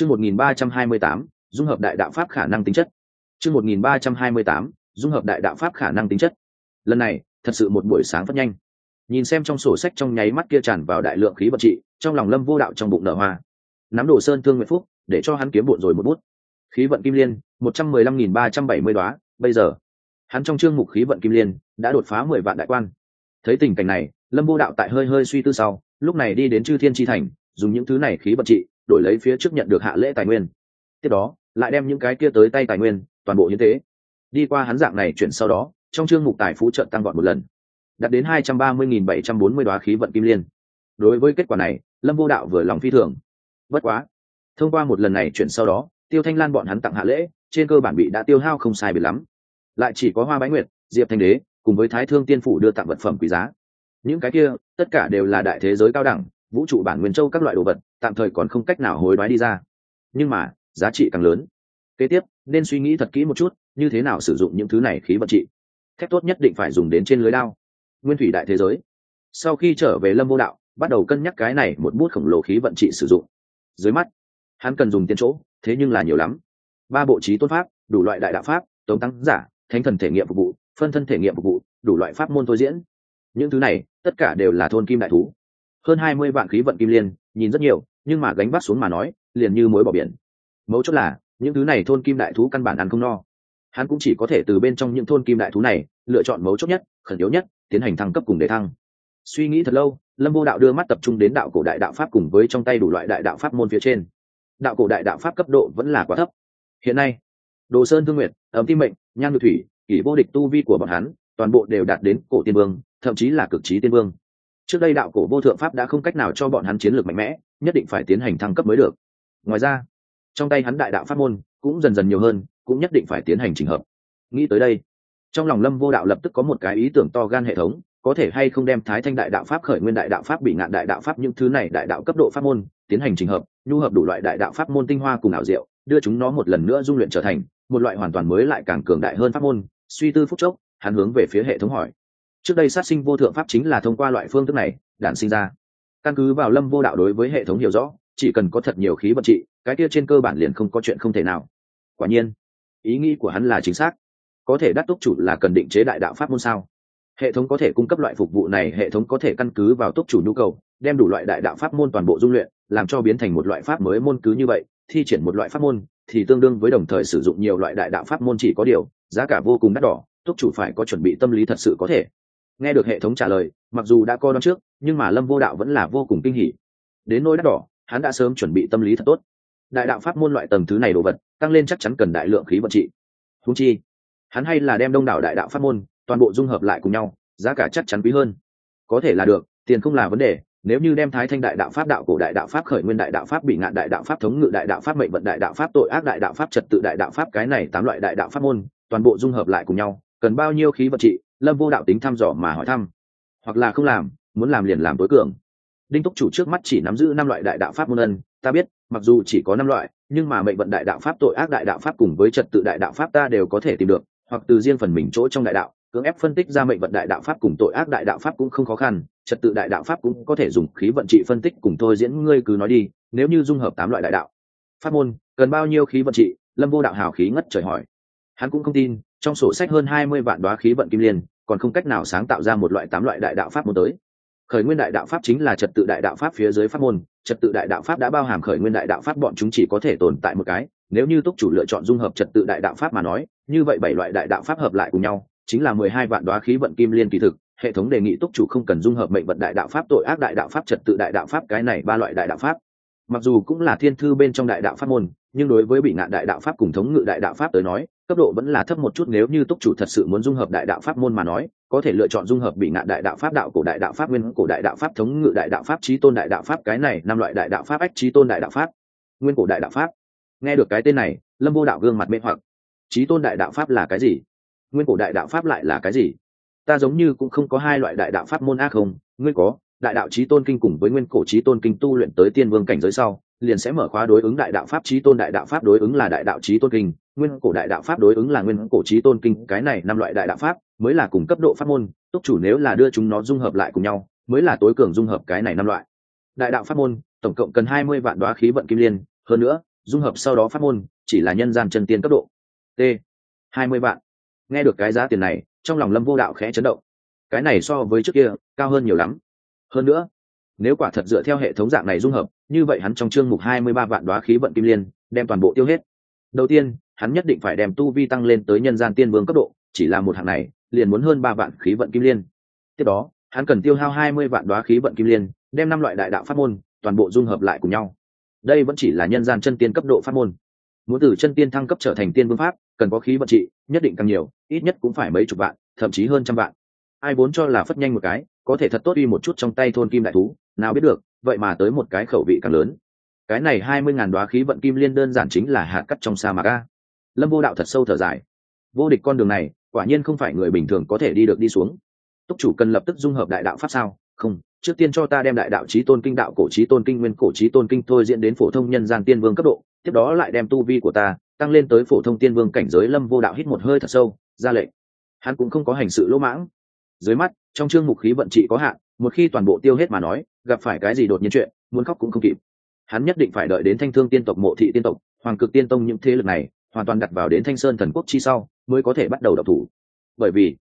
chương một nghìn ba trăm hai mươi tám, dung hợp đại đạo pháp khả năng tính chất. Chương một nghìn ba trăm hai mươi tám, dung hợp đại đạo pháp khả năng tính chất. Lần này, thật sự một buổi sáng phát nhanh. Nhìn xem trong sổ sách trong nháy mắt kia tràn vào đại lượng khí vật trị, trong lòng lâm vô đạo trong bụng nở hoa. Nắm đồ sơn thương nguyện phúc, để cho hắn kiếm bộn rồi một bút. Khí vận kim liên, một trăm mười lăm nghìn ba trăm bảy mươi đoá, bây giờ. Hắn trong chương mục khí vận kim liên, đã đột phá mười vạn đại quan. Thấy tình cảnh này, lâm vô đạo tại hơi hơi suy tư sau, lúc này đi đến chư thiên tri thành, dùng những thứ này khí vận trị đổi lấy phía trước nhận được hạ lễ tài nguyên. Tiếp đó, lại đem những cái kia tới tay tài nguyên, toàn bộ như thế đi qua hắn dạng này chuyển sau đó, trong chương mục tài phú trợ tăng gọn một lần. Đạt đến hai trăm ba mươi nghìn bảy trăm bốn mươi đoá khí vận kim liên. Đối với kết quả này, lâm vô đạo vừa lòng phi thường. Bất quá, thông qua một lần này chuyển sau đó, tiêu thanh lan bọn hắn tặng hạ lễ, trên cơ bản bị đã tiêu hao không sai biệt lắm. Lại chỉ có hoa bái nguyệt, diệp thanh đế, cùng với thái thương tiên phủ đưa tặng vật phẩm quý giá. Những cái kia, tất cả đều là đại thế giới cao đẳng, vũ trụ bản nguyên châu các loại đồ vật tạm thời còn không cách nào hối đoái đi ra. Nhưng mà, giá trị càng lớn. Kế tiếp, nên suy nghĩ thật kỹ một chút, như thế nào sử dụng những thứ này khí vận trị. Thép tốt nhất định phải dùng đến trên lưới đao. nguyên thủy đại thế giới. Sau khi trở về lâm vô đạo, bắt đầu cân nhắc cái này một bút khổng lồ khí vận trị sử dụng. Dưới mắt, hắn cần dùng tiền chỗ, thế nhưng là nhiều lắm. Ba bộ trí tôn pháp, đủ loại đại đạo pháp, tống tăng giả, thánh thần thể nghiệm phục vụ, phân thân thể nghiệm phục vụ, đủ loại pháp môn thôi diễn. Những thứ này, tất cả đều là thôn kim đại thú hơn hai mươi vạn khí vận kim liên, nhìn rất nhiều, nhưng mà gánh vác xuống mà nói, liền như mối bỏ biển. Mấu chốt là, những thứ này thôn kim đại thú căn bản ăn không no. Hắn cũng chỉ có thể từ bên trong những thôn kim đại thú này, lựa chọn mấu chốt nhất, khẩn yếu nhất, tiến hành thăng cấp cùng để thăng. Suy nghĩ thật lâu, lâm vô đạo đưa mắt tập trung đến đạo cổ đại đạo pháp cùng với trong tay đủ loại đại đạo pháp môn phía trên. Đạo cổ đại đạo pháp cấp độ vẫn là quá thấp. Hiện nay, đồ sơn thương nguyệt, ấm tim mệnh nhan ngự thủy, kỷ vô địch tu vi của bọn hắn, toàn bộ đều đạt đến cổ tiên vương, thậm chí là cực trí tiên vương trước đây đạo cổ vô thượng pháp đã không cách nào cho bọn hắn chiến lược mạnh mẽ, nhất định phải tiến hành thăng cấp mới được. Ngoài ra, trong tay hắn đại đạo pháp môn cũng dần dần nhiều hơn, cũng nhất định phải tiến hành trình hợp. Nghĩ tới đây, trong lòng lâm vô đạo lập tức có một cái ý tưởng to gan hệ thống, có thể hay không đem thái thanh đại đạo pháp khởi nguyên đại đạo pháp bị ngạn đại đạo pháp những thứ này đại đạo cấp độ pháp môn tiến hành trình hợp, nhu hợp đủ loại đại đạo pháp môn tinh hoa cùng ảo diệu, đưa chúng nó một lần nữa dung luyện trở thành một loại hoàn toàn mới lại càng cường đại hơn pháp môn. Suy tư phúc chốc, hắn hướng về phía hệ thống hỏi trước đây sát sinh vô thượng pháp chính là thông qua loại phương thức này, đản sinh ra. Căn cứ vào lâm vô đạo đối với hệ thống hiểu rõ, chỉ cần có thật nhiều khí vận trị, cái kia trên cơ bản liền không có chuyện không thể nào. Quả nhiên, ý nghĩ của hắn là chính xác. Có thể đắc túc chủ là cần định chế đại đạo pháp môn sao? Hệ thống có thể cung cấp loại phục vụ này, hệ thống có thể căn cứ vào túc chủ nhu cầu, đem đủ loại đại đạo pháp môn toàn bộ dung luyện, làm cho biến thành một loại pháp mới môn cứ như vậy, thi triển một loại pháp môn, thì tương đương với đồng thời sử dụng nhiều loại đại đạo pháp môn chỉ có điều, giá cả vô cùng đắt đỏ, túc chủ phải có chuẩn bị tâm lý thật sự có thể nghe được hệ thống trả lời mặc dù đã coi đón trước nhưng mà lâm vô đạo vẫn là vô cùng kinh hỉ đến nỗi đắt đỏ hắn đã sớm chuẩn bị tâm lý thật tốt đại đạo pháp môn loại tầng thứ này đồ vật tăng lên chắc chắn cần đại lượng khí vận trị húng chi hắn hay là đem đông đảo đại đạo pháp môn toàn bộ dung hợp lại cùng nhau giá cả chắc chắn quý hơn có thể là được tiền không là vấn đề nếu như đem thái thanh đại đạo pháp đạo cổ đại đạo pháp khởi nguyên đại đạo pháp bị ngạn đại đạo pháp thống ngự đại đạo pháp mệnh vận đại đạo pháp tội ác đại đạo pháp trật tự đại đạo pháp cái này tám loại đại đạo pháp môn toàn bộ dung hợp lại cùng nhau cần bao nhiêu khí vật trị lâm vô đạo tính thăm dò mà hỏi thăm. Hoặc là không làm, muốn làm liền làm tối cường. Đinh túc chủ trước mắt chỉ nắm giữ năm loại đại đạo pháp môn ân, ta biết, mặc dù chỉ có năm loại, nhưng mà mệnh vận đại đạo pháp, tội ác đại đạo pháp cùng với trật tự đại đạo pháp ta đều có thể tìm được, hoặc từ riêng phần mình chỗ trong đại đạo, cưỡng ép phân tích ra mệnh vận đại đạo pháp cùng tội ác đại đạo pháp cũng không khó khăn, trật tự đại đạo pháp cũng có thể dùng khí vận trị phân tích cùng thôi diễn, ngươi cứ nói đi, nếu như dung hợp tám loại đại đạo. Pháp môn, cần bao nhiêu khí vận trị? Lâm vô đạo hào khí ngất trời hỏi. Hắn cũng không tin trong sổ sách hơn hai mươi vạn đoá khí vận kim liên còn không cách nào sáng tạo ra một loại tám loại đại đạo pháp môn tới khởi nguyên đại đạo pháp chính là trật tự đại đạo pháp phía dưới pháp môn trật tự đại đạo pháp đã bao hàm khởi nguyên đại đạo pháp bọn chúng chỉ có thể tồn tại một cái nếu như túc chủ lựa chọn dung hợp trật tự đại đạo pháp mà nói như vậy bảy loại đại đạo pháp hợp lại cùng nhau chính là mười hai vạn đoá khí vận kim liên kỳ thực hệ thống đề nghị túc chủ không cần dung hợp mệnh vận đại đạo pháp tội ác đại đạo pháp trật tự đại đạo pháp cái này ba loại đại đạo pháp mặc dù cũng là thiên thư bên trong đại đạo pháp môn nhưng đối với bị ngạn đại đạo pháp cùng thống ngự đại đạo pháp tới nói cấp độ vẫn là thấp một chút nếu như túc chủ thật sự muốn dung hợp đại đạo pháp môn mà nói có thể lựa chọn dung hợp bị ngạn đại đạo pháp đạo cổ đại đạo pháp nguyên cổ đại đạo pháp thống ngự đại đạo pháp trí tôn đại đạo pháp cái này năm loại đại đạo pháp ách trí tôn đại đạo pháp nguyên cổ đại đạo pháp nghe được cái tên này lâm vô đạo gương mặt mê hoặc trí tôn đại đạo pháp là cái gì nguyên cổ đại đạo pháp lại là cái gì ta giống như cũng không có hai loại đại đạo pháp môn ác không ngươi có đại đạo trí tôn kinh cùng với nguyên cổ trí tôn kinh tu luyện tới tiên vương cảnh giới sau liền sẽ mở khóa đối ứng đại đạo pháp trí tôn đại đạo pháp đối ứng là đại đạo trí tôn kinh nguyên cổ đại đạo pháp đối ứng là nguyên cổ trí tôn kinh, cái này năm loại đại đạo pháp, mới là cùng cấp độ pháp môn, túc chủ nếu là đưa chúng nó dung hợp lại cùng nhau, mới là tối cường dung hợp cái này năm loại. Đại đạo pháp môn, tổng cộng cần hai mươi vạn đoá khí vận kim liên, hơn nữa, dung hợp sau đó pháp môn, chỉ là nhân gian chân tiên cấp độ. T, hai mươi vạn. Nghe được cái giá tiền này, trong lòng lâm vô đạo khẽ chấn động. Cái này so với trước kia, cao hơn nhiều lắm. Hơn nữa, nếu quả thật dựa theo hệ thống dạng này dung hợp, như vậy hắn trong chương mục hai mươi ba vạn đoá khí vận kim liên, đem toàn bộ tiêu hết. Đầu tiên hắn nhất định phải đem tu vi tăng lên tới nhân gian tiên vương cấp độ, chỉ là một hạng này, liền muốn hơn ba vạn khí vận kim liên. Tiếp đó, hắn cần tiêu hao hai mươi vạn đoá khí vận kim liên, đem năm loại đại đạo pháp môn, toàn bộ dung hợp lại cùng nhau. Đây vẫn chỉ là nhân gian chân tiên cấp độ pháp môn. Muốn từ chân tiên thăng cấp trở thành tiên vương pháp, cần có khí vận trị, nhất định càng nhiều, ít nhất cũng phải mấy chục vạn, thậm chí hơn trăm vạn. Ai vốn cho là phất nhanh một cái, có thể thật tốt đi một chút trong tay thôn kim đại thú, nào biết được, vậy mà tới một cái khẩu vị càng lớn. Cái này hai mươi ngàn đoá khí vận kim liên đơn giản chính là hạt cắt trong sa mạc a lâm vô đạo thật sâu thở dài. Vô địch con đường này, quả nhiên không phải người bình thường có thể đi được đi xuống. Túc chủ cần lập tức dung hợp đại đạo pháp sao? Không, trước tiên cho ta đem đại đạo trí tôn kinh, đạo cổ trí tôn kinh, nguyên cổ trí tôn kinh thôi diễn đến phổ thông nhân gian tiên vương cấp độ, tiếp đó lại đem tu vi của ta tăng lên tới phổ thông tiên vương cảnh giới. Lâm vô đạo hít một hơi thật sâu, ra lệnh. Hắn cũng không có hành sự lỗ mãng. Dưới mắt, trong chương mục khí vận trị có hạn, một khi toàn bộ tiêu hết mà nói, gặp phải cái gì đột nhiên chuyện, muốn khóc cũng không kịp. Hắn nhất định phải đợi đến thanh thương tiên tộc, mộ thị tiên tộc, hoàng cực tiên tông những thế lực này hoàn toàn đặt vào đến thanh sơn thần quốc chi sau, mới có thể bắt đầu đập thủ. Bởi vì,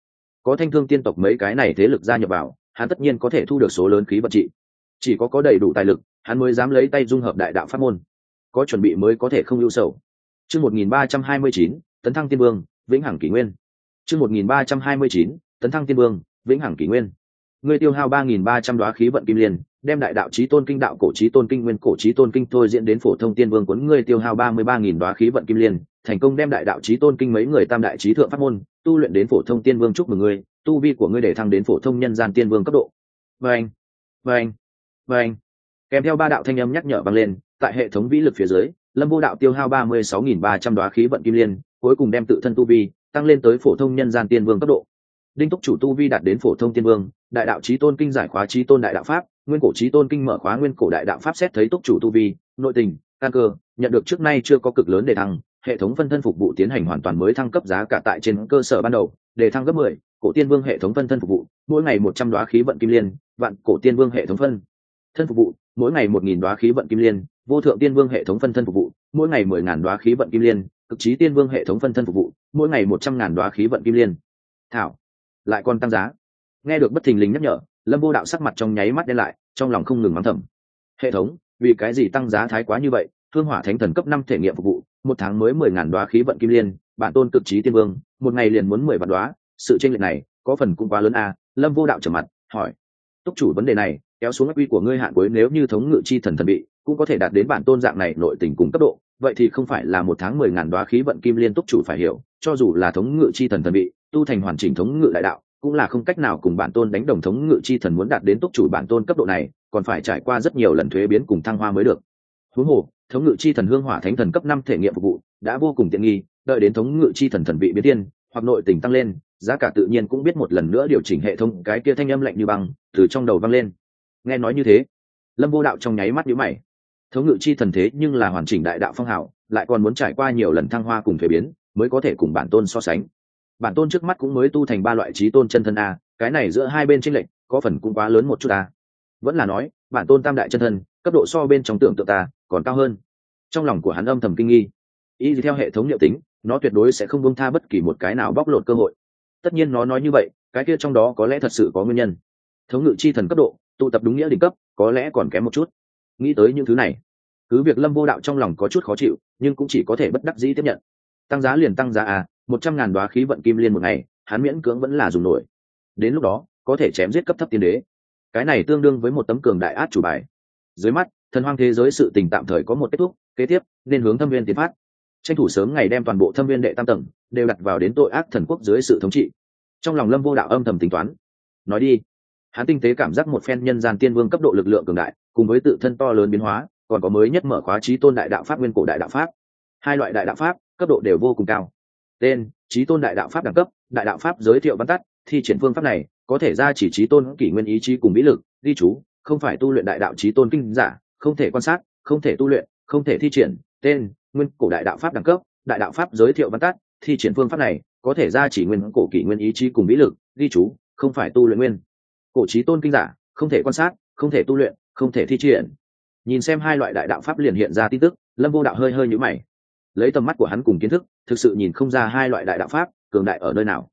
có thanh thương tiên tộc mấy cái này thế lực gia nhập vào, hắn tất nhiên có thể thu được số lớn khí vật trị. Chỉ có có đầy đủ tài lực, hắn mới dám lấy tay dung hợp đại đạo pháp môn. Có chuẩn bị mới có thể không lưu sầu. Chương một nghìn ba trăm hai mươi chín, tấn thăng tiên vương, vĩnh hằng kỷ nguyên. Chương một nghìn ba trăm hai mươi chín, tấn thăng tiên vương, vĩnh hằng kỷ nguyên. Ngươi tiêu hao ba nghìn ba trăm đoá khí vận kim liên, đem đại đạo chí tôn kinh đạo cổ chí tôn kinh nguyên cổ chí tôn kinh thôi diễn đến phổ thông tiên vương cuốn, ngươi tiêu hao ba mươi ba nghìn đoá khí vận kim liên thành công đem đại đạo chí tôn kinh mấy người tam đại chí thượng pháp môn, tu luyện đến phổ thông tiên vương chúc mừng ngươi, tu vi của ngươi để thăng đến phổ thông nhân gian tiên vương cấp độ. Vâng vâng vâng. Kèm theo ba đạo thanh âm nhắc nhở vang lên, tại hệ thống vĩ lực phía dưới, lâm vô đạo tiêu hao ba mươi sáu nghìn ba trăm đoá khí vận kim liên, cuối cùng đem tự thân tu vi tăng lên tới phổ thông nhân gian tiên vương cấp độ. Đinh túc chủ tu vi đạt đến phổ thông tiên vương, đại đạo trí tôn kinh giải khóa trí tôn đại đạo pháp, nguyên cổ trí tôn kinh mở khóa nguyên cổ đại đạo pháp xét thấy túc chủ tu vi, nội tình, căn cơ, nhận được trước nay chưa có cực lớn để thăng hệ thống phân thân phục vụ tiến hành hoàn toàn mới thăng cấp giá cả tại trên cơ sở ban đầu, để thăng cấp 10. cổ tiên vương hệ thống phân thân phục vụ, mỗi ngày một trăm đoá khí vận kim liên, vạn cổ tiên vương hệ thống phân thân phục vụ, mỗi ngày một nghìn đoá khí vận kim liên, vô thượng tiên vương hệ thống phân thân phục vụ, mỗi ngày mười ngàn đoá khí vận kim liên, cực trí tiên vương hệ thống phân thân phục vụ, mỗi ngày 100.000 ngàn đoá khí vận kim liên. Thảo, lại còn tăng giá. Nghe được bất thình lình nhắc nhở, lâm vô đạo sắc mặt trong nháy mắt đen lại, trong lòng không ngừng mắng thầm. Hệ thống, vì cái gì tăng giá thái quá như vậy? Thương hỏa thánh thần cấp năm thể nghiệm phục vụ, một tháng mới mười ngàn đoá khí vận kim liên, bản tôn cực trí tiên vương, một ngày liền muốn mười vạn đoá, sự tranh lệch này, có phần cũng quá lớn à lâm vô đạo trở mặt, hỏi. Túc chủ vấn đề này, kéo xuống ác quy của ngươi hạn cuối nếu như thống ngự chi thần thần bị, cũng có thể đạt đến bản tôn dạng này nội tình cùng cấp độ, vậy thì không phải là một tháng mười ngàn đoá khí vận kim liên túc chủ phải hiểu, cho dù là thống ngự chi thần thần bị, tu thành hoàn chỉnh thống ngự đại đạo, cũng là không cách nào cùng bản tôn đánh đồng thống ngự chi thần muốn đạt đến túc chủ bản tôn cấp độ này, còn phải trải qua rất nhiều lần thuế biến cùng thăng hoa mới được. Huống hồ thống ngự chi thần hương hỏa thánh thần cấp năm thể nghiệm phục vụ, đã vô cùng tiện nghi, đợi đến thống ngự chi thần thần vị biến tiên hoặc nội tình tăng lên, giá cả tự nhiên cũng biết một lần nữa điều chỉnh hệ thống, cái kia thanh âm lạnh như băng, từ trong đầu vang lên. Nghe nói như thế, lâm vô đạo trong nháy mắt nhíu mày. Thống ngự chi thần thế nhưng là hoàn chỉnh đại đạo phong hào, lại còn muốn trải qua nhiều lần thăng hoa cùng thuế biến, mới có thể cùng bản tôn so sánh. Bản tôn trước mắt cũng mới tu thành ba loại trí tôn chân thân a, cái này giữa hai bên tranh lệch, có phần cũng quá lớn một chút a. Vẫn là nói, bản tôn tam đại chân thân, cấp độ so bên trong tưởng tượng ta còn cao hơn. Trong lòng của hắn âm thầm kinh nghi. Y theo hệ thống liệu tính, nó tuyệt đối sẽ không buông tha bất kỳ một cái nào bóc lột cơ hội. Tất nhiên nó nói như vậy, cái kia trong đó có lẽ thật sự có nguyên nhân. Thống ngự chi thần cấp độ, tụ tập đúng nghĩa đỉnh cấp, có lẽ còn kém một chút. Nghĩ tới những thứ này, cứ việc lâm vô đạo trong lòng có chút khó chịu, nhưng cũng chỉ có thể bất đắc dĩ tiếp nhận. Tăng giá liền tăng giá à một trăm ngàn đoá khí vận kim liên một ngày, hắn miễn cưỡng vẫn là dùng nổi. Đến lúc đó, có thể chém giết cấp thấp tiên đế. Cái này tương đương với một tấm cường đại át chủ bài. Dưới mắt thần hoang thế giới sự tình tạm thời có một kết thúc, kế tiếp, nên hướng thâm viên tiến phát. Tranh thủ sớm ngày đem toàn bộ thâm viên đệ tam tầng đều đặt vào đến tội ác thần quốc dưới sự thống trị. Trong lòng lâm vô đạo âm thầm tính toán. Nói đi, hắn tinh tế cảm giác một phen nhân gian tiên vương cấp độ lực lượng cường đại, cùng với tự thân to lớn biến hóa, còn có mới nhất mở khóa trí tôn đại đạo pháp nguyên cổ đại đạo pháp. Hai loại đại đạo pháp, cấp độ đều vô cùng cao. Tên, trí tôn đại đạo pháp đẳng cấp, đại đạo pháp giới thiệu văn tắt, thi triển phương pháp này, có thể ra chỉ trí tôn kỷ nguyên ý chí cùng mỹ lực, ghi chú, không phải tu luyện đại đạo trí tôn kinh giả không thể quan sát, không thể tu luyện, không thể thi triển, tên, nguyên cổ đại đạo pháp đẳng cấp, đại đạo pháp giới thiệu văn tắt, thi triển phương pháp này, có thể ra chỉ nguyên cổ kỷ nguyên ý chí cùng mỹ lực, ghi chú, không phải tu luyện nguyên. Cổ trí tôn kinh giả, không thể quan sát, không thể tu luyện, không thể thi triển. Nhìn xem hai loại đại đạo pháp liền hiện ra tin tức, lâm vô đạo hơi hơi nhũ mày. Lấy tầm mắt của hắn cùng kiến thức, thực sự nhìn không ra hai loại đại đạo pháp, cường đại ở nơi nào.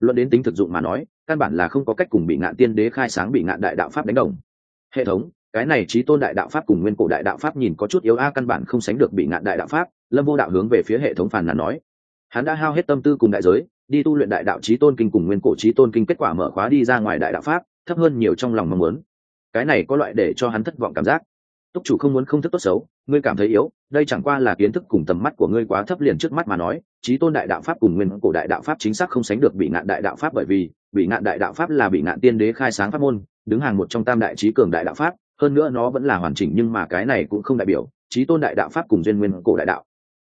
Luận đến tính thực dụng mà nói, căn bản là không có cách cùng bị ngạn tiên đế khai sáng bị ngạn đại đạo pháp đánh đồng. Hệ thống cái này trí tôn đại đạo pháp cùng nguyên cổ đại đạo pháp nhìn có chút yếu a căn bản không sánh được bị ngạn đại đạo pháp lâm vô đạo hướng về phía hệ thống phản nàn nói hắn đã hao hết tâm tư cùng đại giới đi tu luyện đại đạo trí tôn kinh cùng nguyên cổ trí tôn kinh kết quả mở khóa đi ra ngoài đại đạo pháp thấp hơn nhiều trong lòng mong muốn cái này có loại để cho hắn thất vọng cảm giác túc chủ không muốn không thức tốt xấu ngươi cảm thấy yếu đây chẳng qua là kiến thức cùng tầm mắt của ngươi quá thấp liền trước mắt mà nói trí tôn đại đạo pháp cùng nguyên cổ đại đạo pháp chính xác không sánh được bị ngạn đại đạo pháp bởi vì bị ngạn đại đạo pháp là bị ngạn tiên đế khai sáng pháp môn đứng hàng một trong tam đại trí cường đại đạo pháp hơn nữa nó vẫn là hoàn chỉnh nhưng mà cái này cũng không đại biểu trí tôn đại đạo pháp cùng duyên nguyên cổ đại đạo.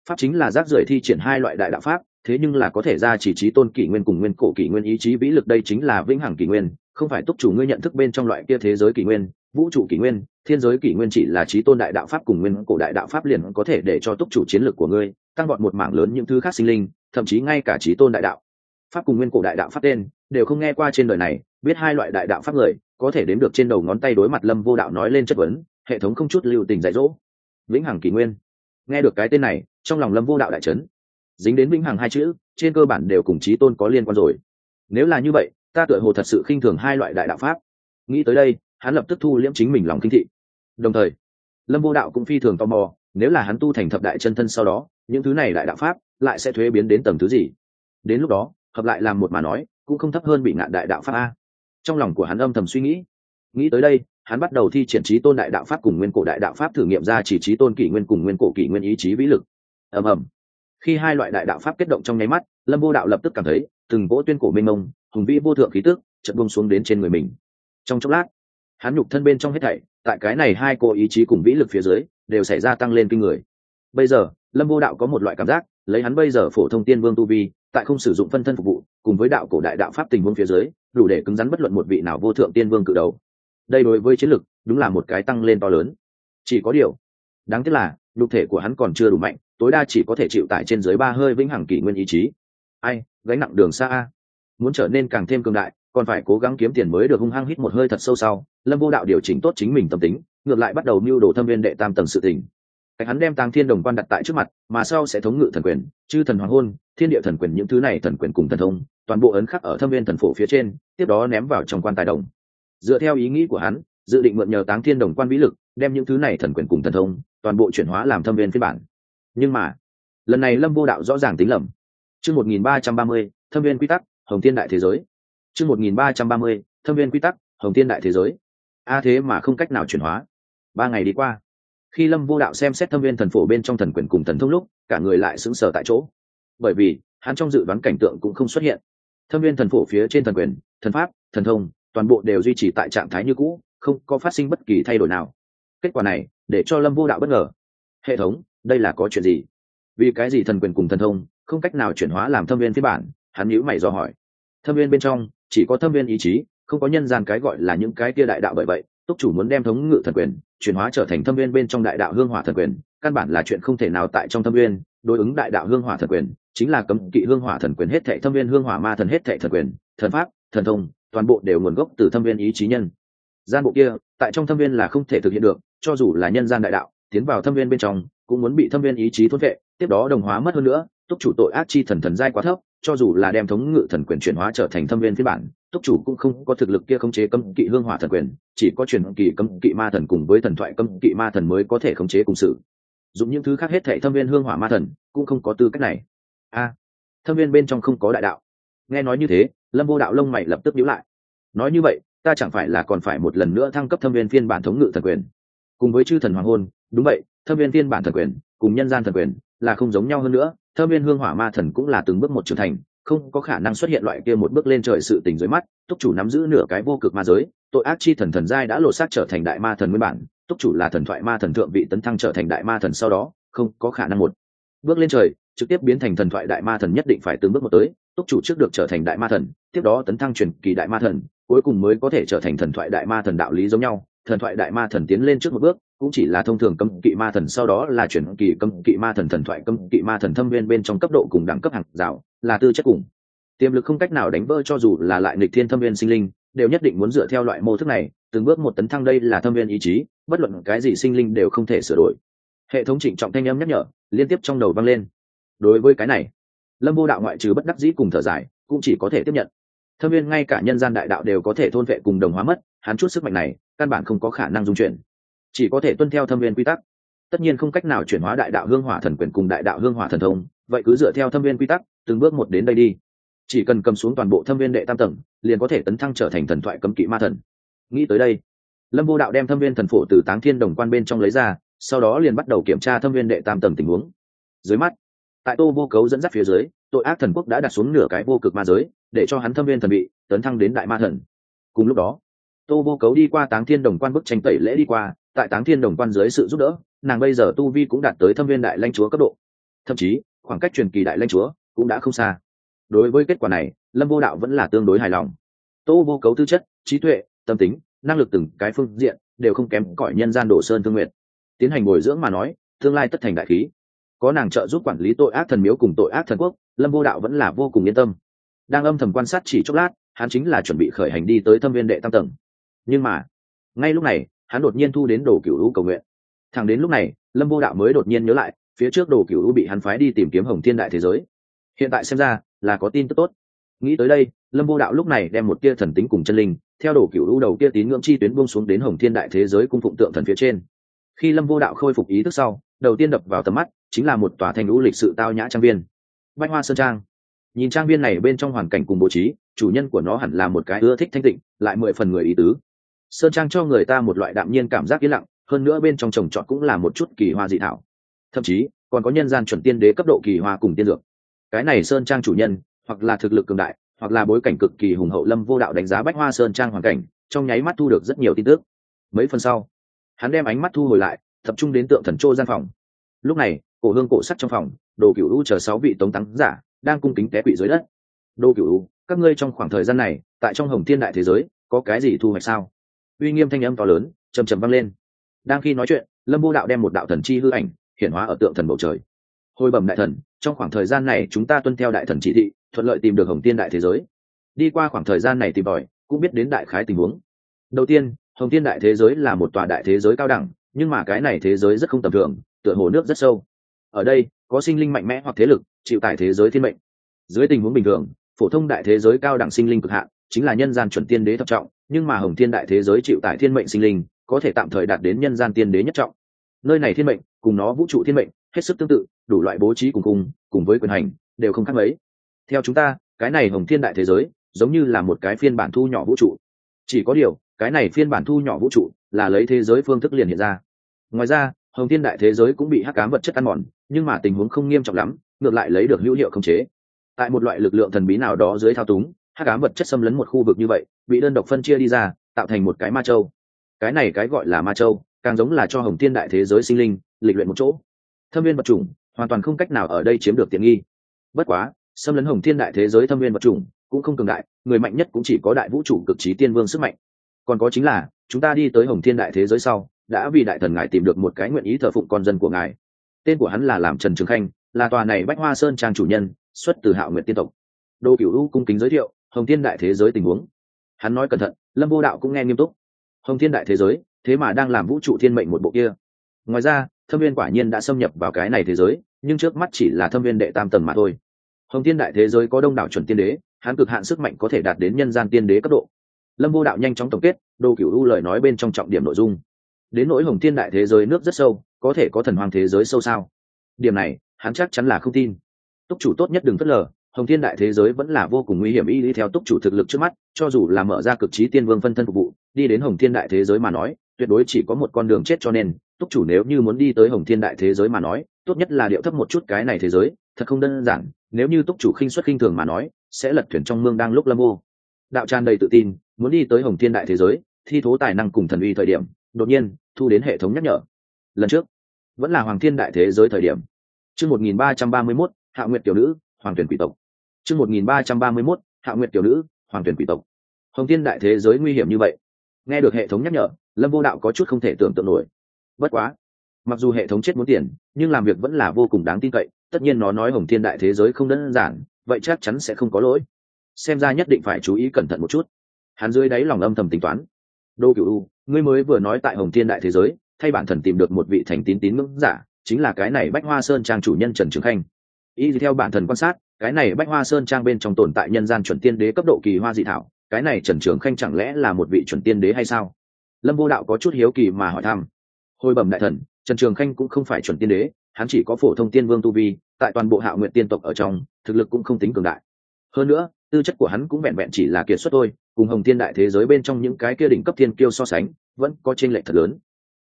Pháp chính là rác rưởi thi triển hai loại đại đạo pháp, thế nhưng là có thể ra chỉ trí tôn kỷ nguyên cùng nguyên cổ kỷ nguyên ý chí vĩ lực đây chính là vĩnh hằng kỷ nguyên, không phải túc chủ ngươi nhận thức bên trong loại kia thế giới kỷ nguyên, vũ trụ kỷ nguyên, thiên giới kỷ nguyên chỉ là trí tôn đại đạo pháp cùng nguyên cổ đại đạo pháp liền có thể để cho túc chủ chiến lược của ngươi tăng gọn một mảng lớn những thứ khác sinh linh, thậm chí ngay cả trí tôn đại đạo. Pháp cùng nguyên cổ đại đạo pháp tên, đều không nghe qua trên đời này, biết hai loại đại đạo pháp người có thể đếm được trên đầu ngón tay đối mặt lâm vô đạo nói lên chất vấn, hệ thống không chút lưu tình dạy dỗ. Vĩnh hằng kỷ nguyên. Nghe được cái tên này, trong lòng lâm vô đạo đại trấn dính đến vĩnh hằng hai chữ, trên cơ bản đều cùng trí tôn có liên quan rồi. Nếu là như vậy, ta tựa hồ thật sự khinh thường hai loại đại đạo pháp. Nghĩ tới đây, hắn lập tức thu liễm chính mình lòng kinh thị. Đồng thời, lâm vô đạo cũng phi thường tò mò, nếu là hắn tu thành thập đại chân thân sau đó, những thứ này đại đạo pháp lại sẽ thuế biến đến tầng thứ gì? Đến lúc đó, hợp lại làm một mà nói, cũng không thấp hơn bị ngạn đại đạo pháp a trong lòng của hắn âm thầm suy nghĩ. Nghĩ tới đây, hắn bắt đầu thi triển trí tôn đại đạo pháp cùng nguyên cổ đại đạo pháp thử nghiệm ra chỉ trí tôn kỷ nguyên cùng nguyên cổ kỷ nguyên ý chí vĩ lực. Ầm ầm. Khi hai loại đại đạo pháp kết động trong nháy mắt, lâm vô đạo lập tức cảm thấy từng vỗ tuyên cổ mênh mông, hùng vĩ vô thượng khí tức chợt buông xuống đến trên người mình. Trong chốc lát, hắn nhục thân bên trong hết thảy, tại cái này hai cô ý chí cùng vĩ lực phía dưới, đều xảy ra tăng lên kinh người. Bây giờ, lâm vô đạo có một loại cảm giác, lấy hắn bây giờ phổ thông tiên vương tu vi tại không sử dụng phân thân phục vụ, cùng với đạo cổ đại đạo pháp tình huống phía dưới, đủ để cứng rắn bất luận một vị nào vô thượng tiên vương cự đầu. Đây đối với chiến lực, đúng là một cái tăng lên to lớn. Chỉ có điều, đáng tiếc là lục thể của hắn còn chưa đủ mạnh, tối đa chỉ có thể chịu tải trên dưới ba hơi vĩnh hằng kỷ nguyên ý chí. Ai, gánh nặng đường xa a. Muốn trở nên càng thêm cường đại, còn phải cố gắng kiếm tiền mới được hung hăng hít một hơi thật sâu sau. Lâm vô đạo điều chỉnh tốt chính mình tâm tính, ngược lại bắt đầu mưu đồ thâm viên đệ tam tầng sự tình cách hắn đem tàng thiên đồng quan đặt tại trước mặt, mà sau sẽ thống ngự thần quyền, chư thần hoàng hôn, thiên địa thần quyền những thứ này thần quyền cùng thần thông, toàn bộ ấn khắc ở thâm viên thần phổ phía trên, tiếp đó ném vào trong quan tài đồng. Dựa theo ý nghĩ của hắn, dự định mượn nhờ táng thiên đồng quan vĩ lực, đem những thứ này thần quyền cùng thần thông, toàn bộ chuyển hóa làm thâm viên phiên bản. Nhưng mà, lần này lâm vô đạo rõ ràng tính lầm. Chương một nghìn ba trăm ba mươi, thâm viên quy tắc, hồng thiên đại thế giới. Chương một nghìn ba trăm ba mươi, thâm viên quy tắc, hồng thiên đại thế giới. A à thế mà không cách nào chuyển hóa. Ba ngày đi qua khi lâm vô đạo xem xét thâm viên thần phổ bên trong thần quyền cùng thần thông lúc, cả người lại sững sờ tại chỗ. Bởi vì, hắn trong dự đoán cảnh tượng cũng không xuất hiện. Thâm viên thần phổ phía trên thần quyền, thần pháp, thần thông, toàn bộ đều duy trì tại trạng thái như cũ, không có phát sinh bất kỳ thay đổi nào. Kết quả này, để cho lâm vô đạo bất ngờ. Hệ thống, đây là có chuyện gì? Vì cái gì thần quyền cùng thần thông, không cách nào chuyển hóa làm thâm viên phiên bản? Hắn nhữ mày do hỏi. Thâm viên bên trong, chỉ có thâm viên ý chí, không có nhân gian cái gọi là những cái kia đại đạo bởi vậy túc chủ muốn đem thống ngự thần quyền chuyển hóa trở thành thâm viên bên trong đại đạo hương hỏa thần quyền, căn bản là chuyện không thể nào tại trong thâm viên. Đối ứng đại đạo hương hỏa thần quyền, chính là cấm kỵ hương hỏa thần quyền hết thệ thâm viên hương hỏa ma thần hết thệ thần quyền, thần pháp, thần thông, toàn bộ đều nguồn gốc từ thâm viên ý chí nhân. Gian bộ kia, tại trong thâm viên là không thể thực hiện được, cho dù là nhân gian đại đạo, tiến vào thâm viên bên trong, cũng muốn bị thâm viên ý chí thôn vệ, tiếp đó đồng hóa mất hơn nữa, túc chủ tội ác chi thần thần giai quá thấp, cho dù là đem thống ngự thần quyền chuyển hóa trở thành thâm viên phiên bản túc chủ cũng không có thực lực kia khống chế cấm kỵ hương hỏa thần quyền, chỉ có truyền kỳ cấm kỵ ma thần cùng với thần thoại cấm kỵ ma thần mới có thể khống chế cùng sự. Dùng những thứ khác hết thệ thâm viên hương hỏa ma thần, cũng không có tư cách này. A, thâm viên bên trong không có đại đạo. Nghe nói như thế, lâm vô đạo lông mày lập tức nhíu lại. Nói như vậy, ta chẳng phải là còn phải một lần nữa thăng cấp thâm viên phiên bản thống ngự thần quyền? Cùng với chư thần hoàng hôn, đúng vậy, thâm viên phiên bản thần quyền cùng nhân gian thần quyền là không giống nhau hơn nữa, thâm viên hương hỏa ma thần cũng là từng bước một trưởng thành không có khả năng xuất hiện loại kia một bước lên trời sự tình dưới mắt, túc chủ nắm giữ nửa cái vô cực ma giới, tội ác chi thần thần giai đã lột xác trở thành đại ma thần nguyên bản, túc chủ là thần thoại ma thần thượng vị tấn thăng trở thành đại ma thần sau đó, không có khả năng một bước lên trời, trực tiếp biến thành thần thoại đại ma thần nhất định phải từng bước một tới, túc chủ trước được trở thành đại ma thần, tiếp đó tấn thăng truyền kỳ đại ma thần, cuối cùng mới có thể trở thành thần thoại đại ma thần đạo lý giống nhau, thần thoại đại ma thần tiến lên trước một bước cũng chỉ là thông thường cấm kỵ ma thần, sau đó là chuyển kỳ cấm kỵ ma thần thần thoại cấm kỵ ma thần thâm viên bên trong cấp độ cùng đẳng cấp hàng rào, là tư chất cùng. Tiềm lực không cách nào đánh vỡ cho dù là lại nghịch thiên thâm viên sinh linh, đều nhất định muốn dựa theo loại mô thức này, từng bước một tấn thăng đây là thâm viên ý chí, bất luận cái gì sinh linh đều không thể sửa đổi. Hệ thống trịnh trọng thanh âm nhắc nhở, liên tiếp trong đầu vang lên. Đối với cái này, lâm vô đạo ngoại trừ bất đắc dĩ cùng thở dài, cũng chỉ có thể tiếp nhận. Thâm viên ngay cả nhân gian đại đạo đều có thể thôn vệ cùng đồng hóa mất, hắn chút sức mạnh này, căn bản không có khả năng dung chuyển chỉ có thể tuân theo thâm viên quy tắc. Tất nhiên không cách nào chuyển hóa đại đạo hương hỏa thần quyền cùng đại đạo hương hỏa thần thông, vậy cứ dựa theo thâm viên quy tắc, từng bước một đến đây đi. Chỉ cần cầm xuống toàn bộ thâm viên đệ tam tầng, liền có thể tấn thăng trở thành thần thoại cấm kỵ ma thần. Nghĩ tới đây, lâm vô đạo đem thâm viên thần phổ từ táng thiên đồng quan bên trong lấy ra, sau đó liền bắt đầu kiểm tra thâm viên đệ tam tầng tình huống. Dưới mắt, tại tô vô cấu dẫn dắt phía dưới, tội ác thần quốc đã đặt xuống nửa cái vô cực ma giới, để cho hắn thâm viên thần bị tấn thăng đến đại ma thần. Cùng lúc đó, tô vô cấu đi qua táng thiên đồng quan bức tranh tẩy lễ đi qua tại táng thiên đồng quan dưới sự giúp đỡ, nàng bây giờ tu vi cũng đạt tới thâm viên đại lanh chúa cấp độ. Thậm chí, khoảng cách truyền kỳ đại lanh chúa cũng đã không xa. Đối với kết quả này, lâm vô đạo vẫn là tương đối hài lòng. Tô vô cấu tư chất, trí tuệ, tâm tính, năng lực từng cái phương diện đều không kém cỏi nhân gian đồ sơn thương nguyện. Tiến hành bồi dưỡng mà nói, tương lai tất thành đại khí. Có nàng trợ giúp quản lý tội ác thần miếu cùng tội ác thần quốc, lâm vô đạo vẫn là vô cùng yên tâm. Đang âm thầm quan sát chỉ chốc lát, hắn chính là chuẩn bị khởi hành đi tới thâm viên đệ tam tầng. Nhưng mà, ngay lúc này hắn đột nhiên thu đến đồ cựu lũ cầu nguyện. Thẳng đến lúc này, lâm vô đạo mới đột nhiên nhớ lại, phía trước đồ cựu lũ bị hắn phái đi tìm kiếm hồng thiên đại thế giới. Hiện tại xem ra, là có tin tức tốt. Nghĩ tới đây, lâm vô đạo lúc này đem một tia thần tính cùng chân linh, theo đồ cựu lũ đầu kia tín ngưỡng chi tuyến buông xuống đến hồng thiên đại thế giới cung phụng tượng thần phía trên. Khi lâm vô đạo khôi phục ý thức sau, đầu tiên đập vào tầm mắt, chính là một tòa thành lũ lịch sự tao nhã trang viên. Bách hoa sơn trang. Nhìn trang viên này bên trong hoàn cảnh cùng bố trí, chủ nhân của nó hẳn là một cái ưa thích thanh tịnh, lại mười phần người ý tứ sơn trang cho người ta một loại đạm nhiên cảm giác yên lặng, hơn nữa bên trong trồng trọt cũng là một chút kỳ hoa dị thảo. Thậm chí, còn có nhân gian chuẩn tiên đế cấp độ kỳ hoa cùng tiên dược. Cái này sơn trang chủ nhân, hoặc là thực lực cường đại, hoặc là bối cảnh cực kỳ hùng hậu lâm vô đạo đánh giá bách hoa sơn trang hoàn cảnh, trong nháy mắt thu được rất nhiều tin tức. Mấy phần sau, hắn đem ánh mắt thu hồi lại, tập trung đến tượng thần trô gian phòng. Lúc này, cổ hương cổ sắt trong phòng, đồ cựu u chờ sáu vị tống tắng giả, đang cung kính té quỵ dưới đất. Đồ cựu u các ngươi trong khoảng thời gian này, tại trong hồng thiên đại thế giới, có cái gì thu hoạch sao? Uy nghiêm thanh âm to lớn chầm chầm vang lên. Đang khi nói chuyện, lâm vô đạo đem một đạo thần chi hư ảnh hiển hóa ở tượng thần bầu trời. Hồi bẩm đại thần, trong khoảng thời gian này chúng ta tuân theo đại thần chỉ thị, thuận lợi tìm được hồng tiên đại thế giới. Đi qua khoảng thời gian này tìm tòi, cũng biết đến đại khái tình huống. Đầu tiên, hồng tiên đại thế giới là một tòa đại thế giới cao đẳng, nhưng mà cái này thế giới rất không tầm thường, tựa hồ nước rất sâu. Ở đây, có sinh linh mạnh mẽ hoặc thế lực, chịu tải thế giới thiên mệnh. Dưới tình huống bình thường, phổ thông đại thế giới cao đẳng sinh linh cực hạn, chính là nhân gian chuẩn tiên đế thập trọng nhưng mà hồng thiên đại thế giới chịu tại thiên mệnh sinh linh, có thể tạm thời đạt đến nhân gian tiên đế nhất trọng. Nơi này thiên mệnh, cùng nó vũ trụ thiên mệnh, hết sức tương tự, đủ loại bố trí cùng cùng cùng với quyền hành, đều không khác mấy. Theo chúng ta, cái này hồng thiên đại thế giới, giống như là một cái phiên bản thu nhỏ vũ trụ. Chỉ có điều, cái này phiên bản thu nhỏ vũ trụ, là lấy thế giới phương thức liền hiện ra. Ngoài ra, hồng thiên đại thế giới cũng bị hắc cám vật chất ăn mòn, nhưng mà tình huống không nghiêm trọng lắm, ngược lại lấy được hữu hiệu không chế. Tại một loại lực lượng thần bí nào đó dưới thao túng hắc ám vật chất xâm lấn một khu vực như vậy, bị đơn độc phân chia đi ra, tạo thành một cái ma châu. Cái này cái gọi là ma châu, càng giống là cho hồng thiên đại thế giới sinh linh, lịch luyện một chỗ. Thâm viên vật chủng, hoàn toàn không cách nào ở đây chiếm được tiện nghi. Bất quá, xâm lấn hồng thiên đại thế giới thâm viên vật chủng cũng không cường đại, người mạnh nhất cũng chỉ có đại vũ trụ cực trí tiên vương sức mạnh. Còn có chính là, chúng ta đi tới hồng thiên đại thế giới sau, đã vì đại thần ngài tìm được một cái nguyện ý thờ phụng con dân của ngài. Tên của hắn là làm trần trường khanh, là tòa này bách hoa sơn trang chủ nhân, xuất từ hạo nguyện tiên tộc. Đô cửu u cung kính giới thiệu hồng thiên đại thế giới tình huống. Hắn nói cẩn thận, lâm vô đạo cũng nghe nghiêm túc. Hồng thiên đại thế giới, thế mà đang làm vũ trụ thiên mệnh một bộ kia. Ngoài ra, thâm viên quả nhiên đã xâm nhập vào cái này thế giới, nhưng trước mắt chỉ là thâm viên đệ tam tầng mà thôi. Hồng thiên đại thế giới có đông đảo chuẩn tiên đế, hắn cực hạn sức mạnh có thể đạt đến nhân gian tiên đế cấp độ. Lâm vô đạo nhanh chóng tổng kết đồ cửu u lời nói bên trong trọng điểm nội dung. Đến nỗi hồng thiên đại thế giới nước rất sâu, có thể có thần hoàng thế giới sâu sao? Điểm này, hắn chắc chắn là không tin. Túc chủ tốt nhất đừng phớt lờ hồng thiên đại thế giới vẫn là vô cùng nguy hiểm y Lý theo túc chủ thực lực trước mắt, cho dù là mở ra cực trí tiên vương phân thân phục vụ, đi đến hồng thiên đại thế giới mà nói, tuyệt đối chỉ có một con đường chết cho nên, túc chủ nếu như muốn đi tới hồng thiên đại thế giới mà nói, tốt nhất là điệu thấp một chút cái này thế giới, thật không đơn giản, nếu như túc chủ khinh xuất khinh thường mà nói, sẽ lật thuyền trong mương đang lúc lâm ô. Đạo tràn đầy tự tin, muốn đi tới hồng thiên đại thế giới, thi thố tài năng cùng thần uy thời điểm, đột nhiên, thu đến hệ thống nhắc nhở. Lần trước, vẫn là hoàng thiên đại thế giới thời điểm. Chương một nghìn ba trăm ba mươi mốt, hạ nguyệt tiểu nữ, hoàng tuyển quỷ tộc chương một nghìn ba trăm ba mươi mốt, hạ nguyệt tiểu nữ, hoàng tuyển quỷ tộc. Hồng thiên đại thế giới nguy hiểm như vậy. Nghe được hệ thống nhắc nhở, lâm vô đạo có chút không thể tưởng tượng nổi. Bất quá, mặc dù hệ thống chết muốn tiền, nhưng làm việc vẫn là vô cùng đáng tin cậy, tất nhiên nó nói hồng thiên đại thế giới không đơn giản, vậy chắc chắn sẽ không có lỗi. Xem ra nhất định phải chú ý cẩn thận một chút. Hắn dưới đáy lòng âm thầm tính toán. Đô Cửu u, ngươi mới vừa nói tại hồng thiên đại thế giới, thay bản thần tìm được một vị thành tín tín ngưỡng giả, chính là cái này bách hoa sơn trang chủ nhân trần trường khanh. Y theo bản thần quan sát cái này bách hoa sơn trang bên trong tồn tại nhân gian chuẩn tiên đế cấp độ kỳ hoa dị thảo, cái này trần trường khanh chẳng lẽ là một vị chuẩn tiên đế hay sao? Lâm vô đạo có chút hiếu kỳ mà hỏi thăm. Hồi bẩm đại thần, trần trường khanh cũng không phải chuẩn tiên đế, hắn chỉ có phổ thông tiên vương tu vi, tại toàn bộ hạ nguyện tiên tộc ở trong, thực lực cũng không tính cường đại. Hơn nữa, tư chất của hắn cũng vẹn vẹn chỉ là kiệt xuất thôi, cùng hồng thiên đại thế giới bên trong những cái kia đỉnh cấp thiên kiêu so sánh, vẫn có trên lệch thật lớn.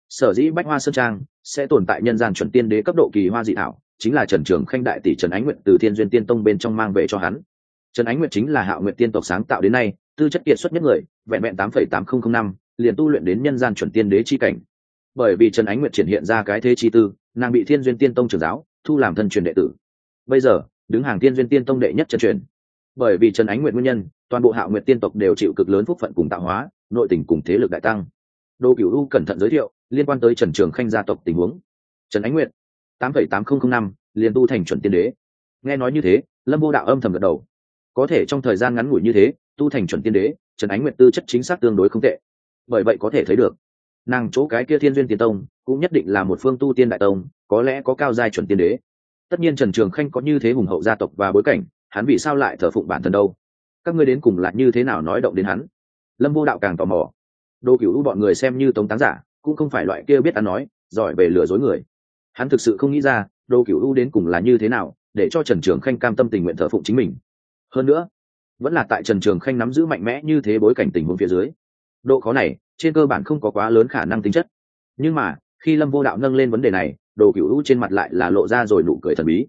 Sở dĩ bách hoa sơn trang sẽ tồn tại nhân gian chuẩn tiên đế cấp độ kỳ hoa dị thảo chính là trần trường khanh đại tỷ trần ánh nguyện từ thiên duyên tiên tông bên trong mang về cho hắn. Trần ánh nguyện chính là hạo nguyện tiên tộc sáng tạo đến nay, tư chất kiệt xuất nhất người, vẹn vẹn tám phẩy tám không năm, liền tu luyện đến nhân gian chuẩn tiên đế chi cảnh. Bởi vì trần ánh nguyệt triển hiện ra cái thế chi tư, nàng bị thiên duyên tiên tông trưởng giáo, thu làm thân truyền đệ tử. Bây giờ, đứng hàng thiên duyên tiên tông đệ nhất trần truyền. Bởi vì trần ánh nguyệt nguyên nhân, toàn bộ hạo nguyệt tiên tộc đều chịu cực lớn phúc phận cùng tạo hóa, nội tình cùng thế lực đại tăng. Đô cửu u cẩn thận giới thiệu, liên quan tới trần trường khanh gia tộc tình huống. Trần ánh nguyệt tám phẩy tám không năm, liền tu thành chuẩn tiên đế. Nghe nói như thế, lâm vô đạo âm thầm gật đầu. Có thể trong thời gian ngắn ngủi như thế, tu thành chuẩn tiên đế, trần ánh nguyệt tư chất chính xác tương đối không tệ. Bởi vậy có thể thấy được, nàng chỗ cái kia thiên duyên tiên tông, cũng nhất định là một phương tu tiên đại tông, có lẽ có cao giai chuẩn tiên đế. Tất nhiên trần trường khanh có như thế hùng hậu gia tộc và bối cảnh, hắn vì sao lại thờ phụng bản thân đâu? Các ngươi đến cùng lại như thế nào nói động đến hắn? Lâm vô đạo càng tò mò. Đô cựu bọn người xem như tống táng giả, cũng không phải loại kia biết ăn nói, giỏi về lừa dối người hắn thực sự không nghĩ ra, đô cựu đến cùng là như thế nào, để cho trần trường khanh cam tâm tình nguyện thờ phụng chính mình. Hơn nữa, vẫn là tại trần trường khanh nắm giữ mạnh mẽ như thế bối cảnh tình huống phía dưới. Độ khó này, trên cơ bản không có quá lớn khả năng tính chất. Nhưng mà, khi lâm vô đạo nâng lên vấn đề này đồ cựu hữu trên mặt lại là lộ ra rồi nụ cười thần bí.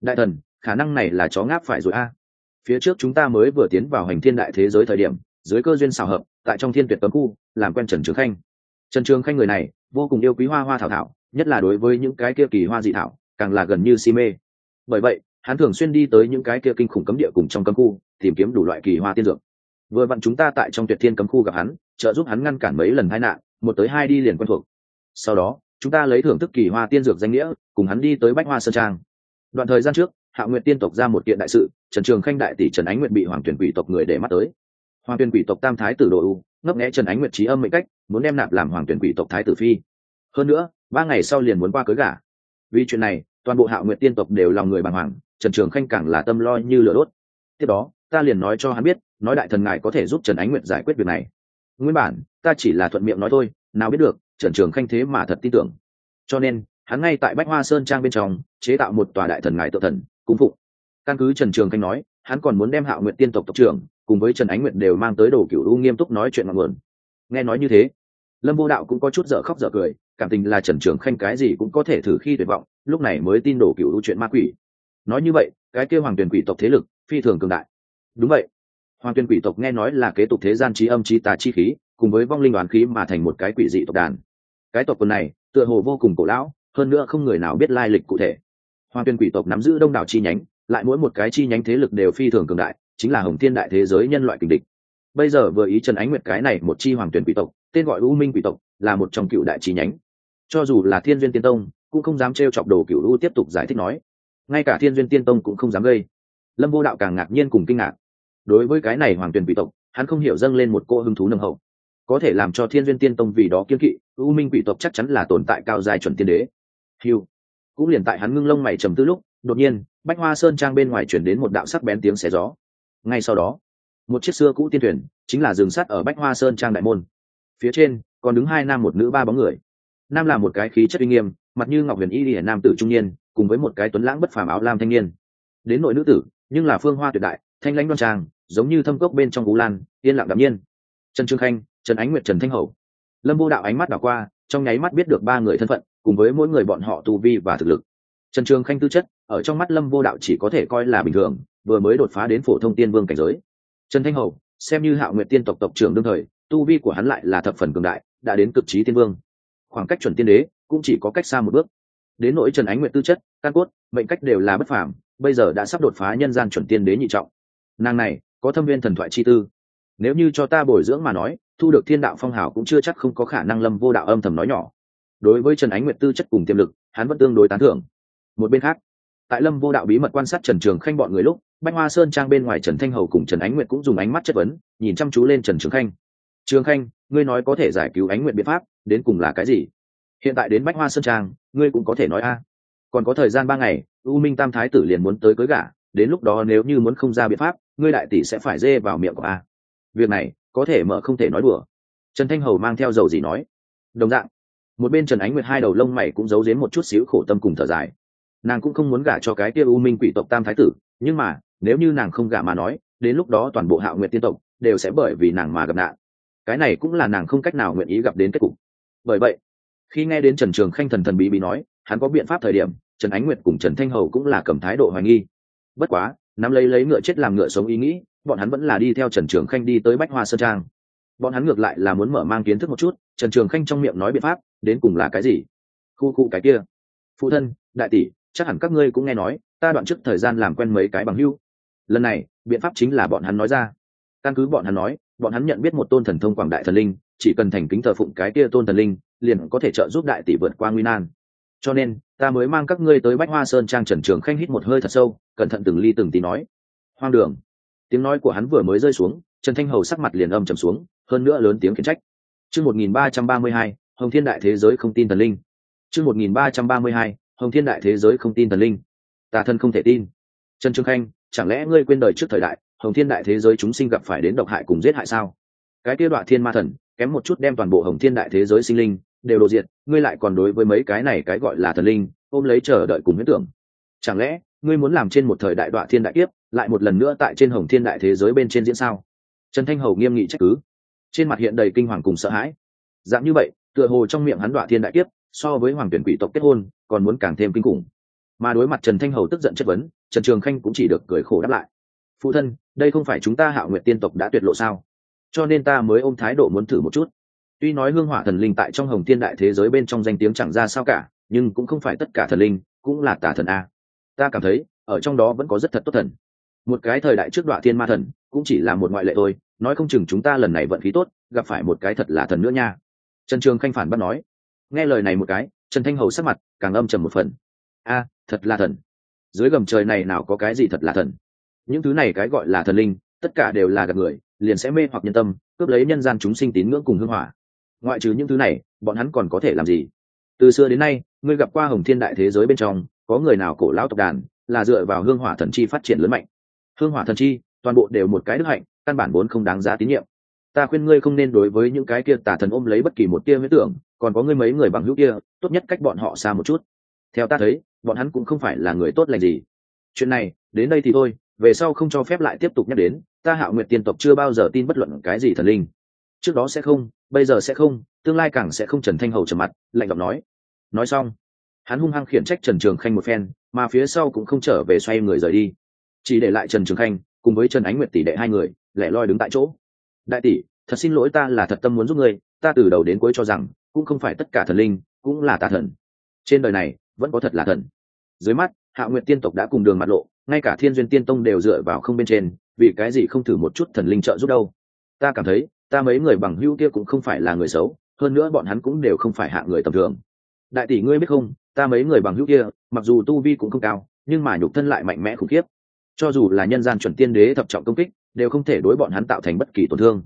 Đại thần, khả năng này là chó ngáp phải rồi a. Phía trước chúng ta mới vừa tiến vào hành thiên đại thế giới thời điểm, dưới cơ duyên xào hợp, tại trong thiên tuyệt cấm khu, làm quen trần trường khanh trần trường khanh người này, vô cùng yêu quý hoa hoa thảo thảo, nhất là đối với những cái kia kỳ hoa dị thảo, càng là gần như si mê. Bởi vậy, hắn thường xuyên đi tới những cái kia kinh khủng cấm địa cùng trong cấm khu, tìm kiếm đủ loại kỳ hoa tiên dược. Vừa vặn chúng ta tại trong tuyệt thiên cấm khu gặp hắn, trợ giúp hắn ngăn cản mấy lần tai nạn, một tới hai đi liền quen thuộc. Sau đó, chúng ta lấy thưởng thức kỳ hoa tiên dược danh nghĩa, cùng hắn đi tới bách hoa sơn trang. Đoạn thời gian trước, hạ nguyện tiên tộc ra một kiện đại sự, trần trường khanh đại tỷ trần ánh nguyện bị hoàng tuyển quỷ tộc người để mắt tới. Hoàng tuyển quỷ tộc tam thái tử đồ u ngấp nghẽ trần ánh Nguyệt trí âm mệnh cách, muốn đem nạp làm hoàng tuyển quỷ tộc thái tử phi. Hơn nữa, ba ngày sau liền muốn qua cưới gả. Vì chuyện này, toàn bộ hạ Nguyệt tiên tộc đều lòng người bàng hoàng, trần trường khanh càng là tâm lo như lửa đốt. Tiếp đó, ta liền nói cho hắn biết, nói đại thần ngài có thể giúp trần ánh Nguyệt giải quyết việc này. Nguyên bản, ta chỉ là thuận miệng nói thôi, nào biết được, trần trường khanh thế mà thật tin tưởng. Cho nên, hắn ngay tại bách hoa sơn trang bên trong, chế tạo một tòa đại thần ngài tự thần, cung phụng. Căn cứ trần trường khanh nói, hắn còn muốn đem hạo nguyện tiên tộc tộc trưởng cùng với trần ánh nguyện đều mang tới đồ cựu u nghiêm túc nói chuyện ngọn nguồn. Nghe nói như thế, lâm vô đạo cũng có chút dở khóc dở cười, cảm tình là trần trường khanh cái gì cũng có thể thử khi tuyệt vọng, lúc này mới tin đồ cựu u chuyện ma quỷ. Nói như vậy, cái kêu hoàng tuyển quỷ tộc thế lực, phi thường cường đại. Đúng vậy. Hoàng tuyển quỷ tộc nghe nói là kế tục thế gian trí âm trí tà chi khí, cùng với vong linh đoàn khí mà thành một cái quỷ dị tộc đàn. Cái tộc quần này, tựa hồ vô cùng cổ lão, hơn nữa không người nào biết lai lịch cụ thể. Hoàng tuyên quỷ tộc nắm giữ đông đảo chi nhánh, lại mỗi một cái chi nhánh thế lực đều phi thường cường đại chính là hồng thiên đại thế giới nhân loại kình địch. Bây giờ vừa ý trần ánh nguyệt cái này một chi hoàng tuyển quỷ tộc, tên gọi u minh quỷ tộc, là một trong cựu đại chi nhánh. Cho dù là thiên duyên tiên tông, cũng không dám t chọc đồ cựu u tiếp tục giải thích nói. Ngay cả thiên duyên tiên tông cũng không dám gây. Lâm vô đạo càng ngạc nhiên cùng kinh ngạc. Đối với cái này hoàng tuyền quỷ tộc, hắn không hiểu dâng lên một cô hứng thú nâng hậu. Có thể làm cho thiên duyên tiên tông vì đó kiên kỵ, u minh quỷ tộc chắc chắn là tồn tại cao dài chuẩn tiên đế. Hiu cũng liền tại hắn ngưng lông mày trầm tư lúc, đột nhiên, bách hoa sơn trang bên ngoài chuyển đến một đạo sắc bén tiếng xé gió ngay sau đó, một chiếc xưa cũ tiên thuyền chính là dừng sắt ở bách hoa sơn trang đại môn. Phía trên còn đứng hai nam một nữ ba bóng người. Nam là một cái khí chất uy nghiêm, mặt như ngọc huyền y hiển nam tử trung niên, cùng với một cái tuấn lãng bất phàm áo lam thanh niên. Đến nội nữ tử, nhưng là phương hoa tuyệt đại, thanh lãnh đoan trang, giống như thâm cốc bên trong vũ lan, yên lặng đạm nhiên. Trần trương khanh, trần ánh nguyệt, trần thanh hậu. Lâm vô đạo ánh mắt đảo qua, trong nháy mắt biết được ba người thân phận, cùng với mỗi người bọn họ tu vi và thực lực. Trần trương khanh tư chất, ở trong mắt lâm vô đạo chỉ có thể coi là bình thường vừa mới đột phá đến phổ thông tiên vương cảnh giới. Trần thanh hậu xem như hạo nguyệt tiên tộc tộc trưởng đương thời, tu vi của hắn lại là thập phần cường đại, đã đến cực trí tiên vương. Khoảng cách chuẩn tiên đế cũng chỉ có cách xa một bước. Đến nỗi trần ánh nguyệt tư chất, căn cốt, mệnh cách đều là bất phàm, bây giờ đã sắp đột phá nhân gian chuẩn tiên đế nhị trọng. Nàng này, có thâm viên thần thoại chi tư. Nếu như cho ta bồi dưỡng mà nói, thu được thiên đạo phong hào cũng chưa chắc không có khả năng lâm vô đạo âm thầm nói nhỏ. Đối với trần ánh nguyệt tư chất cùng tiềm lực, hắn vẫn tương đối tán thưởng. Một bên khác, tại lâm vô đạo bí mật quan sát trần trường khanh bọn người lúc bách hoa sơn trang bên ngoài trần thanh hầu cùng trần ánh nguyệt cũng dùng ánh mắt chất vấn, nhìn chăm chú lên trần trường khanh. Trường khanh, ngươi nói có thể giải cứu ánh nguyệt biện pháp, đến cùng là cái gì? Hiện tại đến bách hoa sơn trang, ngươi cũng có thể nói a. Còn có thời gian ba ngày, u minh tam thái tử liền muốn tới cưới gả, đến lúc đó nếu như muốn không ra biện pháp, ngươi đại tỷ sẽ phải dê vào miệng của a. Việc này, có thể mở không thể nói đùa. Trần thanh hầu mang theo dầu gì nói. Đồng dạng. Một bên trần ánh nguyệt hai đầu lông mày cũng giấu dếm một chút xíu khổ tâm cùng thở dài. Nàng cũng không muốn gả cho cái kia u minh quỷ tộc tam thái tử, nhưng mà nếu như nàng không gả mà nói, đến lúc đó toàn bộ hạo nguyệt tiên tộc đều sẽ bởi vì nàng mà gặp nạn. Cái này cũng là nàng không cách nào nguyện ý gặp đến kết cục. Bởi vậy, khi nghe đến trần trường khanh thần thần bí bí nói, hắn có biện pháp thời điểm, trần ánh nguyệt cùng trần thanh hầu cũng là cầm thái độ hoài nghi. Bất quá, nắm lấy lấy ngựa chết làm ngựa sống ý nghĩ, bọn hắn vẫn là đi theo trần trường khanh đi tới bách hoa sơn trang. Bọn hắn ngược lại là muốn mở mang kiến thức một chút, trần trường khanh trong miệng nói biện pháp, đến cùng là cái gì? Khu khu cái kia. Phụ thân, đại tỷ, chắc hẳn các ngươi cũng nghe nói, ta đoạn trước thời gian làm quen mấy cái bằng hưu lần này, biện pháp chính là bọn hắn nói ra. Căn cứ bọn hắn nói, bọn hắn nhận biết một tôn thần thông quảng đại thần linh, chỉ cần thành kính thờ phụng cái kia tôn thần linh, liền có thể trợ giúp đại tỷ vượt qua nguy nan. Cho nên, ta mới mang các ngươi tới bách hoa sơn trang trần trường khanh hít một hơi thật sâu, cẩn thận từng ly từng tí nói. Hoang đường. Tiếng nói của hắn vừa mới rơi xuống, trần thanh hầu sắc mặt liền âm trầm xuống, hơn nữa lớn tiếng khiển trách. Chương một nghìn ba trăm ba mươi hai, hồng thiên đại thế giới không tin thần linh. Chương một nghìn ba trăm ba mươi hai, hồng thiên đại thế giới không tin thần linh. Tà thân không thể tin. Trần trường khanh chẳng lẽ ngươi quên đời trước thời đại, hồng thiên đại thế giới chúng sinh gặp phải đến độc hại cùng giết hại sao? Cái kia đoạn thiên ma thần, kém một chút đem toàn bộ hồng thiên đại thế giới sinh linh đều đồ diệt, ngươi lại còn đối với mấy cái này cái gọi là thần linh, ôm lấy chờ đợi cùng huyết tưởng. Chẳng lẽ, ngươi muốn làm trên một thời đại đoạn thiên đại kiếp, lại một lần nữa tại trên hồng thiên đại thế giới bên trên diễn sao? Trần thanh hầu nghiêm nghị trách cứ. Trên mặt hiện đầy kinh hoàng cùng sợ hãi. Dạng như vậy, tựa hồ trong miệng hắn đoạn thiên đại kiếp, so với hoàng tuyển quỷ tộc kết hôn, còn muốn càng thêm kinh khủng. Mà đối mặt trần thanh hầu tức giận chất vấn trần trường khanh cũng chỉ được cười khổ đáp lại. Phụ thân, đây không phải chúng ta hạo nguyện tiên tộc đã tuyệt lộ sao? Cho nên ta mới ôm thái độ muốn thử một chút. Tuy nói hương hỏa thần linh tại trong hồng thiên đại thế giới bên trong danh tiếng chẳng ra sao cả, nhưng cũng không phải tất cả thần linh cũng là tà thần a. Ta cảm thấy, ở trong đó vẫn có rất thật tốt thần. Một cái thời đại trước đoạn thiên ma thần cũng chỉ là một ngoại lệ thôi, nói không chừng chúng ta lần này vận khí tốt, gặp phải một cái thật là thần nữa nha. Trần trường khanh phản bắt nói. Nghe lời này một cái, trần thanh hầu sắc mặt càng âm trầm một phần. A, thật là thần dưới gầm trời này nào có cái gì thật là thần? Những thứ này cái gọi là thần linh, tất cả đều là gặp người, liền sẽ mê hoặc nhân tâm, cướp lấy nhân gian chúng sinh tín ngưỡng cùng hương hỏa. Ngoại trừ những thứ này, bọn hắn còn có thể làm gì? Từ xưa đến nay, ngươi gặp qua hồng thiên đại thế giới bên trong, có người nào cổ lão tộc đàn, là dựa vào hương hỏa thần chi phát triển lớn mạnh? Hương hỏa thần chi, toàn bộ đều một cái đức hạnh, căn bản vốn không đáng giá tín nhiệm. Ta khuyên ngươi không nên đối với những cái kia tà thần ôm lấy bất kỳ một tia huyết tưởng, còn có ngươi mấy người bằng hữu kia, tốt nhất cách bọn họ xa một chút theo ta thấy, bọn hắn cũng không phải là người tốt lành gì. Chuyện này, đến đây thì thôi, về sau không cho phép lại tiếp tục nhắc đến, ta hạo nguyệt tiên tộc chưa bao giờ tin bất luận cái gì thần linh. Trước đó sẽ không, bây giờ sẽ không, tương lai càng sẽ không trần thanh hầu trầm mặt, lạnh giọng nói. Nói xong, hắn hung hăng khiển trách trần trường khanh một phen, mà phía sau cũng không trở về xoay người rời đi. Chỉ để lại trần trường khanh, cùng với trần ánh nguyệt tỷ đệ hai người, lẻ loi đứng tại chỗ. Đại tỷ, thật xin lỗi ta là thật tâm muốn giúp ngươi, ta từ đầu đến cuối cho rằng, cũng không phải tất cả thần linh, cũng là tà thần. Trên đời này vẫn có thật là thần. Dưới mắt, hạ nguyện tiên tộc đã cùng đường mặt lộ, ngay cả thiên duyên tiên tông đều dựa vào không bên trên, vì cái gì không thử một chút thần linh trợ giúp đâu? Ta cảm thấy, ta mấy người bằng hữu kia cũng không phải là người xấu, hơn nữa bọn hắn cũng đều không phải hạ người tầm thường. Đại tỷ ngươi biết không, ta mấy người bằng hữu kia, mặc dù tu vi cũng không cao, nhưng mà nhục thân lại mạnh mẽ khủng khiếp. Cho dù là nhân gian chuẩn tiên đế thập trọng công kích, đều không thể đối bọn hắn tạo thành bất kỳ tổn thương.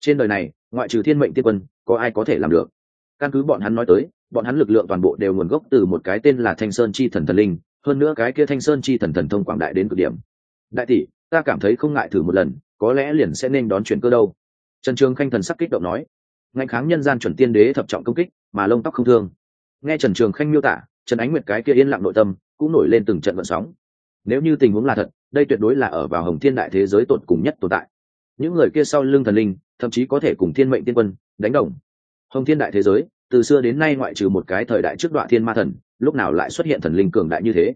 Trên đời này, ngoại trừ thiên mệnh tiên quân, có ai có thể làm được? Căn cứ bọn hắn nói tới bọn hắn lực lượng toàn bộ đều nguồn gốc từ một cái tên là thanh sơn chi thần thần linh, hơn nữa cái kia thanh sơn chi thần thần thông quảng đại đến cực điểm. Đại tỷ, ta cảm thấy không ngại thử một lần, có lẽ liền sẽ nên đón chuyện cơ đâu. Trần trường khanh thần sắc kích động nói. Ngạnh kháng nhân gian chuẩn tiên đế thập trọng công kích, mà lông tóc không thương. Nghe trần trường khanh miêu tả, trần ánh nguyệt cái kia yên lặng nội tâm, cũng nổi lên từng trận vận sóng. Nếu như tình huống là thật, đây tuyệt đối là ở vào hồng thiên đại thế giới tột cùng nhất tồn tại. Những người kia sau lưng thần linh, thậm chí có thể cùng thiên mệnh tiên quân đánh đồng. Hồng thiên đại thế giới từ xưa đến nay ngoại trừ một cái thời đại trước đoạn thiên ma thần, lúc nào lại xuất hiện thần linh cường đại như thế?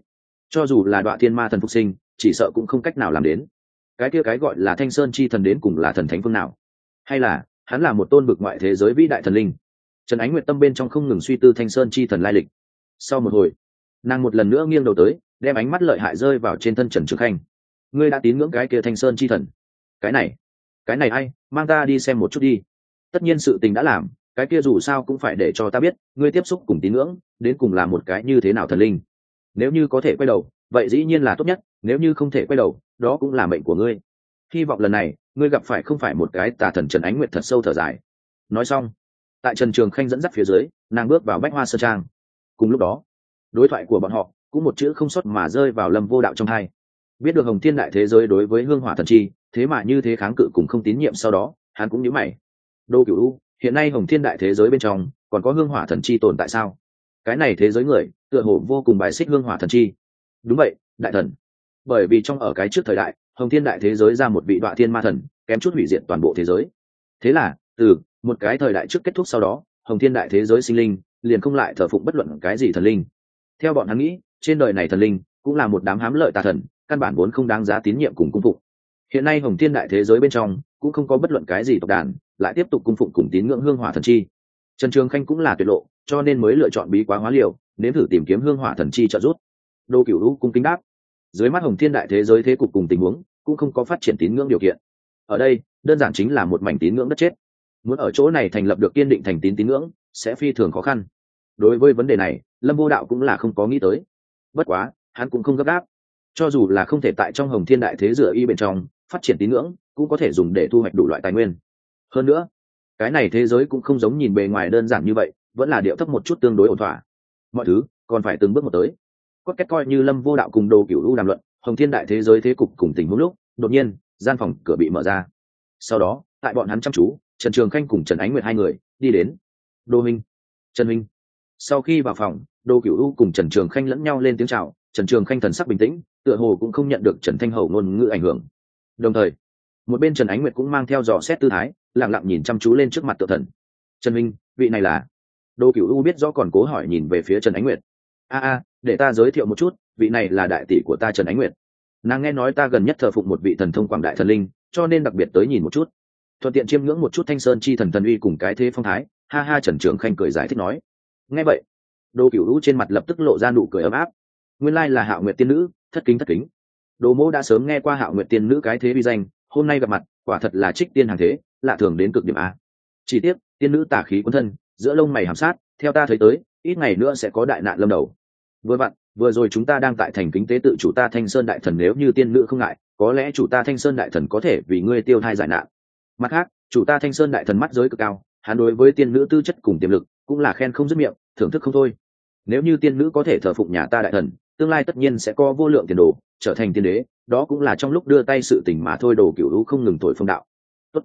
Cho dù là đoạn thiên ma thần phục sinh, chỉ sợ cũng không cách nào làm đến. Cái kia cái gọi là thanh sơn chi thần đến cùng là thần thánh phương nào? Hay là, hắn là một tôn bực ngoại thế giới vĩ đại thần linh? Trần ánh nguyệt tâm bên trong không ngừng suy tư thanh sơn chi thần lai lịch. Sau một hồi, nàng một lần nữa nghiêng đầu tới, đem ánh mắt lợi hại rơi vào trên thân trần trường khanh. Ngươi đã tín ngưỡng cái kia thanh sơn chi thần. Cái này cái này ai? Mang ta đi xem một chút đi. Tất nhiên sự tình đã làm cái kia dù sao cũng phải để cho ta biết, ngươi tiếp xúc cùng tín ngưỡng, đến cùng là một cái như thế nào thần linh. Nếu như có thể quay đầu, vậy dĩ nhiên là tốt nhất, nếu như không thể quay đầu, đó cũng là mệnh của ngươi. Hy vọng lần này, ngươi gặp phải không phải một cái tà thần trần ánh nguyệt thật sâu thở dài. Nói xong, tại trần trường khanh dẫn dắt phía dưới, nàng bước vào bách hoa sơ trang. Cùng lúc đó, đối thoại của bọn họ cũng một chữ không xuất mà rơi vào lâm vô đạo trong hai. Biết được hồng thiên đại thế giới đối với hương hỏa thần chi, thế mà như thế kháng cự cùng không tín nhiệm sau đó, hắn cũng nhớ mày. Đô cửu u hiện nay hồng thiên đại thế giới bên trong, còn có hương hỏa thần chi tồn tại sao? Cái này thế giới người, tựa hồ vô cùng bài xích hương hỏa thần chi. Đúng vậy, đại thần. Bởi vì trong ở cái trước thời đại, hồng thiên đại thế giới ra một vị đoạn thiên ma thần, kém chút hủy diệt toàn bộ thế giới. Thế là, từ một cái thời đại trước kết thúc sau đó, hồng thiên đại thế giới sinh linh liền không lại thờ phụng bất luận cái gì thần linh. Theo bọn hắn nghĩ, trên đời này thần linh cũng là một đám hám lợi tà thần, căn bản vốn không đáng giá tín nhiệm cùng cung phục. hiện nay hồng thiên đại thế giới bên trong cũng không có bất luận cái gì tộc đàn lại tiếp tục cung phụng cùng tín ngưỡng hương hỏa thần chi. Trần trường khanh cũng là tuyệt lộ, cho nên mới lựa chọn bí quá hóa liều, nếm thử tìm kiếm hương hỏa thần chi trợ giúp. Đô cửu lũ cung kính đáp. Dưới mắt hồng thiên đại thế giới thế cục cùng tình huống, cũng không có phát triển tín ngưỡng điều kiện. Ở đây, đơn giản chính là một mảnh tín ngưỡng đất chết. Muốn ở chỗ này thành lập được kiên định thành tín tín ngưỡng, sẽ phi thường khó khăn. Đối với vấn đề này, lâm vô đạo cũng là không có nghĩ tới. Bất quá, hắn cũng không gấp gáp. Cho dù là không thể tại trong hồng thiên đại thế dựa y bên trong phát triển tín ngưỡng, cũng có thể dùng để thu hoạch đủ loại tài nguyên hơn nữa, cái này thế giới cũng không giống nhìn bề ngoài đơn giản như vậy, vẫn là điệu thấp một chút tương đối ổn thỏa. Mọi thứ còn phải từng bước một tới. Có cách coi như lâm vô đạo cùng đồ cựu u đàm luận, hồng thiên đại thế giới thế cục cùng tình huống lúc, đột nhiên, gian phòng cửa bị mở ra. Sau đó, tại bọn hắn chăm chú, trần trường khanh cùng trần ánh nguyệt hai người đi đến. Đô minh, trần minh. Sau khi vào phòng đô cựu u cùng trần trường khanh lẫn nhau lên tiếng c h à o trần trường khanh thần sắc bình tĩnh, tựa hồ cũng không nhận được trần thanh hầu ngôn ngữ ảnh hưởng. Đồng thời, một bên trần ánh nguyệt cũng mang theo dò xét tư thái lẳng lặng nhìn chăm chú lên trước mặt tự thần. Trần minh vị này là? Đô cựu u biết rõ còn cố hỏi nhìn về phía trần ánh nguyệt. A a, để ta giới thiệu một chút, vị này là đại tỷ của ta trần ánh nguyệt. Nàng nghe nói ta gần nhất thờ phụng một vị thần thông quảng đại thần linh, cho nên đặc biệt tới nhìn một chút. Thuận tiện chiêm ngưỡng một chút thanh sơn chi thần thần uy cùng cái thế phong thái, ha ha trần trường khanh cười giải thích nói. Nghe vậy, đô cửu U trên mặt lập tức lộ ra nụ cười ấm áp. Nguyên lai là hạo nguyệt tiên nữ, thất kính thất kính. Đồ mỗ đã sớm nghe qua hạo nguyệt tiên nữ cái thế vi danh, hôm nay gặp mặt quả thật là trích tiên hàng thế, lạ thường đến cực điểm a. Chỉ tiếc, tiên nữ tả khí quân thân, giữa lông mày hàm sát, theo ta thấy tới, ít ngày nữa sẽ có đại nạn lâm đầu. Vừa vặn, vừa rồi chúng ta đang tại thành kính tế tự chủ ta thanh sơn đại thần nếu như tiên nữ không ngại, có lẽ chủ ta thanh sơn đại thần có thể vì ngươi tiêu thai giải nạn. Mặt khác, chủ ta thanh sơn đại thần mắt giới cực cao, hắn đối với tiên nữ tư chất cùng tiềm lực cũng là khen không dứt miệng, thưởng thức không thôi. Nếu như tiên nữ có thể thờ phụng nhà ta đại thần, tương lai tất nhiên sẽ có vô lượng tiền đồ, trở thành tiên đế đó cũng là trong lúc đưa tay sự tình mà thôi, đồ cựu lũ không ngừng thổi phong đạo. Tốt.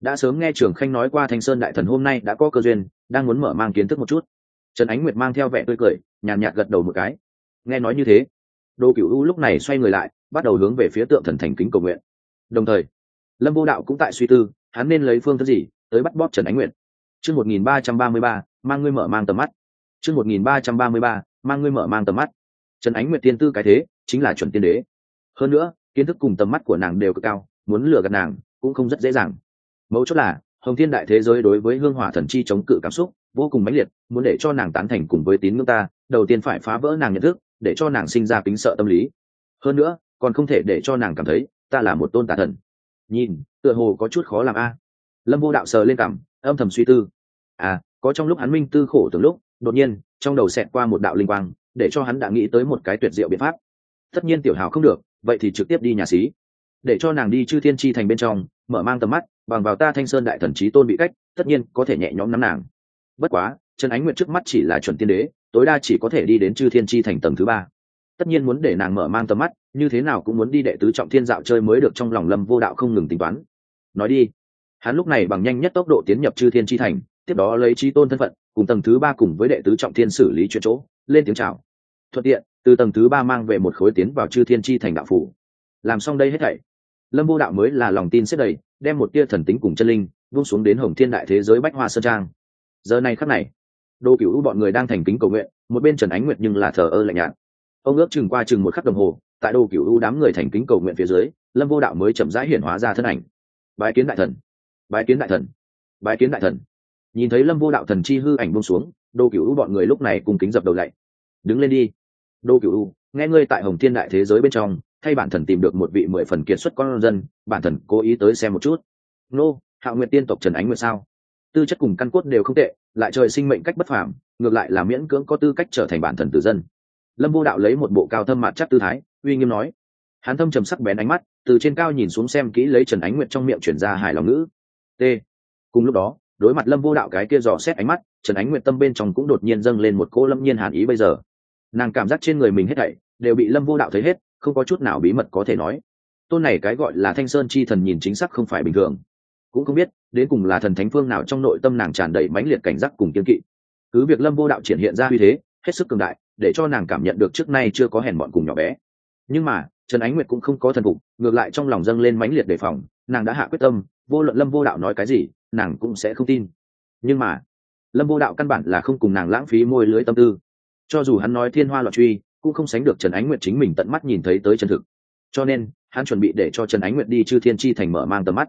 đã sớm nghe trường khanh nói qua thanh sơn đại thần hôm nay đã có cơ duyên, đang muốn mở mang kiến thức một chút. Trần ánh nguyệt mang theo vẻ tươi cười, nhàn nhạt gật đầu một cái. Nghe nói như thế, đồ cựu lũ lúc này xoay người lại, bắt đầu hướng về phía tượng thần thành kính cầu nguyện. Đồng thời, lâm vô đạo cũng tại suy tư, hắn nên lấy phương thức gì tới bắt bóp trần ánh nguyệt? Chương một nghìn ba trăm ba mươi ba, mang ngươi mở mang tầm mắt. Chương một nghìn ba trăm ba mươi ba, mang ngươi mở mang tầm mắt. Trần ánh nguyệt tiên tư cái thế, chính là chuẩn tiên đế hơn nữa, kiến thức cùng tầm mắt của nàng đều cực cao, muốn lừa gạt nàng cũng không rất dễ dàng. Mấu chốt là, hồng thiên đại thế giới đối với hương hỏa thần chi chống cự cảm xúc vô cùng mãnh liệt, muốn để cho nàng tán thành cùng với tín ngưỡng ta, đầu tiên phải phá vỡ nàng nhận thức, để cho nàng sinh ra kính sợ tâm lý. Hơn nữa, còn không thể để cho nàng cảm thấy ta là một tôn tà thần. Nhìn, tựa hồ có chút khó làm a. Lâm vô đạo sờ lên cảm âm thầm suy tư. À có trong lúc hắn minh tư khổ từng lúc, đột nhiên, trong đầu xẹt qua một đạo linh quang, để cho hắn đã nghĩ tới một cái tuyệt diệu biện pháp tất nhiên tiểu hào không được, vậy thì trực tiếp đi nhà xí. Để cho nàng đi chư thiên chi thành bên trong, mở mang tầm mắt, bằng vào ta thanh sơn đại thần trí tôn bị cách, tất nhiên có thể nhẹ nhõm nắm nàng. Bất quá trần ánh nguyện trước mắt chỉ là chuẩn tiên đế, tối đa chỉ có thể đi đến chư thiên chi thành tầng thứ ba. Tất nhiên muốn để nàng mở mang tầm mắt, như thế nào cũng muốn đi đệ tứ trọng thiên dạo chơi mới được trong lòng lâm vô đạo không ngừng tính toán. Nói đi, hắn lúc này bằng nhanh nhất tốc độ tiến nhập chư thiên chi thành, tiếp đó lấy trí tôn thân phận, cùng tầng thứ ba cùng với đệ tứ trọng thiên xử lý chuyện chỗ, lên tiếng chào. Thuận tiện từ tầng thứ ba mang về một khối tiến vào chư thiên chi thành đạo phủ. Làm xong đây hết thảy, lâm vô đạo mới là lòng tin xếp đầy, đem một tia thần tính cùng chân linh vung xuống đến hồng thiên đại thế giới bách hoa sơn trang. Giờ này khắc này, đô cựu bọn người đang thành kính cầu nguyện, một bên trần ánh nguyệt nhưng là thờ ơ lạnh nhạt. Ông ước chừng qua chừng một khắc đồng hồ, tại đô cựu đám người thành kính cầu nguyện phía dưới, lâm vô đạo mới chậm rãi hiển hóa ra thân ảnh. Bái kiến đại thần, bái kiến đại thần, bái kiến đại thần. Nhìn thấy lâm vô đạo thần chi hư ảnh bông xuống, đô cựu bọn người lúc này cùng kính dập đầu lạy đứng lên đi đô cựu nghe ngươi tại hồng thiên đại thế giới bên trong, thay bản thần tìm được một vị mười phần kiệt xuất con dân, bản thần cố ý tới xem một chút. Nô hạ nguyện tiên tộc trần ánh nguyệt sao? Tư chất cùng căn cốt đều không tệ, lại trời sinh mệnh cách bất phàm, ngược lại là miễn cưỡng có tư cách trở thành bản thần tử dân. Lâm vô đạo lấy một bộ cao thâm mặt chắc tư thái, uy nghiêm nói. Hắn thâm trầm sắc bén ánh mắt, từ trên cao nhìn xuống xem kỹ lấy trần ánh nguyệt trong miệng chuyển ra hài lòng ngữ. T. Cùng lúc đó, đối mặt lâm vô đạo cái kia dò xét ánh mắt, trần ánh nguyệt tâm bên trong cũng đột nhiên dâng lên một cô lâm nhiên hàn ý bây giờ nàng cảm giác trên người mình hết thảy đều bị lâm vô đạo thấy hết, không có chút nào bí mật có thể nói. Tôn này cái gọi là thanh sơn chi thần nhìn chính xác không phải bình thường. Cũng không biết, đến cùng là thần thánh phương nào trong nội tâm nàng tràn đầy mãnh liệt cảnh giác cùng kiên kỵ. Cứ việc lâm vô đạo triển hiện ra uy thế, hết sức cường đại, để cho nàng cảm nhận được trước nay chưa có hèn bọn cùng nhỏ bé. Nhưng mà, trần ánh nguyệt cũng không có thần phục, ngược lại trong lòng dâng lên mãnh liệt đề phòng, nàng đã hạ quyết tâm, vô luận lâm vô đạo nói cái gì, nàng cũng sẽ không tin. Nhưng mà, lâm vô đạo căn bản là không cùng nàng lãng phí môi lưới tâm tư cho dù hắn nói thiên hoa loạn truy, cũng không sánh được trần ánh nguyệt chính mình tận mắt nhìn thấy tới chân thực. Cho nên, hắn chuẩn bị để cho trần ánh nguyệt đi chư thiên chi thành mở mang tầm mắt.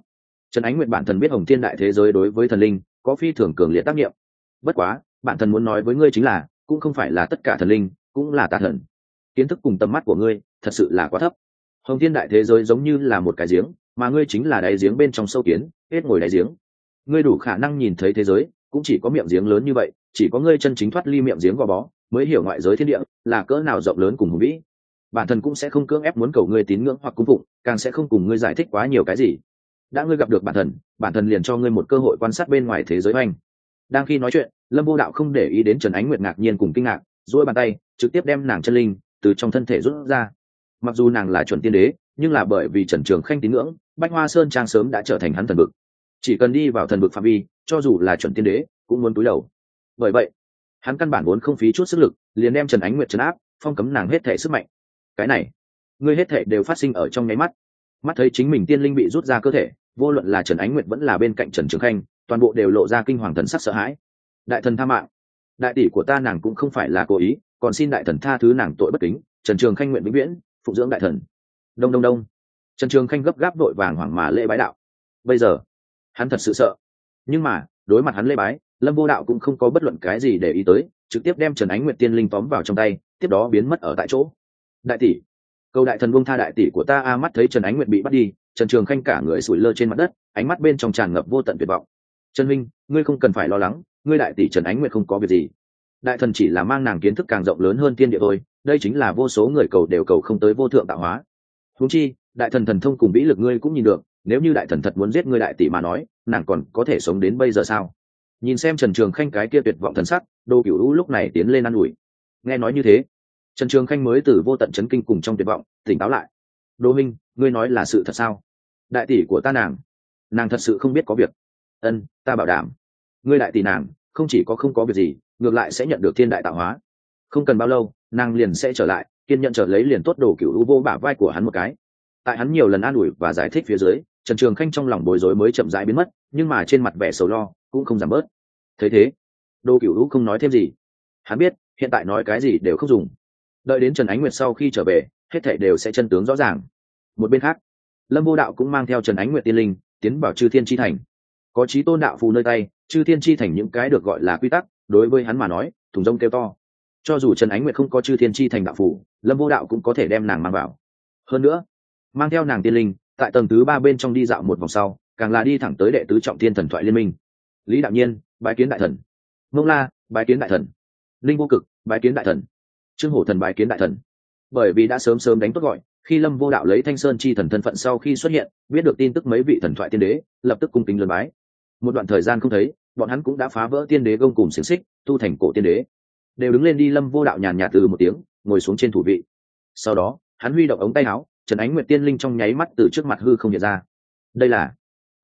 Trần ánh nguyệt bản thân biết hồng thiên đại thế giới đối với thần linh có phi thường cường liệt tác nghiệm. Bất quá, bản thân muốn nói với ngươi chính là, cũng không phải là tất cả thần linh, cũng là tà thần. Kiến thức cùng tầm mắt của ngươi, thật sự là quá thấp. Hồng thiên đại thế giới giống như là một cái giếng, mà ngươi chính là đáy giếng bên trong sâu kiến, hết ngồi đáy giếng. Ngươi đủ khả năng nhìn thấy thế giới, cũng chỉ có miệng giếng lớn như vậy, chỉ có ngươi chân chính thoát ly miệng giếng gò bó mới hiểu ngoại giới thiên địa là cỡ nào rộng lớn cùng hùng vĩ. Bản thân cũng sẽ không cưỡng ép muốn cầu ngươi tín ngưỡng hoặc cung phụng, càng sẽ không cùng ngươi giải thích quá nhiều cái gì. Đã ngươi gặp được bản thân bản thân liền cho ngươi một cơ hội quan sát bên ngoài thế giới oanh đang khi nói chuyện, lâm vô đạo không để ý đến trần ánh nguyệt ngạc nhiên cùng kinh ngạc, duỗi bàn tay, trực tiếp đem nàng chân linh từ trong thân thể rút ra. Mặc dù nàng là chuẩn tiên đế, nhưng là bởi vì trần trường khanh tín ngưỡng, bách hoa sơn trang sớm đã trở thành hắn thần vực. Chỉ cần đi vào thần vực phạm vi, cho dù là chuẩn tiên đế, cũng muốn túi đầu. Bởi vậy hắn căn bản vốn không phí chút sức lực, liền đem trần ánh nguyệt trấn áp, phong cấm nàng hết thể sức mạnh. Cái này, ngươi hết thể đều phát sinh ở trong nháy mắt. Mắt thấy chính mình tiên linh bị rút ra cơ thể, vô luận là trần ánh nguyệt vẫn là bên cạnh trần trường khanh, toàn bộ đều lộ ra kinh hoàng thần sắc sợ hãi. Đại thần tha mạng. Đại tỷ của ta nàng cũng không phải là cố ý, còn xin đại thần tha thứ nàng tội bất kính. Trần trường khanh nguyện vĩnh viễn phụng dưỡng đại thần. Đông đông đông. Trần trường khanh gấp gáp đội vàng hoảng mà lễ bái đạo. Bây giờ, hắn thật sự sợ. Nhưng mà, đối mặt hắn lễ bái lâm vô đạo cũng không có bất luận cái gì để ý tới, trực tiếp đem trần ánh nguyệt tiên linh tóm vào trong tay, tiếp đó biến mất ở tại chỗ. Đại tỷ, cầu đại thần buông tha đại tỷ của ta, a mắt thấy trần ánh nguyệt bị bắt đi, trần trường khanh cả người sủi lơ trên mặt đất, ánh mắt bên trong tràn ngập vô tận tuyệt vọng. Trần minh ngươi không cần phải lo lắng, ngươi đại tỷ trần ánh nguyệt không có việc gì. Đại thần chỉ là mang nàng kiến thức càng rộng lớn hơn tiên địa thôi, đây chính là vô số người cầu đều cầu không tới vô thượng tạo hóa. Húng chi, đại thần thần thông cùng vĩ lực ngươi cũng nhìn được, nếu như đại thần thật muốn giết ngươi đại tỷ mà nói, nàng còn có thể sống đến bây giờ sao? Nhìn xem trần trường khanh cái kia tuyệt vọng thần sắc, đô cựu U lúc này tiến lên ă n ủi. Nghe nói như thế, trần trường khanh mới từ vô tận c h ấ n kinh cùng trong tuyệt vọng, tỉnh táo lại. Đô minh, ngươi nói là sự thật sao? Đại tỷ của ta nàng nàng thật sự không biết có việc. Ân, ta bảo đảm. Ngươi đại tỷ nàng, không chỉ có không có việc gì, ngược lại sẽ nhận được thiên đại tạo hóa. Không cần bao lâu, nàng liền sẽ trở lại, kiên nhận trở lấy liền tốt đồ cựu U vô bả vai của hắn một cái. Tại hắn nhiều lần an ủi và giải thích phía dưới trần trường khanh trong lòng bối rối mới chậm rãi biến mất, nhưng mà trên mặt vẻ sầu lo cũng không giảm bớt. Thấy thế, đô cựu hữu không nói thêm gì. Hắn biết, hiện tại nói cái gì đều không dùng. Đợi đến trần ánh nguyệt sau khi trở về, hết thảy đều sẽ chân tướng rõ ràng. Một bên khác, lâm vô đạo cũng mang theo trần ánh nguyệt tiên linh, tiến vào chư thiên tri thành. Có trí tôn đạo phù nơi tay, chư thiên tri thành những cái được gọi là quy tắc, đối với hắn mà nói, thùng rông kêu to. Cho dù trần ánh nguyệt không có chư thiên tri thành đạo phù, lâm vô đạo cũng có thể đem nàng mang vào. Hơn nữa, mang theo nàng tiên linh tại tầng thứ ba bên trong đi dạo một vòng sau, càng là đi thẳng tới đệ tứ trọng thiên thần thoại liên minh. Lý đạo nhiên, bái kiến đại thần. Mông la, bái kiến đại thần. Linh vô cực, bái kiến đại thần. Trương hổ thần, bái kiến đại thần. Bởi vì đã sớm sớm đánh tốt gọi, khi lâm vô đạo lấy thanh sơn chi thần thân phận sau khi xuất hiện, biết được tin tức mấy vị thần thoại tiên đế, lập tức cung kính lân bái. Một đoạn thời gian không thấy, bọn hắn cũng đã phá vỡ tiên đế gông cùng xiềng xích, tu thành cổ tiên đế. Đều đứng lên đi lâm vô đạo nhàn nhạt từ một tiếng, ngồi xuống trên thủ vị. Sau đó, hắn huy động ống tay áo trần ánh nguyệt tiên linh trong nháy mắt từ trước mặt hư không nhận ra. Đây là,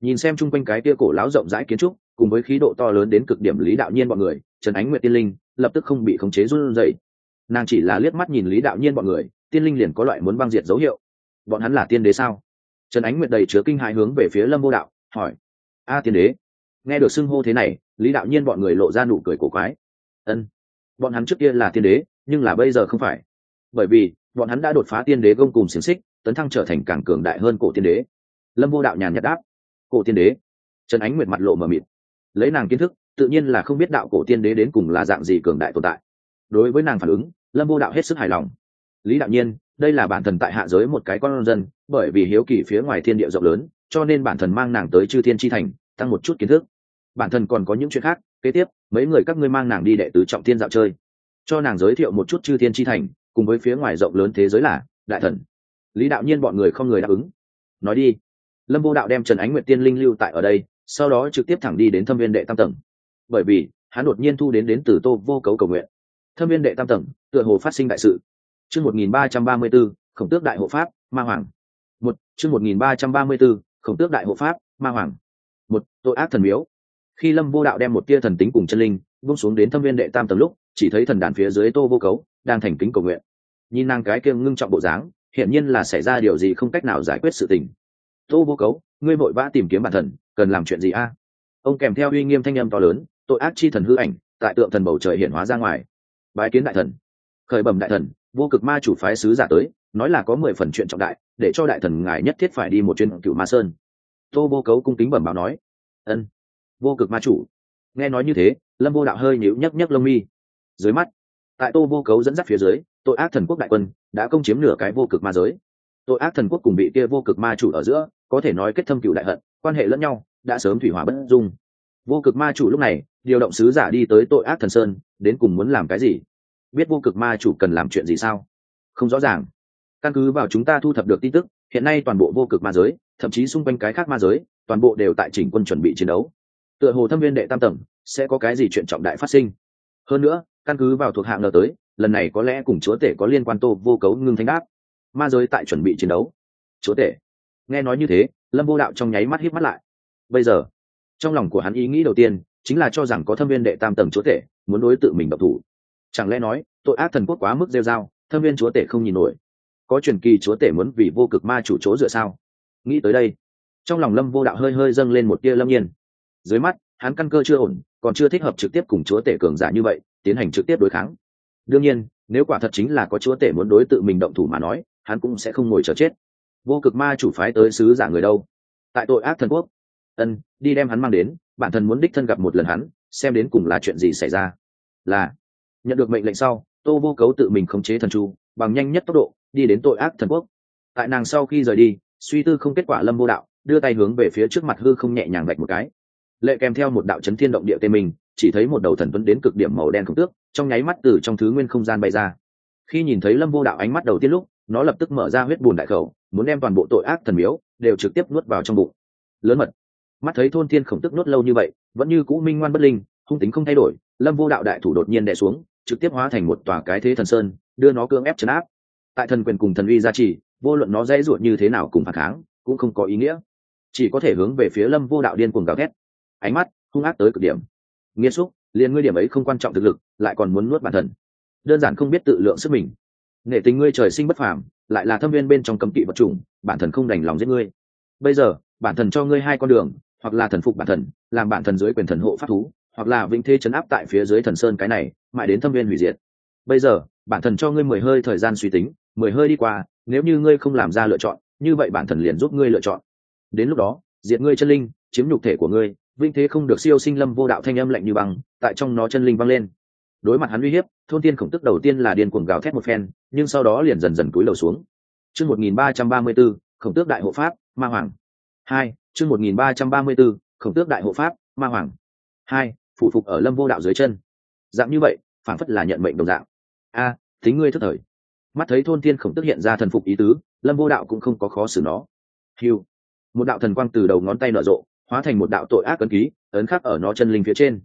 nhìn xem chung quanh cái tia cổ lão rộng rãi kiến trúc, cùng với khí độ to lớn đến cực điểm lý đạo nhiên bọn người, trần ánh nguyệt tiên linh lập tức không bị khống chế run rẩy. Nàng chỉ là liếc mắt nhìn lý đạo nhiên bọn người, tiên linh liền có loại muốn băng diệt dấu hiệu. Bọn hắn là tiên đế sao? Trần ánh nguyệt đầy chứa kinh hãi hướng về phía lâm vô đạo, hỏi. A, tiên đế. Nghe được xưng hô thế này, lý đạo nhiên bọn người lộ ra nụ cười cổ quái. Ân, bọn hắn trước kia là tiên đế, nhưng là bây giờ không phải. Bởi vì, bọn hắn đã đột phá tiên đế gông cùng xiềng xích tấn thăng trở thành càng cường đại hơn cổ tiên đế. Lâm vô đạo nhàn nhạt đáp, cổ tiên đế? Trần ánh nguyệt mặt lộ mờ mịt, lấy nàng kiến thức, tự nhiên là không biết đạo cổ tiên đế đến cùng là dạng gì cường đại tồn tại. Đối với nàng phản ứng, lâm vô đạo hết sức hài lòng. Lý đạo nhiên, đây là bản thần tại hạ giới một cái con dân, bởi vì hiếu kỳ phía ngoài thiên địa rộng lớn, cho nên bản thần mang nàng tới chư thiên tri thành, tăng một chút kiến thức. Bản thần còn có những chuyện khác, kế tiếp, mấy người các ngươi mang nàng đi đệ tứ trọng thiên dạo chơi. Cho nàng giới thiệu một chút chư thiên tri thành, cùng với phía ngoài rộng lớn thế giới là, đại thần lý đạo nhiên bọn người không người đáp ứng. Nói đi. Lâm vô đạo đem trần ánh nguyệt tiên linh lưu tại ở đây, sau đó trực tiếp thẳng đi đến thâm viên đệ tam tầng. Bởi vì, hắn đột nhiên thu đến đến từ tô vô cấu cầu nguyện. Thâm viên đệ tam tầng, tựa hồ phát sinh đại sự. Chương một nghìn ba trăm ba mươi b ố khổng tước đại hộ pháp, ma hoàng. Một, chương một nghìn ba trăm ba mươi b ố khổng tước đại hộ pháp, ma hoàng. Một, tội ác thần miếu. Khi lâm vô đạo đem một tia thần tính cùng chân linh bung xuống đến thâm viên đệ tam tầng lúc, chỉ thấy thần đàn phía dưới tô vô cấu, đang thành kính cầu nguyện. Nhìn nàng cái kia ngưng trọng bộ dáng Hiện nhiên là xảy ra điều gì không cách nào giải quyết sự tình. Tô vô cấu, ngươi vội vã tìm kiếm bản thần, cần làm chuyện gì a? Ông kèm theo uy nghiêm thanh âm to lớn, tội ác chi thần hư ảnh, tại tượng thần bầu trời hiện hóa ra ngoài. Bái kiến đại thần. Khởi bẩm đại thần, vô cực ma chủ phái sứ giả tới, nói là có mười phần chuyện trọng đại, để cho đại thần ngài nhất thiết phải đi một chuyến cựu ma sơn. Tô vô cấu cung kính bẩm báo nói. Ân. Vô cực ma chủ. Nghe nói như thế, lâm vô đạo hơi nhíu nhấc nhấc lông mi. Dưới mắt, tại tô vô cấu dẫn dắt phía dưới tội ác thần quốc đại quân đã công chiếm nửa cái vô cực ma giới. Tội ác thần quốc cùng bị kia vô cực ma chủ ở giữa, có thể nói kết thâm cựu đại hận, quan hệ lẫn nhau, đã sớm thủy hỏa bất dung. Vô cực ma chủ lúc này, điều động sứ giả đi tới tội ác thần sơn, đến cùng muốn làm cái gì? Biết vô cực ma chủ cần làm chuyện gì sao? Không rõ ràng. Căn cứ vào chúng ta thu thập được tin tức, hiện nay toàn bộ vô cực ma giới, thậm chí xung quanh cái khác ma giới, toàn bộ đều tại chỉnh quân chuẩn bị chiến đấu. Tựa hồ thâm viên đệ tam tầng, sẽ có cái gì chuyện trọng đại phát sinh? Hơn nữa, căn cứ vào thuộc hạng ngờ tới lần này có lẽ cùng chúa tể có liên quan tô vô cấu ngưng thanh đáp. Ma giới tại chuẩn bị chiến đấu. Chúa tể. Nghe nói như thế, lâm vô đạo trong nháy mắt hít mắt lại. Bây giờ, trong lòng của hắn ý nghĩ đầu tiên chính là cho rằng có thâm viên đệ tam tầng chúa tể muốn đối tự mình độc thủ. Chẳng lẽ nói, tội ác thần quốc quá mức rêu dao thâm viên chúa tể không nhìn nổi. Có truyền kỳ chúa tể muốn vì vô cực ma chủ chỗ dựa sao? Nghĩ tới đây, trong lòng lâm vô đạo hơi hơi dâng lên một tia lâm nhiên. Dưới mắt, hắn căn cơ chưa ổn, còn chưa thích hợp trực tiếp cùng chúa tể cường giả như vậy, tiến hành trực tiếp đối kháng đương nhiên, nếu quả thật chính là có chúa tể muốn đối tự mình động thủ mà nói, hắn cũng sẽ không ngồi chờ chết. Vô cực ma chủ phái tới sứ giả người đâu? Tại tội ác thần quốc. Ân, đi đem hắn mang đến, bản thân muốn đích thân gặp một lần hắn, xem đến cùng là chuyện gì xảy ra. Là, nhận được mệnh lệnh sau, tô vô cấu tự mình khống chế thần chu, bằng nhanh nhất tốc độ, đi đến tội ác thần quốc. Tại nàng sau khi rời đi, suy tư không kết quả lâm vô đạo, đưa tay hướng về phía trước mặt hư không nhẹ nhàng vạch một cái. Lệ kèm theo một đạo chấn thiên động địa tên mình chỉ thấy một đầu thần tuấn đến cực điểm màu đen khổng tước, trong nháy mắt từ trong thứ nguyên không gian bay ra. Khi nhìn thấy lâm vô đạo ánh mắt đầu tiên lúc, nó lập tức mở ra huyết bùn đại khẩu, muốn đem toàn bộ tội ác thần miếu đều trực tiếp nuốt vào trong bụng. Lớn mật. Mắt thấy thôn thiên khổng tức nuốt lâu như vậy, vẫn như cũ minh ngoan bất linh, hung tính không thay đổi, lâm vô đạo đại thủ đột nhiên đè xuống, trực tiếp hóa thành một tòa cái thế thần sơn, đưa nó cưỡng ép chấn áp. Tại thần quyền cùng thần uy gia trì, vô luận nó dễ ruột như thế nào cùng phản kháng, cũng không có ý nghĩa. Chỉ có thể hướng về phía lâm vô đạo điên cuồng gào thét. Ánh mắt hung ác tới cực điểm nghiêm xúc, liền ngươi điểm ấy không quan trọng thực lực, lại còn muốn nuốt bản thân. Đơn giản không biết tự lượng sức mình. Nghệ tình ngươi trời sinh bất phàm, lại là thâm viên bên trong cấm kỵ vật chủng, bản thân không đành lòng giết ngươi. Bây giờ, bản thân cho ngươi hai con đường, hoặc là thần phục bản thân, làm bản thân dưới quyền thần hộ pháp thú, hoặc là vĩnh thế chấn áp tại phía dưới thần sơn cái này, mãi đến thâm viên hủy diệt. Bây giờ, bản thân cho ngươi mười hơi thời gian suy tính, mười hơi đi qua, nếu như ngươi không làm ra lựa chọn, như vậy bản thân liền giúp ngươi lựa chọn. Đến lúc đó, diệt ngươi chân linh, chiếm nhục thể của ngươi vinh thế không được siêu sinh lâm vô đạo thanh âm lạnh như băng tại trong nó chân linh văng lên. Đối mặt hắn uy hiếp thôn tiên khổng tức đầu tiên là điên cuồng gào thét một phen nhưng sau đó liền dần dần cúi đầu xuống. Chương một nghìn ba trăm ba mươi b ố khổng tước đại hộ pháp ma hoàng. Hai chương một nghìn ba trăm ba mươi b ố khổng tước đại hộ pháp ma hoàng. Hai phụ phục ở lâm vô đạo dưới chân. Dạng như vậy phản phất là nhận mệnh đồng dạng. A à, ngươi thất thời. Mắt thấy thôn tiên khổng tức hiện ra thần phục ý tứ lâm vô đạo cũng không có khó xử nó. Hiu một đạo thần quang từ đầu ngón tay nở rộ hóa thành một đạo tội ác ấn ký, ấn khắc ở nó chân linh phía trên.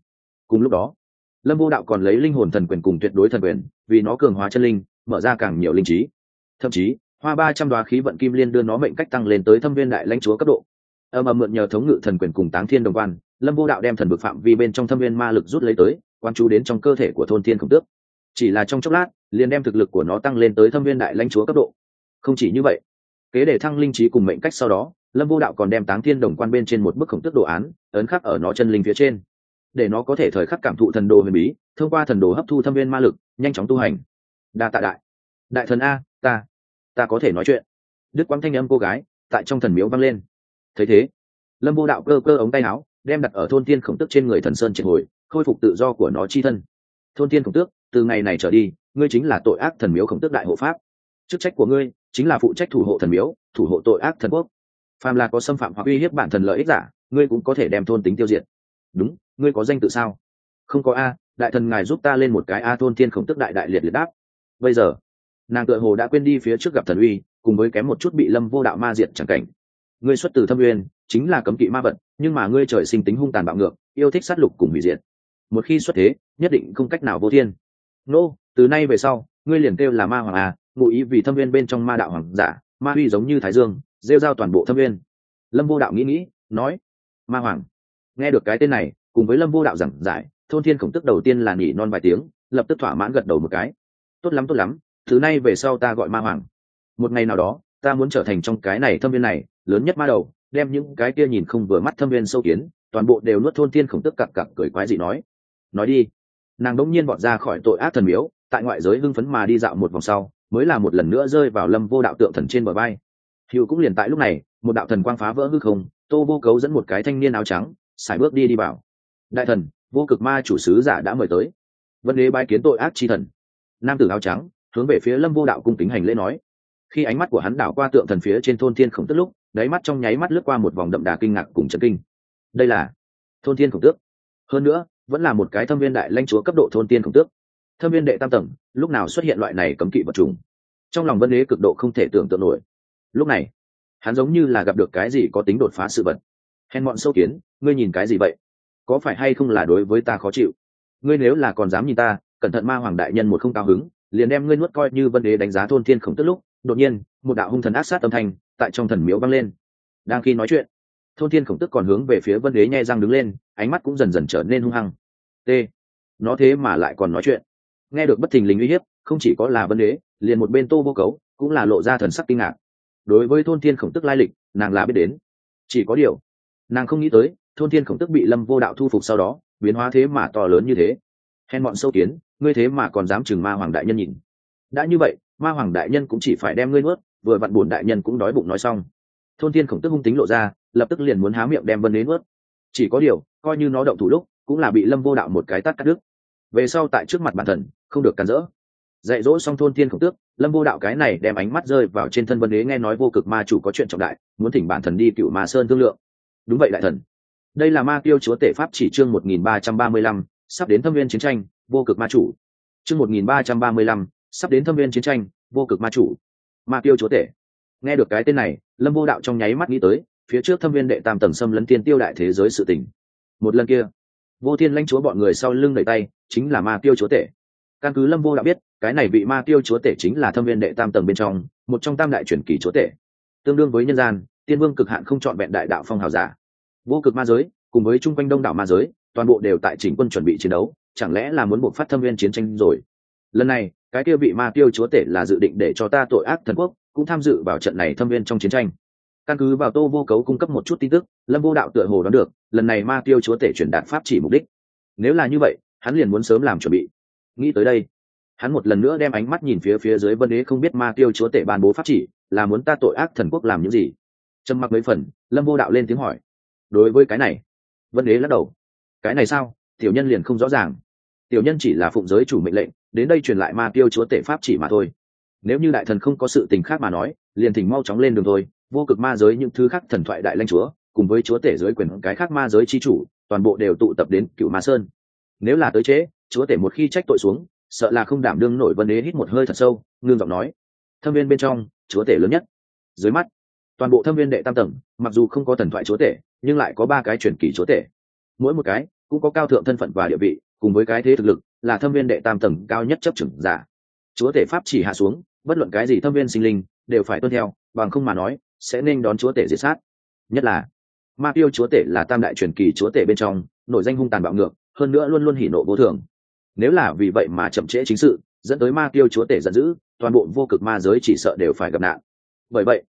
Cùng lúc đó, lâm vô đạo còn lấy linh hồn thần quyền cùng tuyệt đối thần quyền, vì nó cường hóa chân linh, mở ra càng nhiều linh trí. Thậm chí, hoa ba trăm đoá khí vận kim liên đưa nó mệnh cách tăng lên tới thâm viên đại lãnh chúa cấp độ. Âm âm mượn nhờ thống ngự thần quyền cùng táng thiên đồng quan, lâm vô đạo đem thần vực phạm vi bên trong thâm viên ma lực rút lấy tới, quan chú đến trong cơ thể của thôn thiên khổng tước. Chỉ là trong chốc lát, liền đem thực lực của nó tăng lên tới thâm viên đại lãnh chúa cấp độ. Không chỉ như vậy, kế để thăng linh trí cùng mệnh cách sau đó lâm vô đạo còn đem táng thiên đồng quan bên trên một bức khổng tước đồ án, ấn khắc ở nó chân linh phía trên. Để nó có thể thời khắc cảm thụ thần đồ huyền bí, thông qua thần đồ hấp thu thâm viên ma lực, nhanh chóng tu hành. Đa tạ đại. Đại thần a, ta ta có thể nói chuyện. Đức quang thanh âm cô gái, tại trong thần miếu vang lên. Thấy thế, lâm vô đạo cơ cơ ống tay áo, đem đặt ở thôn tiên khổng tước trên người thần sơn triệt hồi, khôi phục tự do của nó chi thân. Thôn tiên khổng tước, từ ngày này trở đi, ngươi chính là tội ác thần miếu khổng tước đại hộ pháp. Chức trách của ngươi chính là phụ trách thủ hộ thần miếu, thủ hộ tội ác thần quốc phàm là có xâm phạm hoặc uy hiếp bản thần lợi ích giả, ngươi cũng có thể đem thôn tính tiêu diệt. Đúng, ngươi có danh tự sao? Không có a, đại thần ngài giúp ta lên một cái a thôn thiên khổng tức đại đại liệt liệt đáp. Bây giờ, nàng tựa hồ đã quên đi phía trước gặp thần uy, cùng với kém một chút bị lâm vô đạo ma diệt chẳng cảnh. Ngươi xuất từ thâm uyên, chính là cấm kỵ ma vật, nhưng mà ngươi trời sinh tính hung tàn bạo ngược, yêu thích sát lục cùng hủy diệt. Một khi xuất thế, nhất định không cách nào vô thiên. Nô, từ nay về sau, ngươi liền kêu là ma hoàng à ngụ ý vì thâm viên bên trong ma đạo hoàng giả, ma huy giống như thái dương rêu rao toàn bộ thâm viên lâm vô đạo nghĩ nghĩ, nói, ma hoàng, nghe được cái tên này, cùng với lâm vô đạo giảng giải, thôn thiên khổng tức đầu tiên là nghỉ non vài tiếng, lập tức thỏa mãn gật đầu một cái. Tốt lắm tốt lắm, thứ này về sau ta gọi ma hoàng. Một ngày nào đó, ta muốn trở thành trong cái này thâm viên này, lớn nhất ma đầu, đem những cái kia nhìn không vừa mắt thâm viên sâu kiến, toàn bộ đều nuốt thôn thiên khổng tức cặp cặp cười quái dị nói. Nói đi. Nàng đỗng nhiên bọt ra khỏi tội ác thần miếu, tại ngoại giới hưng phấn mà đi dạo một vòng sau, mới là một lần nữa rơi vào lâm vô đạo tượng thần trên bờ bay hữu cũng liền tại lúc này, một đạo thần quang phá vỡ hư không, tô vô cấu dẫn một cái thanh niên áo trắng, xài bước đi đi vào. Đại thần, vô cực ma chủ sứ giả đã mời tới. Vân đế bái kiến tội ác chi thần. Nam tử áo trắng, hướng về phía lâm vô đạo cung kính hành lễ nói. Khi ánh mắt của hắn đảo qua tượng thần phía trên thôn thiên khổng tức lúc, đáy mắt trong nháy mắt lướt qua một vòng đậm đà kinh ngạc cùng trần kinh. Đây là thôn thiên khổng tước. Hơn nữa, vẫn là một cái thâm viên đại lãnh chúa cấp độ thôn tiên khổng tước. Thâm viên đệ tam tầng, lúc nào xuất hiện loại này cấm kỵ vật trùng? Trong lòng vân đế cực độ không thể tưởng tượng nổi lúc này, hắn giống như là gặp được cái gì có tính đột phá sự vật. Hèn bọn sâu kiến, ngươi nhìn cái gì vậy? Có phải hay không là đối với ta khó chịu? Ngươi nếu là còn dám nhìn ta, cẩn thận ma hoàng đại nhân một không cao hứng, liền đem ngươi nuốt coi như vân đế đánh giá thôn thiên khổng tức lúc, đột nhiên, một đạo hung thần ác sát âm thanh tại trong thần miếu vang lên. Đang khi nói chuyện, thôn thiên khổng tức còn hướng về phía vân đế nhai răng đứng lên, ánh mắt cũng dần dần trở nên hung hăng. T, nó thế mà lại còn nói chuyện. Nghe được bất thình lình uy hiếp, không chỉ có là vân đế, liền một bên tô vô cấu cũng là lộ ra thần sắc kinh ngạc đối với thôn thiên khổng tức lai lịch, nàng là biết đến. Chỉ có điều, nàng không nghĩ tới, thôn thiên khổng tức bị lâm vô đạo thu phục sau đó, biến hóa thế mà to lớn như thế. Hèn bọn sâu kiến, ngươi thế mà còn dám chừng ma hoàng đại nhân nhìn. Đã như vậy, ma hoàng đại nhân cũng chỉ phải đem ngươi nuốt, vừa vặn buồn đại nhân cũng đói bụng nói xong. Thôn thiên khổng tức hung tính lộ ra, lập tức liền muốn há miệng đem vân đến nuốt. Chỉ có điều, coi như nó động thủ lúc, cũng là bị lâm vô đạo một cái tắt cắt đứt. Về sau tại trước mặt bản thần, không được cản rỡ dạy dỗ xong thôn tiên khổng tước, lâm vô đạo cái này đem ánh mắt rơi vào trên thân vân đế nghe nói vô cực ma chủ có chuyện trọng đại, muốn thỉnh bản thần đi cựu ma sơn thương lượng. Đúng vậy đại thần. Đây là ma tiêu chúa tể pháp chỉ chương một nghìn ba trăm ba mươi lăm, sắp đến thâm viên chiến tranh, vô cực ma chủ. Chương một nghìn ba trăm ba mươi lăm, sắp đến thâm viên chiến tranh, vô cực ma chủ. Ma tiêu chúa tể. Nghe được cái tên này, lâm vô đạo trong nháy mắt nghĩ tới, phía trước thâm viên đệ tam tầng xâm lấn tiên tiêu đại thế giới sự tình. Một lần kia, vô thiên lãnh chúa bọn người sau lưng đẩy tay, chính là ma tiêu chúa tể. Căn cứ lâm vô đạo biết cái này bị ma tiêu chúa tể chính là thâm viên đệ tam tầng bên trong, một trong tam đại truyền kỳ chúa tể. Tương đương với nhân gian, tiên vương cực hạn không chọn vẹn đại đạo phong hào giả. Vô cực ma giới, cùng với chung quanh đông đảo ma giới, toàn bộ đều tại chỉnh quân chuẩn bị chiến đấu, chẳng lẽ là muốn buộc phát thâm viên chiến tranh rồi? Lần này, cái kia bị ma tiêu chúa tể là dự định để cho ta tội ác thần quốc, cũng tham dự vào trận này thâm viên trong chiến tranh. Căn cứ vào tô vô cấu cung cấp một chút tin tức, lâm vô đạo tựa hồ đoán được, lần này ma tiêu chúa tể truyền đạt pháp chỉ mục đích. Nếu là như vậy, hắn liền muốn sớm làm chuẩn bị. Nghĩ tới đây hắn một lần nữa đem ánh mắt nhìn phía phía dưới vân đế không biết ma tiêu chúa tể ban bố pháp chỉ, là muốn ta tội ác thần quốc làm những gì? Trầm mặc mấy phần, lâm vô đạo lên tiếng hỏi. Đối với cái này, vân đế lắc đầu. Cái này sao? Tiểu nhân liền không rõ ràng. Tiểu nhân chỉ là phụng giới chủ mệnh lệnh, đến đây truyền lại ma tiêu chúa tể pháp chỉ mà thôi. Nếu như đại thần không có sự tình khác mà nói, liền thỉnh mau chóng lên đường thôi. Vô cực ma giới những thứ khác thần thoại đại lanh chúa, cùng với chúa tể giới quyền cái khác ma giới chi chủ, toàn bộ đều tụ tập đến cựu ma sơn. Nếu là tới chế chúa tể một khi trách tội xuống sợ là không đảm đương nổi vân đế hít một hơi thật sâu, ngưng giọng nói. Thâm viên bên trong, chúa tể lớn nhất. Dưới mắt, toàn bộ thâm viên đệ tam tầng, mặc dù không có thần thoại chúa tể, nhưng lại có ba cái truyền kỳ chúa tể. Mỗi một cái cũng có cao thượng thân phận và địa vị, cùng với cái thế thực lực, là thâm viên đệ tam tầng cao nhất chấp chừng giả. Chúa tể pháp chỉ hạ xuống, bất luận cái gì thâm viên sinh linh, đều phải tuân theo, bằng không mà nói, sẽ nên đón chúa tể diệt sát. Nhất là, ma tiêu chúa tể là tam đại truyền kỳ chúa tể bên trong, nổi danh hung tàn bạo ngược, hơn nữa luôn luôn hỉ nộ vô thường nếu là vì vậy mà chậm trễ chính sự, dẫn tới ma tiêu chúa tể giận dữ, toàn bộ vô cực ma giới chỉ sợ đều phải gặp nạn. Bởi vậy,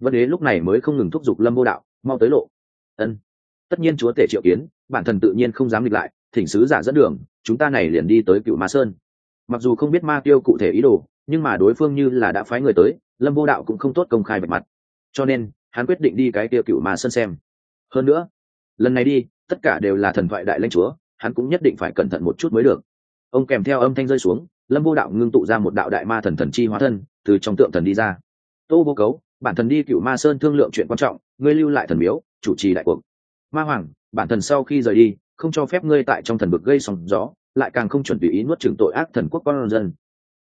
vân đế lúc này mới không ngừng thúc giục lâm vô đạo, mau tới lộ. Ân. Tất nhiên chúa tể triệu kiến, bản thân tự nhiên không dám nghịch lại, thỉnh sứ giả dẫn đường, chúng ta này liền đi tới cựu ma sơn. Mặc dù không biết ma tiêu cụ thể ý đồ, nhưng mà đối phương như là đã phái người tới, lâm vô đạo cũng không tốt công khai bạch mặt. Cho nên, hắn quyết định đi cái tiêu cựu ma sơn xem. Hơn nữa, lần này đi, tất cả đều là thần thoại đại lãnh chúa, hắn cũng nhất định phải cẩn thận một chút mới được ông kèm theo âm thanh rơi xuống, lâm vô đạo ngưng tụ ra một đạo đại ma thần thần chi hóa thân, từ trong tượng thần đi ra. Tô vô cấu, bản thần đi cựu ma sơn thương lượng chuyện quan trọng, ngươi lưu lại thần miếu, chủ trì đại cuộc. Ma hoàng, bản thần sau khi rời đi, không cho phép ngươi tại trong thần bực gây sóng gió, lại càng không chuẩn bị ý nuốt trừng tội ác thần quốc con dân.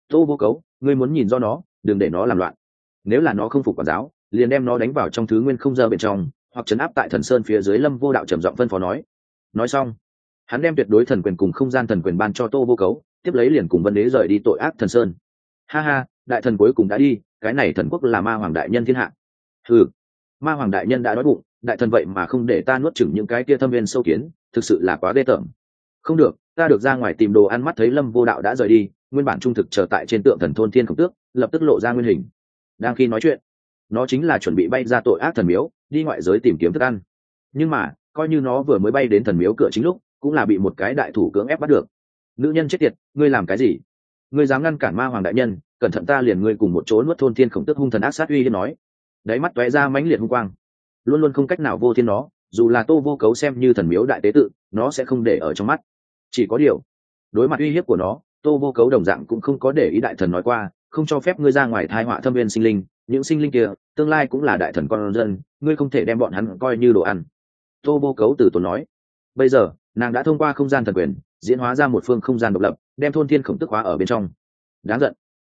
Tô vô cấu, ngươi muốn nhìn do nó, đừng để nó làm loạn. Nếu là nó không phục quản giáo, liền đem nó đánh vào trong thứ nguyên không giờ bên trong, hoặc chấn áp tại thần sơn phía dưới lâm vô đạo trầm giọng phân phó nói. Nói xong hắn đem tuyệt đối thần quyền cùng không gian thần quyền ban cho tô vô cấu, tiếp lấy liền cùng vân đế rời đi tội ác thần sơn. Ha ha, đại thần cuối cùng đã đi, cái này thần quốc là ma hoàng đại nhân thiên hạ. Ừ ma hoàng đại nhân đã đói bụng, đại thần vậy mà không để ta nuốt chửng những cái kia thâm viên sâu kiến, thực sự là quá ghê tởm. Không được, ta được ra ngoài tìm đồ ăn mắt thấy lâm vô đạo đã rời đi, nguyên bản trung thực chờ tại trên tượng thần thôn thiên khổng tước, lập tức lộ ra nguyên hình. Đang khi nói chuyện, nó chính là chuẩn bị bay ra tội ác thần miếu, đi ngoại giới tìm kiếm thức ăn. Nhưng mà, coi như nó vừa mới bay đến thần miếu cửa chính lúc cũng là bị một cái đại thủ cưỡng ép bắt được. Nữ nhân chết tiệt, ngươi làm cái gì? Ngươi dám ngăn cản ma hoàng đại nhân, cẩn thận ta liền ngươi cùng một chỗ nuốt thôn thiên khổng tức hung thần ác sát uy hiên nói. Đáy mắt tóe ra mãnh liệt hung quang. Luôn luôn không cách nào vô thiên nó, dù là tô vô cấu xem như thần miếu đại tế tự, nó sẽ không để ở trong mắt. Chỉ có điều, đối mặt uy hiếp của nó, tô vô cấu đồng dạng cũng không có để ý đại thần nói qua, không cho phép ngươi ra ngoài thai họa thâm viên sinh linh, những sinh linh kia, tương lai cũng là đại thần con dân, ngươi không thể đem bọn hắn coi như đồ ăn. Tô vô cấu từ tốn nói, bây giờ nàng đã thông qua không gian thần quyền, diễn hóa ra một phương không gian độc lập, đem thôn thiên khổng tức hóa ở bên trong. Đáng giận.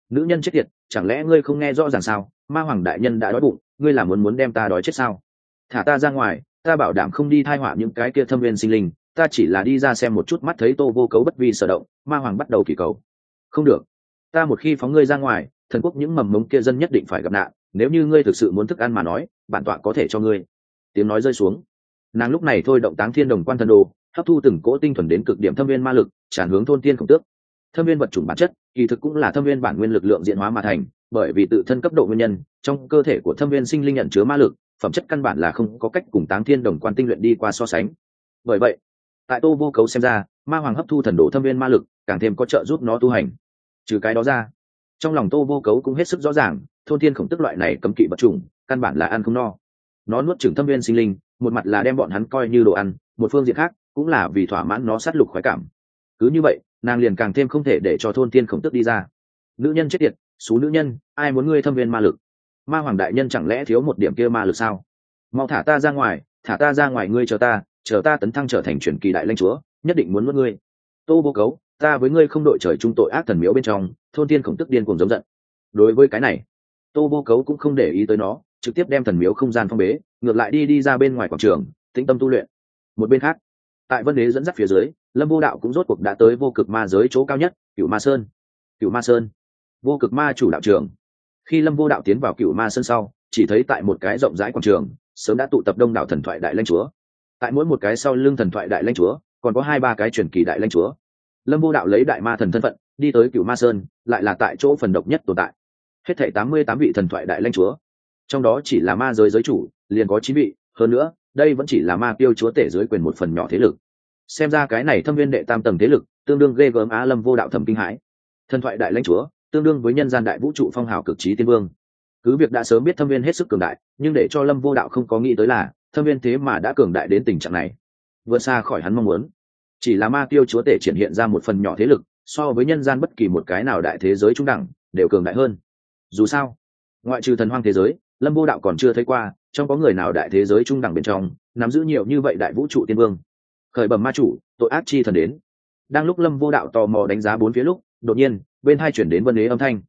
Nữ nhân chết tiệt, chẳng lẽ ngươi không nghe rõ ràng sao? Ma hoàng đại nhân đã đói bụng, ngươi là muốn muốn đem ta đói chết sao? Thả ta ra ngoài, ta bảo đảm không đi thai họa những cái kia thâm viên sinh linh, ta chỉ là đi ra xem một chút mắt thấy tô vô cấu bất vi sở động, ma hoàng bắt đầu kỳ cầu. Không được. Ta một khi phóng ngươi ra ngoài, thần quốc những mầm mống kia dân nhất định phải gặp nạn, nếu như ngươi thực sự muốn thức ăn mà nói, bản tọa có thể cho ngươi. Tiếng nói rơi xuống. Nàng lúc này thôi động táng thiên đồng quan thần đồ hấp thu từng cỗ tinh thuần đến cực điểm thâm viên ma lực, tràn hướng thôn tiên khổng tước. Thâm viên vật chủng bản chất, kỳ thực cũng là thâm viên bản nguyên lực lượng diện hóa mà thành, bởi vì tự thân cấp độ nguyên nhân, trong cơ thể của thâm viên sinh linh nhận chứa ma lực, phẩm chất căn bản là không có cách cùng táng thiên đồng quan tinh luyện đi qua so sánh. Bởi vậy, tại tô vô cấu xem ra, ma hoàng hấp thu thần đồ thâm viên ma lực, càng thêm có trợ giúp nó tu hành. Trừ cái đó ra, trong lòng tô vô cấu cũng hết sức rõ ràng, thôn thiên khổng tức loại này cấm kỵ vật chủng, căn bản là ăn không no. Nó nuốt chửng thâm viên sinh linh, một mặt là đem bọn hắn coi như đồ ăn, một phương diện khác cũng là vì thỏa mãn nó sát lục khoái cảm. Cứ như vậy, nàng liền càng thêm không thể để cho thôn thiên khổng tức đi ra. Nữ nhân chết tiệt, xú nữ nhân, ai muốn ngươi thâm viên ma lực? Ma hoàng đại nhân chẳng lẽ thiếu một điểm kia ma lực sao? Mau thả ta ra ngoài, thả ta ra ngoài ngươi chờ ta chờ ta tấn thăng trở thành truyền kỳ đại lãnh chúa, nhất định muốn mất ngươi. Tô vô cấu, ta với ngươi không đội trời chung tội ác thần miếu bên trong, thôn tiên khổng tức điên cùng giống giận. Đối với cái này, tô vô cấu cũng không để ý tới nó, trực tiếp đem thần miếu không gian phong bế, ngược lại đi đi ra bên ngoài quảng trường, tĩnh tâm tu luyện. Một bên khác tại vân đế dẫn dắt phía dưới, lâm vô đạo cũng rốt cuộc đã tới vô cực ma giới chỗ cao nhất cựu ma sơn. Cựu ma sơn. Vô cực ma chủ đạo trường. Khi lâm vô đạo tiến vào cựu ma sơn sau, chỉ thấy tại một cái rộng rãi quảng trường, sớm đã tụ tập đông đảo thần thoại đại lãnh chúa. Tại mỗi một cái sau lưng thần thoại đại lãnh chúa, còn có hai ba cái truyền kỳ đại lãnh chúa. Lâm vô đạo lấy đại ma thần thân phận, đi tới cựu ma sơn, lại là tại chỗ phần độc nhất tồn tại. Hết thảy tám mươi tám vị thần thoại đại lãnh chúa. Trong đó chỉ là ma giới giới chủ, liền có chín vị, hơn nữa đây vẫn chỉ là ma tiêu chúa tể dưới quyền một phần nhỏ thế lực. Xem ra cái này thâm viên đệ tam tầng thế lực, tương đương ghê gớm á lâm vô đạo thẩm kinh hãi. Thần thoại đại lãnh chúa, tương đương với nhân gian đại vũ trụ phong hào cực trí tiên vương. Cứ việc đã sớm biết thâm viên hết sức cường đại, nhưng để cho lâm vô đạo không có nghĩ tới là, thâm viên thế mà đã cường đại đến tình trạng này. Vượt xa khỏi hắn mong muốn. Chỉ là ma tiêu chúa tể triển hiện ra một phần nhỏ thế lực, so với nhân gian bất kỳ một cái nào đại thế giới trung đẳng, đều cường đại hơn. Dù sao, ngoại trừ thần hoang thế giới, lâm vô đạo còn chưa thấy qua trong có người nào đại thế giới trung đẳng bên trong, nắm giữ nhiều như vậy đại vũ trụ tiên vương? Khởi bẩm ma chủ, tội ác chi thần đến. Đang lúc lâm vô đạo tò mò đánh giá bốn phía lúc, đột nhiên, bên hai chuyển đến vân đế âm thanh.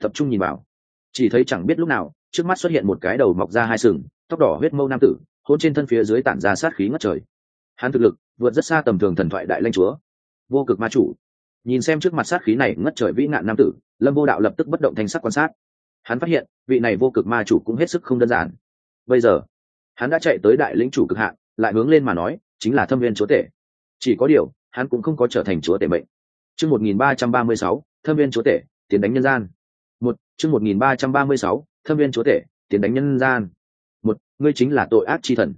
Tập trung nhìn vào. Chỉ thấy chẳng biết lúc nào, trước mắt xuất hiện một cái đầu mọc ra hai sừng, tóc đỏ huyết mâu nam tử, hôn trên thân phía dưới tản ra sát khí ngất trời. Hắn thực lực, vượt rất xa tầm thường thần thoại đại lanh chúa. Vô cực ma chủ. Nhìn xem trước mặt sát khí này ngất trời vĩ nạn nam tử, lâm vô đạo lập tức bất động thanh sắc quan sát. Hắn phát hiện, vị này vô cực ma chủ cũng hết sức không đơn giản bây giờ? Hắn đã chạy tới đại lĩnh chủ cực hạn, lại hướng lên mà nói, chính là thâm viên chúa tể. Chỉ có điều, hắn cũng không có trở thành chúa tể mệnh. Chương một nghìn ba trăm ba mươi sáu, thâm viên chúa tể, tiến đánh nhân gian. Một, chương một nghìn ba trăm ba mươi sáu, thâm viên chúa tể, tiến đánh nhân gian. Một, ngươi chính là tội ác chi thần.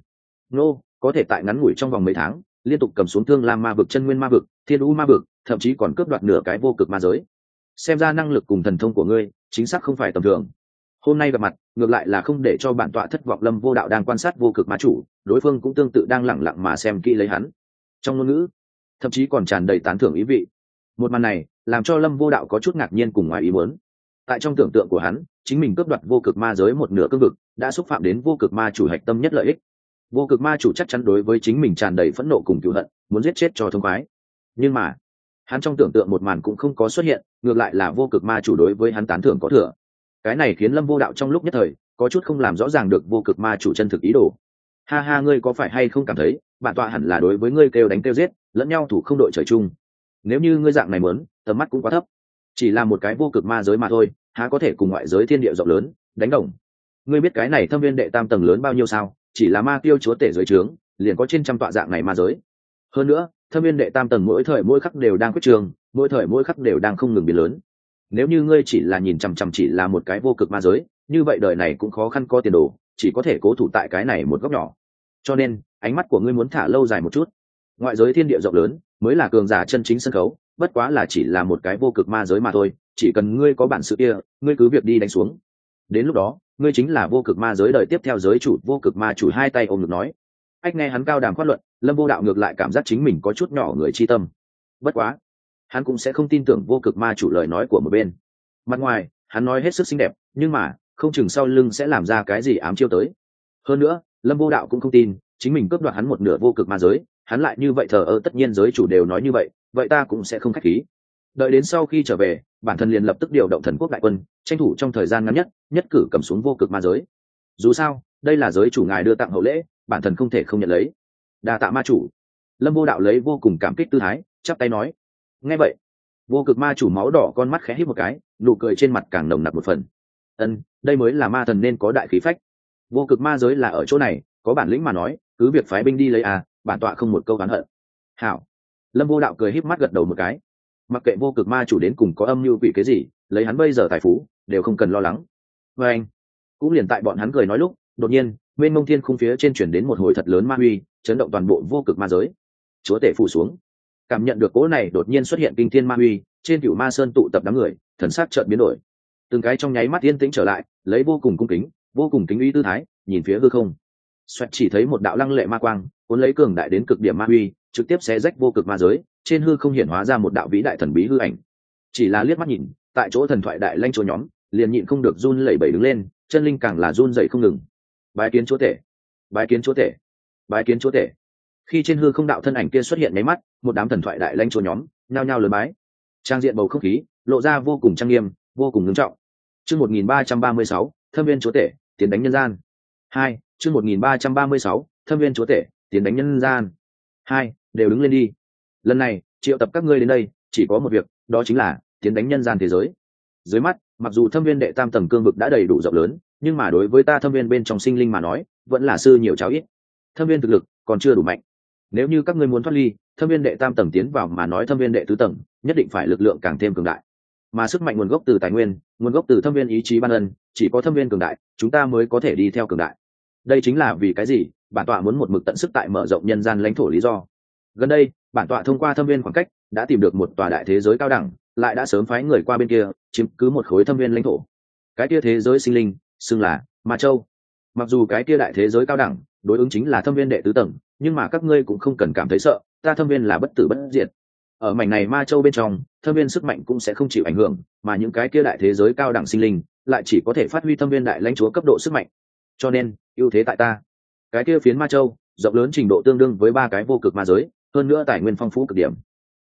Nô, có thể tại ngắn ngủi trong vòng mấy tháng, liên tục cầm xuống thương lam ma vực, chân nguyên ma vực, thiên u ma vực, thậm chí còn cướp đoạt nửa cái vô cực ma giới. Xem ra năng lực cùng thần thông của ngươi, chính xác không phải tầm thường hôm nay gặp mặt, ngược lại là không để cho bản tọa thất vọng lâm vô đạo đang quan sát vô cực ma chủ, đối phương cũng tương tự đang lẳng lặng mà xem kỹ lấy hắn. Trong ngôn ngữ, thậm chí còn tràn đầy tán thưởng ý vị. Một màn này, làm cho lâm vô đạo có chút ngạc nhiên cùng ngoài ý muốn. Tại trong tưởng tượng của hắn, chính mình cướp đoạt vô cực ma giới một nửa cương vực, đã xúc phạm đến vô cực ma chủ hạch tâm nhất lợi ích. Vô cực ma chủ chắc chắn đối với chính mình tràn đầy phẫn nộ cùng cựu hận, muốn giết chết cho thông khoái. Nhưng mà, hắn trong tưởng tượng một màn cũng không có xuất hiện, ngược lại là vô cực ma chủ đối với hắn tán thưởng có thừa cái này khiến lâm vô đạo trong lúc nhất thời, có chút không làm rõ ràng được vô cực ma chủ chân thực ý đồ. Ha ha, ngươi có phải hay không cảm thấy, bản tọa hẳn là đối với ngươi kêu đánh kêu giết, lẫn nhau thủ không đội trời chung. Nếu như ngươi dạng này muốn, tầm mắt cũng quá thấp. Chỉ là một cái vô cực ma giới mà thôi, há có thể cùng ngoại giới thiên địa rộng lớn, đánh đồng. Ngươi biết cái này thâm viên đệ tam tầng lớn bao nhiêu sao? Chỉ là ma tiêu chúa tể dưới trướng, liền có trên trăm tọa dạng này ma giới. Hơn nữa, thâm viên đệ tam tầng mỗi thời mỗi khắc đều đang quyết trường, mỗi thời mỗi khắc đều đang không ngừng biến lớn nếu như ngươi chỉ là nhìn chằm chằm chỉ là một cái vô cực ma giới, như vậy đời này cũng khó khăn có tiền đồ, chỉ có thể cố thủ tại cái này một góc nhỏ. Cho nên, ánh mắt của ngươi muốn thả lâu dài một chút. Ngoại giới thiên địa rộng lớn, mới là cường giả chân chính sân khấu, bất quá là chỉ là một cái vô cực ma giới mà thôi, chỉ cần ngươi có bản sự kia, ngươi cứ việc đi đánh xuống. Đến lúc đó, ngươi chính là vô cực ma giới đời tiếp theo giới chủ, vô cực ma chủ hai tay ôm ngực nói. Ách nghe hắn cao đàm phát luận, lâm vô đạo ngược lại cảm giác chính mình có chút nhỏ người chi tâm. Bất quá hắn cũng sẽ không tin tưởng vô cực ma chủ lời nói của một bên. Mặt ngoài, hắn nói hết sức xinh đẹp, nhưng mà, không chừng sau lưng sẽ làm ra cái gì ám chiêu tới. Hơn nữa, lâm vô đạo cũng không tin, chính mình cướp đoạt hắn một nửa vô cực ma giới, hắn lại như vậy thờ ơ, tất nhiên giới chủ đều nói như vậy vậy ta cũng sẽ không k h á c h khí. Đợi đến sau khi trở về, bản thân liền lập tức điều động thần quốc đại quân, tranh thủ trong thời gian ngắn nhất nhất cử cầm xuống vô cực ma giới. Dù sao, đây là giới chủ ngài đưa tặng hậu lễ, bản thân không thể không nhận lấy. Đa tạ ma chủ. Lâm vô đạo lấy vô cùng cảm kích tư thái, chắp tay nói nghe vậy, vô cực ma chủ máu đỏ con mắt khẽ hít một cái, nụ cười trên mặt càng nồng nặc một phần. Ân, đây mới là ma thần nên có đại khí phách. Vô cực ma giới là ở chỗ này, có bản lĩnh mà nói, cứ việc phái binh đi lấy à bản tọa không một câu oán hận. Hảo. Lâm vô đạo cười híp mắt gật đầu một cái. Mặc kệ vô cực ma chủ đến cùng có âm mưu vị cái gì, lấy hắn bây giờ tài phú, đều không cần lo lắng. Và anh, cũng liền tại bọn hắn cười nói lúc, đột nhiên bên mông thiên khung phía trên chuyển đến một hồi thật lớn ma huy, chấn động toàn bộ vô cực ma giới. Chúa tể phủ xuống cảm nhận được cỗ này đột nhiên xuất hiện kinh thiên ma huy trên cựu ma sơn tụ tập đám người, thần sắc trợn biến đổi. Từng cái trong nháy mắt yên tĩnh trở lại, lấy vô cùng cung kính, vô cùng kính uy tư thái, nhìn phía hư không. Xoẹt chỉ thấy một đạo lăng lệ ma quang, cuốn lấy cường đại đến cực điểm ma huy trực tiếp xé rách vô cực ma giới, trên hư không hiển hóa ra một đạo vĩ đại thần bí hư ảnh. Chỉ là liếc mắt nhìn, tại chỗ thần thoại đại lanh chỗ nhóm, liền nhịn không được run lẩy bẩy đứng lên, chân linh càng là run dậy không ngừng. Bái kiến chúa tể, bái kiến chúa tể, bái kiến chúa tể. Khi trên hư không đạo thân ảnh kia xuất hiện máy mắt một đám thần thoại đại lanh chúa nhóm, nhao nhao lớn bái. Trang diện bầu không khí, lộ ra vô cùng trang nghiêm, vô cùng ngưng trọng. Chương một nghìn ba trăm ba mươi sáu, thâm viên chúa tể, tiến đánh nhân gian. Hai, chương một nghìn ba trăm ba mươi sáu, thâm viên chúa tể, tiến đánh nhân gian. Hai, đều đứng lên đi. Lần này, triệu tập các ngươi đến đây, chỉ có một việc, đó chính là tiến đánh nhân gian thế giới. Dưới mắt, mặc dù thâm viên đệ tam tầng cương vực đã đầy đủ rộng lớn, nhưng mà đối với ta thâm viên bên trong sinh linh mà nói, vẫn là sư nhiều cháo ít. Thâm viên thực lực còn chưa đủ mạnh. Nếu như các ngươi muốn thoát ly thâm viên đệ tam tầng tiến vào mà nói thâm viên đệ tứ tầng, nhất định phải lực lượng càng thêm cường đại. Mà sức mạnh nguồn gốc từ tài nguyên, nguồn gốc từ thâm viên ý chí ban ân, chỉ có thâm viên cường đại, chúng ta mới có thể đi theo cường đại. Đây chính là vì cái gì? Bản tọa muốn một mực tận sức tại mở rộng nhân gian lãnh thổ lý do. Gần đây, bản tọa thông qua thâm viên khoảng cách, đã tìm được một tòa đại thế giới cao đẳng, lại đã sớm phái người qua bên kia, chiếm cứ một khối thâm viên lãnh thổ. Cái kia thế giới sinh linh, xưng là ma châu. Mặc dù cái kia đại thế giới cao đẳng, đối ứng chính là thâm viên đệ tứ tầng, nhưng mà các ngươi cũng không cần cảm thấy sợ ta thâm viên là bất tử bất diệt. Ở mảnh này ma châu bên trong, thâm viên sức mạnh cũng sẽ không chịu ảnh hưởng, mà những cái kia đại thế giới cao đẳng sinh linh lại chỉ có thể phát huy thâm viên đại lãnh chúa cấp độ sức mạnh. Cho nên, ưu thế tại ta. Cái kia phiến ma châu, rộng lớn trình độ tương đương với ba cái vô cực ma giới, hơn nữa tài nguyên phong phú cực điểm.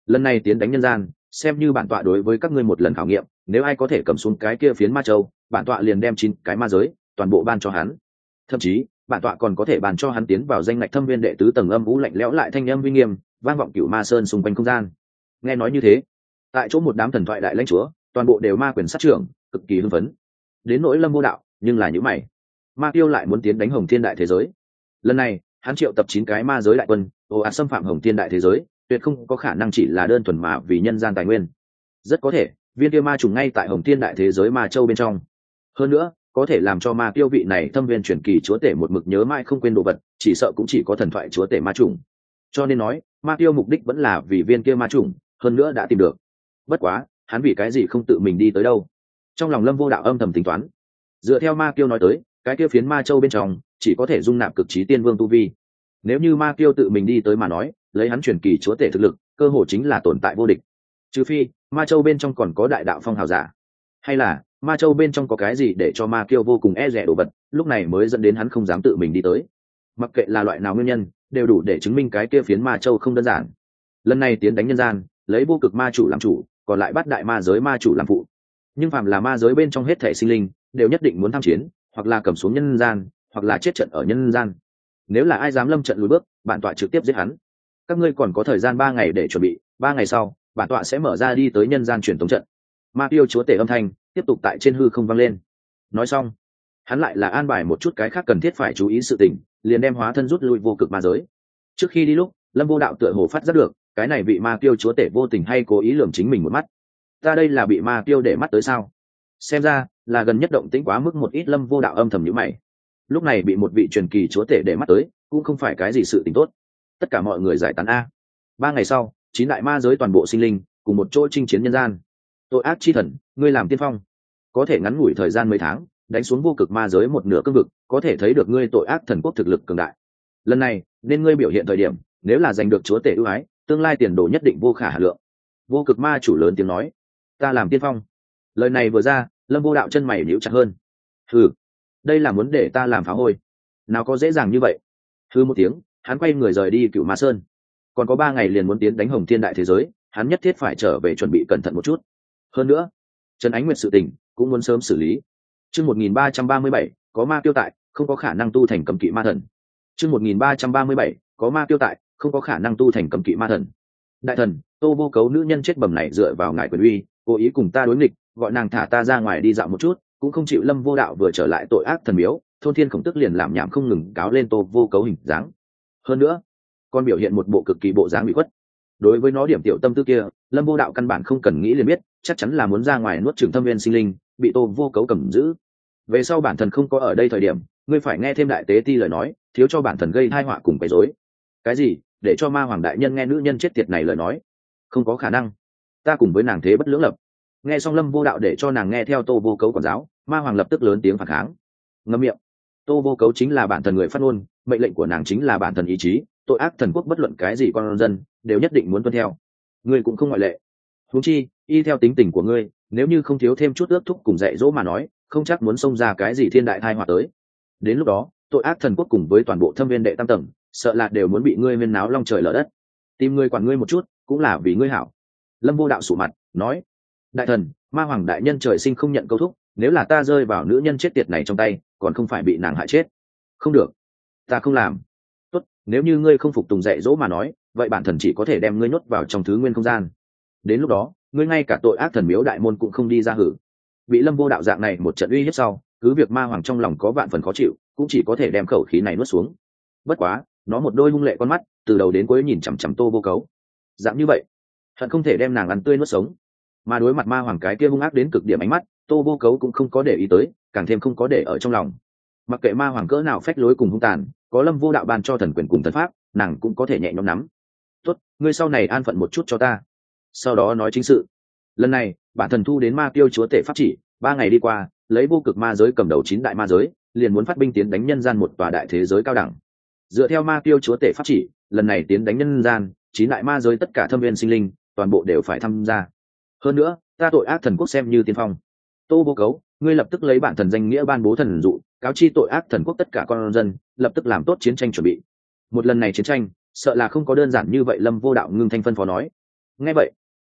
Lần này tiến đánh nhân gian, xem như bản tọa đối với các ngươi một lần khảo nghiệm, nếu ai có thể cầm xuống cái kia phiến ma châu, bản tọa liền đem chín cái ma giới, toàn bộ ban cho hắn. Thậm chí, bản tọa còn có thể bàn cho hắn tiến vào danh ngạch thâm viên đệ tứ tầng âm vũ lạnh lẽo lại thanh âm uy nghiêm vang vọng cựu ma sơn xung quanh không gian. Nghe nói như thế, tại chỗ một đám thần thoại đại lãnh chúa, toàn bộ đều ma quyền sát trưởng, cực kỳ hưng phấn. Đến nỗi lâm vô đạo, nhưng là những mày. Ma tiêu lại muốn tiến đánh hồng thiên đại thế giới. Lần này, hắn triệu tập chín cái ma giới đại quân ồ ạt xâm phạm hồng thiên đại thế giới, tuyệt không có khả năng chỉ là đơn thuần mà vì nhân gian tài nguyên. Rất có thể, viên tiêu ma trùng ngay tại hồng thiên đại thế giới ma châu bên trong. Hơn nữa, có thể làm cho ma tiêu vị này thâm viên truyền kỳ chúa tể một mực nhớ mãi không quên đồ vật, chỉ sợ cũng chỉ có thần thoại chúa tể ma trùng. Cho nên nói ma tiêu mục đích vẫn là vì viên kia ma trùng hơn nữa đã tìm được. Bất quá, hắn vì cái gì không tự mình đi tới đâu? Trong lòng lâm vô đạo âm thầm tính toán. Dựa theo ma tiêu nói tới, cái kia phiến ma châu bên trong chỉ có thể dung nạp cực trí tiên vương tu vi. Nếu như ma tiêu tự mình đi tới mà nói, lấy hắn truyền kỳ chúa tể thực lực, cơ hồ chính là tồn tại vô địch. Trừ phi, ma châu bên trong còn có đại đạo phong hào giả. Hay là, ma châu bên trong có cái gì để cho ma kiêu vô cùng e rẻ đồ vật, lúc này mới dẫn đến hắn không dám tự mình đi tới mặc kệ là loại nào nguyên nhân, đều đủ để chứng minh cái kia phiến ma châu không đơn giản. Lần này tiến đánh nhân gian, lấy vô cực ma chủ làm chủ, còn lại bắt đại ma giới ma chủ làm phụ. Nhưng phạm là ma giới bên trong hết thể sinh linh, đều nhất định muốn tham chiến, hoặc là cầm xuống nhân gian, hoặc là chết trận ở nhân gian. Nếu là ai dám lâm trận lùi bước, bản tọa trực tiếp giết hắn. Các ngươi còn có thời gian ba ngày để chuẩn bị, ba ngày sau, bản tọa sẽ mở ra đi tới nhân gian truyền thống trận. Ma tiêu chúa tể âm thanh tiếp tục tại trên hư không vang lên. Nói xong, hắn lại là an bài một chút cái khác cần thiết phải chú ý sự tình liền đem hóa thân rút lui vô cực ma giới. Trước khi đi lúc, lâm vô đạo tựa hồ phát giác được, cái này bị ma tiêu chúa tể vô tình hay cố ý lường chính mình một mắt. Ta đây là bị ma tiêu để mắt tới sao? Xem ra, là gần nhất động tĩnh quá mức một ít lâm vô đạo âm thầm nhữ mày. Lúc này bị một vị truyền kỳ chúa tể để mắt tới, cũng không phải cái gì sự t ì n h tốt. Tất cả mọi người giải tán a. Ba ngày sau, chín đại ma giới toàn bộ sinh linh, cùng một chỗ chinh chiến nhân gian. Tội ác chi thần, ngươi làm tiên phong. Có thể ngắn ngủi thời gian mấy tháng, đánh xuống vô cực ma giới một nửa cương vực có thể thấy được ngươi tội ác thần quốc thực lực cường đại. Lần này, nên ngươi biểu hiện thời điểm, nếu là giành được chúa tể ưu ái, tương lai tiền đồ nhất định vô khả hà lượng. Vô cực ma chủ lớn tiếng nói, ta làm tiên phong. Lời này vừa ra, lâm vô đạo chân mày níu chặt hơn. Hừ, đây là muốn để ta làm phá hôi. Nào có dễ dàng như vậy. Hư một tiếng, hắn quay người rời đi cựu ma sơn. Còn có ba ngày liền muốn tiến đánh hồng thiên đại thế giới, hắn nhất thiết phải trở về chuẩn bị cẩn thận một chút. Hơn nữa, trần ánh nguyệt sự tình cũng muốn sớm xử lý. Chương một nghìn ba trăm ba mươi bảy có ma tiêu tại, không có khả năng tu thành cầm kỵ ma thần. Chương một nghìn ba trăm ba mươi bảy, có ma tiêu tại, không có khả năng tu thành cầm kỵ ma thần. Đại thần, tô vô cấu nữ nhân chết bầm này dựa vào ngài quyền uy, cố ý cùng ta đối nghịch, gọi nàng thả ta ra ngoài đi dạo một chút, cũng không chịu lâm vô đạo vừa trở lại tội ác thần miếu, thôn thiên khổng tức liền làm nhảm không ngừng cáo lên tô vô cấu hình dáng. Hơn nữa con biểu hiện một bộ cực kỳ bộ dáng bị khuất. Đối với nó điểm tiểu tâm tư kia, lâm vô đạo căn bản không cần nghĩ liền biết, chắc chắn là muốn ra ngoài nuốt trường thâm viên sinh linh, bị tô vô cấu cầm giữ về sau bản thân không có ở đây thời điểm, ngươi phải nghe thêm đại tế ti lời nói, thiếu cho bản thân gây thai họa cùng cái dối cái gì? Để cho ma hoàng đại nhân nghe nữ nhân chết tiệt này lời nói. Không có khả năng. Ta cùng với nàng thế bất lưỡng lập. Nghe xong lâm vô đạo để cho nàng nghe theo tô vô cấu quản giáo, ma hoàng lập tức lớn tiếng phản kháng. Ngâm miệng. Tô vô cấu chính là bản thân người phát ngôn, mệnh lệnh của nàng chính là bản thân ý chí, tội ác thần quốc bất luận cái gì con dân, đều nhất định muốn tuân theo. Ngươi cũng không ngoại lệ. Húng chi, y theo tính tình của ngươi, nếu như không thiếu thêm chút ước thúc cùng dạy dỗ mà nói không chắc muốn xông ra cái gì thiên đại thai họa tới. Đến lúc đó, tội ác thần quốc cùng với toàn bộ thâm viên đệ tam tầng, sợ là đều muốn bị ngươi viên náo long trời lở đất. Tìm ngươi quản ngươi một chút, cũng là vì ngươi hảo. Lâm vô đạo sủ mặt, nói, đại thần, ma hoàng đại nhân trời sinh không nhận câu thúc, nếu là ta rơi vào nữ nhân chết tiệt này trong tay, còn không phải bị nàng hại chết. Không được, ta không làm. Tốt, nếu như ngươi không phục tùng dạy dỗ mà nói, vậy bản thần chỉ có thể đem ngươi nhốt vào trong thứ nguyên không gian. Đến lúc đó, ngươi ngay cả tội ác thần miếu đại môn cũng không đi ra hử bị lâm vô đạo dạng này một trận uy hiếp sau, cứ việc ma hoàng trong lòng có vạn phần khó chịu, cũng chỉ có thể đem khẩu khí này nuốt xuống. Bất quá, nó một đôi hung lệ con mắt, từ đầu đến cuối nhìn chằm chằm tô vô cấu. Dạng như vậy, hận không thể đem nàng ăn tươi nuốt sống. Mà đối mặt ma hoàng cái kia hung ác đến cực điểm ánh mắt, tô vô cấu cũng không có để ý tới, càng thêm không có để ở trong lòng. Mặc kệ ma hoàng cỡ nào phách lối cùng hung tàn, có lâm vô đạo ban cho thần quyền cùng thần pháp, nàng cũng có thể nhẹ nhõm nắm. Tốt, ngươi sau này an phận một chút cho ta. Sau đó nói chính sự lần này, bản thần thu đến ma tiêu chúa tể pháp chỉ, ba ngày đi qua, lấy vô cực ma giới cầm đầu chín đại ma giới, liền muốn phát binh tiến đánh nhân gian một tòa đại thế giới cao đẳng. Dựa theo ma tiêu chúa tể pháp chỉ, lần này tiến đánh nhân gian, chín đại ma giới tất cả thâm viên sinh linh, toàn bộ đều phải tham gia. Hơn nữa, ta tội ác thần quốc xem như tiên phong. Tô vô cấu, ngươi lập tức lấy bản thần danh nghĩa ban bố thần dụ, cáo chi tội ác thần quốc tất cả con dân, lập tức làm tốt chiến tranh chuẩn bị. Một lần này chiến tranh, sợ là không có đơn giản như vậy lâm vô đạo ngưng thanh phân phó nói. Nghe vậy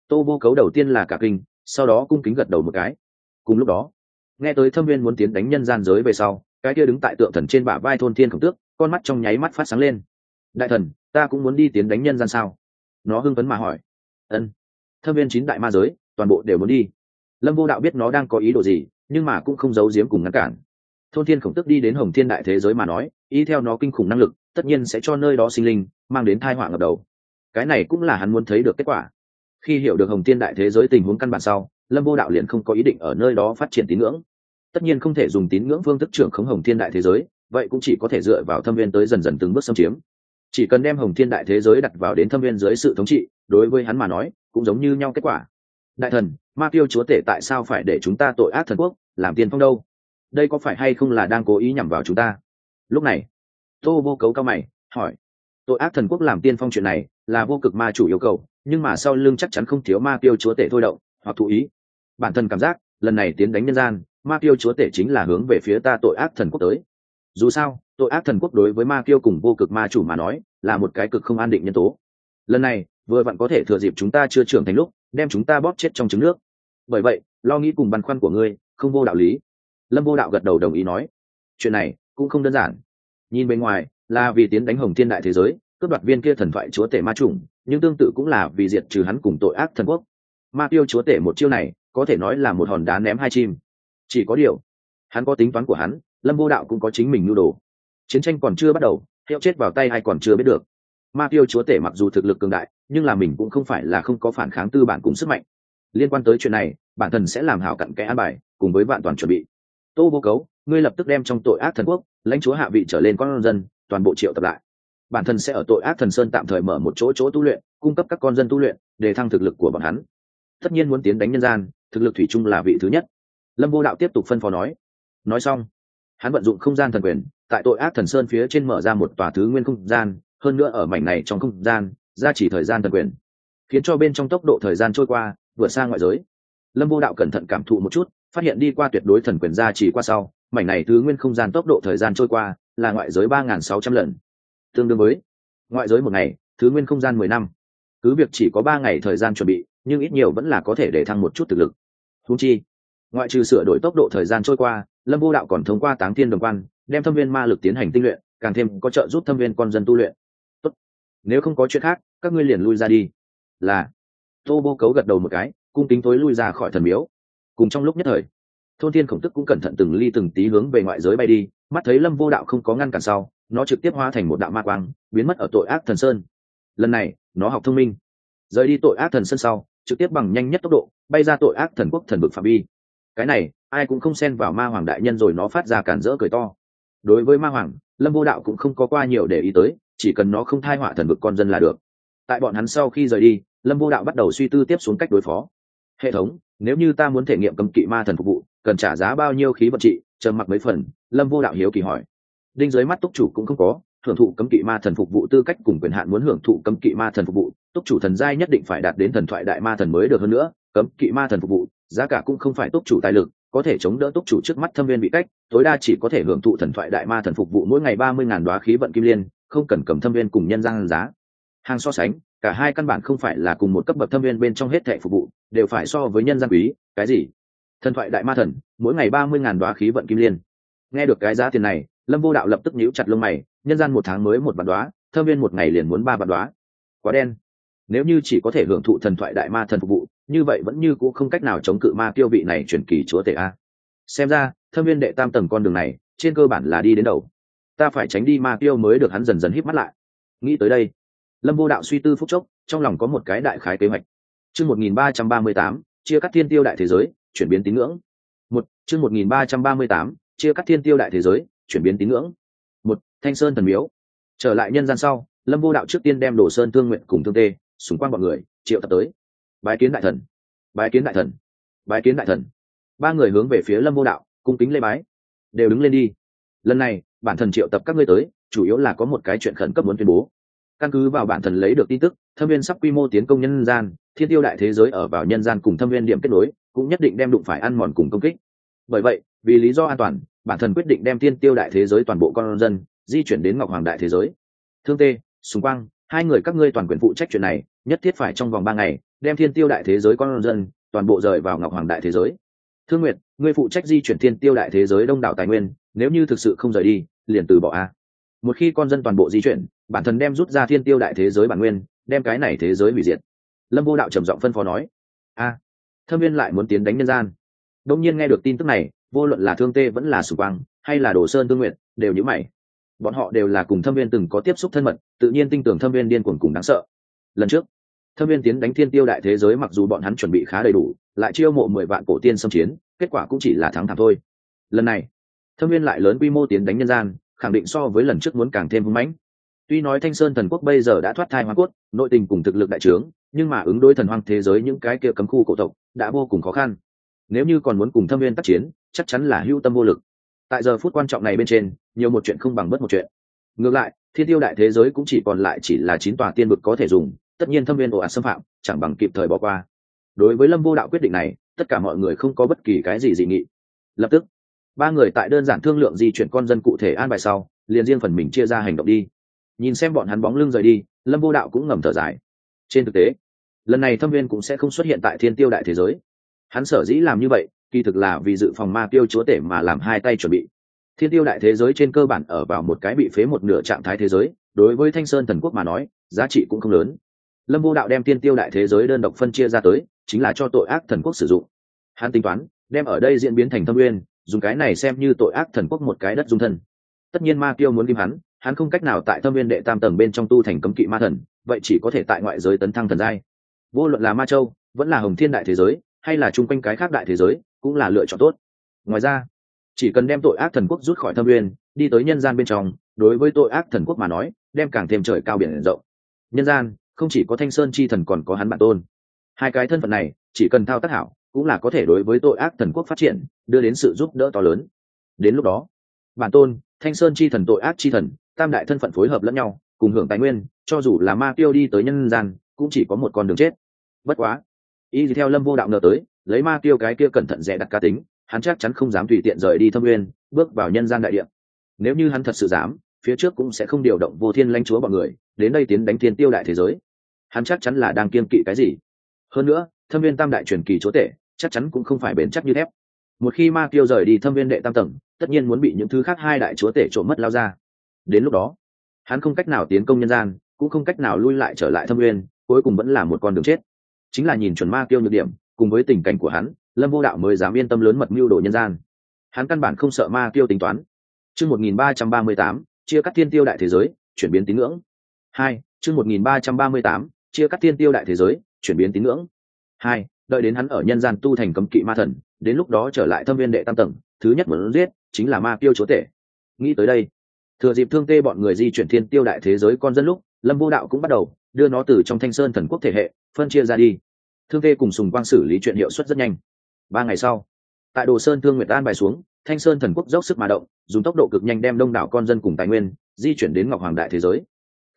tô vô cấu đầu tiên là cả kinh, sau đó cung kính gật đầu một cái. Cùng lúc đó, nghe tới thâm viên muốn tiến đánh nhân gian giới về sau, cái kia đứng tại tượng thần trên bả vai thôn thiên khổng tước, con mắt trong nháy mắt phát sáng lên. Đại thần, ta cũng muốn đi tiến đánh nhân gian sao? Nó hưng phấn mà hỏi. Ân. Thâm viên chín đại ma giới, toàn bộ đều muốn đi. Lâm vô đạo biết nó đang có ý đồ gì, nhưng mà cũng không giấu giếm cùng ngăn cản. Thôn thiên khổng tức đi đến hồng thiên đại thế giới mà nói ý theo nó kinh khủng năng lực, tất nhiên sẽ cho nơi đó sinh linh, mang đến thai họa ngập đầu. Cái này cũng là hắn muốn thấy được kết quả khi hiểu được hồng thiên đại thế giới tình huống căn bản sau, lâm vô đạo liền không có ý định ở nơi đó phát triển tín ngưỡng. Tất nhiên không thể dùng tín ngưỡng phương thức trưởng khống hồng thiên đại thế giới, vậy cũng chỉ có thể dựa vào thâm viên tới dần dần từng bước xâm chiếm. Chỉ cần đem hồng thiên đại thế giới đặt vào đến thâm viên dưới sự thống trị, đối với hắn mà nói, cũng giống như nhau kết quả. Đại thần, ma tiêu chúa tể tại sao phải để chúng ta tội ác thần quốc, làm tiên phong đâu? Đây có phải hay không là đang cố ý nhằm vào chúng ta? Lúc này, tô vô cấu cao mày, hỏi. Tội ác thần quốc làm tiên phong chuyện này là vô cực ma chủ yêu cầu nhưng mà sau lưng chắc chắn không thiếu ma tiêu chúa tể thôi động, hoặc thụ ý. Bản thân cảm giác, lần này tiến đánh nhân gian, ma tiêu chúa tể chính là hướng về phía ta tội ác thần quốc tới. Dù sao, tội ác thần quốc đối với ma tiêu cùng vô cực ma chủ mà nói, là một cái cực không an định nhân tố. Lần này, vừa vặn có thể thừa dịp chúng ta chưa trưởng thành lúc, đem chúng ta bóp chết trong trứng nước. Bởi vậy, lo nghĩ cùng băn khoăn của ngươi, không vô đạo lý. Lâm vô đạo gật đầu đồng ý nói, chuyện này cũng không đơn giản. Nhìn bên ngoài, là vì tiến đánh hồng thiên đại thế giới cướp đoạt viên kia thần thoại chúa tể ma trùng nhưng tương tự cũng là vì diệt trừ hắn cùng tội ác thần quốc. Ma tiêu chúa tể một chiêu này, có thể nói là một hòn đá ném hai chim. Chỉ có điều, hắn có tính toán của hắn, lâm vô đạo cũng có chính mình nhu đồ. Chiến tranh còn chưa bắt đầu, hiệu chết vào tay hay còn chưa biết được. Ma tiêu chúa tể mặc dù thực lực cường đại, nhưng là mình cũng không phải là không có phản kháng tư bản cùng sức mạnh. Liên quan tới chuyện này, bản thân sẽ làm hảo cặn cái an bài, cùng với vạn toàn chuẩn bị. Tô vô cấu, ngươi lập tức đem trong tội ác thần quốc, lãnh chúa hạ vị trở lên con dân, toàn bộ triệu tập lại bản thân sẽ ở tội ác thần sơn tạm thời mở một chỗ chỗ tu luyện, cung cấp các con dân tu luyện, để thăng thực lực của bọn hắn. Tất nhiên muốn tiến đánh nhân gian, thực lực thủy chung là vị thứ nhất. Lâm vô đạo tiếp tục phân phó nói. Nói xong, hắn vận dụng không gian thần quyền, tại tội ác thần sơn phía trên mở ra một tòa thứ nguyên không gian, hơn nữa ở mảnh này trong không gian ra chỉ thời gian thần quyền, khiến cho bên trong tốc độ thời gian trôi qua, vượt xa ngoại giới. Lâm vô đạo cẩn thận cảm thụ một chút, phát hiện đi qua tuyệt đối thần quyền ra chỉ qua sau, mảnh này thứ nguyên không gian tốc độ thời gian trôi qua là ngoại giới ba nghìn sáu trăm lần tương đương với. Ngoại giới một ngày, thứ nguyên không gian mười năm. Cứ việc chỉ có ba ngày thời gian chuẩn bị, nhưng ít nhiều vẫn là có thể để thăng một chút thực lực. Thú chi, ngoại trừ sửa đổi tốc độ thời gian trôi qua, lâm vô đạo còn thông qua táng thiên đồng quan, đem thâm viên ma lực tiến hành tinh luyện, càng thêm có trợ giúp thâm viên con dân tu luyện. Tốt. nếu không có chuyện khác, các ngươi liền lui ra đi. Là. Tô vô cấu gật đầu một cái, cung kính tối lui ra khỏi thần miếu. Cùng trong lúc nhất thời, thôn thiên khổng tức cũng cẩn thận từng ly từng tí hướng về ngoại giới bay đi, mắt thấy lâm vô đạo không có ngăn cản sau nó trực tiếp hóa thành một đạo ma quang, biến mất ở tội ác thần sơn. Lần này, nó học thông minh. Rời đi tội ác thần sơn sau, trực tiếp bằng nhanh nhất tốc độ, bay ra tội ác thần quốc thần vực phạm vi. Cái này, ai cũng không xen vào ma hoàng đại nhân rồi nó phát ra cản rỡ cười to. Đối với ma hoàng, lâm vô đạo cũng không có qua nhiều để ý tới, chỉ cần nó không thai họa thần vực con dân là được. Tại bọn hắn sau khi rời đi, lâm vô đạo bắt đầu suy tư tiếp xuống cách đối phó. Hệ thống, nếu như ta muốn thể nghiệm cấm kỵ ma thần phục vụ, cần trả giá bao nhiêu khí vật trị trầm mặc mấy phần, lâm vô đạo hiếu kỳ hỏi đinh dưới mắt túc chủ cũng không có hưởng thụ cấm kỵ ma thần phục vụ tư cách cùng quyền hạn muốn hưởng thụ cấm kỵ ma thần phục vụ, túc chủ thần giai nhất định phải đạt đến thần thoại đại ma thần mới được hơn nữa, cấm kỵ ma thần phục vụ, giá cả cũng không phải túc chủ tài lực, có thể chống đỡ túc chủ trước mắt thâm viên bị cách, tối đa chỉ có thể hưởng thụ thần thoại đại ma thần phục vụ mỗi ngày ba mươi ngàn đoá khí vận kim liên, không cần cầm thâm viên cùng nhân gian giá. Hàng so sánh, cả hai căn bản không phải là cùng một cấp bậc thâm viên bên trong hết thẻ phục vụ, đều phải so với nhân gian quý, cái gì? Thần thoại đại ma thần, mỗi ngày ba mươi ngàn đoá khí vận kim liên. Nghe được cái giá tiền này lâm vô đạo lập tức nhíu chặt lông mày, nhân gian một tháng mới một vạn đoá thâm viên một ngày liền muốn ba vạn đoá quá đen. Nếu như chỉ có thể hưởng thụ thần thoại đại ma thần phục vụ, như vậy vẫn như c ũ không cách nào chống cự ma tiêu vị này chuyển kỳ chúa tể a. Xem ra thâm viên đệ tam tầng con đường này, trên cơ bản là đi đến đầu. Ta phải tránh đi ma tiêu mới được hắn dần dần hít mắt lại. Nghĩ tới đây, lâm vô đạo suy tư phúc chốc, trong lòng có một cái đại khái kế hoạch. Chương một nghìn ba trăm ba mươi tám, chia cắt thiên tiêu đại thế giới, chuyển biến tín ngưỡng. Một, chương một nghìn ba trăm ba mươi tám, chia cắt thiên tiêu đại thế giới chuyển biến tín ngưỡng. Một, thanh sơn thần miếu. Trở lại nhân gian sau, lâm vô đạo trước tiên đem đồ sơn thương nguyện cùng thương tê súng quan mọi người, triệu tập tới. Bái kiến đại thần. Bái kiến đại thần. Bái kiến đại thần. Ba người hướng về phía lâm vô đạo, cung kính lê bái. Đều đứng lên đi. Lần này, bản thần triệu tập các ngươi tới, chủ yếu là có một cái chuyện khẩn cấp muốn tuyên bố. Căn cứ vào bản thần lấy được tin tức, thâm viên sắp quy mô tiến công nhân gian, thiên tiêu đại thế giới ở vào nhân gian cùng thâm viên điểm kết nối, cũng nhất định đem đụng phải ăn mòn cùng công kích. Bởi vậy, vì lý do an toàn bản thần quyết định đem thiên tiêu đại thế giới toàn bộ con dân, di chuyển đến ngọc hoàng đại thế giới. Thương tê, sùng quang, hai người các ngươi toàn quyền phụ trách chuyện này, nhất thiết phải trong vòng ba ngày, đem thiên tiêu đại thế giới con dân toàn bộ rời vào ngọc hoàng đại thế giới. Thương nguyệt, ngươi phụ trách di chuyển thiên tiêu đại thế giới đông đảo tài nguyên, nếu như thực sự không rời đi, liền từ bỏ a. Một khi con dân toàn bộ di chuyển, bản thân đem rút ra thiên tiêu đại thế giới bản nguyên, đem cái này thế giới hủy diệt. Lâm vô đạo trầm giọng phân phó nói. A, thâm viên lại muốn tiến đánh nhân gian. Đông nhiên nghe được tin tức này vô luận là thương tê vẫn là sù quang, hay là đồ sơn tương nguyện, đều nhữ mày. Bọn họ đều là cùng thâm viên từng có tiếp xúc thân mật, tự nhiên tin tưởng thâm viên điên cuồng cùng đáng sợ. Lần trước, thâm viên tiến đánh thiên tiêu đại thế giới mặc dù bọn hắn chuẩn bị khá đầy đủ, lại chiêu mộ mười vạn cổ tiên xâm chiến, kết quả cũng chỉ là thắng thảm thôi. Lần này, thâm viên lại lớn quy mô tiến đánh nhân gian, khẳng định so với lần trước muốn càng thêm hưng mãnh. Tuy nói thanh sơn thần quốc bây giờ đã thoát thai hoa cốt, nội tình cùng thực lực đại trướng, nhưng mà ứng đối thần hoang thế giới những cái kia cấm khu cổ tộc, đã vô cùng khó khăn. Nếu như còn muốn cùng thâm viên tác chiến chắc chắn là hưu tâm vô lực. Tại giờ phút quan trọng này bên trên, nhiều một chuyện không bằng bất một chuyện. Ngược lại, thiên tiêu đại thế giới cũng chỉ còn lại chỉ là chín tòa tiên vực có thể dùng, tất nhiên thâm viên ồ ạt xâm phạm, chẳng bằng kịp thời bỏ qua. Đối với lâm vô đạo quyết định này, tất cả mọi người không có bất kỳ cái gì dị nghị. Lập tức, ba người tại đơn giản thương lượng di chuyển con dân cụ thể an bài sau, liền riêng phần mình chia ra hành động đi. Nhìn xem bọn hắn bóng lưng rời đi, lâm vô đạo cũng ngầm thở dài. Trên thực tế, lần này thâm viên cũng sẽ không xuất hiện tại thiên tiêu đại thế giới. Hắn sở dĩ làm như vậy kỳ thực là vì dự phòng ma tiêu chúa tể mà làm hai tay chuẩn bị. Thiên tiêu đại thế giới trên cơ bản ở vào một cái bị phế một nửa trạng thái thế giới, đối với thanh sơn thần quốc mà nói, giá trị cũng không lớn. Lâm vô đạo đem thiên tiêu đại thế giới đơn độc phân chia ra tới, chính là cho tội ác thần quốc sử dụng. Hắn tính toán, đem ở đây diễn biến thành thâm nguyên dùng cái này xem như tội ác thần quốc một cái đất dung thân. Tất nhiên ma tiêu muốn ghim hắn hắn không cách nào tại thâm uyên đệ tam tầng bên trong tu thành cấm kỵ ma thần, vậy chỉ có thể tại ngoại giới tấn thăng thần giai. Vô luận là ma châu, vẫn là hồng thiên đại thế giới hay là chung quanh cái khác đại thế giới, cũng là lựa chọn tốt. Ngoài ra, chỉ cần đem tội ác thần quốc rút khỏi thâm uyên, đi tới nhân gian bên trong, đối với tội ác thần quốc mà nói, đem càng thêm trời cao biển rộng. Nhân gian, không chỉ có thanh sơn chi thần còn có hắn bản tôn. Hai cái thân phận này, chỉ cần thao tác hảo, cũng là có thể đối với tội ác thần quốc phát triển, đưa đến sự giúp đỡ to lớn. Đến lúc đó, bản tôn, thanh sơn chi thần, tội ác chi thần, tam đại thân phận phối hợp lẫn nhau, cùng hưởng tài nguyên, cho dù là ma tiêu đi tới nhân gian, cũng chỉ có một con đường chết. Bất quá y theo lâm vô đạo ngờ tới, lấy ma tiêu cái kia cẩn thận rẻ đặt cá tính, hắn chắc chắn không dám tùy tiện rời đi thâm nguyên, bước vào nhân gian đại địa. Nếu như hắn thật sự dám, phía trước cũng sẽ không điều động vô thiên lãnh chúa bọn người, đến đây tiến đánh thiên tiêu đại thế giới. Hắn chắc chắn là đang kiên kỵ cái gì. Hơn nữa, thâm viên tam đại truyền kỳ chúa tể, chắc chắn cũng không phải bền chắc như thép. Một khi ma tiêu rời đi thâm viên đệ tam tầng, tất nhiên muốn bị những thứ khác hai đại chúa tể trộm mất lao ra. Đến lúc đó, hắn không cách nào tiến công nhân gian, cũng không cách nào lui lại trở lại thâm nguyên, cuối cùng vẫn là một con đường chết chính là nhìn chuẩn ma tiêu nhược điểm, cùng với tình cảnh của hắn, lâm vô đạo mới dám yên tâm lớn mật mưu đồ nhân gian. Hắn căn bản không sợ ma tiêu tính toán. Chương một nghìn ba trăm ba mươi tám, chia cắt thiên tiêu đại thế giới, chuyển biến tín ngưỡng. Hai, chương một nghìn ba trăm ba mươi tám, chia cắt thiên tiêu đại thế giới, chuyển biến tín ngưỡng. Hai, đợi đến hắn ở nhân gian tu thành cấm kỵ ma thần, đến lúc đó trở lại thâm viên đệ tam tầng, thứ nhất muốn giết, chính là ma tiêu chúa tể. Nghĩ tới đây, thừa dịp thương tê bọn người di chuyển thiên tiêu đại thế giới con dân lúc, lâm vô đạo cũng bắt đầu đưa nó từ trong thanh sơn thần quốc thể hệ, phân chia ra đi. Thương tê cùng sùng quang xử lý chuyện hiệu suất rất nhanh. Ba ngày sau, tại đồ sơn thương nguyệt an bài xuống, thanh sơn thần quốc dốc sức mà động, dùng tốc độ cực nhanh đem đông đảo con dân cùng tài nguyên di chuyển đến ngọc hoàng đại thế giới.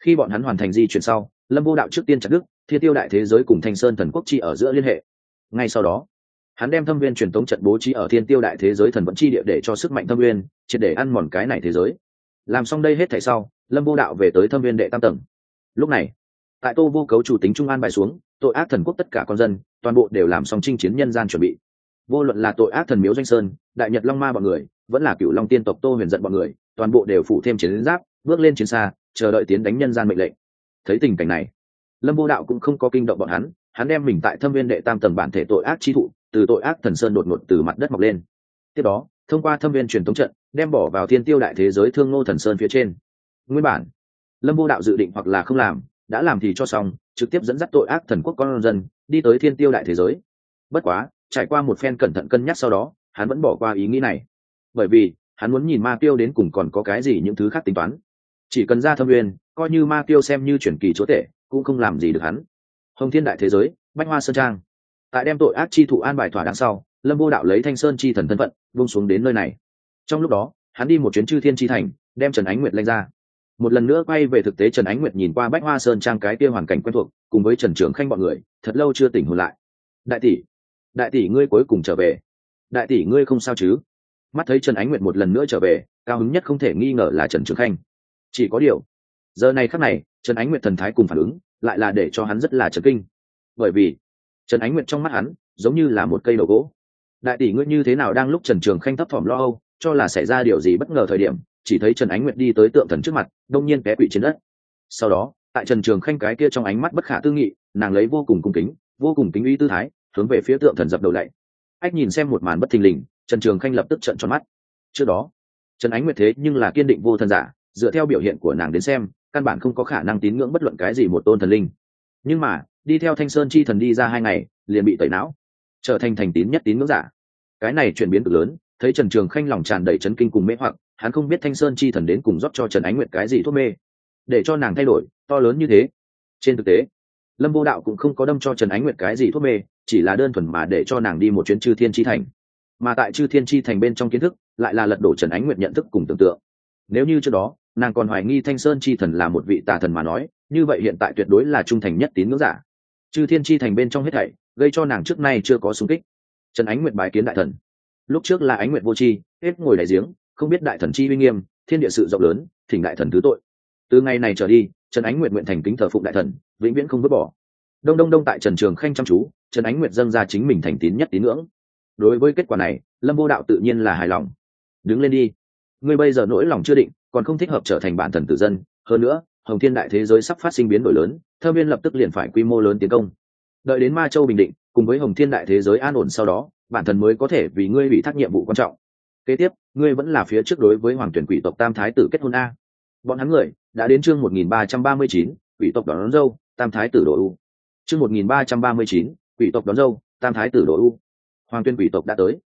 Khi bọn hắn hoàn thành di chuyển sau, lâm vô đạo trước tiên chặt đức thiên tiêu đại thế giới cùng thanh sơn thần quốc chi ở giữa liên hệ. Ngay sau đó, hắn đem thâm viên truyền tống trận bố trí ở thiên tiêu đại thế giới thần vẫn chi địa để cho sức mạnh thâm viên triệt để ăn mòn cái này thế giới. Làm xong đây hết thảy sau, lâm vô đạo về tới thâm viên đệ tam tầng. Lúc này tại tô vô cấu chủ tính trung an bài xuống, tội ác thần quốc tất cả con dân, toàn bộ đều làm xong chinh chiến nhân gian chuẩn bị. Vô luận là tội ác thần miếu doanh sơn, đại nhật long ma bọn người, vẫn là cựu long tiên tộc tô huyền giận bọn người, toàn bộ đều phủ thêm chiến giáp, bước lên chiến xa, chờ đợi tiến đánh nhân gian mệnh lệnh. Thấy tình cảnh này, lâm vô đạo cũng không có kinh động bọn hắn hắn đem mình tại thâm viên đệ tam tầng bản thể tội ác chi thụ, từ tội ác thần sơn đột ngột từ mặt đất mọc lên. Tiếp đó, thông qua thâm viên truyền thống trận, đem bỏ vào thiên tiêu đại thế giới thương ngô thần sơn phía trên. Nguyên bản, lâm vô đạo dự định hoặc là không làm đã làm thì cho xong, trực tiếp dẫn dắt tội ác thần quốc con dân, đi tới thiên tiêu đại thế giới. Bất quá, trải qua một phen cẩn thận cân nhắc sau đó, hắn vẫn bỏ qua ý nghĩ này. Bởi vì, hắn muốn nhìn ma tiêu đến cùng còn có cái gì những thứ khác tính toán. Chỉ cần ra thâm nguyên, coi như ma tiêu xem như chuyển kỳ chúa tể, cũng không làm gì được hắn. Hồng thiên đại thế giới, bách hoa sơn trang. Tại đem tội ác chi thủ an bài thỏa đáng sau, lâm vô đạo lấy thanh sơn chi thần thân phận vung xuống đến nơi này. Trong lúc đó, hắn đi một chuyến chư thiên chi thành, đem trần ánh nguyệt lanh ra một lần nữa quay về thực tế, trần ánh nguyệt nhìn qua bách hoa sơn trang cái kia hoàn cảnh quen thuộc, cùng với trần trưởng khanh bọn người, thật lâu chưa tỉnh hồn lại. Đại tỷ đại tỷ ngươi cuối cùng trở về. Đại tỷ ngươi không sao chứ? Mắt thấy trần ánh nguyệt một lần nữa trở về, cao hứng nhất không thể nghi ngờ là trần trưởng khanh. Chỉ có điều, giờ này khắc này, trần ánh nguyệt thần thái cùng phản ứng, lại là để cho hắn rất là trấn kinh. Bởi vì, trần ánh nguyệt trong mắt hắn, giống như là một cây đầu gỗ. Đại tỷ ngươi như thế nào đang lúc trần trường khanh thấp thỏm lo âu, cho là xảy ra điều gì bất ngờ thời điểm chỉ thấy trần ánh nguyệt đi tới tượng thần trước mặt, đông nhiên té quỵ trên đất. Sau đó, tại trần trường khanh cái kia trong ánh mắt bất khả tư nghị, nàng lấy vô cùng cung kính, vô cùng kính uy tư thái, hướng về phía tượng thần dập đầu lạy ách nhìn xem một màn bất thình lình, trần trường khanh lập tức trận tròn mắt. Trước đó, trần ánh nguyệt thế nhưng là kiên định vô thần giả, dựa theo biểu hiện của nàng đến xem, căn bản không có khả năng tín ngưỡng bất luận cái gì một tôn thần linh. Nhưng mà, đi theo thanh sơn chi thần đi ra hai ngày, liền bị tẩy não, trở thành thành tín nhất tín ngưỡng giả. Cái này chuyển biến cực lớn, thấy trần trường khanh lòng tràn đầy chấn kinh cùng mê hoặc hắn không biết thanh sơn chi thần đến cùng rót cho trần ánh nguyệt cái gì thuốc mê. Để cho nàng thay đổi, to lớn như thế. Trên thực tế, lâm vô đạo cũng không có đâm cho trần ánh nguyệt cái gì thuốc mê, chỉ là đơn thuần mà để cho nàng đi một chuyến chư thiên chi thành. Mà tại chư thiên chi thành bên trong kiến thức, lại là lật đổ trần ánh nguyệt nhận thức cùng tưởng tượng. Nếu như trước đó, nàng còn hoài nghi thanh sơn chi thần là một vị tà thần mà nói, như vậy hiện tại tuyệt đối là trung thành nhất tín ngưỡng giả. Chư thiên chi thành bên trong hết thảy, gây cho nàng trước nay chưa có súng kích. Trần ánh nguyệt bái kiến đại thần. Lúc trước là ánh nguyệt vô tri, hết ngồi đại giếng không biết đại thần chi uy nghiêm, thiên địa sự rộng lớn, thỉnh đại thần thứ tội. Từ ngày này trở đi, trần ánh nguyệt nguyện thành kính thờ phụng đại thần, vĩnh viễn không vứt bỏ. Đông đông đông tại trần trường khanh chăm chú, trần ánh nguyệt dâng ra chính mình thành tín nhất tín ngưỡng. Đối với kết quả này, lâm vô đạo tự nhiên là hài lòng. Đứng lên đi. Ngươi bây giờ nỗi lòng chưa định, còn không thích hợp trở thành bản thần tử dân. Hơn nữa, hồng thiên đại thế giới sắp phát sinh biến đổi lớn, thơ viên lập tức liền phải quy mô lớn tiến công. Đợi đến ma châu bình định, cùng với hồng thiên đại thế giới an ổn sau đó, bản thần mới có thể vì ngươi bị thác nhiệm vụ quan trọng kế tiếp ngươi vẫn là phía trước đối với hoàng tuyển quỷ tộc tam thái tử kết hôn a. Bọn hắn người đã đến chương một nghìn ba trăm ba mươi chín quỷ tộc đón, đón dâu tam thái tử đồ u. Chương một nghìn ba trăm ba mươi chín quỷ tộc đón dâu tam thái tử đồ u. Hoàng tuyên quỷ tộc đã tới.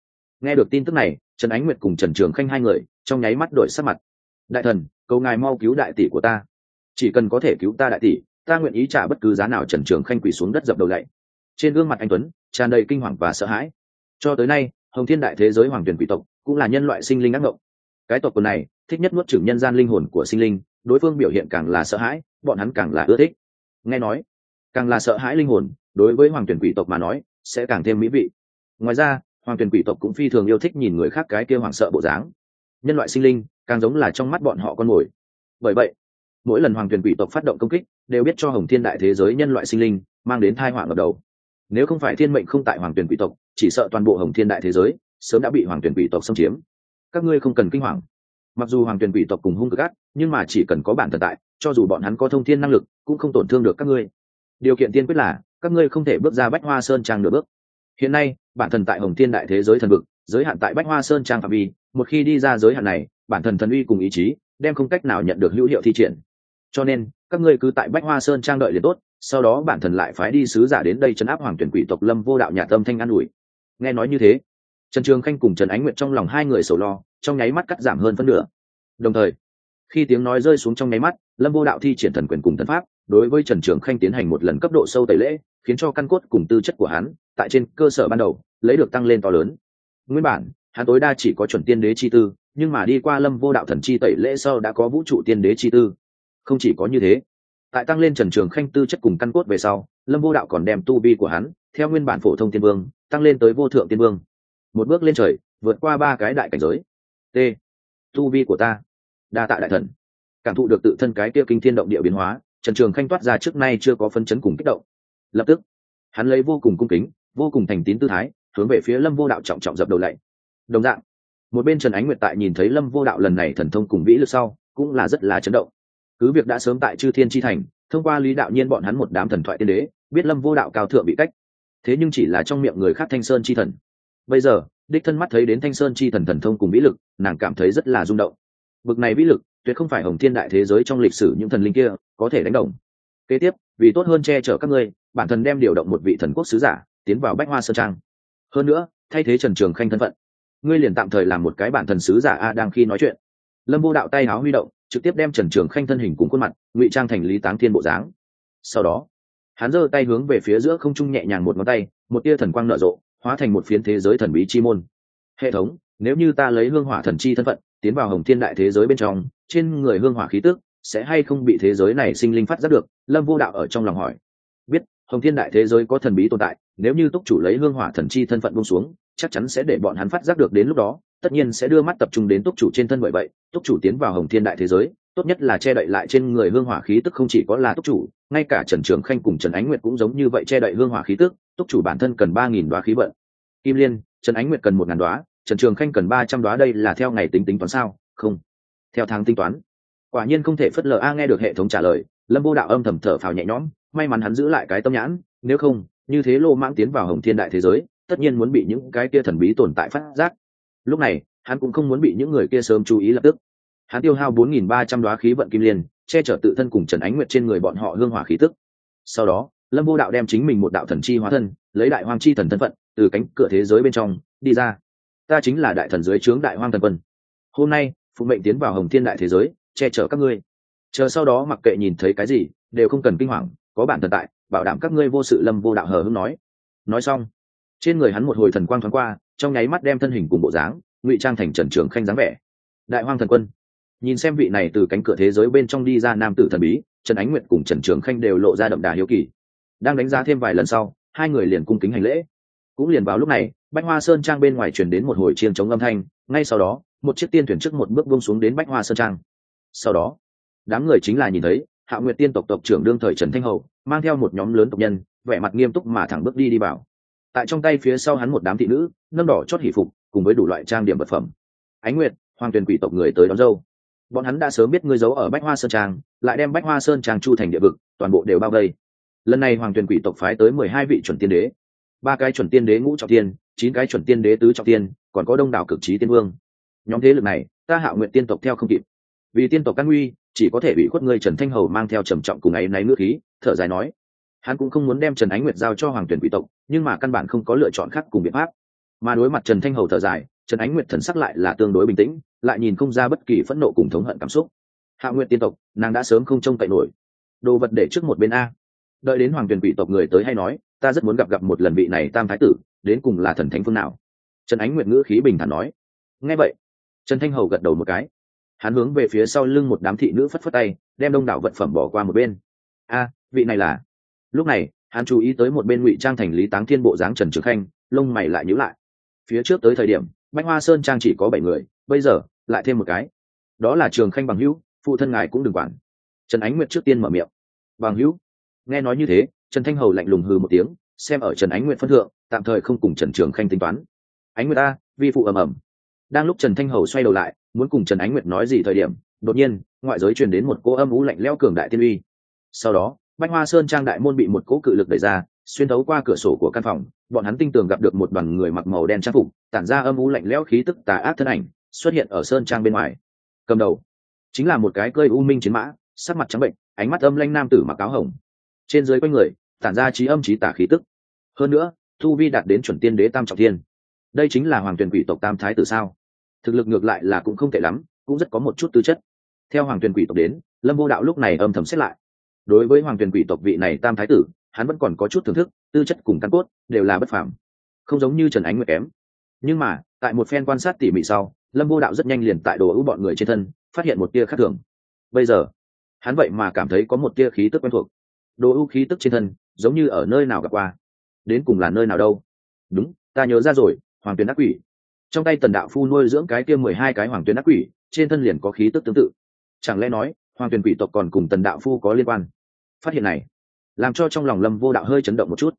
Nghe được tin tức này trần ánh nguyệt cùng trần trường khanh hai người trong nháy mắt đổi sắc mặt. Đại thần cầu ngài mau cứu đại tỷ của ta. Chỉ cần có thể cứu ta đại tỷ ta nguyện ý trả bất cứ giá nào trần trường khanh quỷ xuống đất dập đầu lạy. Trên gương mặt anh tuấn tràn đầy kinh hoàng và sợ hãi. Cho tới nay hồng thiên đại thế giới hoàng tuyển quỷ tộc cũng là nhân loại sinh linh ác mộng cái tộc quần này, thích nhất nuốt chửng nhân gian linh hồn của sinh linh, đối phương biểu hiện càng là sợ hãi, bọn hắn càng là ưa thích. Nghe nói, càng là sợ hãi linh hồn, đối với hoàng tuyển quỷ tộc mà nói, sẽ càng thêm mỹ vị. Ngoài ra, hoàng tuyển quỷ tộc cũng phi thường yêu thích nhìn người khác cái kia hoảng sợ bộ dáng. Nhân loại sinh linh, càng giống là trong mắt bọn họ con mồi. Bởi vậy, mỗi lần hoàng tuyển quỷ tộc phát động công kích, đều biết cho hồng thiên đại thế giới nhân loại sinh linh mang đến thai họa ở đầu. Nếu không phải thiên mệnh không tại hoàng tuyển quỷ tộc, chỉ sợ toàn bộ hồng thiên đại thế giới sớm đã bị hoàng tuyển quỷ tộc xâm chiếm. Các ngươi không cần kinh hoàng. Mặc dù hoàng tuyển quỷ tộc cùng hung cực ác, nhưng mà chỉ cần có bản thần tại, cho dù bọn hắn có thông thiên năng lực, cũng không tổn thương được các ngươi. Điều kiện tiên quyết là, các ngươi không thể bước ra bách hoa sơn trang nửa bước. Hiện nay, bản thần tại hồng thiên đại thế giới thần vực, giới hạn tại bách hoa sơn trang phạm vi, một khi đi ra giới hạn này, bản thần thần uy cùng ý chí, đem không cách nào nhận được hữu hiệu thi triển. Cho nên, các ngươi cứ tại bách hoa sơn trang đợi liền tốt, sau đó bản thần lại phái đi sứ giả đến đây chấn áp hoàng tuyển quỷ tộc lâm vô đạo nhà tâm thanh an ủi. Nghe nói như thế trần trường khanh cùng trần ánh Nguyệt trong lòng hai người sầu lo, trong nháy mắt cắt giảm hơn phân nửa. Đồng thời, khi tiếng nói rơi xuống trong nháy mắt, lâm vô đạo thi triển thần quyền cùng thần pháp, đối với trần trường khanh tiến hành một lần cấp độ sâu tẩy lễ, khiến cho căn cốt cùng tư chất của hắn, tại trên cơ sở ban đầu, lấy được tăng lên to lớn. Nguyên bản, hắn tối đa chỉ có chuẩn tiên đế chi tư, nhưng mà đi qua lâm vô đạo thần chi tẩy lễ sau đã có vũ trụ tiên đế chi tư. Không chỉ có như thế, tại tăng lên trần trường khanh tư chất cùng căn cốt về sau, lâm vô đạo còn đem tu vi của hắn, theo nguyên bản phổ thông tiên vương, tăng lên tới vô thượng tiên vương một bước lên trời, vượt qua ba cái đại cảnh giới. T. Tu vi của ta. Đa tạ đại thần. Cảm thụ được tự thân cái kia kinh thiên động địa biến hóa, trần trường khanh toát ra trước nay chưa có phân chấn cùng kích động. Lập tức, hắn lấy vô cùng cung kính, vô cùng thành tín tư thái, hướng về phía lâm vô đạo trọng trọng dập đầu lạy. Đồng dạng, một bên trần ánh nguyệt tại nhìn thấy lâm vô đạo lần này thần thông cùng vĩ lực sau, cũng là rất là chấn động. Cứ việc đã sớm tại chư thiên tri thành, thông qua lý đạo nhiên bọn hắn một đám thần thoại tiên đế, biết lâm vô đạo cao thượng bị cách. Thế nhưng chỉ là trong miệng người khác thanh sơn chi thần bây giờ, đích thân mắt thấy đến thanh sơn chi thần thần thông cùng vĩ lực, nàng cảm thấy rất là rung động. Bực này vĩ lực, tuyệt không phải hồng thiên đại thế giới trong lịch sử những thần linh kia có thể đánh đồng. Kế tiếp, vì tốt hơn che chở các ngươi, bản thân đem điều động một vị thần quốc sứ giả, tiến vào bách hoa sơn trang. Hơn nữa, thay thế trần trường khanh thân phận. Ngươi liền tạm thời làm một cái bản thần sứ giả a đang khi nói chuyện. Lâm vô đạo tay áo huy động, trực tiếp đem trần trường khanh thân hình cùng khuôn mặt, ngụy trang thành lý táng thiên bộ dáng. Sau đó, hắn giơ tay hướng về phía giữa không trung nhẹ nhàng một ngón tay, một tia thần quang nở rộ hóa thành một phiến thế giới thần bí chi môn. Hệ thống, nếu như ta lấy hương hỏa thần chi thân phận, tiến vào hồng thiên đại thế giới bên trong, trên người hương hỏa khí tức sẽ hay không bị thế giới này sinh linh phát giác được? Lâm vô đạo ở trong lòng hỏi. Biết, hồng thiên đại thế giới có thần bí tồn tại, nếu như túc chủ lấy hương hỏa thần chi thân phận bông xuống, chắc chắn sẽ để bọn hắn phát giác được đến lúc đó, tất nhiên sẽ đưa mắt tập trung đến túc chủ trên thân bởi vậy, túc chủ tiến vào hồng thiên đại thế giới tốt nhất là che đậy lại trên người hương hỏa khí tức không chỉ có là túc chủ, ngay cả trần trường khanh cùng trần ánh nguyệt cũng giống như vậy che đậy hương hỏa khí tức, túc chủ bản thân cần ba nghìn đoá khí vận. Kim liên, trần ánh nguyệt cần một ngàn đoá, trần trường khanh cần ba trăm đoá, đây là theo ngày tính tính toán sao? Không. Theo tháng tính toán. Quả nhiên không thể phất lờ a nghe được hệ thống trả lời, lâm vô đạo âm thầm thở phào nhẹ nhõm, may mắn hắn giữ lại cái tâm nhãn, nếu không, như thế lô mãng tiến vào hồng thiên đại thế giới, tất nhiên muốn bị những cái kia thần bí tồn tại phát giác. Lúc này, hắn cũng không muốn bị những người kia sớm chú ý lập tức hắn tiêu hao bốn nghìn ba trăm khí vận kim liên, che chở tự thân cùng trần ánh nguyệt trên người bọn họ hương hỏa khí tức. Sau đó, lâm vô đạo đem chính mình một đạo thần chi hóa thân, lấy đại hoang chi thần thân phận, từ cánh cửa thế giới bên trong, đi ra. Ta chính là đại thần dưới trướng đại hoang thần quân. Hôm nay, phụ mệnh tiến vào hồng thiên đại thế giới, che chở các ngươi. Chờ sau đó mặc kệ nhìn thấy cái gì, đều không cần kinh hoàng, có bản thần tại, bảo đảm các ngươi vô sự, lâm vô đạo hờ hững nói. Nói xong, trên người hắn một hồi thần quang thoáng qua, trong nháy mắt đem thân hình cùng bộ dáng, ngụy trang thành trần trường khanh dáng vẻ. Đại hoang thần quân nhìn xem vị này từ cánh cửa thế giới bên trong đi ra nam tử thần bí, trần ánh nguyệt cùng trần trường khanh đều lộ ra đậm đà hiếu kỳ. Đang đánh giá thêm vài lần sau, hai người liền cung kính hành lễ. Cũng liền vào lúc này, bách hoa sơn trang bên ngoài truyền đến một hồi chiên chống âm thanh, ngay sau đó, một chiếc tiên thuyền trước một bước buông xuống đến bách hoa sơn trang. Sau đó, đám người chính là nhìn thấy, hạ nguyệt tiên tộc tộc trưởng đương thời trần thanh hậu mang theo một nhóm lớn tộc nhân, vẻ mặt nghiêm túc mà thẳng bước đi đi vào. Tại trong tay phía sau hắn một đám thị nữ, nâng đỏ chót hỷ phục, cùng với đủ loại trang điểm vật phẩm. Ánh nguyệt, hoàng tuyền quỷ tộc người tới đón dâu bọn hắn đã sớm biết ngươi giấu ở bách hoa sơn trang, lại đem bách hoa sơn trang chu thành địa vực, toàn bộ đều bao vây. Lần này hoàng tuyền quỷ tộc phái tới mười hai vị chuẩn tiên đế. Ba cái chuẩn tiên đế ngũ trọng tiên, chín cái chuẩn tiên đế tứ trọng tiên, còn có đông đảo cực trí tiên vương. Nhóm thế lực này, ta hạ nguyện tiên tộc theo không kịp. Vì tiên tộc căn nguy, chỉ có thể bị khuất ngươi trần thanh hầu mang theo trầm trọng cùng ấy náy ngữ khí, thở dài nói. Hắn cũng không muốn đem trần ánh nguyệt giao cho hoàng tuyển quỷ tộc, nhưng mà căn bản không có lựa chọn khác cùng biện pháp. Mà đối mặt trần thanh hầu thở dài trần ánh nguyệt thần sắc lại là tương đối bình tĩnh, lại nhìn không ra bất kỳ phẫn nộ cùng thống hận cảm xúc. Hạ nguyện tiên tộc, nàng đã sớm không trông cậy nổi. Đồ vật để trước một bên a. Đợi đến hoàng tuyển quỷ tộc người tới hay nói, ta rất muốn gặp gặp một lần vị này tam thái tử, đến cùng là thần thánh phương nào? Trần ánh nguyệt ngữ khí bình thản nói. Nghe vậy, trần thanh hầu gật đầu một cái. Hắn hướng về phía sau lưng một đám thị nữ phất phất tay, đem đông đảo vật phẩm bỏ qua một bên. A, vị này là? Lúc này, hắn chú ý tới một bên ngụy trang thành lý táng thiên bộ dáng trần trường khanh, lông mày lại nhíu lại. Phía trước tới thời điểm bách hoa sơn trang chỉ có bảy người, bây giờ, lại thêm một cái. Đó là trường khanh bằng hữu, phụ thân ngài cũng đừng quản. Trần ánh nguyệt trước tiên mở miệng. Bằng hữu? Nghe nói như thế, trần thanh hầu lạnh lùng hừ một tiếng, xem ở trần ánh nguyệt phân thượng, tạm thời không cùng trần trường khanh tính toán. Ánh nguyệt ta, vi phụ ầm ầm. Đang lúc trần thanh hầu xoay đầu lại, muốn cùng trần ánh nguyệt nói gì thời điểm, đột nhiên, ngoại giới truyền đến một cỗ âm ú lạnh lẽo cường đại tiên uy. Sau đó, bách hoa sơn trang đại môn bị một cỗ cự lực đẩy ra xuyên thấu qua cửa sổ của căn phòng, bọn hắn tinh tường gặp được một đoàn người mặc màu đen trang phục, tản ra âm u lạnh lẽo khí tức tà ác thân ảnh, xuất hiện ở sơn trang bên ngoài. Cầm đầu, chính là một cái cơi u minh chiến mã, sắc mặt trắng bệnh, ánh mắt âm lanh nam tử mặc áo hồng. Trên dưới quanh người, tản ra trí âm trí tả khí tức. Hơn nữa, thu vi đạt đến chuẩn tiên đế tam trọng thiên. Đây chính là hoàng tuyển quỷ tộc tam thái tử sao? Thực lực ngược lại là cũng không tệ lắm, cũng rất có một chút tư chất. Theo hoàng tuyển quỷ tộc đến, lâm vô đạo lúc này âm thầm xét lại. Đối với hoàng tuyển quỷ tộc vị này tam thái tử hắn vẫn còn có chút thưởng thức, tư chất cùng căn cốt đều là bất phàm. Không giống như trần ánh nguyệt kém. Nhưng mà, tại một phen quan sát tỉ mỉ sau, lâm vô đạo rất nhanh liền tại đồ ưu bọn người trên thân, phát hiện một tia khác thường. Bây giờ, hắn vậy mà cảm thấy có một tia khí tức quen thuộc. Đồ ưu khí tức trên thân, giống như ở nơi nào gặp qua. Đến cùng là nơi nào đâu? Đúng, ta nhớ ra rồi, hoàng tuyến ác quỷ. Trong tay tần đạo phu nuôi dưỡng cái kia mười hai cái hoàng tuyến ác quỷ, trên thân liền có khí tức tương tự. Chẳng lẽ nói, hoàng tuyển quỷ tộc còn cùng tần đạo phu có liên quan? Phát hiện này làm cho trong lòng lâm vô đạo hơi chấn động một chút.